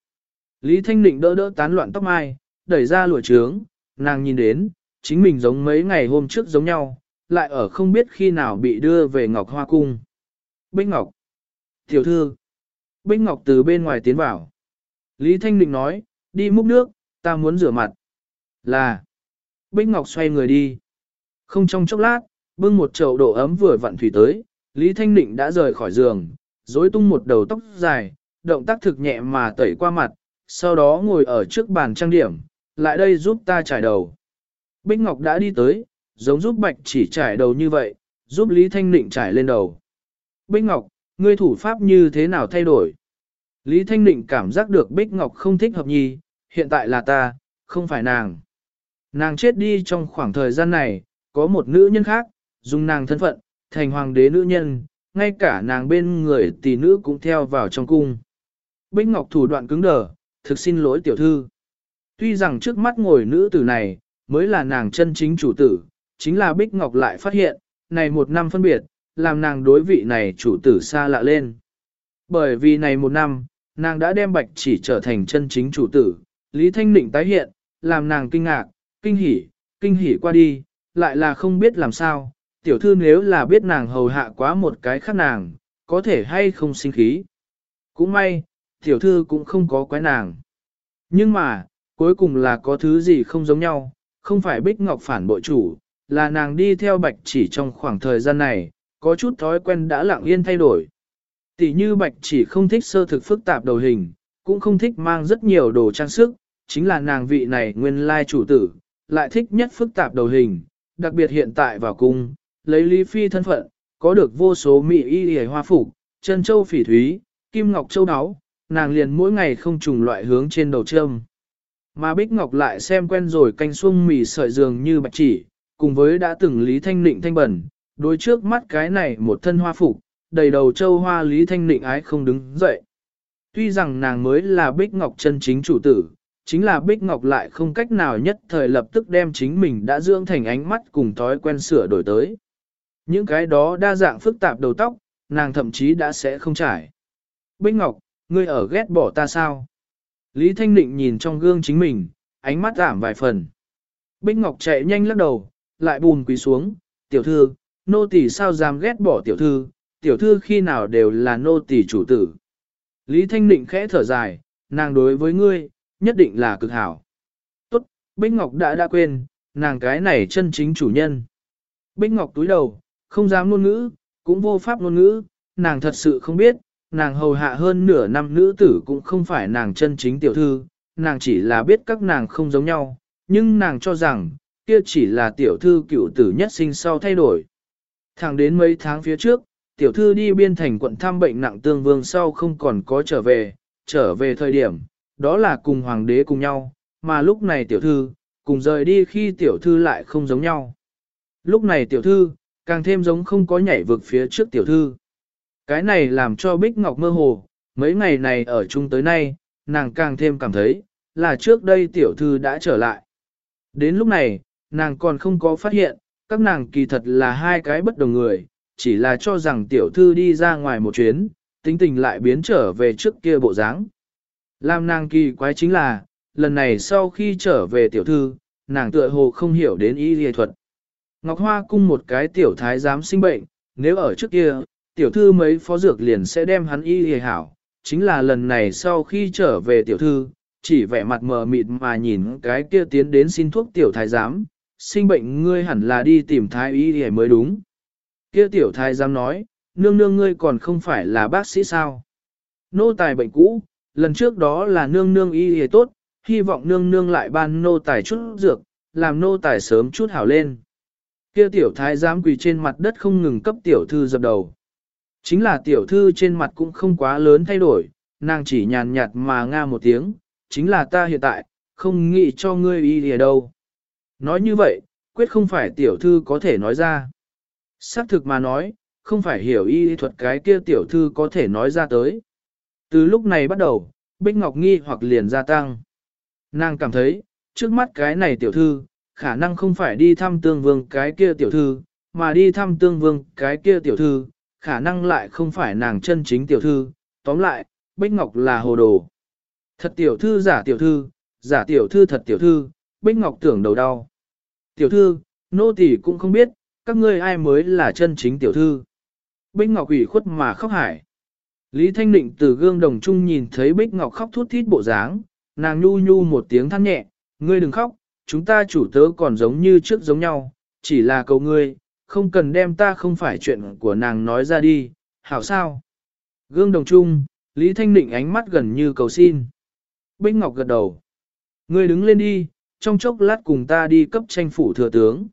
Lý Thanh Định đỡ đỡ tán loạn tóc mai, đẩy ra lụa trướng, nàng nhìn đến, chính mình giống mấy ngày hôm trước giống nhau, lại ở không biết khi nào bị đưa về Ngọc Hoa cung. Bích Ngọc. Tiểu thư. Bích Ngọc từ bên ngoài tiến vào. Lý Thanh Định nói, đi múc nước, ta muốn rửa mặt. Là. Bích Ngọc xoay người đi. Không trong chốc lát, bưng một chậu đổ ấm vừa vặn thủy tới, Lý Thanh Định đã rời khỏi giường, rối tung một đầu tóc dài, động tác thực nhẹ mà tẩy qua mặt, sau đó ngồi ở trước bàn trang điểm, lại đây giúp ta trải đầu. Bích Ngọc đã đi tới, giống giúp Bạch chỉ trải đầu như vậy, giúp Lý Thanh nịnh trải lên đầu. Bích Ngọc, ngươi thủ pháp như thế nào thay đổi? Lý Thanh nịnh cảm giác được Bích Ngọc không thích hợp nhì, hiện tại là ta, không phải nàng. Nàng chết đi trong khoảng thời gian này, có một nữ nhân khác, dùng nàng thân phận, thành hoàng đế nữ nhân, ngay cả nàng bên người tỷ nữ cũng theo vào trong cung. Bích Ngọc thủ đoạn cứng đờ, thực xin lỗi tiểu thư. Tuy rằng trước mắt ngồi nữ tử này, mới là nàng chân chính chủ tử, chính là Bích Ngọc lại phát hiện, này một năm phân biệt, làm nàng đối vị này chủ tử xa lạ lên. Bởi vì này một năm, nàng đã đem bạch chỉ trở thành chân chính chủ tử, Lý Thanh Định tái hiện, làm nàng kinh ngạc, kinh hỉ, kinh hỉ qua đi, lại là không biết làm sao, tiểu thư nếu là biết nàng hầu hạ quá một cái khác nàng, có thể hay không sinh khí. Cũng may, tiểu thư cũng không có quái nàng. Nhưng mà, cuối cùng là có thứ gì không giống nhau, không phải Bích Ngọc phản bội chủ, là nàng đi theo bạch chỉ trong khoảng thời gian này, có chút thói quen đã lặng yên thay đổi. Tỷ như bạch chỉ không thích sơ thực phức tạp đầu hình, cũng không thích mang rất nhiều đồ trang sức, chính là nàng vị này nguyên lai chủ tử, lại thích nhất phức tạp đầu hình, đặc biệt hiện tại vào cung, lấy Lý Phi thân phận, có được vô số mỹ y hề hoa phục, chân châu phỉ thúy, kim ngọc châu áo, nàng liền mỗi ngày không trùng loại hướng trên đầu trâm. Mà Bích Ngọc lại xem quen rồi canh xuông mì sợi dường như bạch chỉ, cùng với đã từng Lý Thanh Nịnh thanh bẩn, đối trước mắt cái này một thân hoa phục, đầy đầu châu hoa Lý Thanh Nịnh ái không đứng dậy. Tuy rằng nàng mới là Bích Ngọc chân chính chủ tử, chính là Bích Ngọc lại không cách nào nhất thời lập tức đem chính mình đã dưỡng thành ánh mắt cùng thói quen sửa đổi tới. Những cái đó đa dạng phức tạp đầu tóc, nàng thậm chí đã sẽ không trải. Bích Ngọc, ngươi ở ghét bỏ ta sao? Lý Thanh Định nhìn trong gương chính mình, ánh mắt giảm vài phần. Bích Ngọc chạy nhanh lắc đầu, lại bùn quỳ xuống, tiểu thư, nô tỳ sao dám ghét bỏ tiểu thư, tiểu thư khi nào đều là nô tỳ chủ tử. Lý Thanh Định khẽ thở dài, nàng đối với ngươi, nhất định là cực hảo. Tốt, Bích Ngọc đã đã quên, nàng cái này chân chính chủ nhân. Bích Ngọc túi đầu, không dám ngôn ngữ, cũng vô pháp ngôn ngữ, nàng thật sự không biết, nàng hầu hạ hơn nửa năm nữ tử cũng không phải nàng chân chính tiểu thư, nàng chỉ là biết các nàng không giống nhau, nhưng nàng cho rằng, kia chỉ là tiểu thư cựu tử nhất sinh sau thay đổi. Thẳng đến mấy tháng phía trước, tiểu thư đi biên thành quận thăm bệnh nặng tương vương sau không còn có trở về, trở về thời điểm, đó là cùng hoàng đế cùng nhau, mà lúc này tiểu thư, cùng rời đi khi tiểu thư lại không giống nhau. Lúc này tiểu thư, càng thêm giống không có nhảy vực phía trước tiểu thư. Cái này làm cho Bích Ngọc mơ hồ, mấy ngày này ở chung tới nay, nàng càng thêm cảm thấy, là trước đây tiểu thư đã trở lại. Đến lúc này, nàng còn không có phát hiện, các nàng kỳ thật là hai cái bất đồng người, chỉ là cho rằng tiểu thư đi ra ngoài một chuyến, tính tình lại biến trở về trước kia bộ dáng. Làm nàng kỳ quái chính là, lần này sau khi trở về tiểu thư, nàng tựa hồ không hiểu đến y y thuật. Ngọc Hoa cung một cái tiểu thái giám sinh bệnh, nếu ở trước kia, tiểu thư mấy phó dược liền sẽ đem hắn y y hảo, chính là lần này sau khi trở về tiểu thư, chỉ vẻ mặt mờ mịt mà nhìn cái kia tiến đến xin thuốc tiểu thái giám, sinh bệnh ngươi hẳn là đi tìm thái y để mới đúng. Kia tiểu thái giám nói, nương nương ngươi còn không phải là bác sĩ sao. Nô tài bệnh cũ, lần trước đó là nương nương y y tốt, hy vọng nương nương lại ban nô tài chút dược, làm nô tài sớm chút hảo lên. Kia tiểu thái giám quỳ trên mặt đất không ngừng cấp tiểu thư dập đầu. Chính là tiểu thư trên mặt cũng không quá lớn thay đổi, nàng chỉ nhàn nhạt mà nga một tiếng, chính là ta hiện tại, không nghĩ cho ngươi y lìa đâu. Nói như vậy, quyết không phải tiểu thư có thể nói ra. Xác thực mà nói, không phải hiểu y thuật cái kia tiểu thư có thể nói ra tới. Từ lúc này bắt đầu, Bích Ngọc nghi hoặc liền gia tăng. Nàng cảm thấy, trước mắt cái này tiểu thư, khả năng không phải đi thăm tương vương cái kia tiểu thư, mà đi thăm tương vương cái kia tiểu thư, khả năng lại không phải nàng chân chính tiểu thư. Tóm lại, Bích Ngọc là hồ đồ. Thật tiểu thư giả tiểu thư, giả tiểu thư thật tiểu thư, Bích Ngọc tưởng đầu đau. Tiểu thư, nô tỳ cũng không biết, các ngươi ai mới là chân chính tiểu thư. Bích Ngọc ủy khuất mà khóc hải. Lý Thanh Định từ gương đồng trung nhìn thấy Bích Ngọc khóc thút thít bộ dáng, nàng nhu nhu một tiếng than nhẹ, ngươi đừng khóc, chúng ta chủ tớ còn giống như trước giống nhau, chỉ là cầu ngươi, không cần đem ta không phải chuyện của nàng nói ra đi, hảo sao? Gương đồng trung, Lý Thanh Định ánh mắt gần như cầu xin. Bích Ngọc gật đầu. Ngươi đứng lên đi, trong chốc lát cùng ta đi cấp tranh phủ thừa tướng.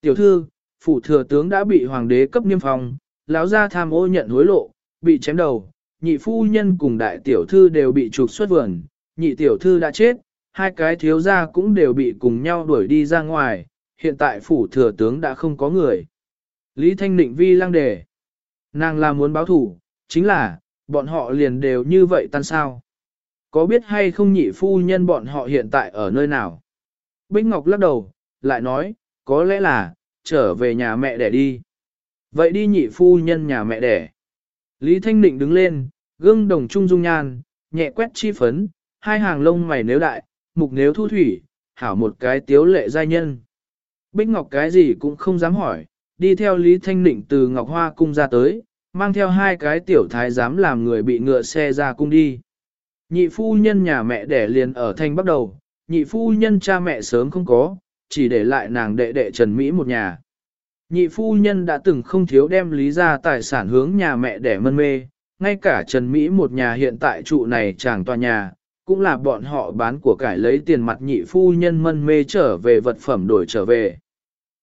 Tiểu thư, phủ thừa tướng đã bị hoàng đế cấp niêm phòng, lão gia tham ô nhận hối lộ, bị chém đầu, nhị phu nhân cùng đại tiểu thư đều bị trục xuất vườn, nhị tiểu thư đã chết, hai cái thiếu gia cũng đều bị cùng nhau đuổi đi ra ngoài, hiện tại phủ thừa tướng đã không có người. Lý Thanh Định vi lăng đề. Nàng là muốn báo thủ, chính là, bọn họ liền đều như vậy tan sao. Có biết hay không nhị phu nhân bọn họ hiện tại ở nơi nào? Bích Ngọc lắc đầu, lại nói, có lẽ là, trở về nhà mẹ đẻ đi. Vậy đi nhị phu nhân nhà mẹ đẻ. Lý Thanh Định đứng lên, gương đồng trung dung nhan, nhẹ quét chi phấn, hai hàng lông mày nếu đại, mục nếu thu thủy, hảo một cái tiếu lệ giai nhân. Bích Ngọc cái gì cũng không dám hỏi, đi theo Lý Thanh Định từ Ngọc Hoa cung ra tới, mang theo hai cái tiểu thái dám làm người bị ngựa xe ra cung đi. Nhị phu nhân nhà mẹ đẻ liền ở thanh bắt đầu, nhị phu nhân cha mẹ sớm không có, chỉ để lại nàng đệ đệ Trần Mỹ một nhà. Nhị phu nhân đã từng không thiếu đem lý ra tài sản hướng nhà mẹ để mân mê, ngay cả Trần Mỹ một nhà hiện tại trụ này chẳng tòa nhà, cũng là bọn họ bán của cải lấy tiền mặt nhị phu nhân mân mê trở về vật phẩm đổi trở về.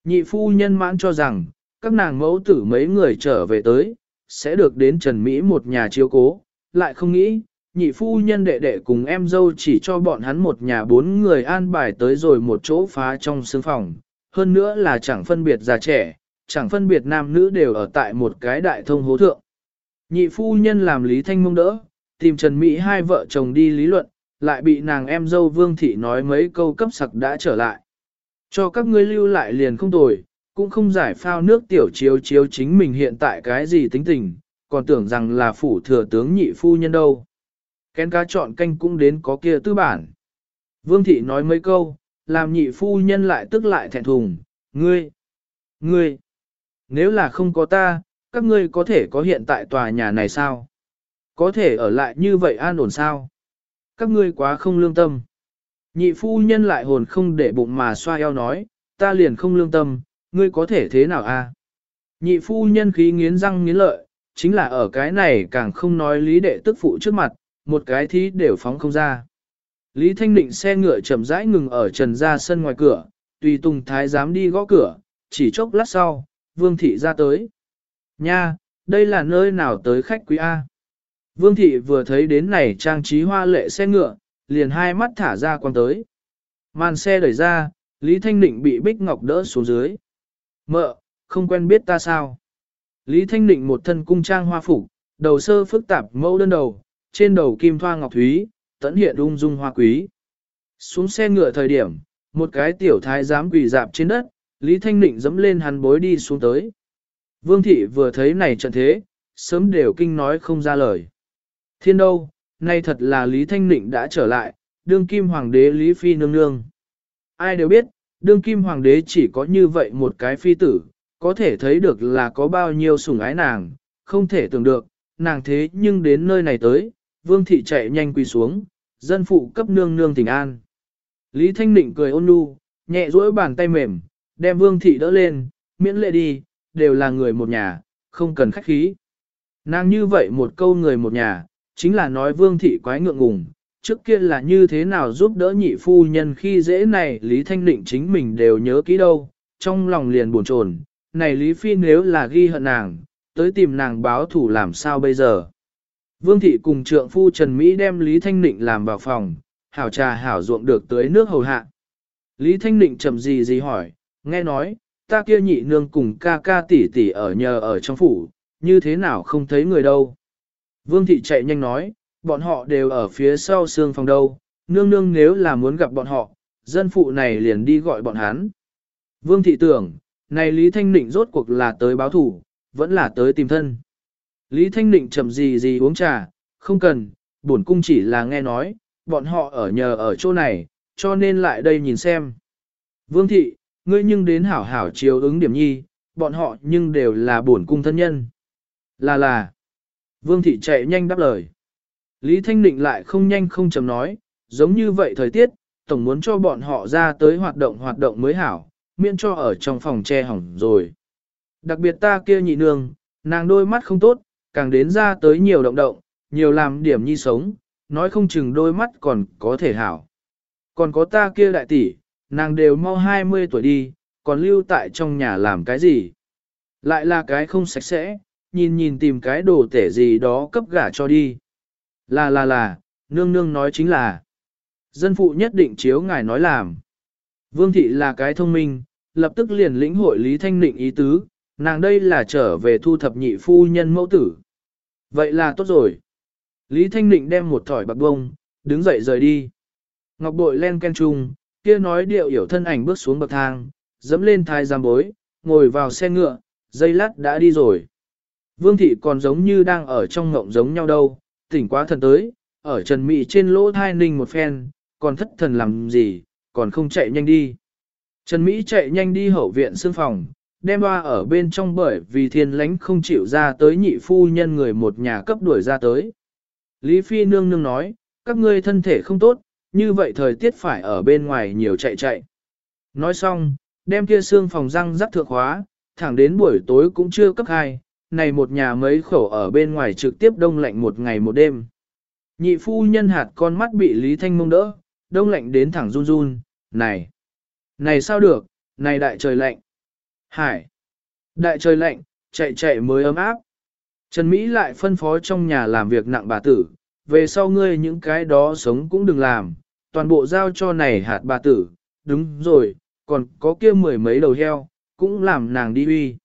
Nhị phu nhân mãn cho rằng, các nàng mẫu tử mấy người trở về tới, sẽ được đến Trần Mỹ một nhà chiếu cố, lại không nghĩ, nhị phu nhân đệ đệ cùng em dâu chỉ cho bọn hắn một nhà bốn người an bài tới rồi một chỗ phá trong xương phòng, hơn nữa là chẳng phân biệt già trẻ, chẳng phân biệt nam nữ đều ở tại một cái đại thông hố thượng. Nhị phu nhân làm Lý Thanh mông đỡ, tìm Trần Mỹ hai vợ chồng đi lý luận, lại bị nàng em dâu Vương Thị nói mấy câu cấp sặc đã trở lại. Cho các ngươi lưu lại liền không tồi, cũng không giải phao nước tiểu chiếu chiếu chính mình hiện tại cái gì tính tình, còn tưởng rằng là phủ thừa tướng nhị phu nhân đâu. Kén cá chọn canh cũng đến có kia tư bản. Vương thị nói mấy câu, làm nhị phu nhân lại tức lại thẹn thùng, ngươi, ngươi, nếu là không có ta, các ngươi có thể có hiện tại tòa nhà này sao? Có thể ở lại như vậy an ổn sao? Các ngươi quá không lương tâm. Nhị phu nhân lại hồn không để bụng mà xoa eo nói, ta liền không lương tâm, ngươi có thể thế nào a? Nhị phu nhân khí nghiến răng nghiến lợi, chính là ở cái này càng không nói lý đệ tức phụ trước mặt, một cái thí đều phóng không ra. Lý Thanh Định xe ngựa chậm rãi ngừng ở trần ra sân ngoài cửa, tùy Tùng Thái dám đi gõ cửa, chỉ chốc lát sau, Vương Thị ra tới. Nha, đây là nơi nào tới khách quý A. Vương thị vừa thấy đến này trang trí hoa lệ xe ngựa, liền hai mắt thả ra quang tới. Màn xe đẩy ra, Lý Thanh Định bị Bích Ngọc đỡ xuống dưới. Mợ, không quen biết ta sao? Lý Thanh Định một thân cung trang hoa phục, đầu sơ phức tạp mẫu đơn đầu, trên đầu kim thoa ngọc thúy, tẫn hiện ung dung hoa quý. Xuống xe ngựa thời điểm, một cái tiểu thái giám quỳ dạp trên đất, Lý Thanh Định dẫm lên hắn bối đi xuống tới. Vương thị vừa thấy này trận thế, sớm đều kinh nói không ra lời. Thiên đâu, nay thật là Lý Thanh Định đã trở lại, đương kim hoàng đế Lý Phi nương nương. Ai đều biết, đương kim hoàng đế chỉ có như vậy một cái phi tử, có thể thấy được là có bao nhiêu sủng ái nàng, không thể tưởng được, nàng thế nhưng đến nơi này tới, vương thị chạy nhanh quỳ xuống, dân phụ cấp nương nương tình an. Lý Thanh Định cười ôn nhu, nhẹ duỗi bàn tay mềm, đem vương thị đỡ lên, miễn lệ đi, đều là người một nhà, không cần khách khí. Nàng như vậy một câu người một nhà, chính là nói vương thị quái ngượng ngùng, trước kia là như thế nào giúp đỡ nhị phu nhân khi dễ này Lý Thanh Định chính mình đều nhớ kỹ đâu, trong lòng liền buồn chồn, này Lý Phi nếu là ghi hận nàng, tới tìm nàng báo thủ làm sao bây giờ. Vương thị cùng trượng phu Trần Mỹ đem Lý Thanh Ninh làm vào phòng, hảo trà hảo ruộng được tới nước hầu hạ. Lý Thanh Ninh chậm gì gì hỏi, nghe nói, ta kia nhị nương cùng ca ca tỷ tỷ ở nhờ ở trong phủ, như thế nào không thấy người đâu. Vương thị chạy nhanh nói, bọn họ đều ở phía sau xương phòng đâu, nương nương nếu là muốn gặp bọn họ, dân phụ này liền đi gọi bọn hắn. Vương thị tưởng, này Lý Thanh Ninh rốt cuộc là tới báo thủ, vẫn là tới tìm thân. Lý Thanh Định chậm gì gì uống trà, không cần, bổn cung chỉ là nghe nói, bọn họ ở nhờ ở chỗ này, cho nên lại đây nhìn xem. Vương thị, ngươi nhưng đến hảo hảo chiếu ứng điểm nhi, bọn họ nhưng đều là bổn cung thân nhân. Là là. Vương thị chạy nhanh đáp lời. Lý Thanh Định lại không nhanh không chậm nói, giống như vậy thời tiết, tổng muốn cho bọn họ ra tới hoạt động hoạt động mới hảo, miễn cho ở trong phòng che hỏng rồi. Đặc biệt ta kia nhị nương, nàng đôi mắt không tốt, càng đến ra tới nhiều động động, nhiều làm điểm nhi sống, nói không chừng đôi mắt còn có thể hảo. Còn có ta kia đại tỷ, nàng đều mau 20 tuổi đi, còn lưu tại trong nhà làm cái gì? Lại là cái không sạch sẽ, nhìn nhìn tìm cái đồ tể gì đó cấp gả cho đi. Là là là, nương nương nói chính là. Dân phụ nhất định chiếu ngài nói làm. Vương thị là cái thông minh, lập tức liền lĩnh hội Lý Thanh nịnh ý tứ, nàng đây là trở về thu thập nhị phu nhân mẫu tử. Vậy là tốt rồi. Lý Thanh Định đem một thỏi bạc bông, đứng dậy rời đi. Ngọc bội len ken trung, kia nói điệu hiểu thân ảnh bước xuống bậc thang, dẫm lên thai giam bối, ngồi vào xe ngựa, dây lát đã đi rồi. Vương thị còn giống như đang ở trong ngộng giống nhau đâu, tỉnh quá thần tới, ở trần mị trên lỗ thai ninh một phen, còn thất thần làm gì, còn không chạy nhanh đi. Trần Mỹ chạy nhanh đi hậu viện xương phòng, đem hoa ở bên trong bởi vì thiên lánh không chịu ra tới nhị phu nhân người một nhà cấp đuổi ra tới. Lý Phi nương nương nói, các ngươi thân thể không tốt, như vậy thời tiết phải ở bên ngoài nhiều chạy chạy. Nói xong, đem kia xương phòng răng rắc thượng hóa, thẳng đến buổi tối cũng chưa cấp hai, này một nhà mấy khẩu ở bên ngoài trực tiếp đông lạnh một ngày một đêm. Nhị phu nhân hạt con mắt bị Lý Thanh mông đỡ, đông lạnh đến thẳng run run, này, này sao được, này đại trời lạnh. Hải, đại trời lạnh, chạy chạy mới ấm áp. Trần Mỹ lại phân phó trong nhà làm việc nặng bà tử, về sau ngươi những cái đó sống cũng đừng làm, toàn bộ giao cho này hạt bà tử, đúng rồi, còn có kia mười mấy đầu heo, cũng làm nàng đi uy.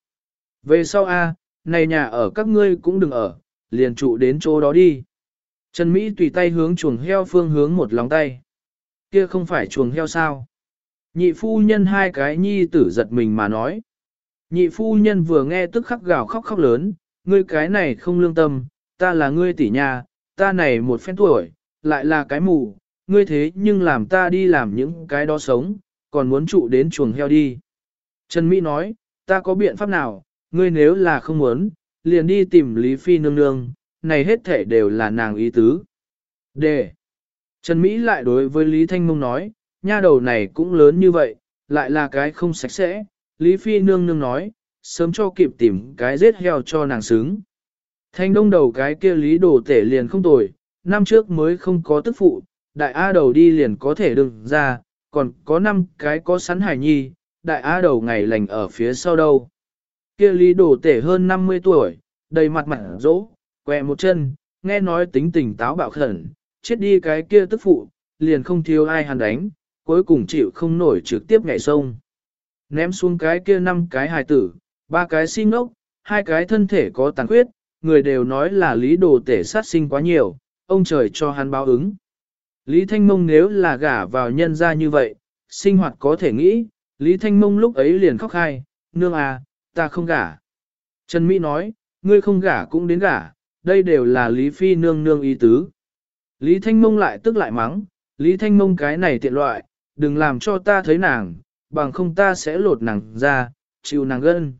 Về sau a, này nhà ở các ngươi cũng đừng ở, liền trụ đến chỗ đó đi. Trần Mỹ tùy tay hướng chuồng heo phương hướng một lòng tay. Kia không phải chuồng heo sao? Nhị phu nhân hai cái nhi tử giật mình mà nói. Nhị phu nhân vừa nghe tức khắc gào khóc khóc lớn, ngươi cái này không lương tâm, ta là ngươi tỷ nhà, ta này một phen tuổi, lại là cái mù, ngươi thế nhưng làm ta đi làm những cái đó sống, còn muốn trụ đến chuồng heo đi. Trần Mỹ nói, ta có biện pháp nào, ngươi nếu là không muốn, liền đi tìm Lý Phi nương nương, này hết thể đều là nàng ý tứ. D. Trần Mỹ lại đối với Lý Thanh Mông nói, nha đầu này cũng lớn như vậy, lại là cái không sạch sẽ. Lý Phi nương nương nói, sớm cho kịp tìm cái giết heo cho nàng xứng. Thanh đông đầu cái kia lý đồ tể liền không tồi, năm trước mới không có tức phụ, đại A đầu đi liền có thể đừng ra, còn có năm cái có sắn hải nhi, đại A đầu ngày lành ở phía sau đâu. Kia lý đồ tể hơn 50 tuổi, đầy mặt mặt rỗ, quẹ một chân, nghe nói tính tình táo bạo khẩn, chết đi cái kia tức phụ, liền không thiếu ai hắn đánh, cuối cùng chịu không nổi trực tiếp nhảy sông. Ném xuống cái kia năm cái hài tử, ba cái xin ngốc, hai cái thân thể có tàn khuyết, người đều nói là lý đồ tể sát sinh quá nhiều, ông trời cho hắn báo ứng. Lý Thanh Mông nếu là gả vào nhân gia như vậy, sinh hoạt có thể nghĩ, Lý Thanh Mông lúc ấy liền khóc hai, nương à, ta không gả. Trần Mỹ nói, ngươi không gả cũng đến gả, đây đều là Lý Phi nương nương ý tứ. Lý Thanh Mông lại tức lại mắng, Lý Thanh Mông cái này tiện loại, đừng làm cho ta thấy nàng, bằng không ta sẽ lột nàng ra, chịu nàng gân.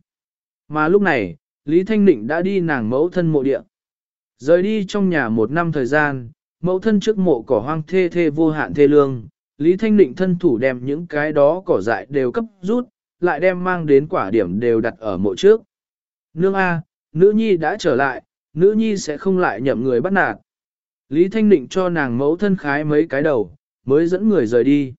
Mà lúc này, Lý Thanh Định đã đi nàng mẫu thân mộ địa. Rời đi trong nhà một năm thời gian, mẫu thân trước mộ cỏ hoang thê thê vô hạn thê lương, Lý Thanh Định thân thủ đem những cái đó cỏ dại đều cấp rút, lại đem mang đến quả điểm đều đặt ở mộ trước. Nương A, nữ nhi đã trở lại, nữ nhi sẽ không lại nhậm người bắt nạt. Lý Thanh Định cho nàng mẫu thân khái mấy cái đầu, mới dẫn người rời đi.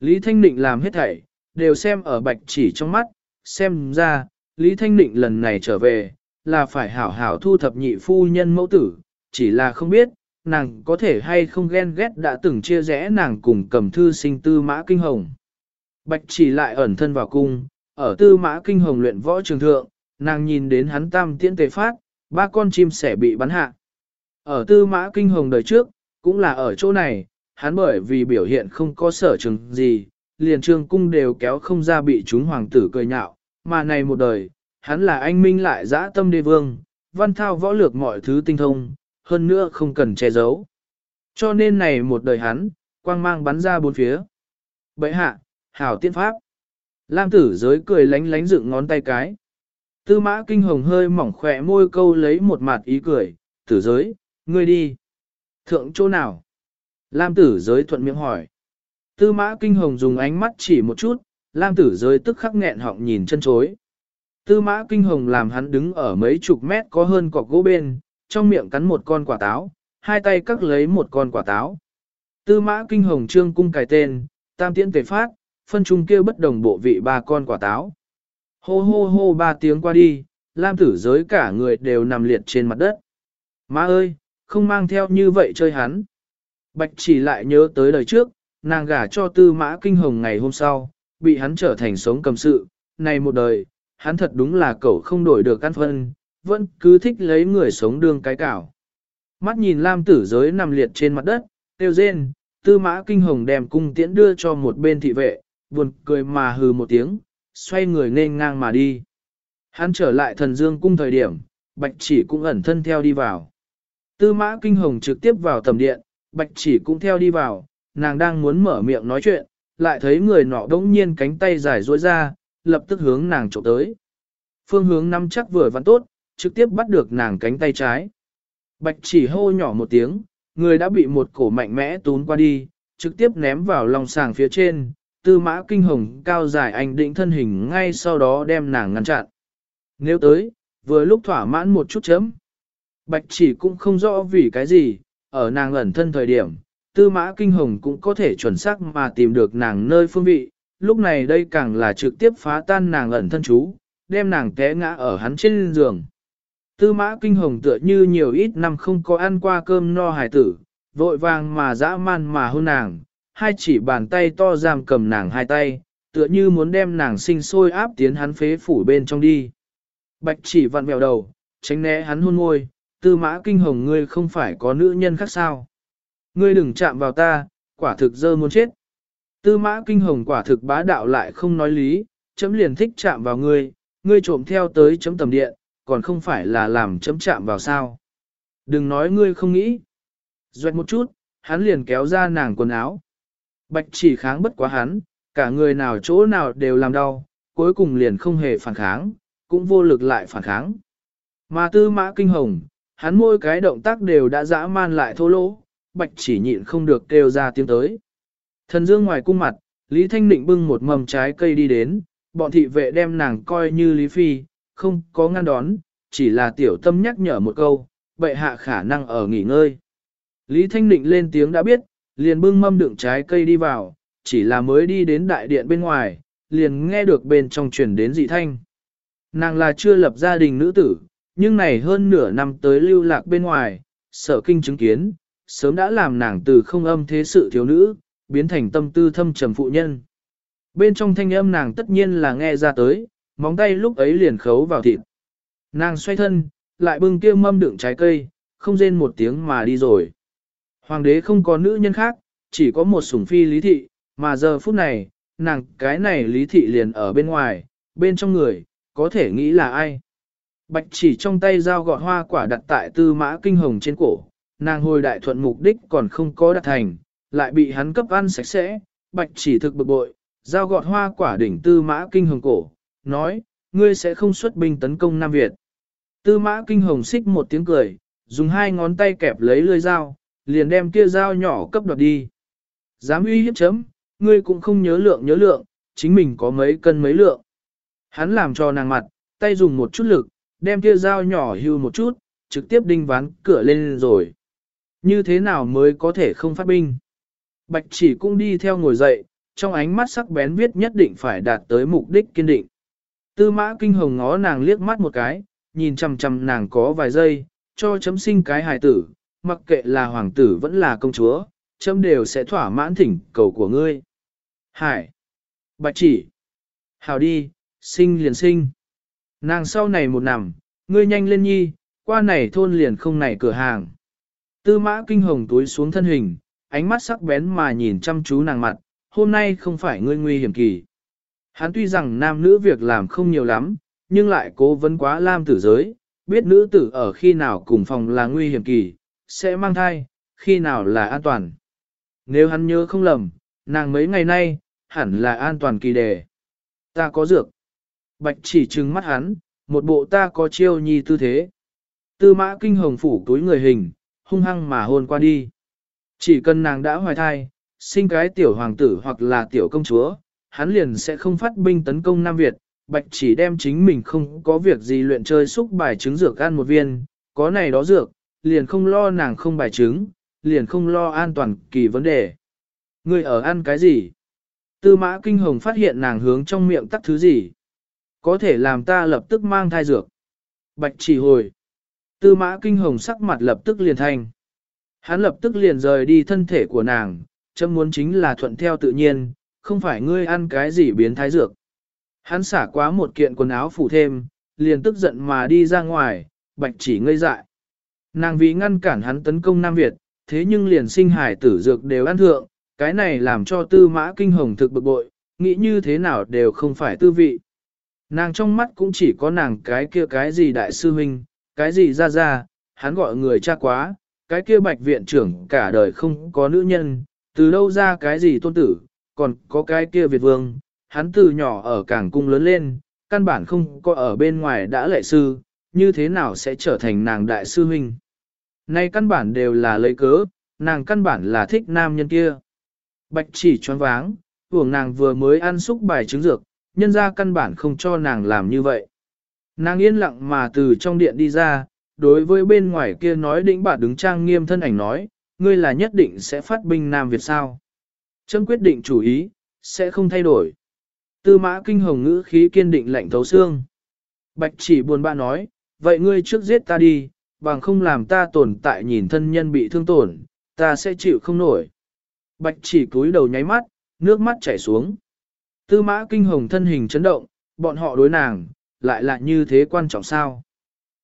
Lý Thanh Định làm hết thảy, đều xem ở bạch chỉ trong mắt, xem ra, Lý Thanh Định lần này trở về, là phải hảo hảo thu thập nhị phu nhân mẫu tử, chỉ là không biết, nàng có thể hay không ghen ghét đã từng chia rẽ nàng cùng cầm thư sinh tư mã kinh hồng. Bạch chỉ lại ẩn thân vào cung, ở tư mã kinh hồng luyện võ trường thượng, nàng nhìn đến hắn tam tiễn tề phát, ba con chim sẻ bị bắn hạ. Ở tư mã kinh hồng đời trước, cũng là ở chỗ này, hắn bởi vì biểu hiện không có sở trường gì, liền trương cung đều kéo không ra bị chúng hoàng tử cười nhạo, mà này một đời, hắn là anh minh lại dã tâm đế vương, văn thao võ lược mọi thứ tinh thông, hơn nữa không cần che giấu. Cho nên này một đời hắn, quang mang bắn ra bốn phía. Bậy hạ, hảo tiên pháp. Lam tử giới cười lánh lánh dựng ngón tay cái. Tư mã kinh hồng hơi mỏng khỏe môi câu lấy một mặt ý cười, tử giới, ngươi đi. Thượng chỗ nào? Lam tử giới thuận miệng hỏi. Tư mã kinh hồng dùng ánh mắt chỉ một chút, Lam tử giới tức khắc nghẹn họng nhìn chân chối. Tư mã kinh hồng làm hắn đứng ở mấy chục mét có hơn cọc gỗ bên, trong miệng cắn một con quả táo, hai tay cắt lấy một con quả táo. Tư mã kinh hồng trương cung cài tên, tam tiễn tề phát, phân trung kia bất đồng bộ vị ba con quả táo. Hô hô hô ba tiếng qua đi, Lam tử giới cả người đều nằm liệt trên mặt đất. Má ơi, không mang theo như vậy chơi hắn. Bạch chỉ lại nhớ tới lời trước, nàng gả cho tư mã kinh hồng ngày hôm sau, bị hắn trở thành sống cầm sự. Này một đời, hắn thật đúng là cậu không đổi được căn phân, vẫn cứ thích lấy người sống đương cái cảo. Mắt nhìn Lam tử giới nằm liệt trên mặt đất, tiêu rên, tư mã kinh hồng đem cung tiễn đưa cho một bên thị vệ, buồn cười mà hừ một tiếng, xoay người nên ngang mà đi. Hắn trở lại thần dương cung thời điểm, bạch chỉ cũng ẩn thân theo đi vào. Tư mã kinh hồng trực tiếp vào tầm điện, bạch chỉ cũng theo đi vào, nàng đang muốn mở miệng nói chuyện, lại thấy người nọ đống nhiên cánh tay dài duỗi ra, lập tức hướng nàng trộm tới. Phương hướng nắm chắc vừa vặn tốt, trực tiếp bắt được nàng cánh tay trái. Bạch chỉ hô nhỏ một tiếng, người đã bị một cổ mạnh mẽ tún qua đi, trực tiếp ném vào lòng sàng phía trên, tư mã kinh hồng cao dài anh định thân hình ngay sau đó đem nàng ngăn chặn. Nếu tới, vừa lúc thỏa mãn một chút chấm. Bạch chỉ cũng không rõ vì cái gì, ở nàng ẩn thân thời điểm, tư mã kinh hồng cũng có thể chuẩn xác mà tìm được nàng nơi phương vị, lúc này đây càng là trực tiếp phá tan nàng ẩn thân chú, đem nàng té ngã ở hắn trên giường. Tư mã kinh hồng tựa như nhiều ít năm không có ăn qua cơm no hài tử, vội vàng mà dã man mà hôn nàng, hai chỉ bàn tay to giam cầm nàng hai tay, tựa như muốn đem nàng sinh sôi áp tiến hắn phế phủ bên trong đi. Bạch chỉ vặn mèo đầu, tránh né hắn hôn môi, tư mã kinh hồng ngươi không phải có nữ nhân khác sao. Ngươi đừng chạm vào ta, quả thực dơ muốn chết. Tư mã kinh hồng quả thực bá đạo lại không nói lý, chấm liền thích chạm vào ngươi, ngươi trộm theo tới chấm tầm điện, còn không phải là làm chấm chạm vào sao. Đừng nói ngươi không nghĩ. Doẹt một chút, hắn liền kéo ra nàng quần áo. Bạch chỉ kháng bất quá hắn, cả người nào chỗ nào đều làm đau, cuối cùng liền không hề phản kháng, cũng vô lực lại phản kháng. Mà tư mã kinh hồng, hắn môi cái động tác đều đã dã man lại thô lỗ, bạch chỉ nhịn không được kêu ra tiếng tới. Thần dương ngoài cung mặt, Lý Thanh nịnh bưng một mầm trái cây đi đến, bọn thị vệ đem nàng coi như Lý Phi, không có ngăn đón, chỉ là tiểu tâm nhắc nhở một câu, bệ hạ khả năng ở nghỉ ngơi. Lý Thanh nịnh lên tiếng đã biết, liền bưng mâm đựng trái cây đi vào, chỉ là mới đi đến đại điện bên ngoài, liền nghe được bên trong truyền đến dị thanh. Nàng là chưa lập gia đình nữ tử, nhưng này hơn nửa năm tới lưu lạc bên ngoài, sở kinh chứng kiến, sớm đã làm nàng từ không âm thế sự thiếu nữ, biến thành tâm tư thâm trầm phụ nhân. Bên trong thanh âm nàng tất nhiên là nghe ra tới, móng tay lúc ấy liền khấu vào thịt. Nàng xoay thân, lại bưng kia mâm đựng trái cây, không rên một tiếng mà đi rồi. Hoàng đế không có nữ nhân khác, chỉ có một sủng phi lý thị, mà giờ phút này, nàng cái này lý thị liền ở bên ngoài, bên trong người, có thể nghĩ là ai. Bạch chỉ trong tay dao gọt hoa quả đặt tại tư mã kinh hồng trên cổ, nàng hồi đại thuận mục đích còn không có đạt thành, lại bị hắn cấp ăn sạch sẽ, bạch chỉ thực bực bội, giao gọt hoa quả đỉnh tư mã kinh hồng cổ, nói, ngươi sẽ không xuất binh tấn công Nam Việt. Tư mã kinh hồng xích một tiếng cười, dùng hai ngón tay kẹp lấy lưỡi dao, liền đem kia dao nhỏ cấp đoạt đi. Dám uy hiếp chấm, ngươi cũng không nhớ lượng nhớ lượng, chính mình có mấy cân mấy lượng. Hắn làm cho nàng mặt, tay dùng một chút lực, đem kia dao nhỏ hưu một chút, trực tiếp đinh ván cửa lên rồi. Như thế nào mới có thể không phát binh? Bạch chỉ cũng đi theo ngồi dậy, trong ánh mắt sắc bén viết nhất định phải đạt tới mục đích kiên định. Tư mã kinh hồng ngó nàng liếc mắt một cái, nhìn chằm chằm nàng có vài giây, cho chấm sinh cái hài tử, mặc kệ là hoàng tử vẫn là công chúa, chấm đều sẽ thỏa mãn thỉnh cầu của ngươi. Hải! Bạch chỉ! Hào đi, sinh liền sinh. Nàng sau này một nằm, ngươi nhanh lên nhi, qua này thôn liền không này cửa hàng. Tư mã kinh hồng túi xuống thân hình, ánh mắt sắc bén mà nhìn chăm chú nàng mặt, hôm nay không phải ngươi nguy hiểm kỳ. Hắn tuy rằng nam nữ việc làm không nhiều lắm, nhưng lại cố vấn quá lam tử giới, biết nữ tử ở khi nào cùng phòng là nguy hiểm kỳ, sẽ mang thai, khi nào là an toàn. Nếu hắn nhớ không lầm, nàng mấy ngày nay, hẳn là an toàn kỳ đề. Ta có dược. Bạch chỉ trừng mắt hắn, một bộ ta có chiêu nhi tư thế. Tư mã kinh hồng phủ túi người hình, hung hăng mà hôn qua đi. Chỉ cần nàng đã hoài thai, sinh cái tiểu hoàng tử hoặc là tiểu công chúa, hắn liền sẽ không phát binh tấn công Nam Việt. Bạch chỉ đem chính mình không có việc gì luyện chơi xúc bài trứng dược ăn một viên, có này đó dược, liền không lo nàng không bài trứng, liền không lo an toàn kỳ vấn đề. Người ở ăn cái gì? Tư mã kinh hồng phát hiện nàng hướng trong miệng tắt thứ gì? Có thể làm ta lập tức mang thai dược. Bạch chỉ hồi. Tư mã kinh hồng sắc mặt lập tức liền thành. Hắn lập tức liền rời đi thân thể của nàng, châm muốn chính là thuận theo tự nhiên, không phải ngươi ăn cái gì biến thái dược. Hắn xả quá một kiện quần áo phủ thêm, liền tức giận mà đi ra ngoài, bạch chỉ ngây dại. Nàng vì ngăn cản hắn tấn công Nam Việt, thế nhưng liền sinh hải tử dược đều ăn thượng, cái này làm cho tư mã kinh hồng thực bực bội, nghĩ như thế nào đều không phải tư vị. Nàng trong mắt cũng chỉ có nàng cái kia cái gì đại sư huynh, cái gì ra ra, hắn gọi người cha quá, cái kia bạch viện trưởng cả đời không có nữ nhân, từ đâu ra cái gì tôn tử, còn có cái kia Việt vương, hắn từ nhỏ ở cảng cung lớn lên, căn bản không có ở bên ngoài đã lệ sư, như thế nào sẽ trở thành nàng đại sư huynh. Nay căn bản đều là lấy cớ, nàng căn bản là thích nam nhân kia. Bạch chỉ choáng váng, tưởng nàng vừa mới ăn xúc bài trứng dược, nhân ra căn bản không cho nàng làm như vậy. Nàng yên lặng mà từ trong điện đi ra, đối với bên ngoài kia nói đĩnh bà đứng trang nghiêm thân ảnh nói, ngươi là nhất định sẽ phát binh Nam Việt sao. Trâm quyết định chủ ý, sẽ không thay đổi. Tư mã kinh hồng ngữ khí kiên định lạnh thấu xương. Bạch chỉ buồn bã nói, vậy ngươi trước giết ta đi, bằng không làm ta tồn tại nhìn thân nhân bị thương tổn, ta sẽ chịu không nổi. Bạch chỉ cúi đầu nháy mắt, nước mắt chảy xuống. Tư mã kinh hồng thân hình chấn động, bọn họ đối nàng, lại là như thế quan trọng sao.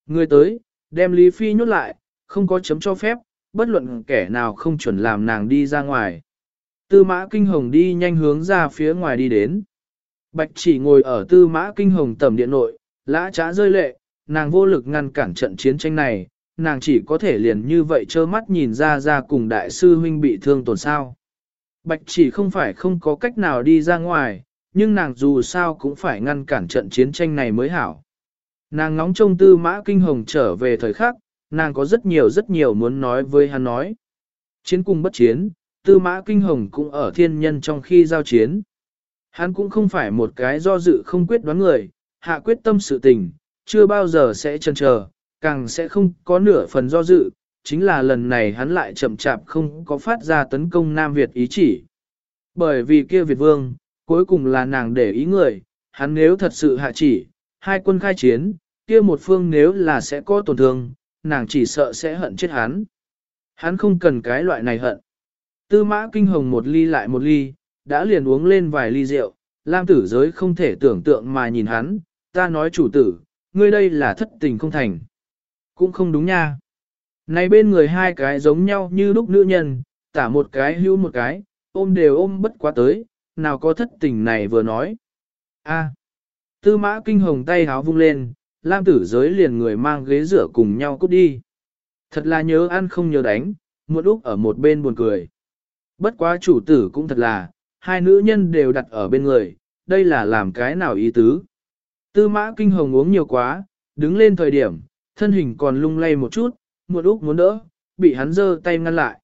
Người tới, đem Lý Phi nhốt lại, không có chấm cho phép, bất luận kẻ nào không chuẩn làm nàng đi ra ngoài. Tư mã kinh hồng đi nhanh hướng ra phía ngoài đi đến. Bạch chỉ ngồi ở tư mã kinh hồng tầm điện nội, lã trá rơi lệ, nàng vô lực ngăn cản trận chiến tranh này, nàng chỉ có thể liền như vậy trơ mắt nhìn ra ra cùng đại sư huynh bị thương tổn sao. Bạch chỉ không phải không có cách nào đi ra ngoài, nhưng nàng dù sao cũng phải ngăn cản trận chiến tranh này mới hảo. Nàng ngóng trông tư mã kinh hồng trở về thời khắc, nàng có rất nhiều rất nhiều muốn nói với hắn nói. Chiến cùng bất chiến, tư mã kinh hồng cũng ở thiên nhân trong khi giao chiến. Hắn cũng không phải một cái do dự không quyết đoán người, hạ quyết tâm sự tình, chưa bao giờ sẽ chần chờ, càng sẽ không có nửa phần do dự, chính là lần này hắn lại chậm chạp không có phát ra tấn công Nam Việt ý chỉ. Bởi vì kia Việt vương, cuối cùng là nàng để ý người, hắn nếu thật sự hạ chỉ, hai quân khai chiến, kia một phương nếu là sẽ có tổn thương, nàng chỉ sợ sẽ hận chết hắn. Hắn không cần cái loại này hận. Tư mã kinh hồng một ly lại một ly, đã liền uống lên vài ly rượu, Lam tử giới không thể tưởng tượng mà nhìn hắn, ta nói chủ tử, ngươi đây là thất tình không thành. Cũng không đúng nha. Này bên người hai cái giống nhau như lúc nữ nhân, tả một cái hưu một cái, ôm đều ôm bất quá tới, nào có thất tình này vừa nói. a tư mã kinh hồng tay háo vung lên, Lam tử giới liền người mang ghế rửa cùng nhau cút đi. Thật là nhớ ăn không nhớ đánh, một lúc ở một bên buồn cười. Bất quá chủ tử cũng thật là, hai nữ nhân đều đặt ở bên người, đây là làm cái nào ý tứ. Tư mã kinh hồng uống nhiều quá, đứng lên thời điểm, thân hình còn lung lay một chút, một úc muốn đỡ, bị hắn giơ tay ngăn lại.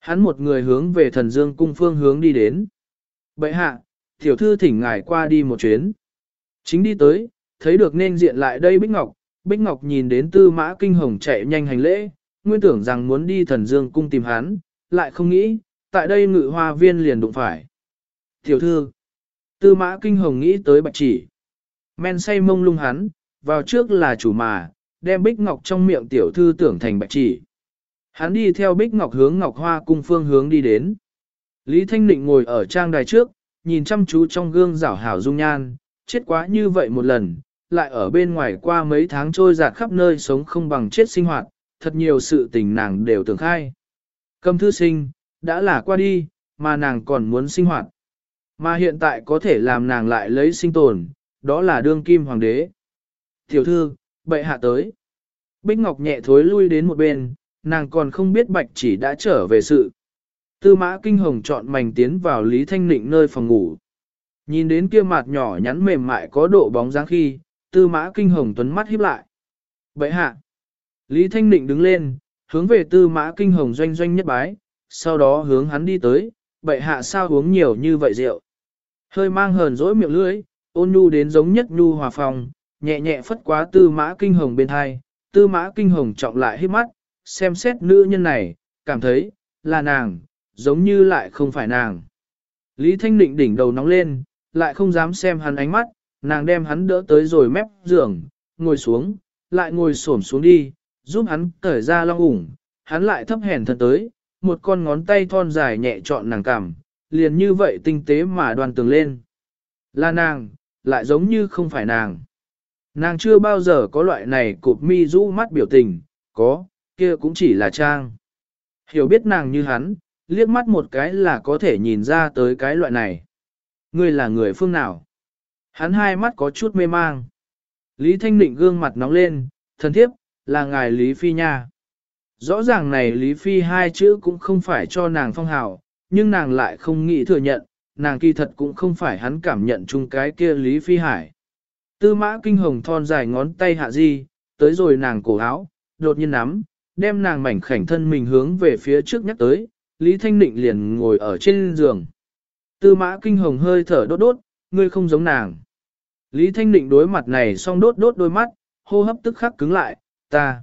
Hắn một người hướng về thần dương cung phương hướng đi đến. Bậy hạ, tiểu thư thỉnh ngài qua đi một chuyến. Chính đi tới, thấy được nên diện lại đây Bích Ngọc, Bích Ngọc nhìn đến tư mã kinh hồng chạy nhanh hành lễ, nguyên tưởng rằng muốn đi thần dương cung tìm hắn, lại không nghĩ, tại đây ngự hoa viên liền đụng phải. Tiểu thư, tư mã kinh hồng nghĩ tới bạch chỉ. Men say mông lung hắn, vào trước là chủ mà, đem Bích Ngọc trong miệng tiểu thư tưởng thành bạch chỉ. Hắn đi theo Bích Ngọc hướng Ngọc Hoa cung phương hướng đi đến. Lý Thanh Định ngồi ở trang đài trước, nhìn chăm chú trong gương rảo hảo dung nhan, chết quá như vậy một lần, lại ở bên ngoài qua mấy tháng trôi giạt khắp nơi sống không bằng chết sinh hoạt, thật nhiều sự tình nàng đều tưởng khai. Cầm thư sinh, đã là qua đi, mà nàng còn muốn sinh hoạt. Mà hiện tại có thể làm nàng lại lấy sinh tồn, đó là đương kim hoàng đế. Tiểu thư, bệ hạ tới. Bích Ngọc nhẹ thối lui đến một bên, nàng còn không biết bạch chỉ đã trở về sự. Tư mã kinh hồng chọn mảnh tiến vào Lý Thanh Nịnh nơi phòng ngủ. Nhìn đến kia mặt nhỏ nhắn mềm mại có độ bóng dáng khi, tư mã kinh hồng tuấn mắt híp lại. Bậy hạ. Lý Thanh Nịnh đứng lên, hướng về tư mã kinh hồng doanh doanh nhất bái, sau đó hướng hắn đi tới, bậy hạ sao uống nhiều như vậy rượu. Hơi mang hờn dỗi miệng lưỡi, ôn nhu đến giống nhất nhu hòa phòng, nhẹ nhẹ phất quá tư mã kinh hồng bên hai, tư mã kinh hồng trọng lại hít mắt, xem xét nữ nhân này, cảm thấy, là nàng, giống như lại không phải nàng. Lý Thanh Định đỉnh đầu nóng lên, lại không dám xem hắn ánh mắt, nàng đem hắn đỡ tới rồi mép giường, ngồi xuống, lại ngồi xổm xuống đi, giúp hắn cởi ra long ủng, hắn lại thấp hèn thân tới, một con ngón tay thon dài nhẹ trọn nàng cằm, liền như vậy tinh tế mà đoàn tường lên. Là nàng, lại giống như không phải nàng. Nàng chưa bao giờ có loại này cụp mi rũ mắt biểu tình, có, kia cũng chỉ là trang. Hiểu biết nàng như hắn, liếc mắt một cái là có thể nhìn ra tới cái loại này. Ngươi là người phương nào? Hắn hai mắt có chút mê mang. Lý Thanh Định gương mặt nóng lên, thần thiếp, là ngài Lý Phi nha. Rõ ràng này Lý Phi hai chữ cũng không phải cho nàng phong hào, nhưng nàng lại không nghĩ thừa nhận, nàng kỳ thật cũng không phải hắn cảm nhận chung cái kia Lý Phi Hải. Tư mã kinh hồng thon dài ngón tay hạ di, tới rồi nàng cổ áo, đột nhiên nắm, đem nàng mảnh khảnh thân mình hướng về phía trước nhắc tới, Lý Thanh Ninh liền ngồi ở trên giường. Tư mã kinh hồng hơi thở đốt đốt, ngươi không giống nàng. Lý Thanh Ninh đối mặt này xong đốt đốt đôi mắt, hô hấp tức khắc cứng lại, ta.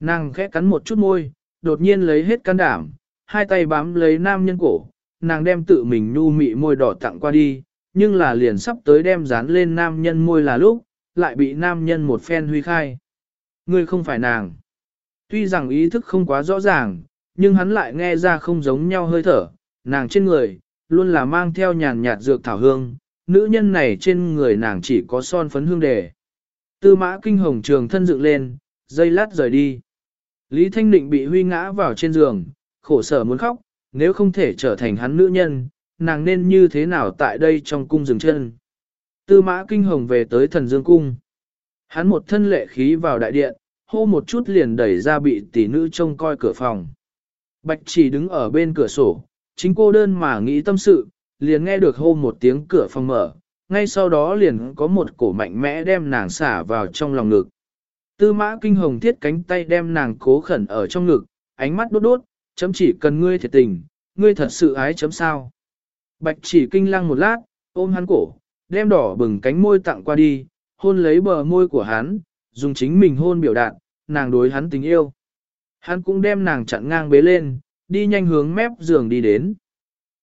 Nàng khẽ cắn một chút môi, đột nhiên lấy hết can đảm, hai tay bám lấy nam nhân cổ, nàng đem tự mình nhu mị môi đỏ tặng qua đi, nhưng là liền sắp tới đem dán lên nam nhân môi là lúc, lại bị nam nhân một phen huy khai. Ngươi không phải nàng. Tuy rằng ý thức không quá rõ ràng, nhưng hắn lại nghe ra không giống nhau hơi thở, nàng trên người, luôn là mang theo nhàn nhạt dược thảo hương, nữ nhân này trên người nàng chỉ có son phấn hương đề. Tư mã kinh hồng trường thân dựng lên, dây lát rời đi. Lý Thanh Định bị huy ngã vào trên giường, khổ sở muốn khóc, nếu không thể trở thành hắn nữ nhân, nàng nên như thế nào tại đây trong cung dừng chân. Tư mã kinh hồng về tới thần dương cung. Hắn một thân lệ khí vào đại điện, hô một chút liền đẩy ra bị tỷ nữ trông coi cửa phòng. Bạch chỉ đứng ở bên cửa sổ, chính cô đơn mà nghĩ tâm sự, liền nghe được hô một tiếng cửa phòng mở, ngay sau đó liền có một cổ mạnh mẽ đem nàng xả vào trong lòng ngực. Tư mã kinh hồng thiết cánh tay đem nàng cố khẩn ở trong ngực, ánh mắt đốt đốt, chấm chỉ cần ngươi thiệt tình, ngươi thật sự ái chấm sao. Bạch chỉ kinh lăng một lát, ôm hắn cổ, đem đỏ bừng cánh môi tặng qua đi, hôn lấy bờ môi của hắn, dùng chính mình hôn biểu đạt, nàng đối hắn tình yêu. Hắn cũng đem nàng chặn ngang bế lên, đi nhanh hướng mép giường đi đến.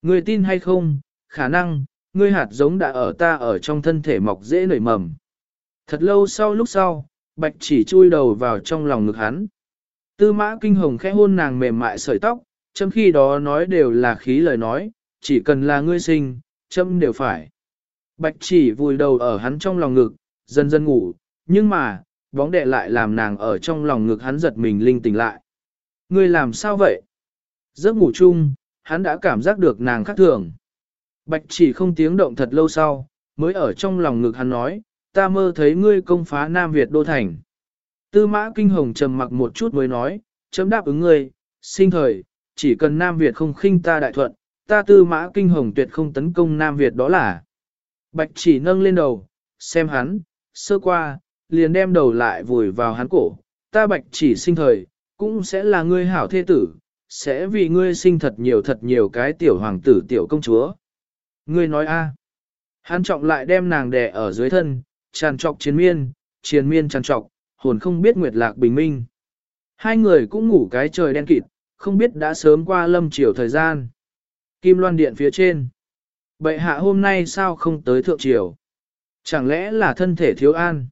Ngươi tin hay không, khả năng, ngươi hạt giống đã ở ta ở trong thân thể mọc dễ nảy mầm. Thật lâu sau lúc sau, bạch chỉ chui đầu vào trong lòng ngực hắn. Tư mã kinh hồng khẽ hôn nàng mềm mại sợi tóc, châm khi đó nói đều là khí lời nói, chỉ cần là ngươi sinh, châm đều phải. Bạch chỉ vùi đầu ở hắn trong lòng ngực, dần dần ngủ, nhưng mà, bóng đệ lại làm nàng ở trong lòng ngực hắn giật mình linh tỉnh lại. Ngươi làm sao vậy? Giấc ngủ chung, hắn đã cảm giác được nàng khác thường. Bạch chỉ không tiếng động thật lâu sau, mới ở trong lòng ngực hắn nói, ta mơ thấy ngươi công phá Nam Việt đô thành. Tư mã kinh hồng trầm mặc một chút mới nói, chấm đáp ứng ngươi, sinh thời, chỉ cần Nam Việt không khinh ta đại thuận, ta tư mã kinh hồng tuyệt không tấn công Nam Việt đó là. Bạch chỉ nâng lên đầu, xem hắn, sơ qua, liền đem đầu lại vùi vào hắn cổ, ta bạch chỉ sinh thời, cũng sẽ là ngươi hảo thế tử, sẽ vì ngươi sinh thật nhiều thật nhiều cái tiểu hoàng tử tiểu công chúa. Ngươi nói a? Hắn trọng lại đem nàng đè ở dưới thân, tràn trọc chiến miên, chiến miên tràn trọc, hồn không biết nguyệt lạc bình minh. Hai người cũng ngủ cái trời đen kịt, không biết đã sớm qua lâm chiều thời gian. Kim loan điện phía trên. Bệ hạ hôm nay sao không tới thượng triều? Chẳng lẽ là thân thể thiếu an?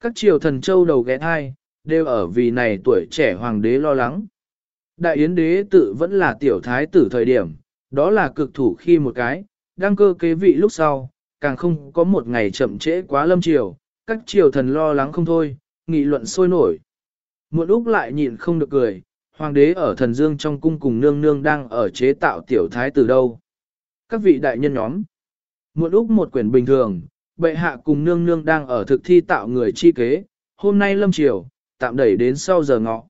Các triều thần châu đầu ghé thai, đều ở vì này tuổi trẻ hoàng đế lo lắng. Đại yến đế tự vẫn là tiểu thái tử thời điểm, đó là cực thủ khi một cái, đang cơ kế vị lúc sau, càng không có một ngày chậm trễ quá lâm triều, các triều thần lo lắng không thôi, nghị luận sôi nổi. muộn úc lại nhịn không được cười, hoàng đế ở thần dương trong cung cùng nương nương đang ở chế tạo tiểu thái tử đâu. Các vị đại nhân nhóm, muộn úc một quyển bình thường, bệ hạ cùng nương nương đang ở thực thi tạo người chi kế, hôm nay lâm triều, tạm đẩy đến sau giờ ngọ.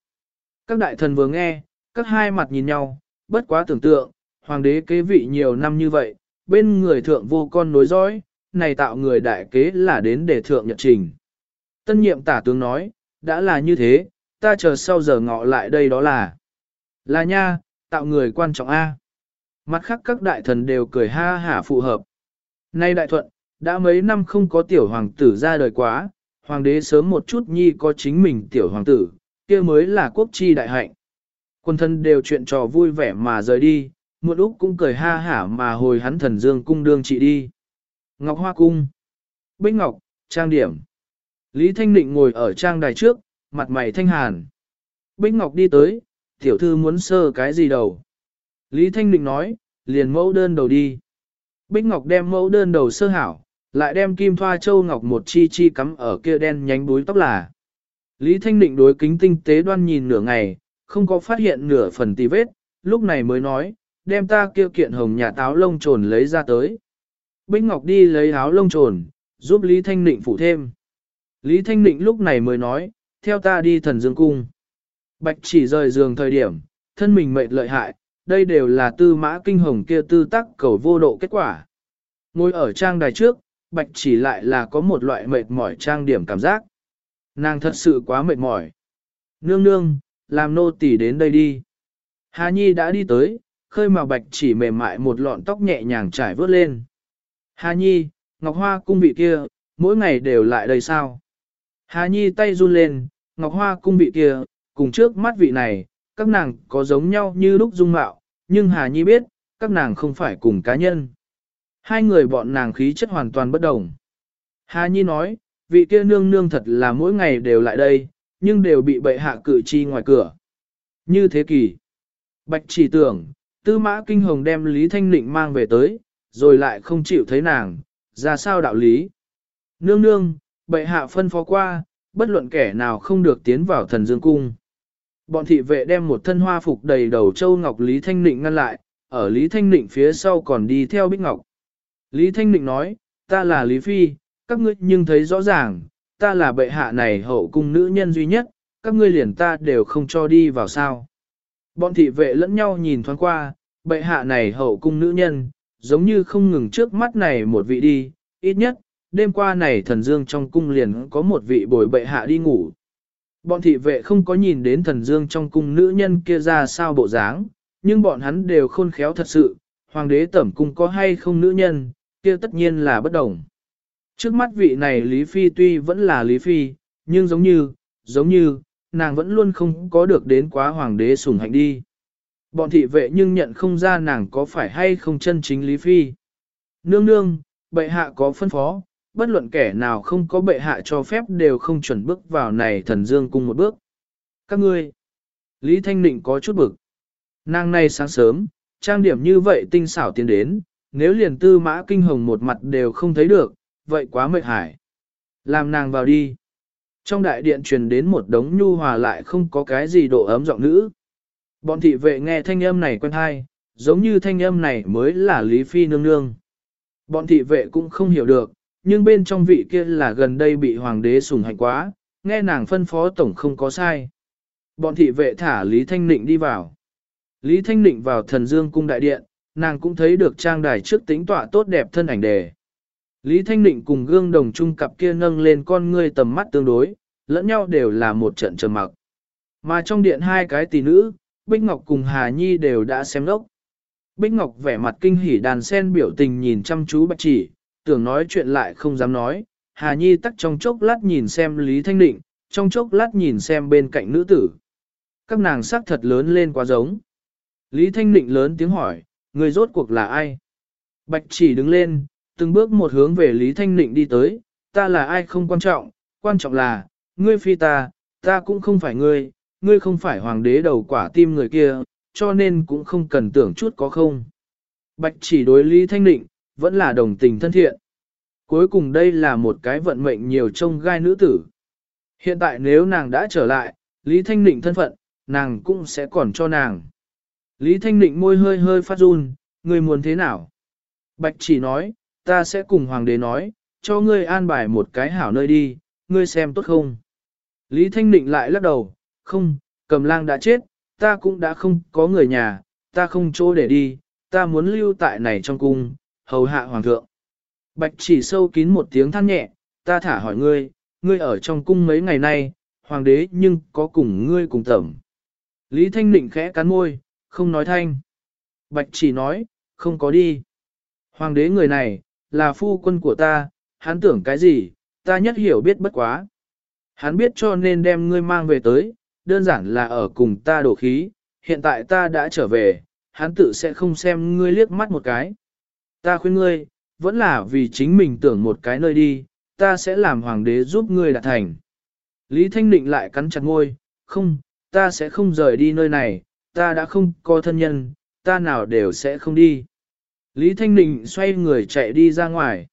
Các đại thần vừa nghe, các hai mặt nhìn nhau, bất quá tưởng tượng, hoàng đế kế vị nhiều năm như vậy, bên người thượng vô con nối dõi, này tạo người đại kế là đến để thượng nhật trình. Tân nhiệm tả tướng nói, đã là như thế, ta chờ sau giờ ngọ lại đây đó là. Là nha, tạo người quan trọng A. Mặt khác các đại thần đều cười ha hả phù hợp. Nay đại thuận, đã mấy năm không có tiểu hoàng tử ra đời quá, hoàng đế sớm một chút nhi có chính mình tiểu hoàng tử, kia mới là quốc chi đại hạnh. Quân thân đều chuyện trò vui vẻ mà rời đi, một lúc cũng cười ha hả mà hồi hắn thần dương cung đương trị đi. Ngọc Hoa Cung Bích Ngọc, trang điểm Lý Thanh Định ngồi ở trang đài trước, mặt mày thanh hàn. Bích Ngọc đi tới, tiểu thư muốn sơ cái gì đầu. Lý Thanh Định nói, liền mẫu đơn đầu đi. Bích Ngọc đem mẫu đơn đầu sơ hảo, lại đem kim thoa châu ngọc một chi chi cắm ở kia đen nhánh búi tóc là. Lý Thanh Định đối kính tinh tế đoan nhìn nửa ngày, không có phát hiện nửa phần tì vết, lúc này mới nói, đem ta kia kiện hồng nhà táo lông trồn lấy ra tới. Bích Ngọc đi lấy áo lông trồn, giúp Lý Thanh Định phủ thêm. Lý Thanh Định lúc này mới nói, theo ta đi thần dương cung. Bạch chỉ rời giường thời điểm, thân mình mệt lợi hại, đây đều là tư mã kinh hồng kia tư tắc cầu vô độ kết quả. Ngồi ở trang đài trước, bạch chỉ lại là có một loại mệt mỏi trang điểm cảm giác. Nàng thật sự quá mệt mỏi. Nương nương, làm nô tỳ đến đây đi. Hà Nhi đã đi tới, khơi mà bạch chỉ mềm mại một lọn tóc nhẹ nhàng trải vớt lên. Hà Nhi, Ngọc Hoa cung vị kia, mỗi ngày đều lại đây sao? Hà Nhi tay run lên, Ngọc Hoa cung vị kia, cùng trước mắt vị này, các nàng có giống nhau như lúc dung mạo, nhưng Hà Nhi biết, các nàng không phải cùng cá nhân. Hai người bọn nàng khí chất hoàn toàn bất đồng. Hà Nhi nói, vị kia nương nương thật là mỗi ngày đều lại đây, nhưng đều bị bệ hạ cử chi ngoài cửa. Như thế kỷ, Bạch chỉ tưởng, tư mã kinh hồng đem Lý Thanh Nịnh mang về tới, rồi lại không chịu thấy nàng, ra sao đạo lý. Nương nương, bệ hạ phân phó qua, bất luận kẻ nào không được tiến vào thần dương cung. Bọn thị vệ đem một thân hoa phục đầy đầu châu ngọc Lý Thanh Nịnh ngăn lại, ở Lý Thanh Nịnh phía sau còn đi theo Bích Ngọc. Lý Thanh Ninh nói, ta là Lý Phi, các ngươi nhưng thấy rõ ràng, ta là bệ hạ này hậu cung nữ nhân duy nhất, các ngươi liền ta đều không cho đi vào sao. Bọn thị vệ lẫn nhau nhìn thoáng qua, bệ hạ này hậu cung nữ nhân, giống như không ngừng trước mắt này một vị đi, ít nhất, đêm qua này thần dương trong cung liền có một vị bồi bệ hạ đi ngủ. Bọn thị vệ không có nhìn đến thần dương trong cung nữ nhân kia ra sao bộ dáng, nhưng bọn hắn đều khôn khéo thật sự, hoàng đế tẩm cung có hay không nữ nhân, kia tất nhiên là bất đồng. Trước mắt vị này Lý Phi tuy vẫn là Lý Phi, nhưng giống như, giống như, nàng vẫn luôn không có được đến quá hoàng đế sủng hạnh đi. Bọn thị vệ nhưng nhận không ra nàng có phải hay không chân chính Lý Phi. Nương nương, bệ hạ có phân phó, bất luận kẻ nào không có bệ hạ cho phép đều không chuẩn bước vào này thần dương cung một bước. Các ngươi, Lý Thanh Nịnh có chút bực. Nàng này sáng sớm, trang điểm như vậy tinh xảo tiến đến, nếu liền tư mã kinh hồng một mặt đều không thấy được, vậy quá mệt hải. Làm nàng vào đi. Trong đại điện truyền đến một đống nhu hòa lại không có cái gì độ ấm giọng nữ. Bọn thị vệ nghe thanh âm này quen hay, giống như thanh âm này mới là Lý Phi nương nương. Bọn thị vệ cũng không hiểu được, nhưng bên trong vị kia là gần đây bị hoàng đế sủng hạnh quá, nghe nàng phân phó tổng không có sai. Bọn thị vệ thả Lý Thanh Nịnh đi vào. Lý Thanh Nịnh vào thần dương cung đại điện, nàng cũng thấy được trang đài trước tính tọa tốt đẹp thân ảnh đề. Lý Thanh Định cùng gương đồng trung cặp kia nâng lên con ngươi tầm mắt tương đối, lẫn nhau đều là một trận trầm mặc. Mà trong điện hai cái tỷ nữ, Bích Ngọc cùng Hà Nhi đều đã xem đốc. Bích Ngọc vẻ mặt kinh hỉ đàn sen biểu tình nhìn chăm chú bạch chỉ, tưởng nói chuyện lại không dám nói. Hà Nhi tắt trong chốc lát nhìn xem Lý Thanh Định, trong chốc lát nhìn xem bên cạnh nữ tử. Các nàng sắc thật lớn lên quá giống. Lý Thanh Định lớn tiếng hỏi, người rốt cuộc là ai? Bạch chỉ đứng lên, từng bước một hướng về Lý Thanh Nịnh đi tới, ta là ai không quan trọng, quan trọng là, ngươi phi ta, ta cũng không phải ngươi, ngươi không phải hoàng đế đầu quả tim người kia, cho nên cũng không cần tưởng chút có không. Bạch chỉ đối Lý Thanh Nịnh, vẫn là đồng tình thân thiện. Cuối cùng đây là một cái vận mệnh nhiều trông gai nữ tử. Hiện tại nếu nàng đã trở lại, Lý Thanh Nịnh thân phận, nàng cũng sẽ còn cho nàng. Lý Thanh Định môi hơi hơi phát run, ngươi muốn thế nào? Bạch chỉ nói, ta sẽ cùng hoàng đế nói, cho ngươi an bài một cái hảo nơi đi, ngươi xem tốt không? Lý Thanh Định lại lắc đầu, không, cầm lang đã chết, ta cũng đã không có người nhà, ta không chỗ để đi, ta muốn lưu tại này trong cung, hầu hạ hoàng thượng. Bạch chỉ sâu kín một tiếng than nhẹ, ta thả hỏi ngươi, ngươi ở trong cung mấy ngày nay, hoàng đế nhưng có cùng ngươi cùng tẩm. Lý Thanh Định khẽ cắn môi, không nói thanh. Bạch chỉ nói, không có đi. Hoàng đế người này, là phu quân của ta, hắn tưởng cái gì, ta nhất hiểu biết bất quá. Hắn biết cho nên đem ngươi mang về tới, đơn giản là ở cùng ta đổ khí, hiện tại ta đã trở về, hắn tự sẽ không xem ngươi liếc mắt một cái. Ta khuyên ngươi, vẫn là vì chính mình tưởng một cái nơi đi, ta sẽ làm hoàng đế giúp ngươi đạt thành. Lý Thanh Định lại cắn chặt ngôi, không, ta sẽ không rời đi nơi này, ta đã không có thân nhân, ta nào đều sẽ không đi. Lý Thanh Ninh xoay người chạy đi ra ngoài.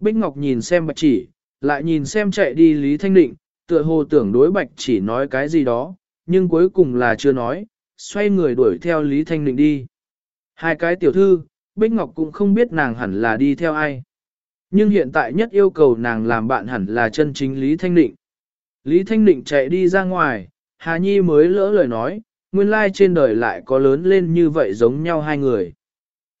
Bích Ngọc nhìn xem bạch chỉ, lại nhìn xem chạy đi Lý Thanh Định, tựa hồ tưởng đối bạch chỉ nói cái gì đó, nhưng cuối cùng là chưa nói, xoay người đuổi theo Lý Thanh Định đi. Hai cái tiểu thư, Bích Ngọc cũng không biết nàng hẳn là đi theo ai. Nhưng hiện tại nhất yêu cầu nàng làm bạn hẳn là chân chính Lý Thanh Định. Lý Thanh Định chạy đi ra ngoài, Hà Nhi mới lỡ lời nói, nguyên lai trên đời lại có lớn lên như vậy giống nhau hai người.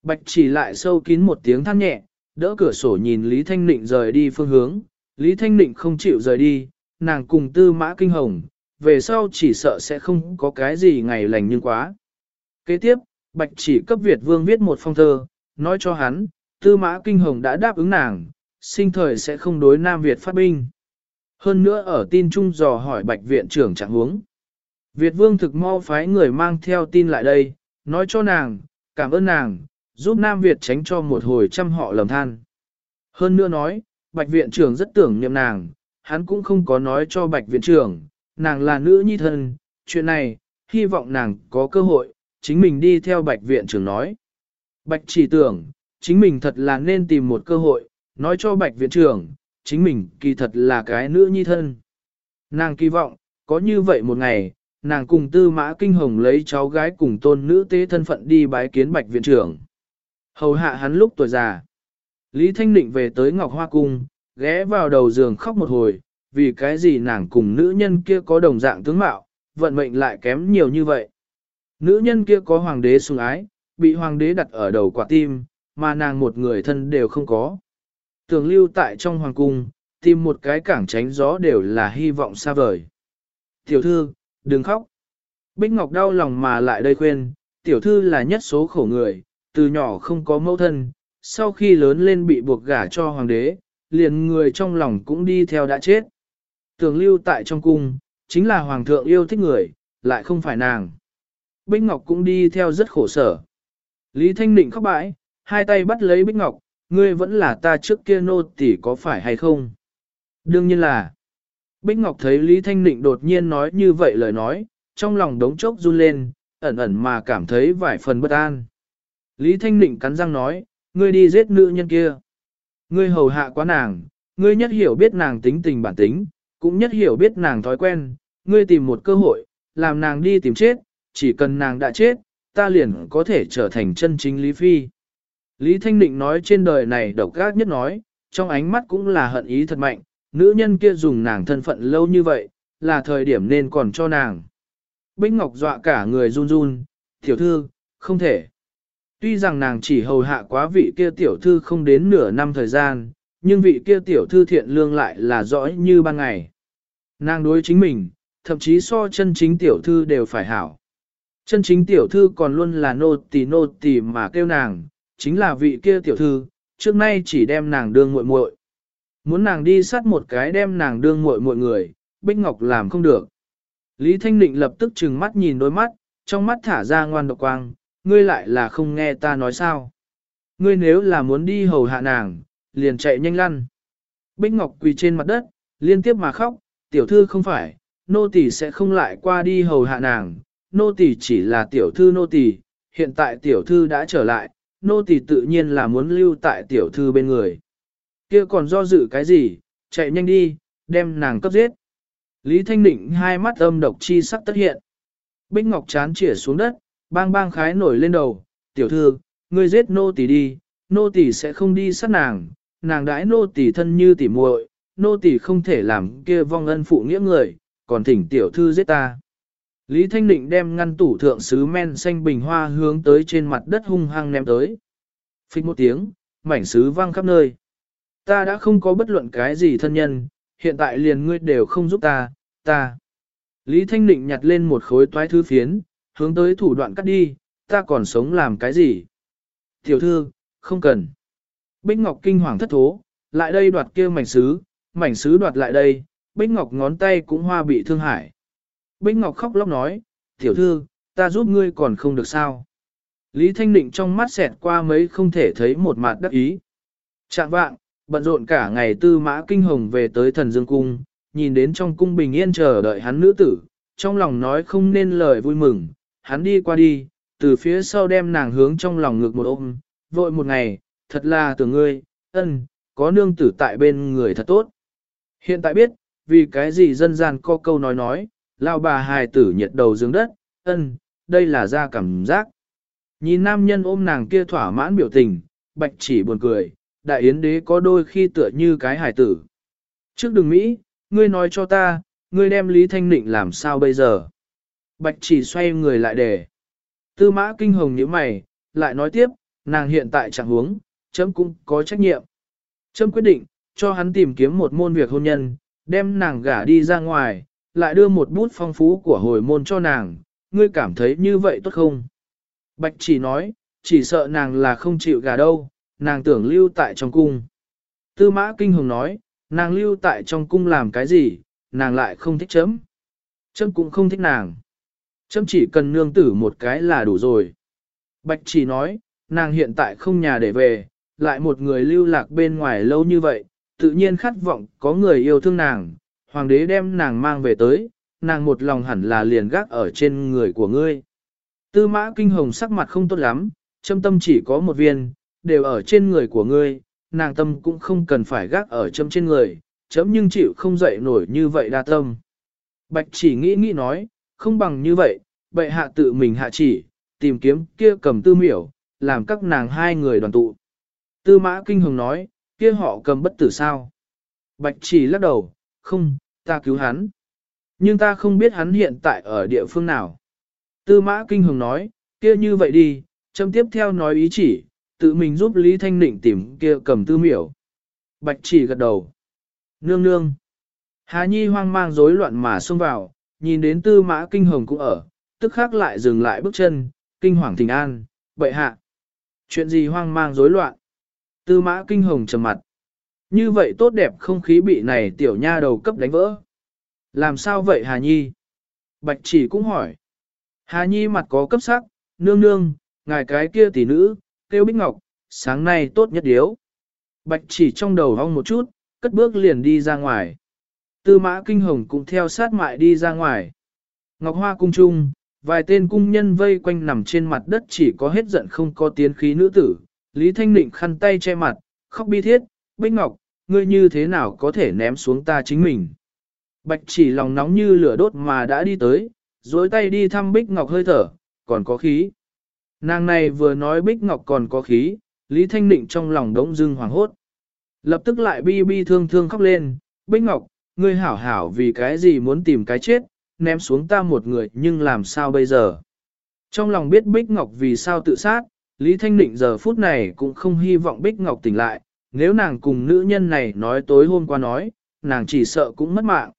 Bạch chỉ lại sâu kín một tiếng than nhẹ, đỡ cửa sổ nhìn Lý Thanh Nịnh rời đi phương hướng, Lý Thanh Nịnh không chịu rời đi, nàng cùng tư mã kinh hồng, về sau chỉ sợ sẽ không có cái gì ngày lành nhưng quá. Kế tiếp, Bạch chỉ cấp Việt Vương viết một phong thơ, nói cho hắn, tư mã kinh hồng đã đáp ứng nàng, sinh thời sẽ không đối Nam Việt phát binh. Hơn nữa ở tin trung dò hỏi Bạch Viện trưởng trạng huống. Việt Vương thực mau phái người mang theo tin lại đây, nói cho nàng, cảm ơn nàng, giúp Nam Việt tránh cho một hồi trăm họ lầm than. Hơn nữa nói, Bạch Viện trưởng rất tưởng niệm nàng, hắn cũng không có nói cho Bạch Viện trưởng, nàng là nữ nhi thân, chuyện này, hy vọng nàng có cơ hội, chính mình đi theo Bạch Viện trưởng nói. Bạch chỉ tưởng, chính mình thật là nên tìm một cơ hội, nói cho Bạch Viện trưởng, chính mình kỳ thật là cái nữ nhi thân. Nàng kỳ vọng, có như vậy một ngày, nàng cùng tư mã kinh hồng lấy cháu gái cùng tôn nữ tế thân phận đi bái kiến Bạch Viện trưởng. Hầu hạ hắn lúc tuổi già. Lý Thanh Định về tới Ngọc Hoa Cung, ghé vào đầu giường khóc một hồi, vì cái gì nàng cùng nữ nhân kia có đồng dạng tướng mạo, vận mệnh lại kém nhiều như vậy. Nữ nhân kia có hoàng đế sủng ái, bị hoàng đế đặt ở đầu quả tim, mà nàng một người thân đều không có. Tường lưu tại trong hoàng cung, tìm một cái cảng tránh gió đều là hy vọng xa vời. Tiểu thư, đừng khóc. Bích Ngọc đau lòng mà lại đây khuyên, tiểu thư là nhất số khổ người, từ nhỏ không có mẫu thân, sau khi lớn lên bị buộc gả cho hoàng đế, liền người trong lòng cũng đi theo đã chết. Tường lưu tại trong cung, chính là hoàng thượng yêu thích người, lại không phải nàng. Bích Ngọc cũng đi theo rất khổ sở. Lý Thanh Định khóc bãi, hai tay bắt lấy Bích Ngọc, ngươi vẫn là ta trước kia nô tỳ có phải hay không? Đương nhiên là. Bích Ngọc thấy Lý Thanh Ninh đột nhiên nói như vậy lời nói, trong lòng đống chốc run lên, ẩn ẩn mà cảm thấy vài phần bất an. Lý Thanh Ninh cắn răng nói, ngươi đi giết nữ nhân kia. Ngươi hầu hạ quá nàng, ngươi nhất hiểu biết nàng tính tình bản tính, cũng nhất hiểu biết nàng thói quen, ngươi tìm một cơ hội, làm nàng đi tìm chết, chỉ cần nàng đã chết, ta liền có thể trở thành chân chính Lý Phi. Lý Thanh Định nói trên đời này độc gác nhất nói, trong ánh mắt cũng là hận ý thật mạnh, nữ nhân kia dùng nàng thân phận lâu như vậy, là thời điểm nên còn cho nàng. Bích Ngọc dọa cả người run run, tiểu thư, không thể. Tuy rằng nàng chỉ hầu hạ quá vị kia tiểu thư không đến nửa năm thời gian, nhưng vị kia tiểu thư thiện lương lại là rõ như ban ngày. Nàng đối chính mình, thậm chí so chân chính tiểu thư đều phải hảo. Chân chính tiểu thư còn luôn là nô tỳ nô tỳ mà kêu nàng, chính là vị kia tiểu thư, trước nay chỉ đem nàng đương muội muội. Muốn nàng đi sát một cái đem nàng đương muội muội người, Bích Ngọc làm không được. Lý Thanh Định lập tức trừng mắt nhìn đôi mắt, trong mắt thả ra ngoan độc quang, ngươi lại là không nghe ta nói sao. Ngươi nếu là muốn đi hầu hạ nàng, liền chạy nhanh lăn. Bích Ngọc quỳ trên mặt đất, liên tiếp mà khóc, tiểu thư không phải, nô tỳ sẽ không lại qua đi hầu hạ nàng, nô tỳ chỉ là tiểu thư nô tỳ, hiện tại tiểu thư đã trở lại, nô tỳ tự nhiên là muốn lưu tại tiểu thư bên người. Kia còn do dự cái gì, chạy nhanh đi, đem nàng cấp giết. Lý Thanh Định hai mắt âm độc chi sắc tất hiện. Bích Ngọc chán chỉa xuống đất, bang bang khái nổi lên đầu, tiểu thư, ngươi giết nô tỳ đi, nô tỳ sẽ không đi sát nàng, nàng đãi nô tỳ thân như tỉ muội, nô tỳ không thể làm kia vong ân phụ nghĩa người, còn thỉnh tiểu thư giết ta. Lý Thanh Định đem ngăn tủ thượng sứ men xanh bình hoa hướng tới trên mặt đất hung hăng ném tới. Phích một tiếng, mảnh sứ văng khắp nơi. Ta đã không có bất luận cái gì thân nhân, hiện tại liền ngươi đều không giúp ta, ta. Lý Thanh Định nhặt lên một khối toái thư phiến, hướng tới thủ đoạn cắt đi, ta còn sống làm cái gì? Tiểu thư, không cần. Bích Ngọc kinh hoàng thất thố, lại đây đoạt kia mảnh sứ, mảnh sứ đoạt lại đây, Bích Ngọc ngón tay cũng hoa bị thương hại. Bích Ngọc khóc lóc nói, tiểu thư, ta giúp ngươi còn không được sao. Lý Thanh Định trong mắt xẹt qua mấy không thể thấy một mặt đắc ý. Trạng vạng, bận rộn cả ngày tư mã kinh hồng về tới thần dương cung, nhìn đến trong cung bình yên chờ đợi hắn nữ tử, trong lòng nói không nên lời vui mừng, hắn đi qua đi, từ phía sau đem nàng hướng trong lòng ngực một ôm, vội một ngày, thật là tưởng ngươi, ân, có nương tử tại bên người thật tốt. Hiện tại biết, vì cái gì dân gian có câu nói nói, lao bà hài tử nhiệt đầu dương đất, ân, đây là ra cảm giác. Nhìn nam nhân ôm nàng kia thỏa mãn biểu tình, bạch chỉ buồn cười, đại yến đế có đôi khi tựa như cái hải tử. Trước Đường Mỹ, ngươi nói cho ta, ngươi đem Lý Thanh Nịnh làm sao bây giờ? Bạch chỉ xoay người lại để. Tư mã kinh hồng như mày, lại nói tiếp, nàng hiện tại chẳng huống, chấm cũng có trách nhiệm. Chấm quyết định, cho hắn tìm kiếm một môn việc hôn nhân, đem nàng gả đi ra ngoài, lại đưa một bút phong phú của hồi môn cho nàng, ngươi cảm thấy như vậy tốt không? Bạch chỉ nói, chỉ sợ nàng là không chịu gả đâu, nàng tưởng lưu tại trong cung. Tư mã kinh hồng nói, nàng lưu tại trong cung làm cái gì, nàng lại không thích chấm. Chấm cũng không thích nàng. Chấm chỉ cần nương tử một cái là đủ rồi. Bạch chỉ nói, nàng hiện tại không nhà để về, lại một người lưu lạc bên ngoài lâu như vậy, tự nhiên khát vọng có người yêu thương nàng, hoàng đế đem nàng mang về tới, nàng một lòng hẳn là liền gác ở trên người của ngươi. Tư mã kinh hồng sắc mặt không tốt lắm, châm tâm chỉ có một viên, đều ở trên người của ngươi, nàng tâm cũng không cần phải gác ở chấm trên người, chấm nhưng chịu không dậy nổi như vậy đa tâm. Bạch chỉ nghĩ nghĩ nói, không bằng như vậy, bệ hạ tự mình hạ chỉ, tìm kiếm kia cầm tư miểu, làm các nàng hai người đoàn tụ. Tư mã kinh hồng nói, kia họ cầm bất tử sao? Bạch chỉ lắc đầu, không, ta cứu hắn. Nhưng ta không biết hắn hiện tại ở địa phương nào. Tư mã kinh hồng nói, kia như vậy đi, châm tiếp theo nói ý chỉ, tự mình giúp Lý Thanh Ninh tìm kia cầm tư miểu. Bạch chỉ gật đầu. Nương nương. Hà Nhi hoang mang rối loạn mà xông vào, nhìn đến tư mã kinh hồng cũng ở, tức khắc lại dừng lại bước chân, kinh hoàng thình an, bậy hạ. Chuyện gì hoang mang rối loạn? Tư mã kinh hồng trầm mặt. Như vậy tốt đẹp không khí bị này tiểu nha đầu cấp đánh vỡ. Làm sao vậy Hà Nhi? Bạch chỉ cũng hỏi. Hà Nhi mặt có cấp sắc, nương nương, ngài cái kia tỷ nữ, kêu Bích Ngọc, sáng nay tốt nhất điếu. Bạch chỉ trong đầu hong một chút, cất bước liền đi ra ngoài. Tư mã kinh hồng cũng theo sát mại đi ra ngoài. Ngọc Hoa cung trung, vài tên cung nhân vây quanh nằm trên mặt đất chỉ có hết giận không có tiến khí nữ tử. Lý Thanh Định khăn tay che mặt, khóc bi thiết, Bích Ngọc, ngươi như thế nào có thể ném xuống ta chính mình. Bạch chỉ lòng nóng như lửa đốt mà đã đi tới, dối tay đi thăm Bích Ngọc hơi thở, còn có khí. Nàng này vừa nói Bích Ngọc còn có khí, Lý Thanh Định trong lòng đống dưng hoàng hốt. Lập tức lại bi bi thương thương khóc lên, Bích Ngọc, ngươi hảo hảo vì cái gì muốn tìm cái chết, ném xuống ta một người nhưng làm sao bây giờ. Trong lòng biết Bích Ngọc vì sao tự sát, Lý Thanh Định giờ phút này cũng không hy vọng Bích Ngọc tỉnh lại, nếu nàng cùng nữ nhân này nói tối hôm qua nói, nàng chỉ sợ cũng mất mạng.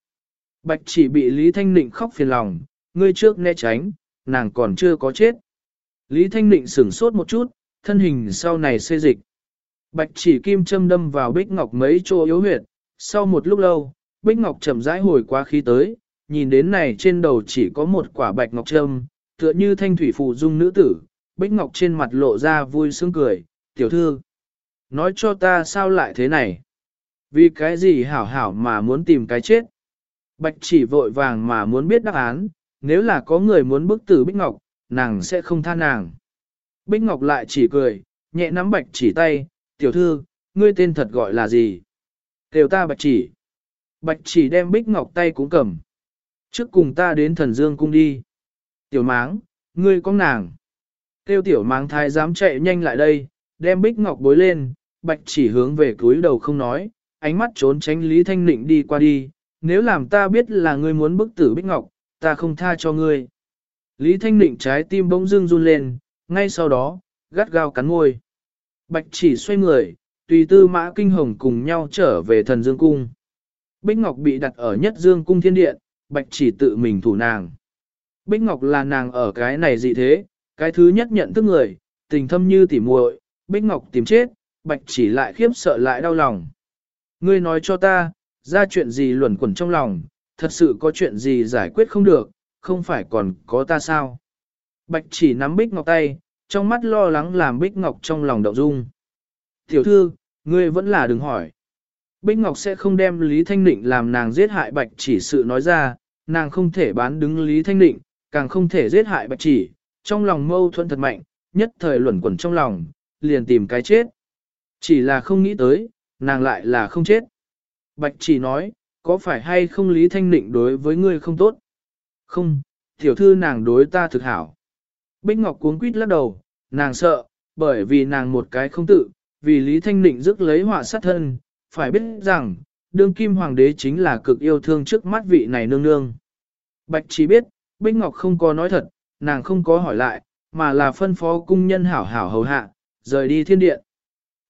Bạch chỉ bị Lý Thanh Định khóc phiền lòng, ngươi trước né tránh, nàng còn chưa có chết. Lý Thanh Định sửng sốt một chút, thân hình sau này xê dịch. Bạch chỉ kim châm đâm vào Bích Ngọc mấy chỗ yếu huyệt, sau một lúc lâu, Bích Ngọc chậm rãi hồi qua khí tới, nhìn đến này trên đầu chỉ có một quả bạch ngọc trâm, tựa như thanh thủy phụ dung nữ tử, Bích Ngọc trên mặt lộ ra vui sướng cười, tiểu thư. Nói cho ta sao lại thế này? Vì cái gì hảo hảo mà muốn tìm cái chết? Bạch chỉ vội vàng mà muốn biết đáp án, nếu là có người muốn bức tử Bích Ngọc, nàng sẽ không tha nàng. Bích Ngọc lại chỉ cười, nhẹ nắm bạch chỉ tay, tiểu thư, ngươi tên thật gọi là gì? Kêu ta bạch chỉ. Bạch chỉ đem Bích Ngọc tay cũng cầm. Trước cùng ta đến thần dương cung đi. Tiểu máng, ngươi có nàng. Kêu tiểu máng thái dám chạy nhanh lại đây, đem Bích Ngọc bối lên, bạch chỉ hướng về cúi đầu không nói, ánh mắt trốn tránh Lý Thanh Nịnh đi qua đi, nếu làm ta biết là ngươi muốn bức tử Bích Ngọc, ta không tha cho ngươi. Lý Thanh Ninh trái tim bỗng dưng run lên, ngay sau đó, gắt gao cắn môi. Bạch chỉ xoay người, tùy tư mã kinh hồng cùng nhau trở về thần dương cung. Bích Ngọc bị đặt ở nhất dương cung thiên điện, bạch chỉ tự mình thủ nàng. Bích Ngọc là nàng ở cái này gì thế, cái thứ nhất nhận thức người, tình thâm như tỉ muội, Bích Ngọc tìm chết, bạch chỉ lại khiếp sợ lại đau lòng. Ngươi nói cho ta, ra chuyện gì luẩn quẩn trong lòng, thật sự có chuyện gì giải quyết không được, không phải còn có ta sao. Bạch chỉ nắm Bích Ngọc tay, trong mắt lo lắng làm Bích Ngọc trong lòng động dung. Tiểu thư, ngươi vẫn là đừng hỏi. Bích Ngọc sẽ không đem Lý Thanh Định làm nàng giết hại Bạch chỉ sự nói ra, nàng không thể bán đứng Lý Thanh Định, càng không thể giết hại Bạch chỉ, trong lòng mâu thuẫn thật mạnh, nhất thời luẩn quẩn trong lòng, liền tìm cái chết. Chỉ là không nghĩ tới, nàng lại là không chết. Bạch chỉ nói, có phải hay không Lý Thanh Định đối với ngươi không tốt? Không, tiểu thư nàng đối ta thực hảo. Bích Ngọc cuống quýt lắc đầu, nàng sợ, bởi vì nàng một cái không tự, vì Lý Thanh Định rước lấy họa sát thân, phải biết rằng, đương kim hoàng đế chính là cực yêu thương trước mắt vị này nương nương. Bạch chỉ biết, Bích Ngọc không có nói thật, nàng không có hỏi lại, mà là phân phó cung nhân hảo hảo hầu hạ, rời đi thiên điện.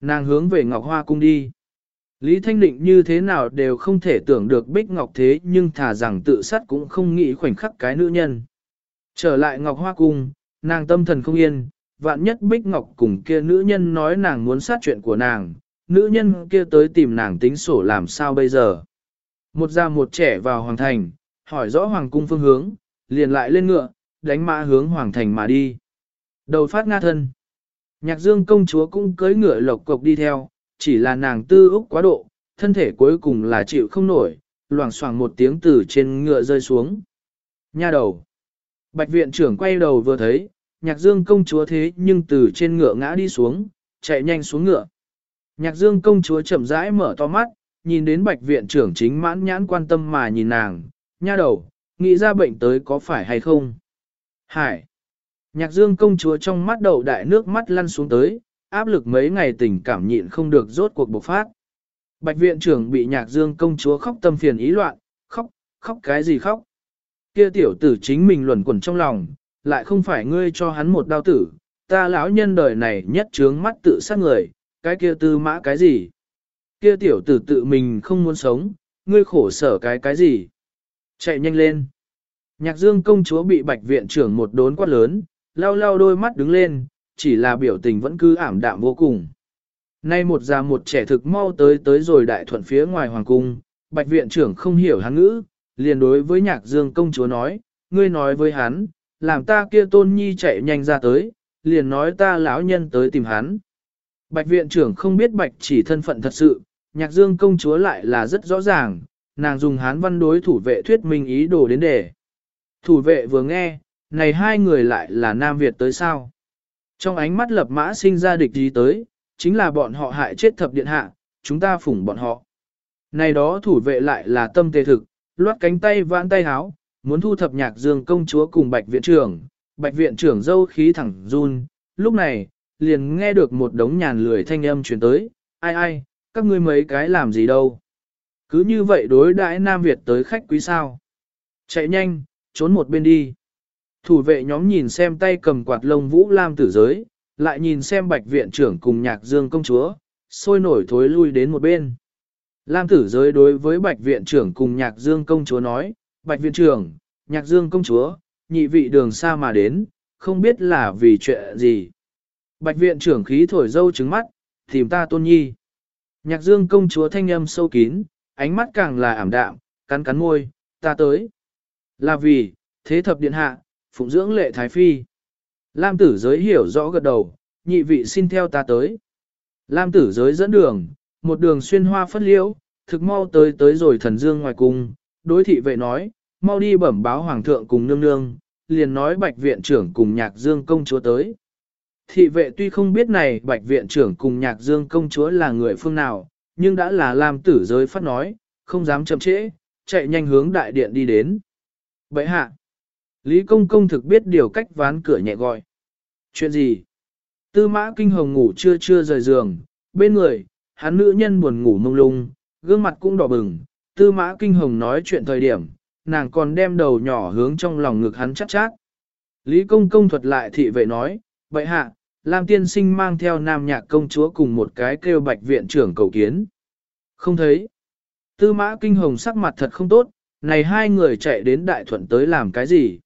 Nàng hướng về Ngọc Hoa cung đi. Lý Thanh Định như thế nào đều không thể tưởng được Bích Ngọc thế nhưng thả rằng tự sát cũng không nghĩ khoảnh khắc cái nữ nhân. Trở lại Ngọc Hoa cung, nàng tâm thần không yên, vạn nhất Bích Ngọc cùng kia nữ nhân nói nàng muốn sát chuyện của nàng, nữ nhân kia tới tìm nàng tính sổ làm sao bây giờ. Một già một trẻ vào hoàng thành, hỏi rõ hoàng cung phương hướng, liền lại lên ngựa, đánh mã hướng hoàng thành mà đi. Đầu phát nga thân. Nhạc dương công chúa cũng cưỡi ngựa lộc cộc đi theo, chỉ là nàng tư úc quá độ, thân thể cuối cùng là chịu không nổi, loảng xoảng một tiếng từ trên ngựa rơi xuống. Nha đầu. Bạch viện trưởng quay đầu vừa thấy, nhạc dương công chúa thế nhưng từ trên ngựa ngã đi xuống, chạy nhanh xuống ngựa. Nhạc dương công chúa chậm rãi mở to mắt, nhìn đến bạch viện trưởng chính mãn nhãn quan tâm mà nhìn nàng, nha đầu, nghĩ ra bệnh tới có phải hay không? Hải! Nhạc dương công chúa trong mắt đầu đại nước mắt lăn xuống tới, áp lực mấy ngày tình cảm nhịn không được rốt cuộc bộc phát. Bạch viện trưởng bị nhạc dương công chúa khóc tâm phiền ý loạn, khóc, khóc cái gì khóc? Kia tiểu tử chính mình luẩn quẩn trong lòng, lại không phải ngươi cho hắn một đau tử, ta lão nhân đời này nhất trướng mắt tự sát người, cái kia tư mã cái gì? Kia tiểu tử tự mình không muốn sống, ngươi khổ sở cái cái gì? Chạy nhanh lên. Nhạc dương công chúa bị bạch viện trưởng một đốn quát lớn, lau lau đôi mắt đứng lên, chỉ là biểu tình vẫn cứ ảm đạm vô cùng. Nay một già một trẻ thực mau tới tới rồi đại thuận phía ngoài hoàng cung, bạch viện trưởng không hiểu hắn ngữ, liền đối với nhạc dương công chúa nói, ngươi nói với hắn, làm ta kia tôn nhi chạy nhanh ra tới, liền nói ta lão nhân tới tìm hắn. Bạch viện trưởng không biết bạch chỉ thân phận thật sự, nhạc dương công chúa lại là rất rõ ràng, nàng dùng hán văn đối thủ vệ thuyết minh ý đồ đến đề. Thủ vệ vừa nghe, này hai người lại là Nam Việt tới sao? Trong ánh mắt lập mã sinh ra địch gì tới, chính là bọn họ hại chết thập điện hạ, chúng ta phủng bọn họ. Này đó thủ vệ lại là tâm tề thực, loát cánh tay vãn tay háo, muốn thu thập nhạc dương công chúa cùng bạch viện trưởng, bạch viện trưởng dâu khí thẳng run, lúc này, liền nghe được một đống nhàn lười thanh âm truyền tới, ai ai, các ngươi mấy cái làm gì đâu. Cứ như vậy đối đãi Nam Việt tới khách quý sao. Chạy nhanh, trốn một bên đi. Thủ vệ nhóm nhìn xem tay cầm quạt lông vũ lam tử giới, lại nhìn xem bạch viện trưởng cùng nhạc dương công chúa, sôi nổi thối lui đến một bên. Lam tử giới đối với bạch viện trưởng cùng nhạc dương công chúa nói, bạch viện trưởng, nhạc dương công chúa, nhị vị đường xa mà đến, không biết là vì chuyện gì. Bạch viện trưởng khí thổi dâu trứng mắt, tìm ta tôn nhi. Nhạc dương công chúa thanh âm sâu kín, ánh mắt càng là ảm đạm, cắn cắn môi, ta tới. Là vì, thế thập điện hạ, phụng dưỡng lệ thái phi. Lam tử giới hiểu rõ gật đầu, nhị vị xin theo ta tới. Lam tử giới dẫn đường, một đường xuyên hoa phất liễu, thực mau tới tới rồi thần dương ngoài cung, đối thị vệ nói, mau đi bẩm báo hoàng thượng cùng nương nương, liền nói bạch viện trưởng cùng nhạc dương công chúa tới. Thị vệ tuy không biết này bạch viện trưởng cùng nhạc dương công chúa là người phương nào, nhưng đã là Lam tử giới phát nói, không dám chậm trễ, chạy nhanh hướng đại điện đi đến. Bậy hạ, Lý công công thực biết điều cách ván cửa nhẹ gọi. Chuyện gì? Tư mã kinh hồng ngủ chưa chưa rời giường, bên người, hắn nữ nhân buồn ngủ mông lung, gương mặt cũng đỏ bừng, tư mã kinh hồng nói chuyện thời điểm, nàng còn đem đầu nhỏ hướng trong lòng ngực hắn chát chát. Lý công công thuật lại thị vệ nói, vậy hạ, Lam tiên sinh mang theo nam nhạc công chúa cùng một cái kêu bạch viện trưởng cầu kiến. Không thấy. Tư mã kinh hồng sắc mặt thật không tốt, này hai người chạy đến đại thuận tới làm cái gì?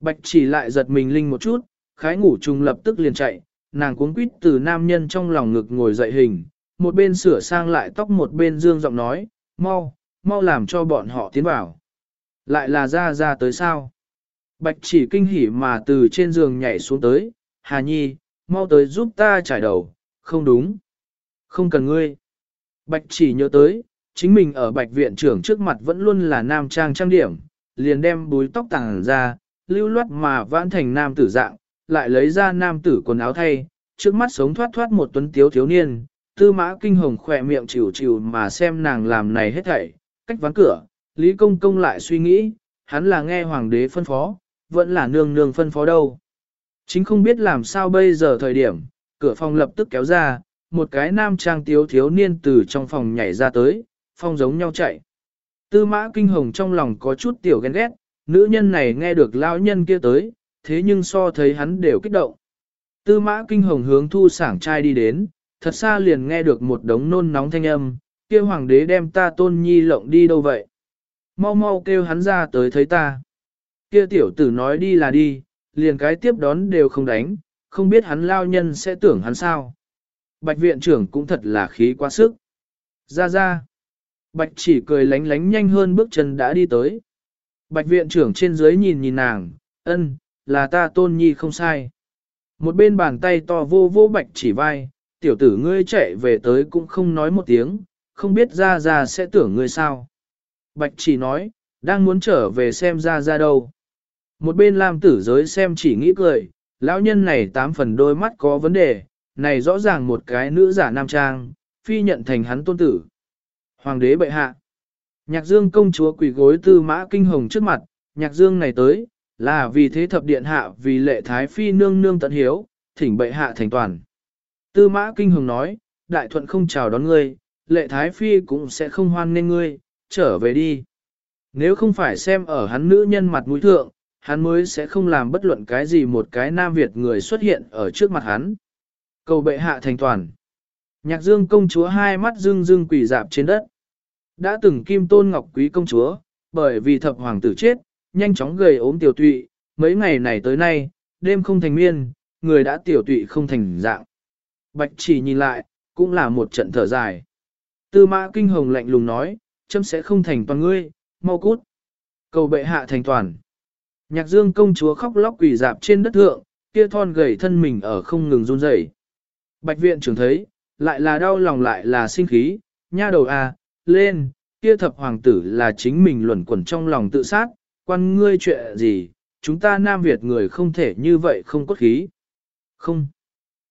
Bạch chỉ lại giật mình linh một chút, khái ngủ trùng lập tức liền chạy, nàng cuống quýt từ nam nhân trong lòng ngực ngồi dậy hình, một bên sửa sang lại tóc một bên dương giọng nói, mau, mau làm cho bọn họ tiến vào. Lại là ra ra tới sao? Bạch chỉ kinh hỉ mà từ trên giường nhảy xuống tới, Hà Nhi, mau tới giúp ta trải đầu, không đúng. Không cần ngươi. Bạch chỉ nhớ tới, chính mình ở bạch viện trưởng trước mặt vẫn luôn là nam trang trang điểm, liền đem búi tóc tàng ra, lưu loát mà vãn thành nam tử dạng, lại lấy ra nam tử quần áo thay, trước mắt sống thoát thoát một tuấn tiếu thiếu niên, tư mã kinh hồng khỏe miệng chịu chịu mà xem nàng làm này hết thảy, cách ván cửa, Lý Công Công lại suy nghĩ, hắn là nghe hoàng đế phân phó, vẫn là nương nương phân phó đâu. Chính không biết làm sao bây giờ thời điểm, cửa phòng lập tức kéo ra, một cái nam trang tiếu thiếu niên từ trong phòng nhảy ra tới, phong giống nhau chạy. Tư mã kinh hồng trong lòng có chút tiểu ghen ghét, nữ nhân này nghe được lão nhân kia tới, thế nhưng so thấy hắn đều kích động. Tư mã kinh hồng hướng thu sảng trai đi đến, thật xa liền nghe được một đống nôn nóng thanh âm, kia hoàng đế đem ta tôn nhi lộng đi đâu vậy? Mau mau kêu hắn ra tới thấy ta. Kia tiểu tử nói đi là đi, liền cái tiếp đón đều không đánh, không biết hắn lao nhân sẽ tưởng hắn sao. Bạch viện trưởng cũng thật là khí quá sức. Ra ra. Bạch chỉ cười lánh lánh nhanh hơn bước chân đã đi tới. Bạch viện trưởng trên dưới nhìn nhìn nàng, ân, là ta tôn nhi không sai. Một bên bàn tay to vô vô bạch chỉ vai, tiểu tử ngươi chạy về tới cũng không nói một tiếng, không biết ra ra sẽ tưởng ngươi sao. Bạch chỉ nói, đang muốn trở về xem ra ra đâu. Một bên làm tử giới xem chỉ nghĩ cười, lão nhân này tám phần đôi mắt có vấn đề, này rõ ràng một cái nữ giả nam trang, phi nhận thành hắn tôn tử. Hoàng đế bệ hạ. Nhạc dương công chúa quỳ gối tư mã kinh hồng trước mặt, nhạc dương này tới, là vì thế thập điện hạ vì lệ thái phi nương nương tận hiếu, thỉnh bệ hạ thành toàn. Tư mã kinh hồng nói, đại thuận không chào đón ngươi, lệ thái phi cũng sẽ không hoan nên ngươi, trở về đi. Nếu không phải xem ở hắn nữ nhân mặt mũi thượng, hắn mới sẽ không làm bất luận cái gì một cái Nam Việt người xuất hiện ở trước mặt hắn. Cầu bệ hạ thành toàn. Nhạc dương công chúa hai mắt dương dương quỷ dạp trên đất. Đã từng kim tôn ngọc quý công chúa, bởi vì thập hoàng tử chết, nhanh chóng gầy ốm tiểu tụy, mấy ngày này tới nay, đêm không thành miên, người đã tiểu tụy không thành dạng. Bạch chỉ nhìn lại, cũng là một trận thở dài. Tư mã kinh hồng lạnh lùng nói, châm sẽ không thành toàn ngươi, mau cút. Cầu bệ hạ thành toàn. Nhạc dương công chúa khóc lóc quỳ dạp trên đất thượng, kia thon gầy thân mình ở không ngừng run rẩy. Bạch viện trưởng thấy, lại là đau lòng lại là sinh khí, nha đầu à, lên, kia thập hoàng tử là chính mình luẩn quẩn trong lòng tự sát, Quan ngươi chuyện gì, chúng ta Nam Việt người không thể như vậy không cốt khí. Không.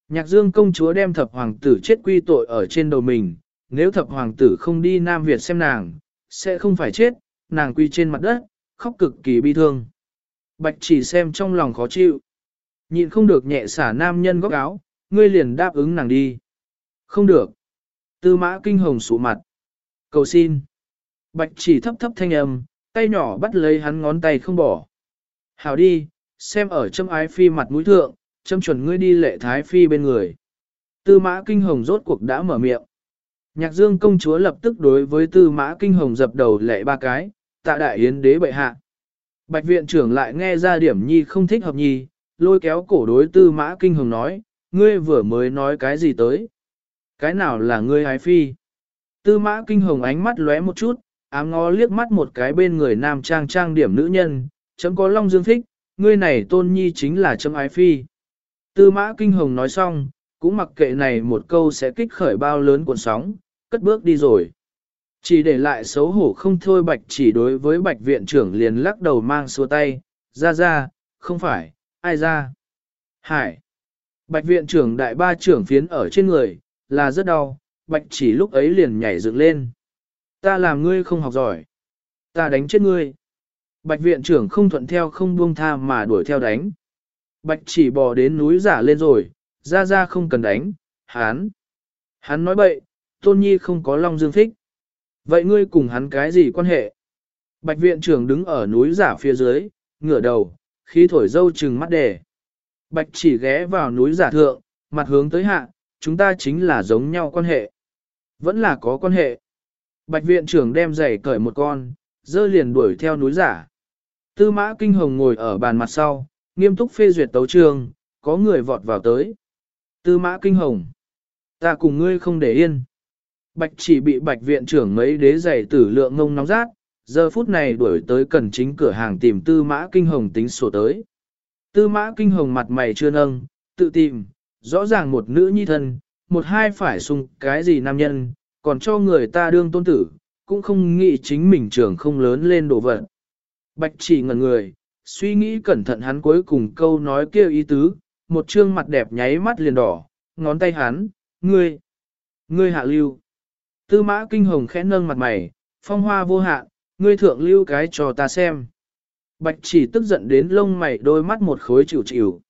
Nhạc dương công chúa đem thập hoàng tử chết quy tội ở trên đầu mình, nếu thập hoàng tử không đi Nam Việt xem nàng, sẽ không phải chết, nàng quy trên mặt đất, khóc cực kỳ bi thương. Bạch chỉ xem trong lòng khó chịu. Nhịn không được nhẹ xả nam nhân góc áo, ngươi liền đáp ứng nàng đi. Không được. Tư mã kinh hồng sụ mặt. Cầu xin. Bạch chỉ thấp thấp thanh âm, tay nhỏ bắt lấy hắn ngón tay không bỏ. Hảo đi, xem ở châm ái phi mặt mũi thượng, châm chuẩn ngươi đi lệ thái phi bên người. Tư mã kinh hồng rốt cuộc đã mở miệng. Nhạc dương công chúa lập tức đối với tư mã kinh hồng dập đầu lệ ba cái, tạ đại yến đế bệ hạ. Bạch viện trưởng lại nghe ra điểm nhi không thích hợp nhi, lôi kéo cổ đối tư mã kinh hồng nói, ngươi vừa mới nói cái gì tới? Cái nào là ngươi ái phi? Tư mã kinh hồng ánh mắt lóe một chút, ám ngó liếc mắt một cái bên người nam trang trang điểm nữ nhân, chấm có long dương thích, ngươi này tôn nhi chính là chấm ái phi. Tư mã kinh hồng nói xong, cũng mặc kệ này một câu sẽ kích khởi bao lớn cuộn sóng, cất bước đi rồi. Chỉ để lại xấu hổ không thôi bạch chỉ đối với bạch viện trưởng liền lắc đầu mang xua tay, ra ra, không phải, ai ra. Hải. Bạch viện trưởng đại ba trưởng phiến ở trên người, là rất đau, bạch chỉ lúc ấy liền nhảy dựng lên. Ta làm ngươi không học giỏi. Ta đánh chết ngươi. Bạch viện trưởng không thuận theo không buông tha mà đuổi theo đánh. Bạch chỉ bò đến núi giả lên rồi, ra ra không cần đánh, hán. Hắn nói bậy, tôn nhi không có long dương thích. Vậy ngươi cùng hắn cái gì quan hệ? Bạch viện trưởng đứng ở núi giả phía dưới, ngửa đầu, khí thổi dâu trừng mắt đề. Bạch chỉ ghé vào núi giả thượng, mặt hướng tới hạ, chúng ta chính là giống nhau quan hệ. Vẫn là có quan hệ. Bạch viện trưởng đem giày cởi một con, dơ liền đuổi theo núi giả. Tư mã kinh hồng ngồi ở bàn mặt sau, nghiêm túc phê duyệt tấu trường, có người vọt vào tới. Tư mã kinh hồng. Ta cùng ngươi không để yên. Bạch chỉ bị bạch viện trưởng mấy đế giày tử lượng ngông nóng rát, giờ phút này đuổi tới cần chính cửa hàng tìm tư mã kinh hồng tính sổ tới. Tư mã kinh hồng mặt mày chưa nâng, tự tìm, rõ ràng một nữ nhi thân, một hai phải sung cái gì nam nhân, còn cho người ta đương tôn tử, cũng không nghĩ chính mình trưởng không lớn lên đồ vật. Bạch chỉ ngẩn người, suy nghĩ cẩn thận hắn cuối cùng câu nói kêu ý tứ, một trương mặt đẹp nháy mắt liền đỏ, ngón tay hắn, ngươi, ngươi hạ lưu. Tư mã kinh hồng khẽ nâng mặt mày, phong hoa vô hạn, ngươi thượng lưu cái cho ta xem. Bạch chỉ tức giận đến lông mày đôi mắt một khối chịu chịu.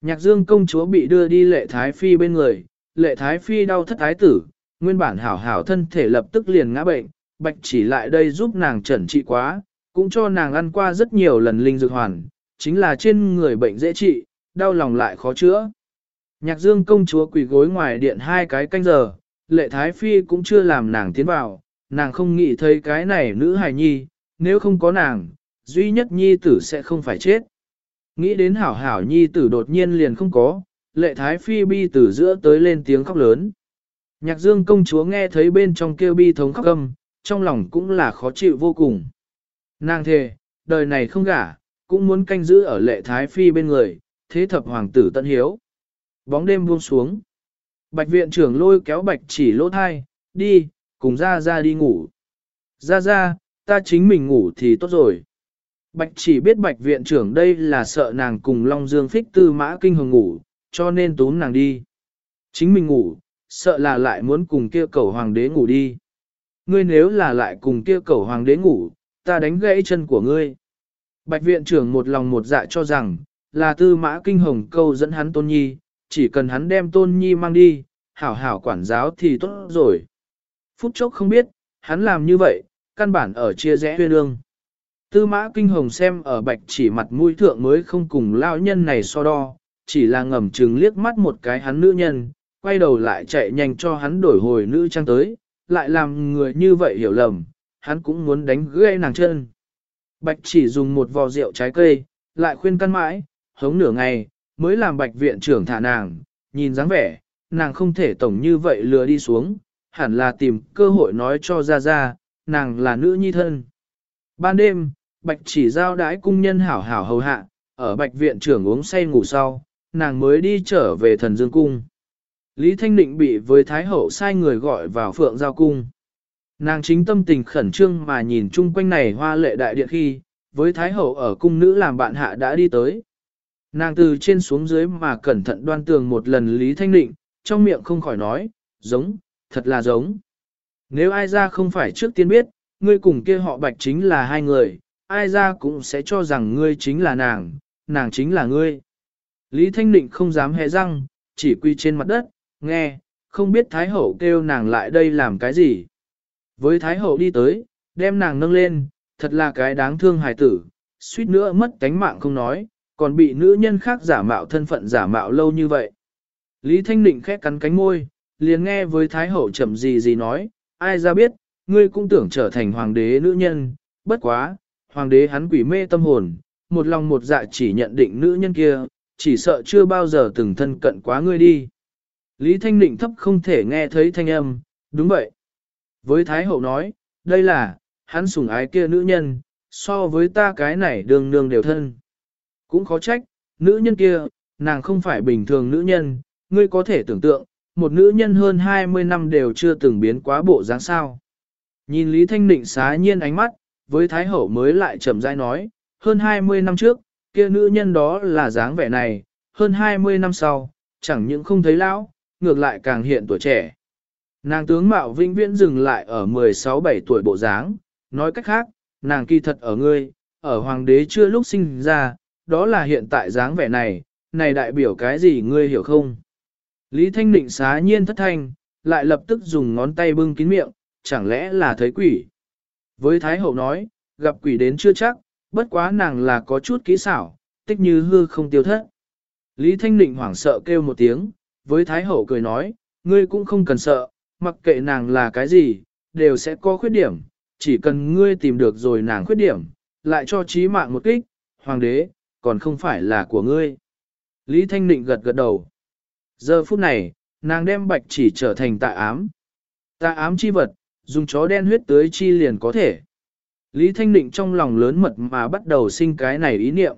Nhạc dương công chúa bị đưa đi lệ thái phi bên người, lệ thái phi đau thất Thái tử, nguyên bản hảo hảo thân thể lập tức liền ngã bệnh, bạch chỉ lại đây giúp nàng chẩn trị quá, cũng cho nàng ăn qua rất nhiều lần linh dược hoàn, chính là trên người bệnh dễ trị, đau lòng lại khó chữa. Nhạc dương công chúa quỳ gối ngoài điện hai cái canh giờ, lệ thái phi cũng chưa làm nàng tiến vào, nàng không nghĩ thấy cái này nữ hài nhi, nếu không có nàng, duy nhất nhi tử sẽ không phải chết. Nghĩ đến hảo hảo nhi tử đột nhiên liền không có, lệ thái phi bi từ giữa tới lên tiếng khóc lớn. Nhạc dương công chúa nghe thấy bên trong kêu bi thống khóc âm, trong lòng cũng là khó chịu vô cùng. Nàng thề, đời này không gả, cũng muốn canh giữ ở lệ thái phi bên người, thế thập hoàng tử tận hiếu. Bóng đêm buông xuống. Bạch viện trưởng lôi kéo bạch chỉ lỗ thai, đi, cùng ra ra đi ngủ. Ra ra, ta chính mình ngủ thì tốt rồi. Bạch chỉ biết bạch viện trưởng đây là sợ nàng cùng Long Dương phích tư mã kinh hồng ngủ, cho nên túm nàng đi. Chính mình ngủ, sợ là lại muốn cùng kia cầu hoàng đế ngủ đi. Ngươi nếu là lại cùng kia cầu hoàng đế ngủ, ta đánh gãy chân của ngươi. Bạch viện trưởng một lòng một dạ cho rằng, là tư mã kinh hồng câu dẫn hắn tôn nhi, chỉ cần hắn đem tôn nhi mang đi, hảo hảo quản giáo thì tốt rồi. Phút chốc không biết, hắn làm như vậy, căn bản ở chia rẽ huyên ương. Tư mã kinh hồng xem ở bạch chỉ mặt mũi thượng mới không cùng lao nhân này so đo, chỉ là ngầm chừng liếc mắt một cái hắn nữ nhân, quay đầu lại chạy nhanh cho hắn đổi hồi nữ trang tới, lại làm người như vậy hiểu lầm, hắn cũng muốn đánh gãy nàng chân. Bạch chỉ dùng một vò rượu trái cây, lại khuyên căn mãi, hống nửa ngày, mới làm bạch viện trưởng thả nàng, nhìn dáng vẻ, nàng không thể tổng như vậy lừa đi xuống, hẳn là tìm cơ hội nói cho ra ra, nàng là nữ nhi thân. Ban đêm, bạch chỉ giao đái cung nhân hảo hảo hầu hạ, ở bạch viện trưởng uống say ngủ sau, nàng mới đi trở về thần dương cung. Lý Thanh Định bị với Thái Hậu sai người gọi vào phượng giao cung. Nàng chính tâm tình khẩn trương mà nhìn chung quanh này hoa lệ đại điện khi, với Thái Hậu ở cung nữ làm bạn hạ đã đi tới. Nàng từ trên xuống dưới mà cẩn thận đoan tường một lần Lý Thanh Định, trong miệng không khỏi nói, giống, thật là giống. Nếu ai ra không phải trước tiên biết, ngươi cùng kia họ bạch chính là hai người, ai ra cũng sẽ cho rằng ngươi chính là nàng, nàng chính là ngươi. Lý Thanh Định không dám hé răng, chỉ quy trên mặt đất, nghe, không biết Thái Hậu kêu nàng lại đây làm cái gì. Với Thái Hậu đi tới, đem nàng nâng lên, thật là cái đáng thương hài tử, suýt nữa mất cánh mạng không nói, còn bị nữ nhân khác giả mạo thân phận giả mạo lâu như vậy. Lý Thanh Định khẽ cắn cánh môi, liền nghe với Thái Hậu chậm gì gì nói, ai ra biết, ngươi cũng tưởng trở thành hoàng đế nữ nhân, bất quá, hoàng đế hắn quỷ mê tâm hồn, một lòng một dạ chỉ nhận định nữ nhân kia, chỉ sợ chưa bao giờ từng thân cận quá ngươi đi. Lý Thanh Định thấp không thể nghe thấy thanh âm, đúng vậy. Với Thái Hậu nói, đây là, hắn sủng ái kia nữ nhân, so với ta cái này đường nương đều thân. Cũng khó trách, nữ nhân kia, nàng không phải bình thường nữ nhân, ngươi có thể tưởng tượng, một nữ nhân hơn 20 năm đều chưa từng biến quá bộ dáng sao. Nhìn Lý Thanh Định xá nhiên ánh mắt, với Thái Hậu mới lại chậm rãi nói, hơn 20 năm trước, kia nữ nhân đó là dáng vẻ này, hơn 20 năm sau, chẳng những không thấy lão, ngược lại càng hiện tuổi trẻ. Nàng tướng mạo vĩnh viễn dừng lại ở 16-17 tuổi bộ dáng, nói cách khác, nàng kỳ thật ở ngươi, ở hoàng đế chưa lúc sinh ra, đó là hiện tại dáng vẻ này, này đại biểu cái gì ngươi hiểu không? Lý Thanh Định xá nhiên thất thanh, lại lập tức dùng ngón tay bưng kín miệng, chẳng lẽ là thấy quỷ? Với Thái Hậu nói, gặp quỷ đến chưa chắc, bất quá nàng là có chút kỹ xảo, tích như hư không tiêu thất. Lý Thanh Định hoảng sợ kêu một tiếng, với Thái Hậu cười nói, ngươi cũng không cần sợ, mặc kệ nàng là cái gì, đều sẽ có khuyết điểm, chỉ cần ngươi tìm được rồi nàng khuyết điểm, lại cho trí mạng một kích, hoàng đế, còn không phải là của ngươi. Lý Thanh Định gật gật đầu. Giờ phút này, nàng đem bạch chỉ trở thành tạ ám. Tạ ám chi vật, dùng chó đen huyết tới chi liền có thể. Lý Thanh Định trong lòng lớn mật mà bắt đầu sinh cái này ý niệm.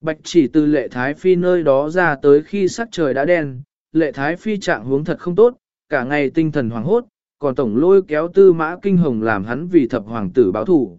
Bạch chỉ từ lệ thái phi nơi đó ra tới khi sắc trời đã đen, lệ thái phi trạng hướng thật không tốt, cả ngày tinh thần hoảng hốt, còn tổng lôi kéo tư mã kinh hồng làm hắn vì thập hoàng tử báo thủ.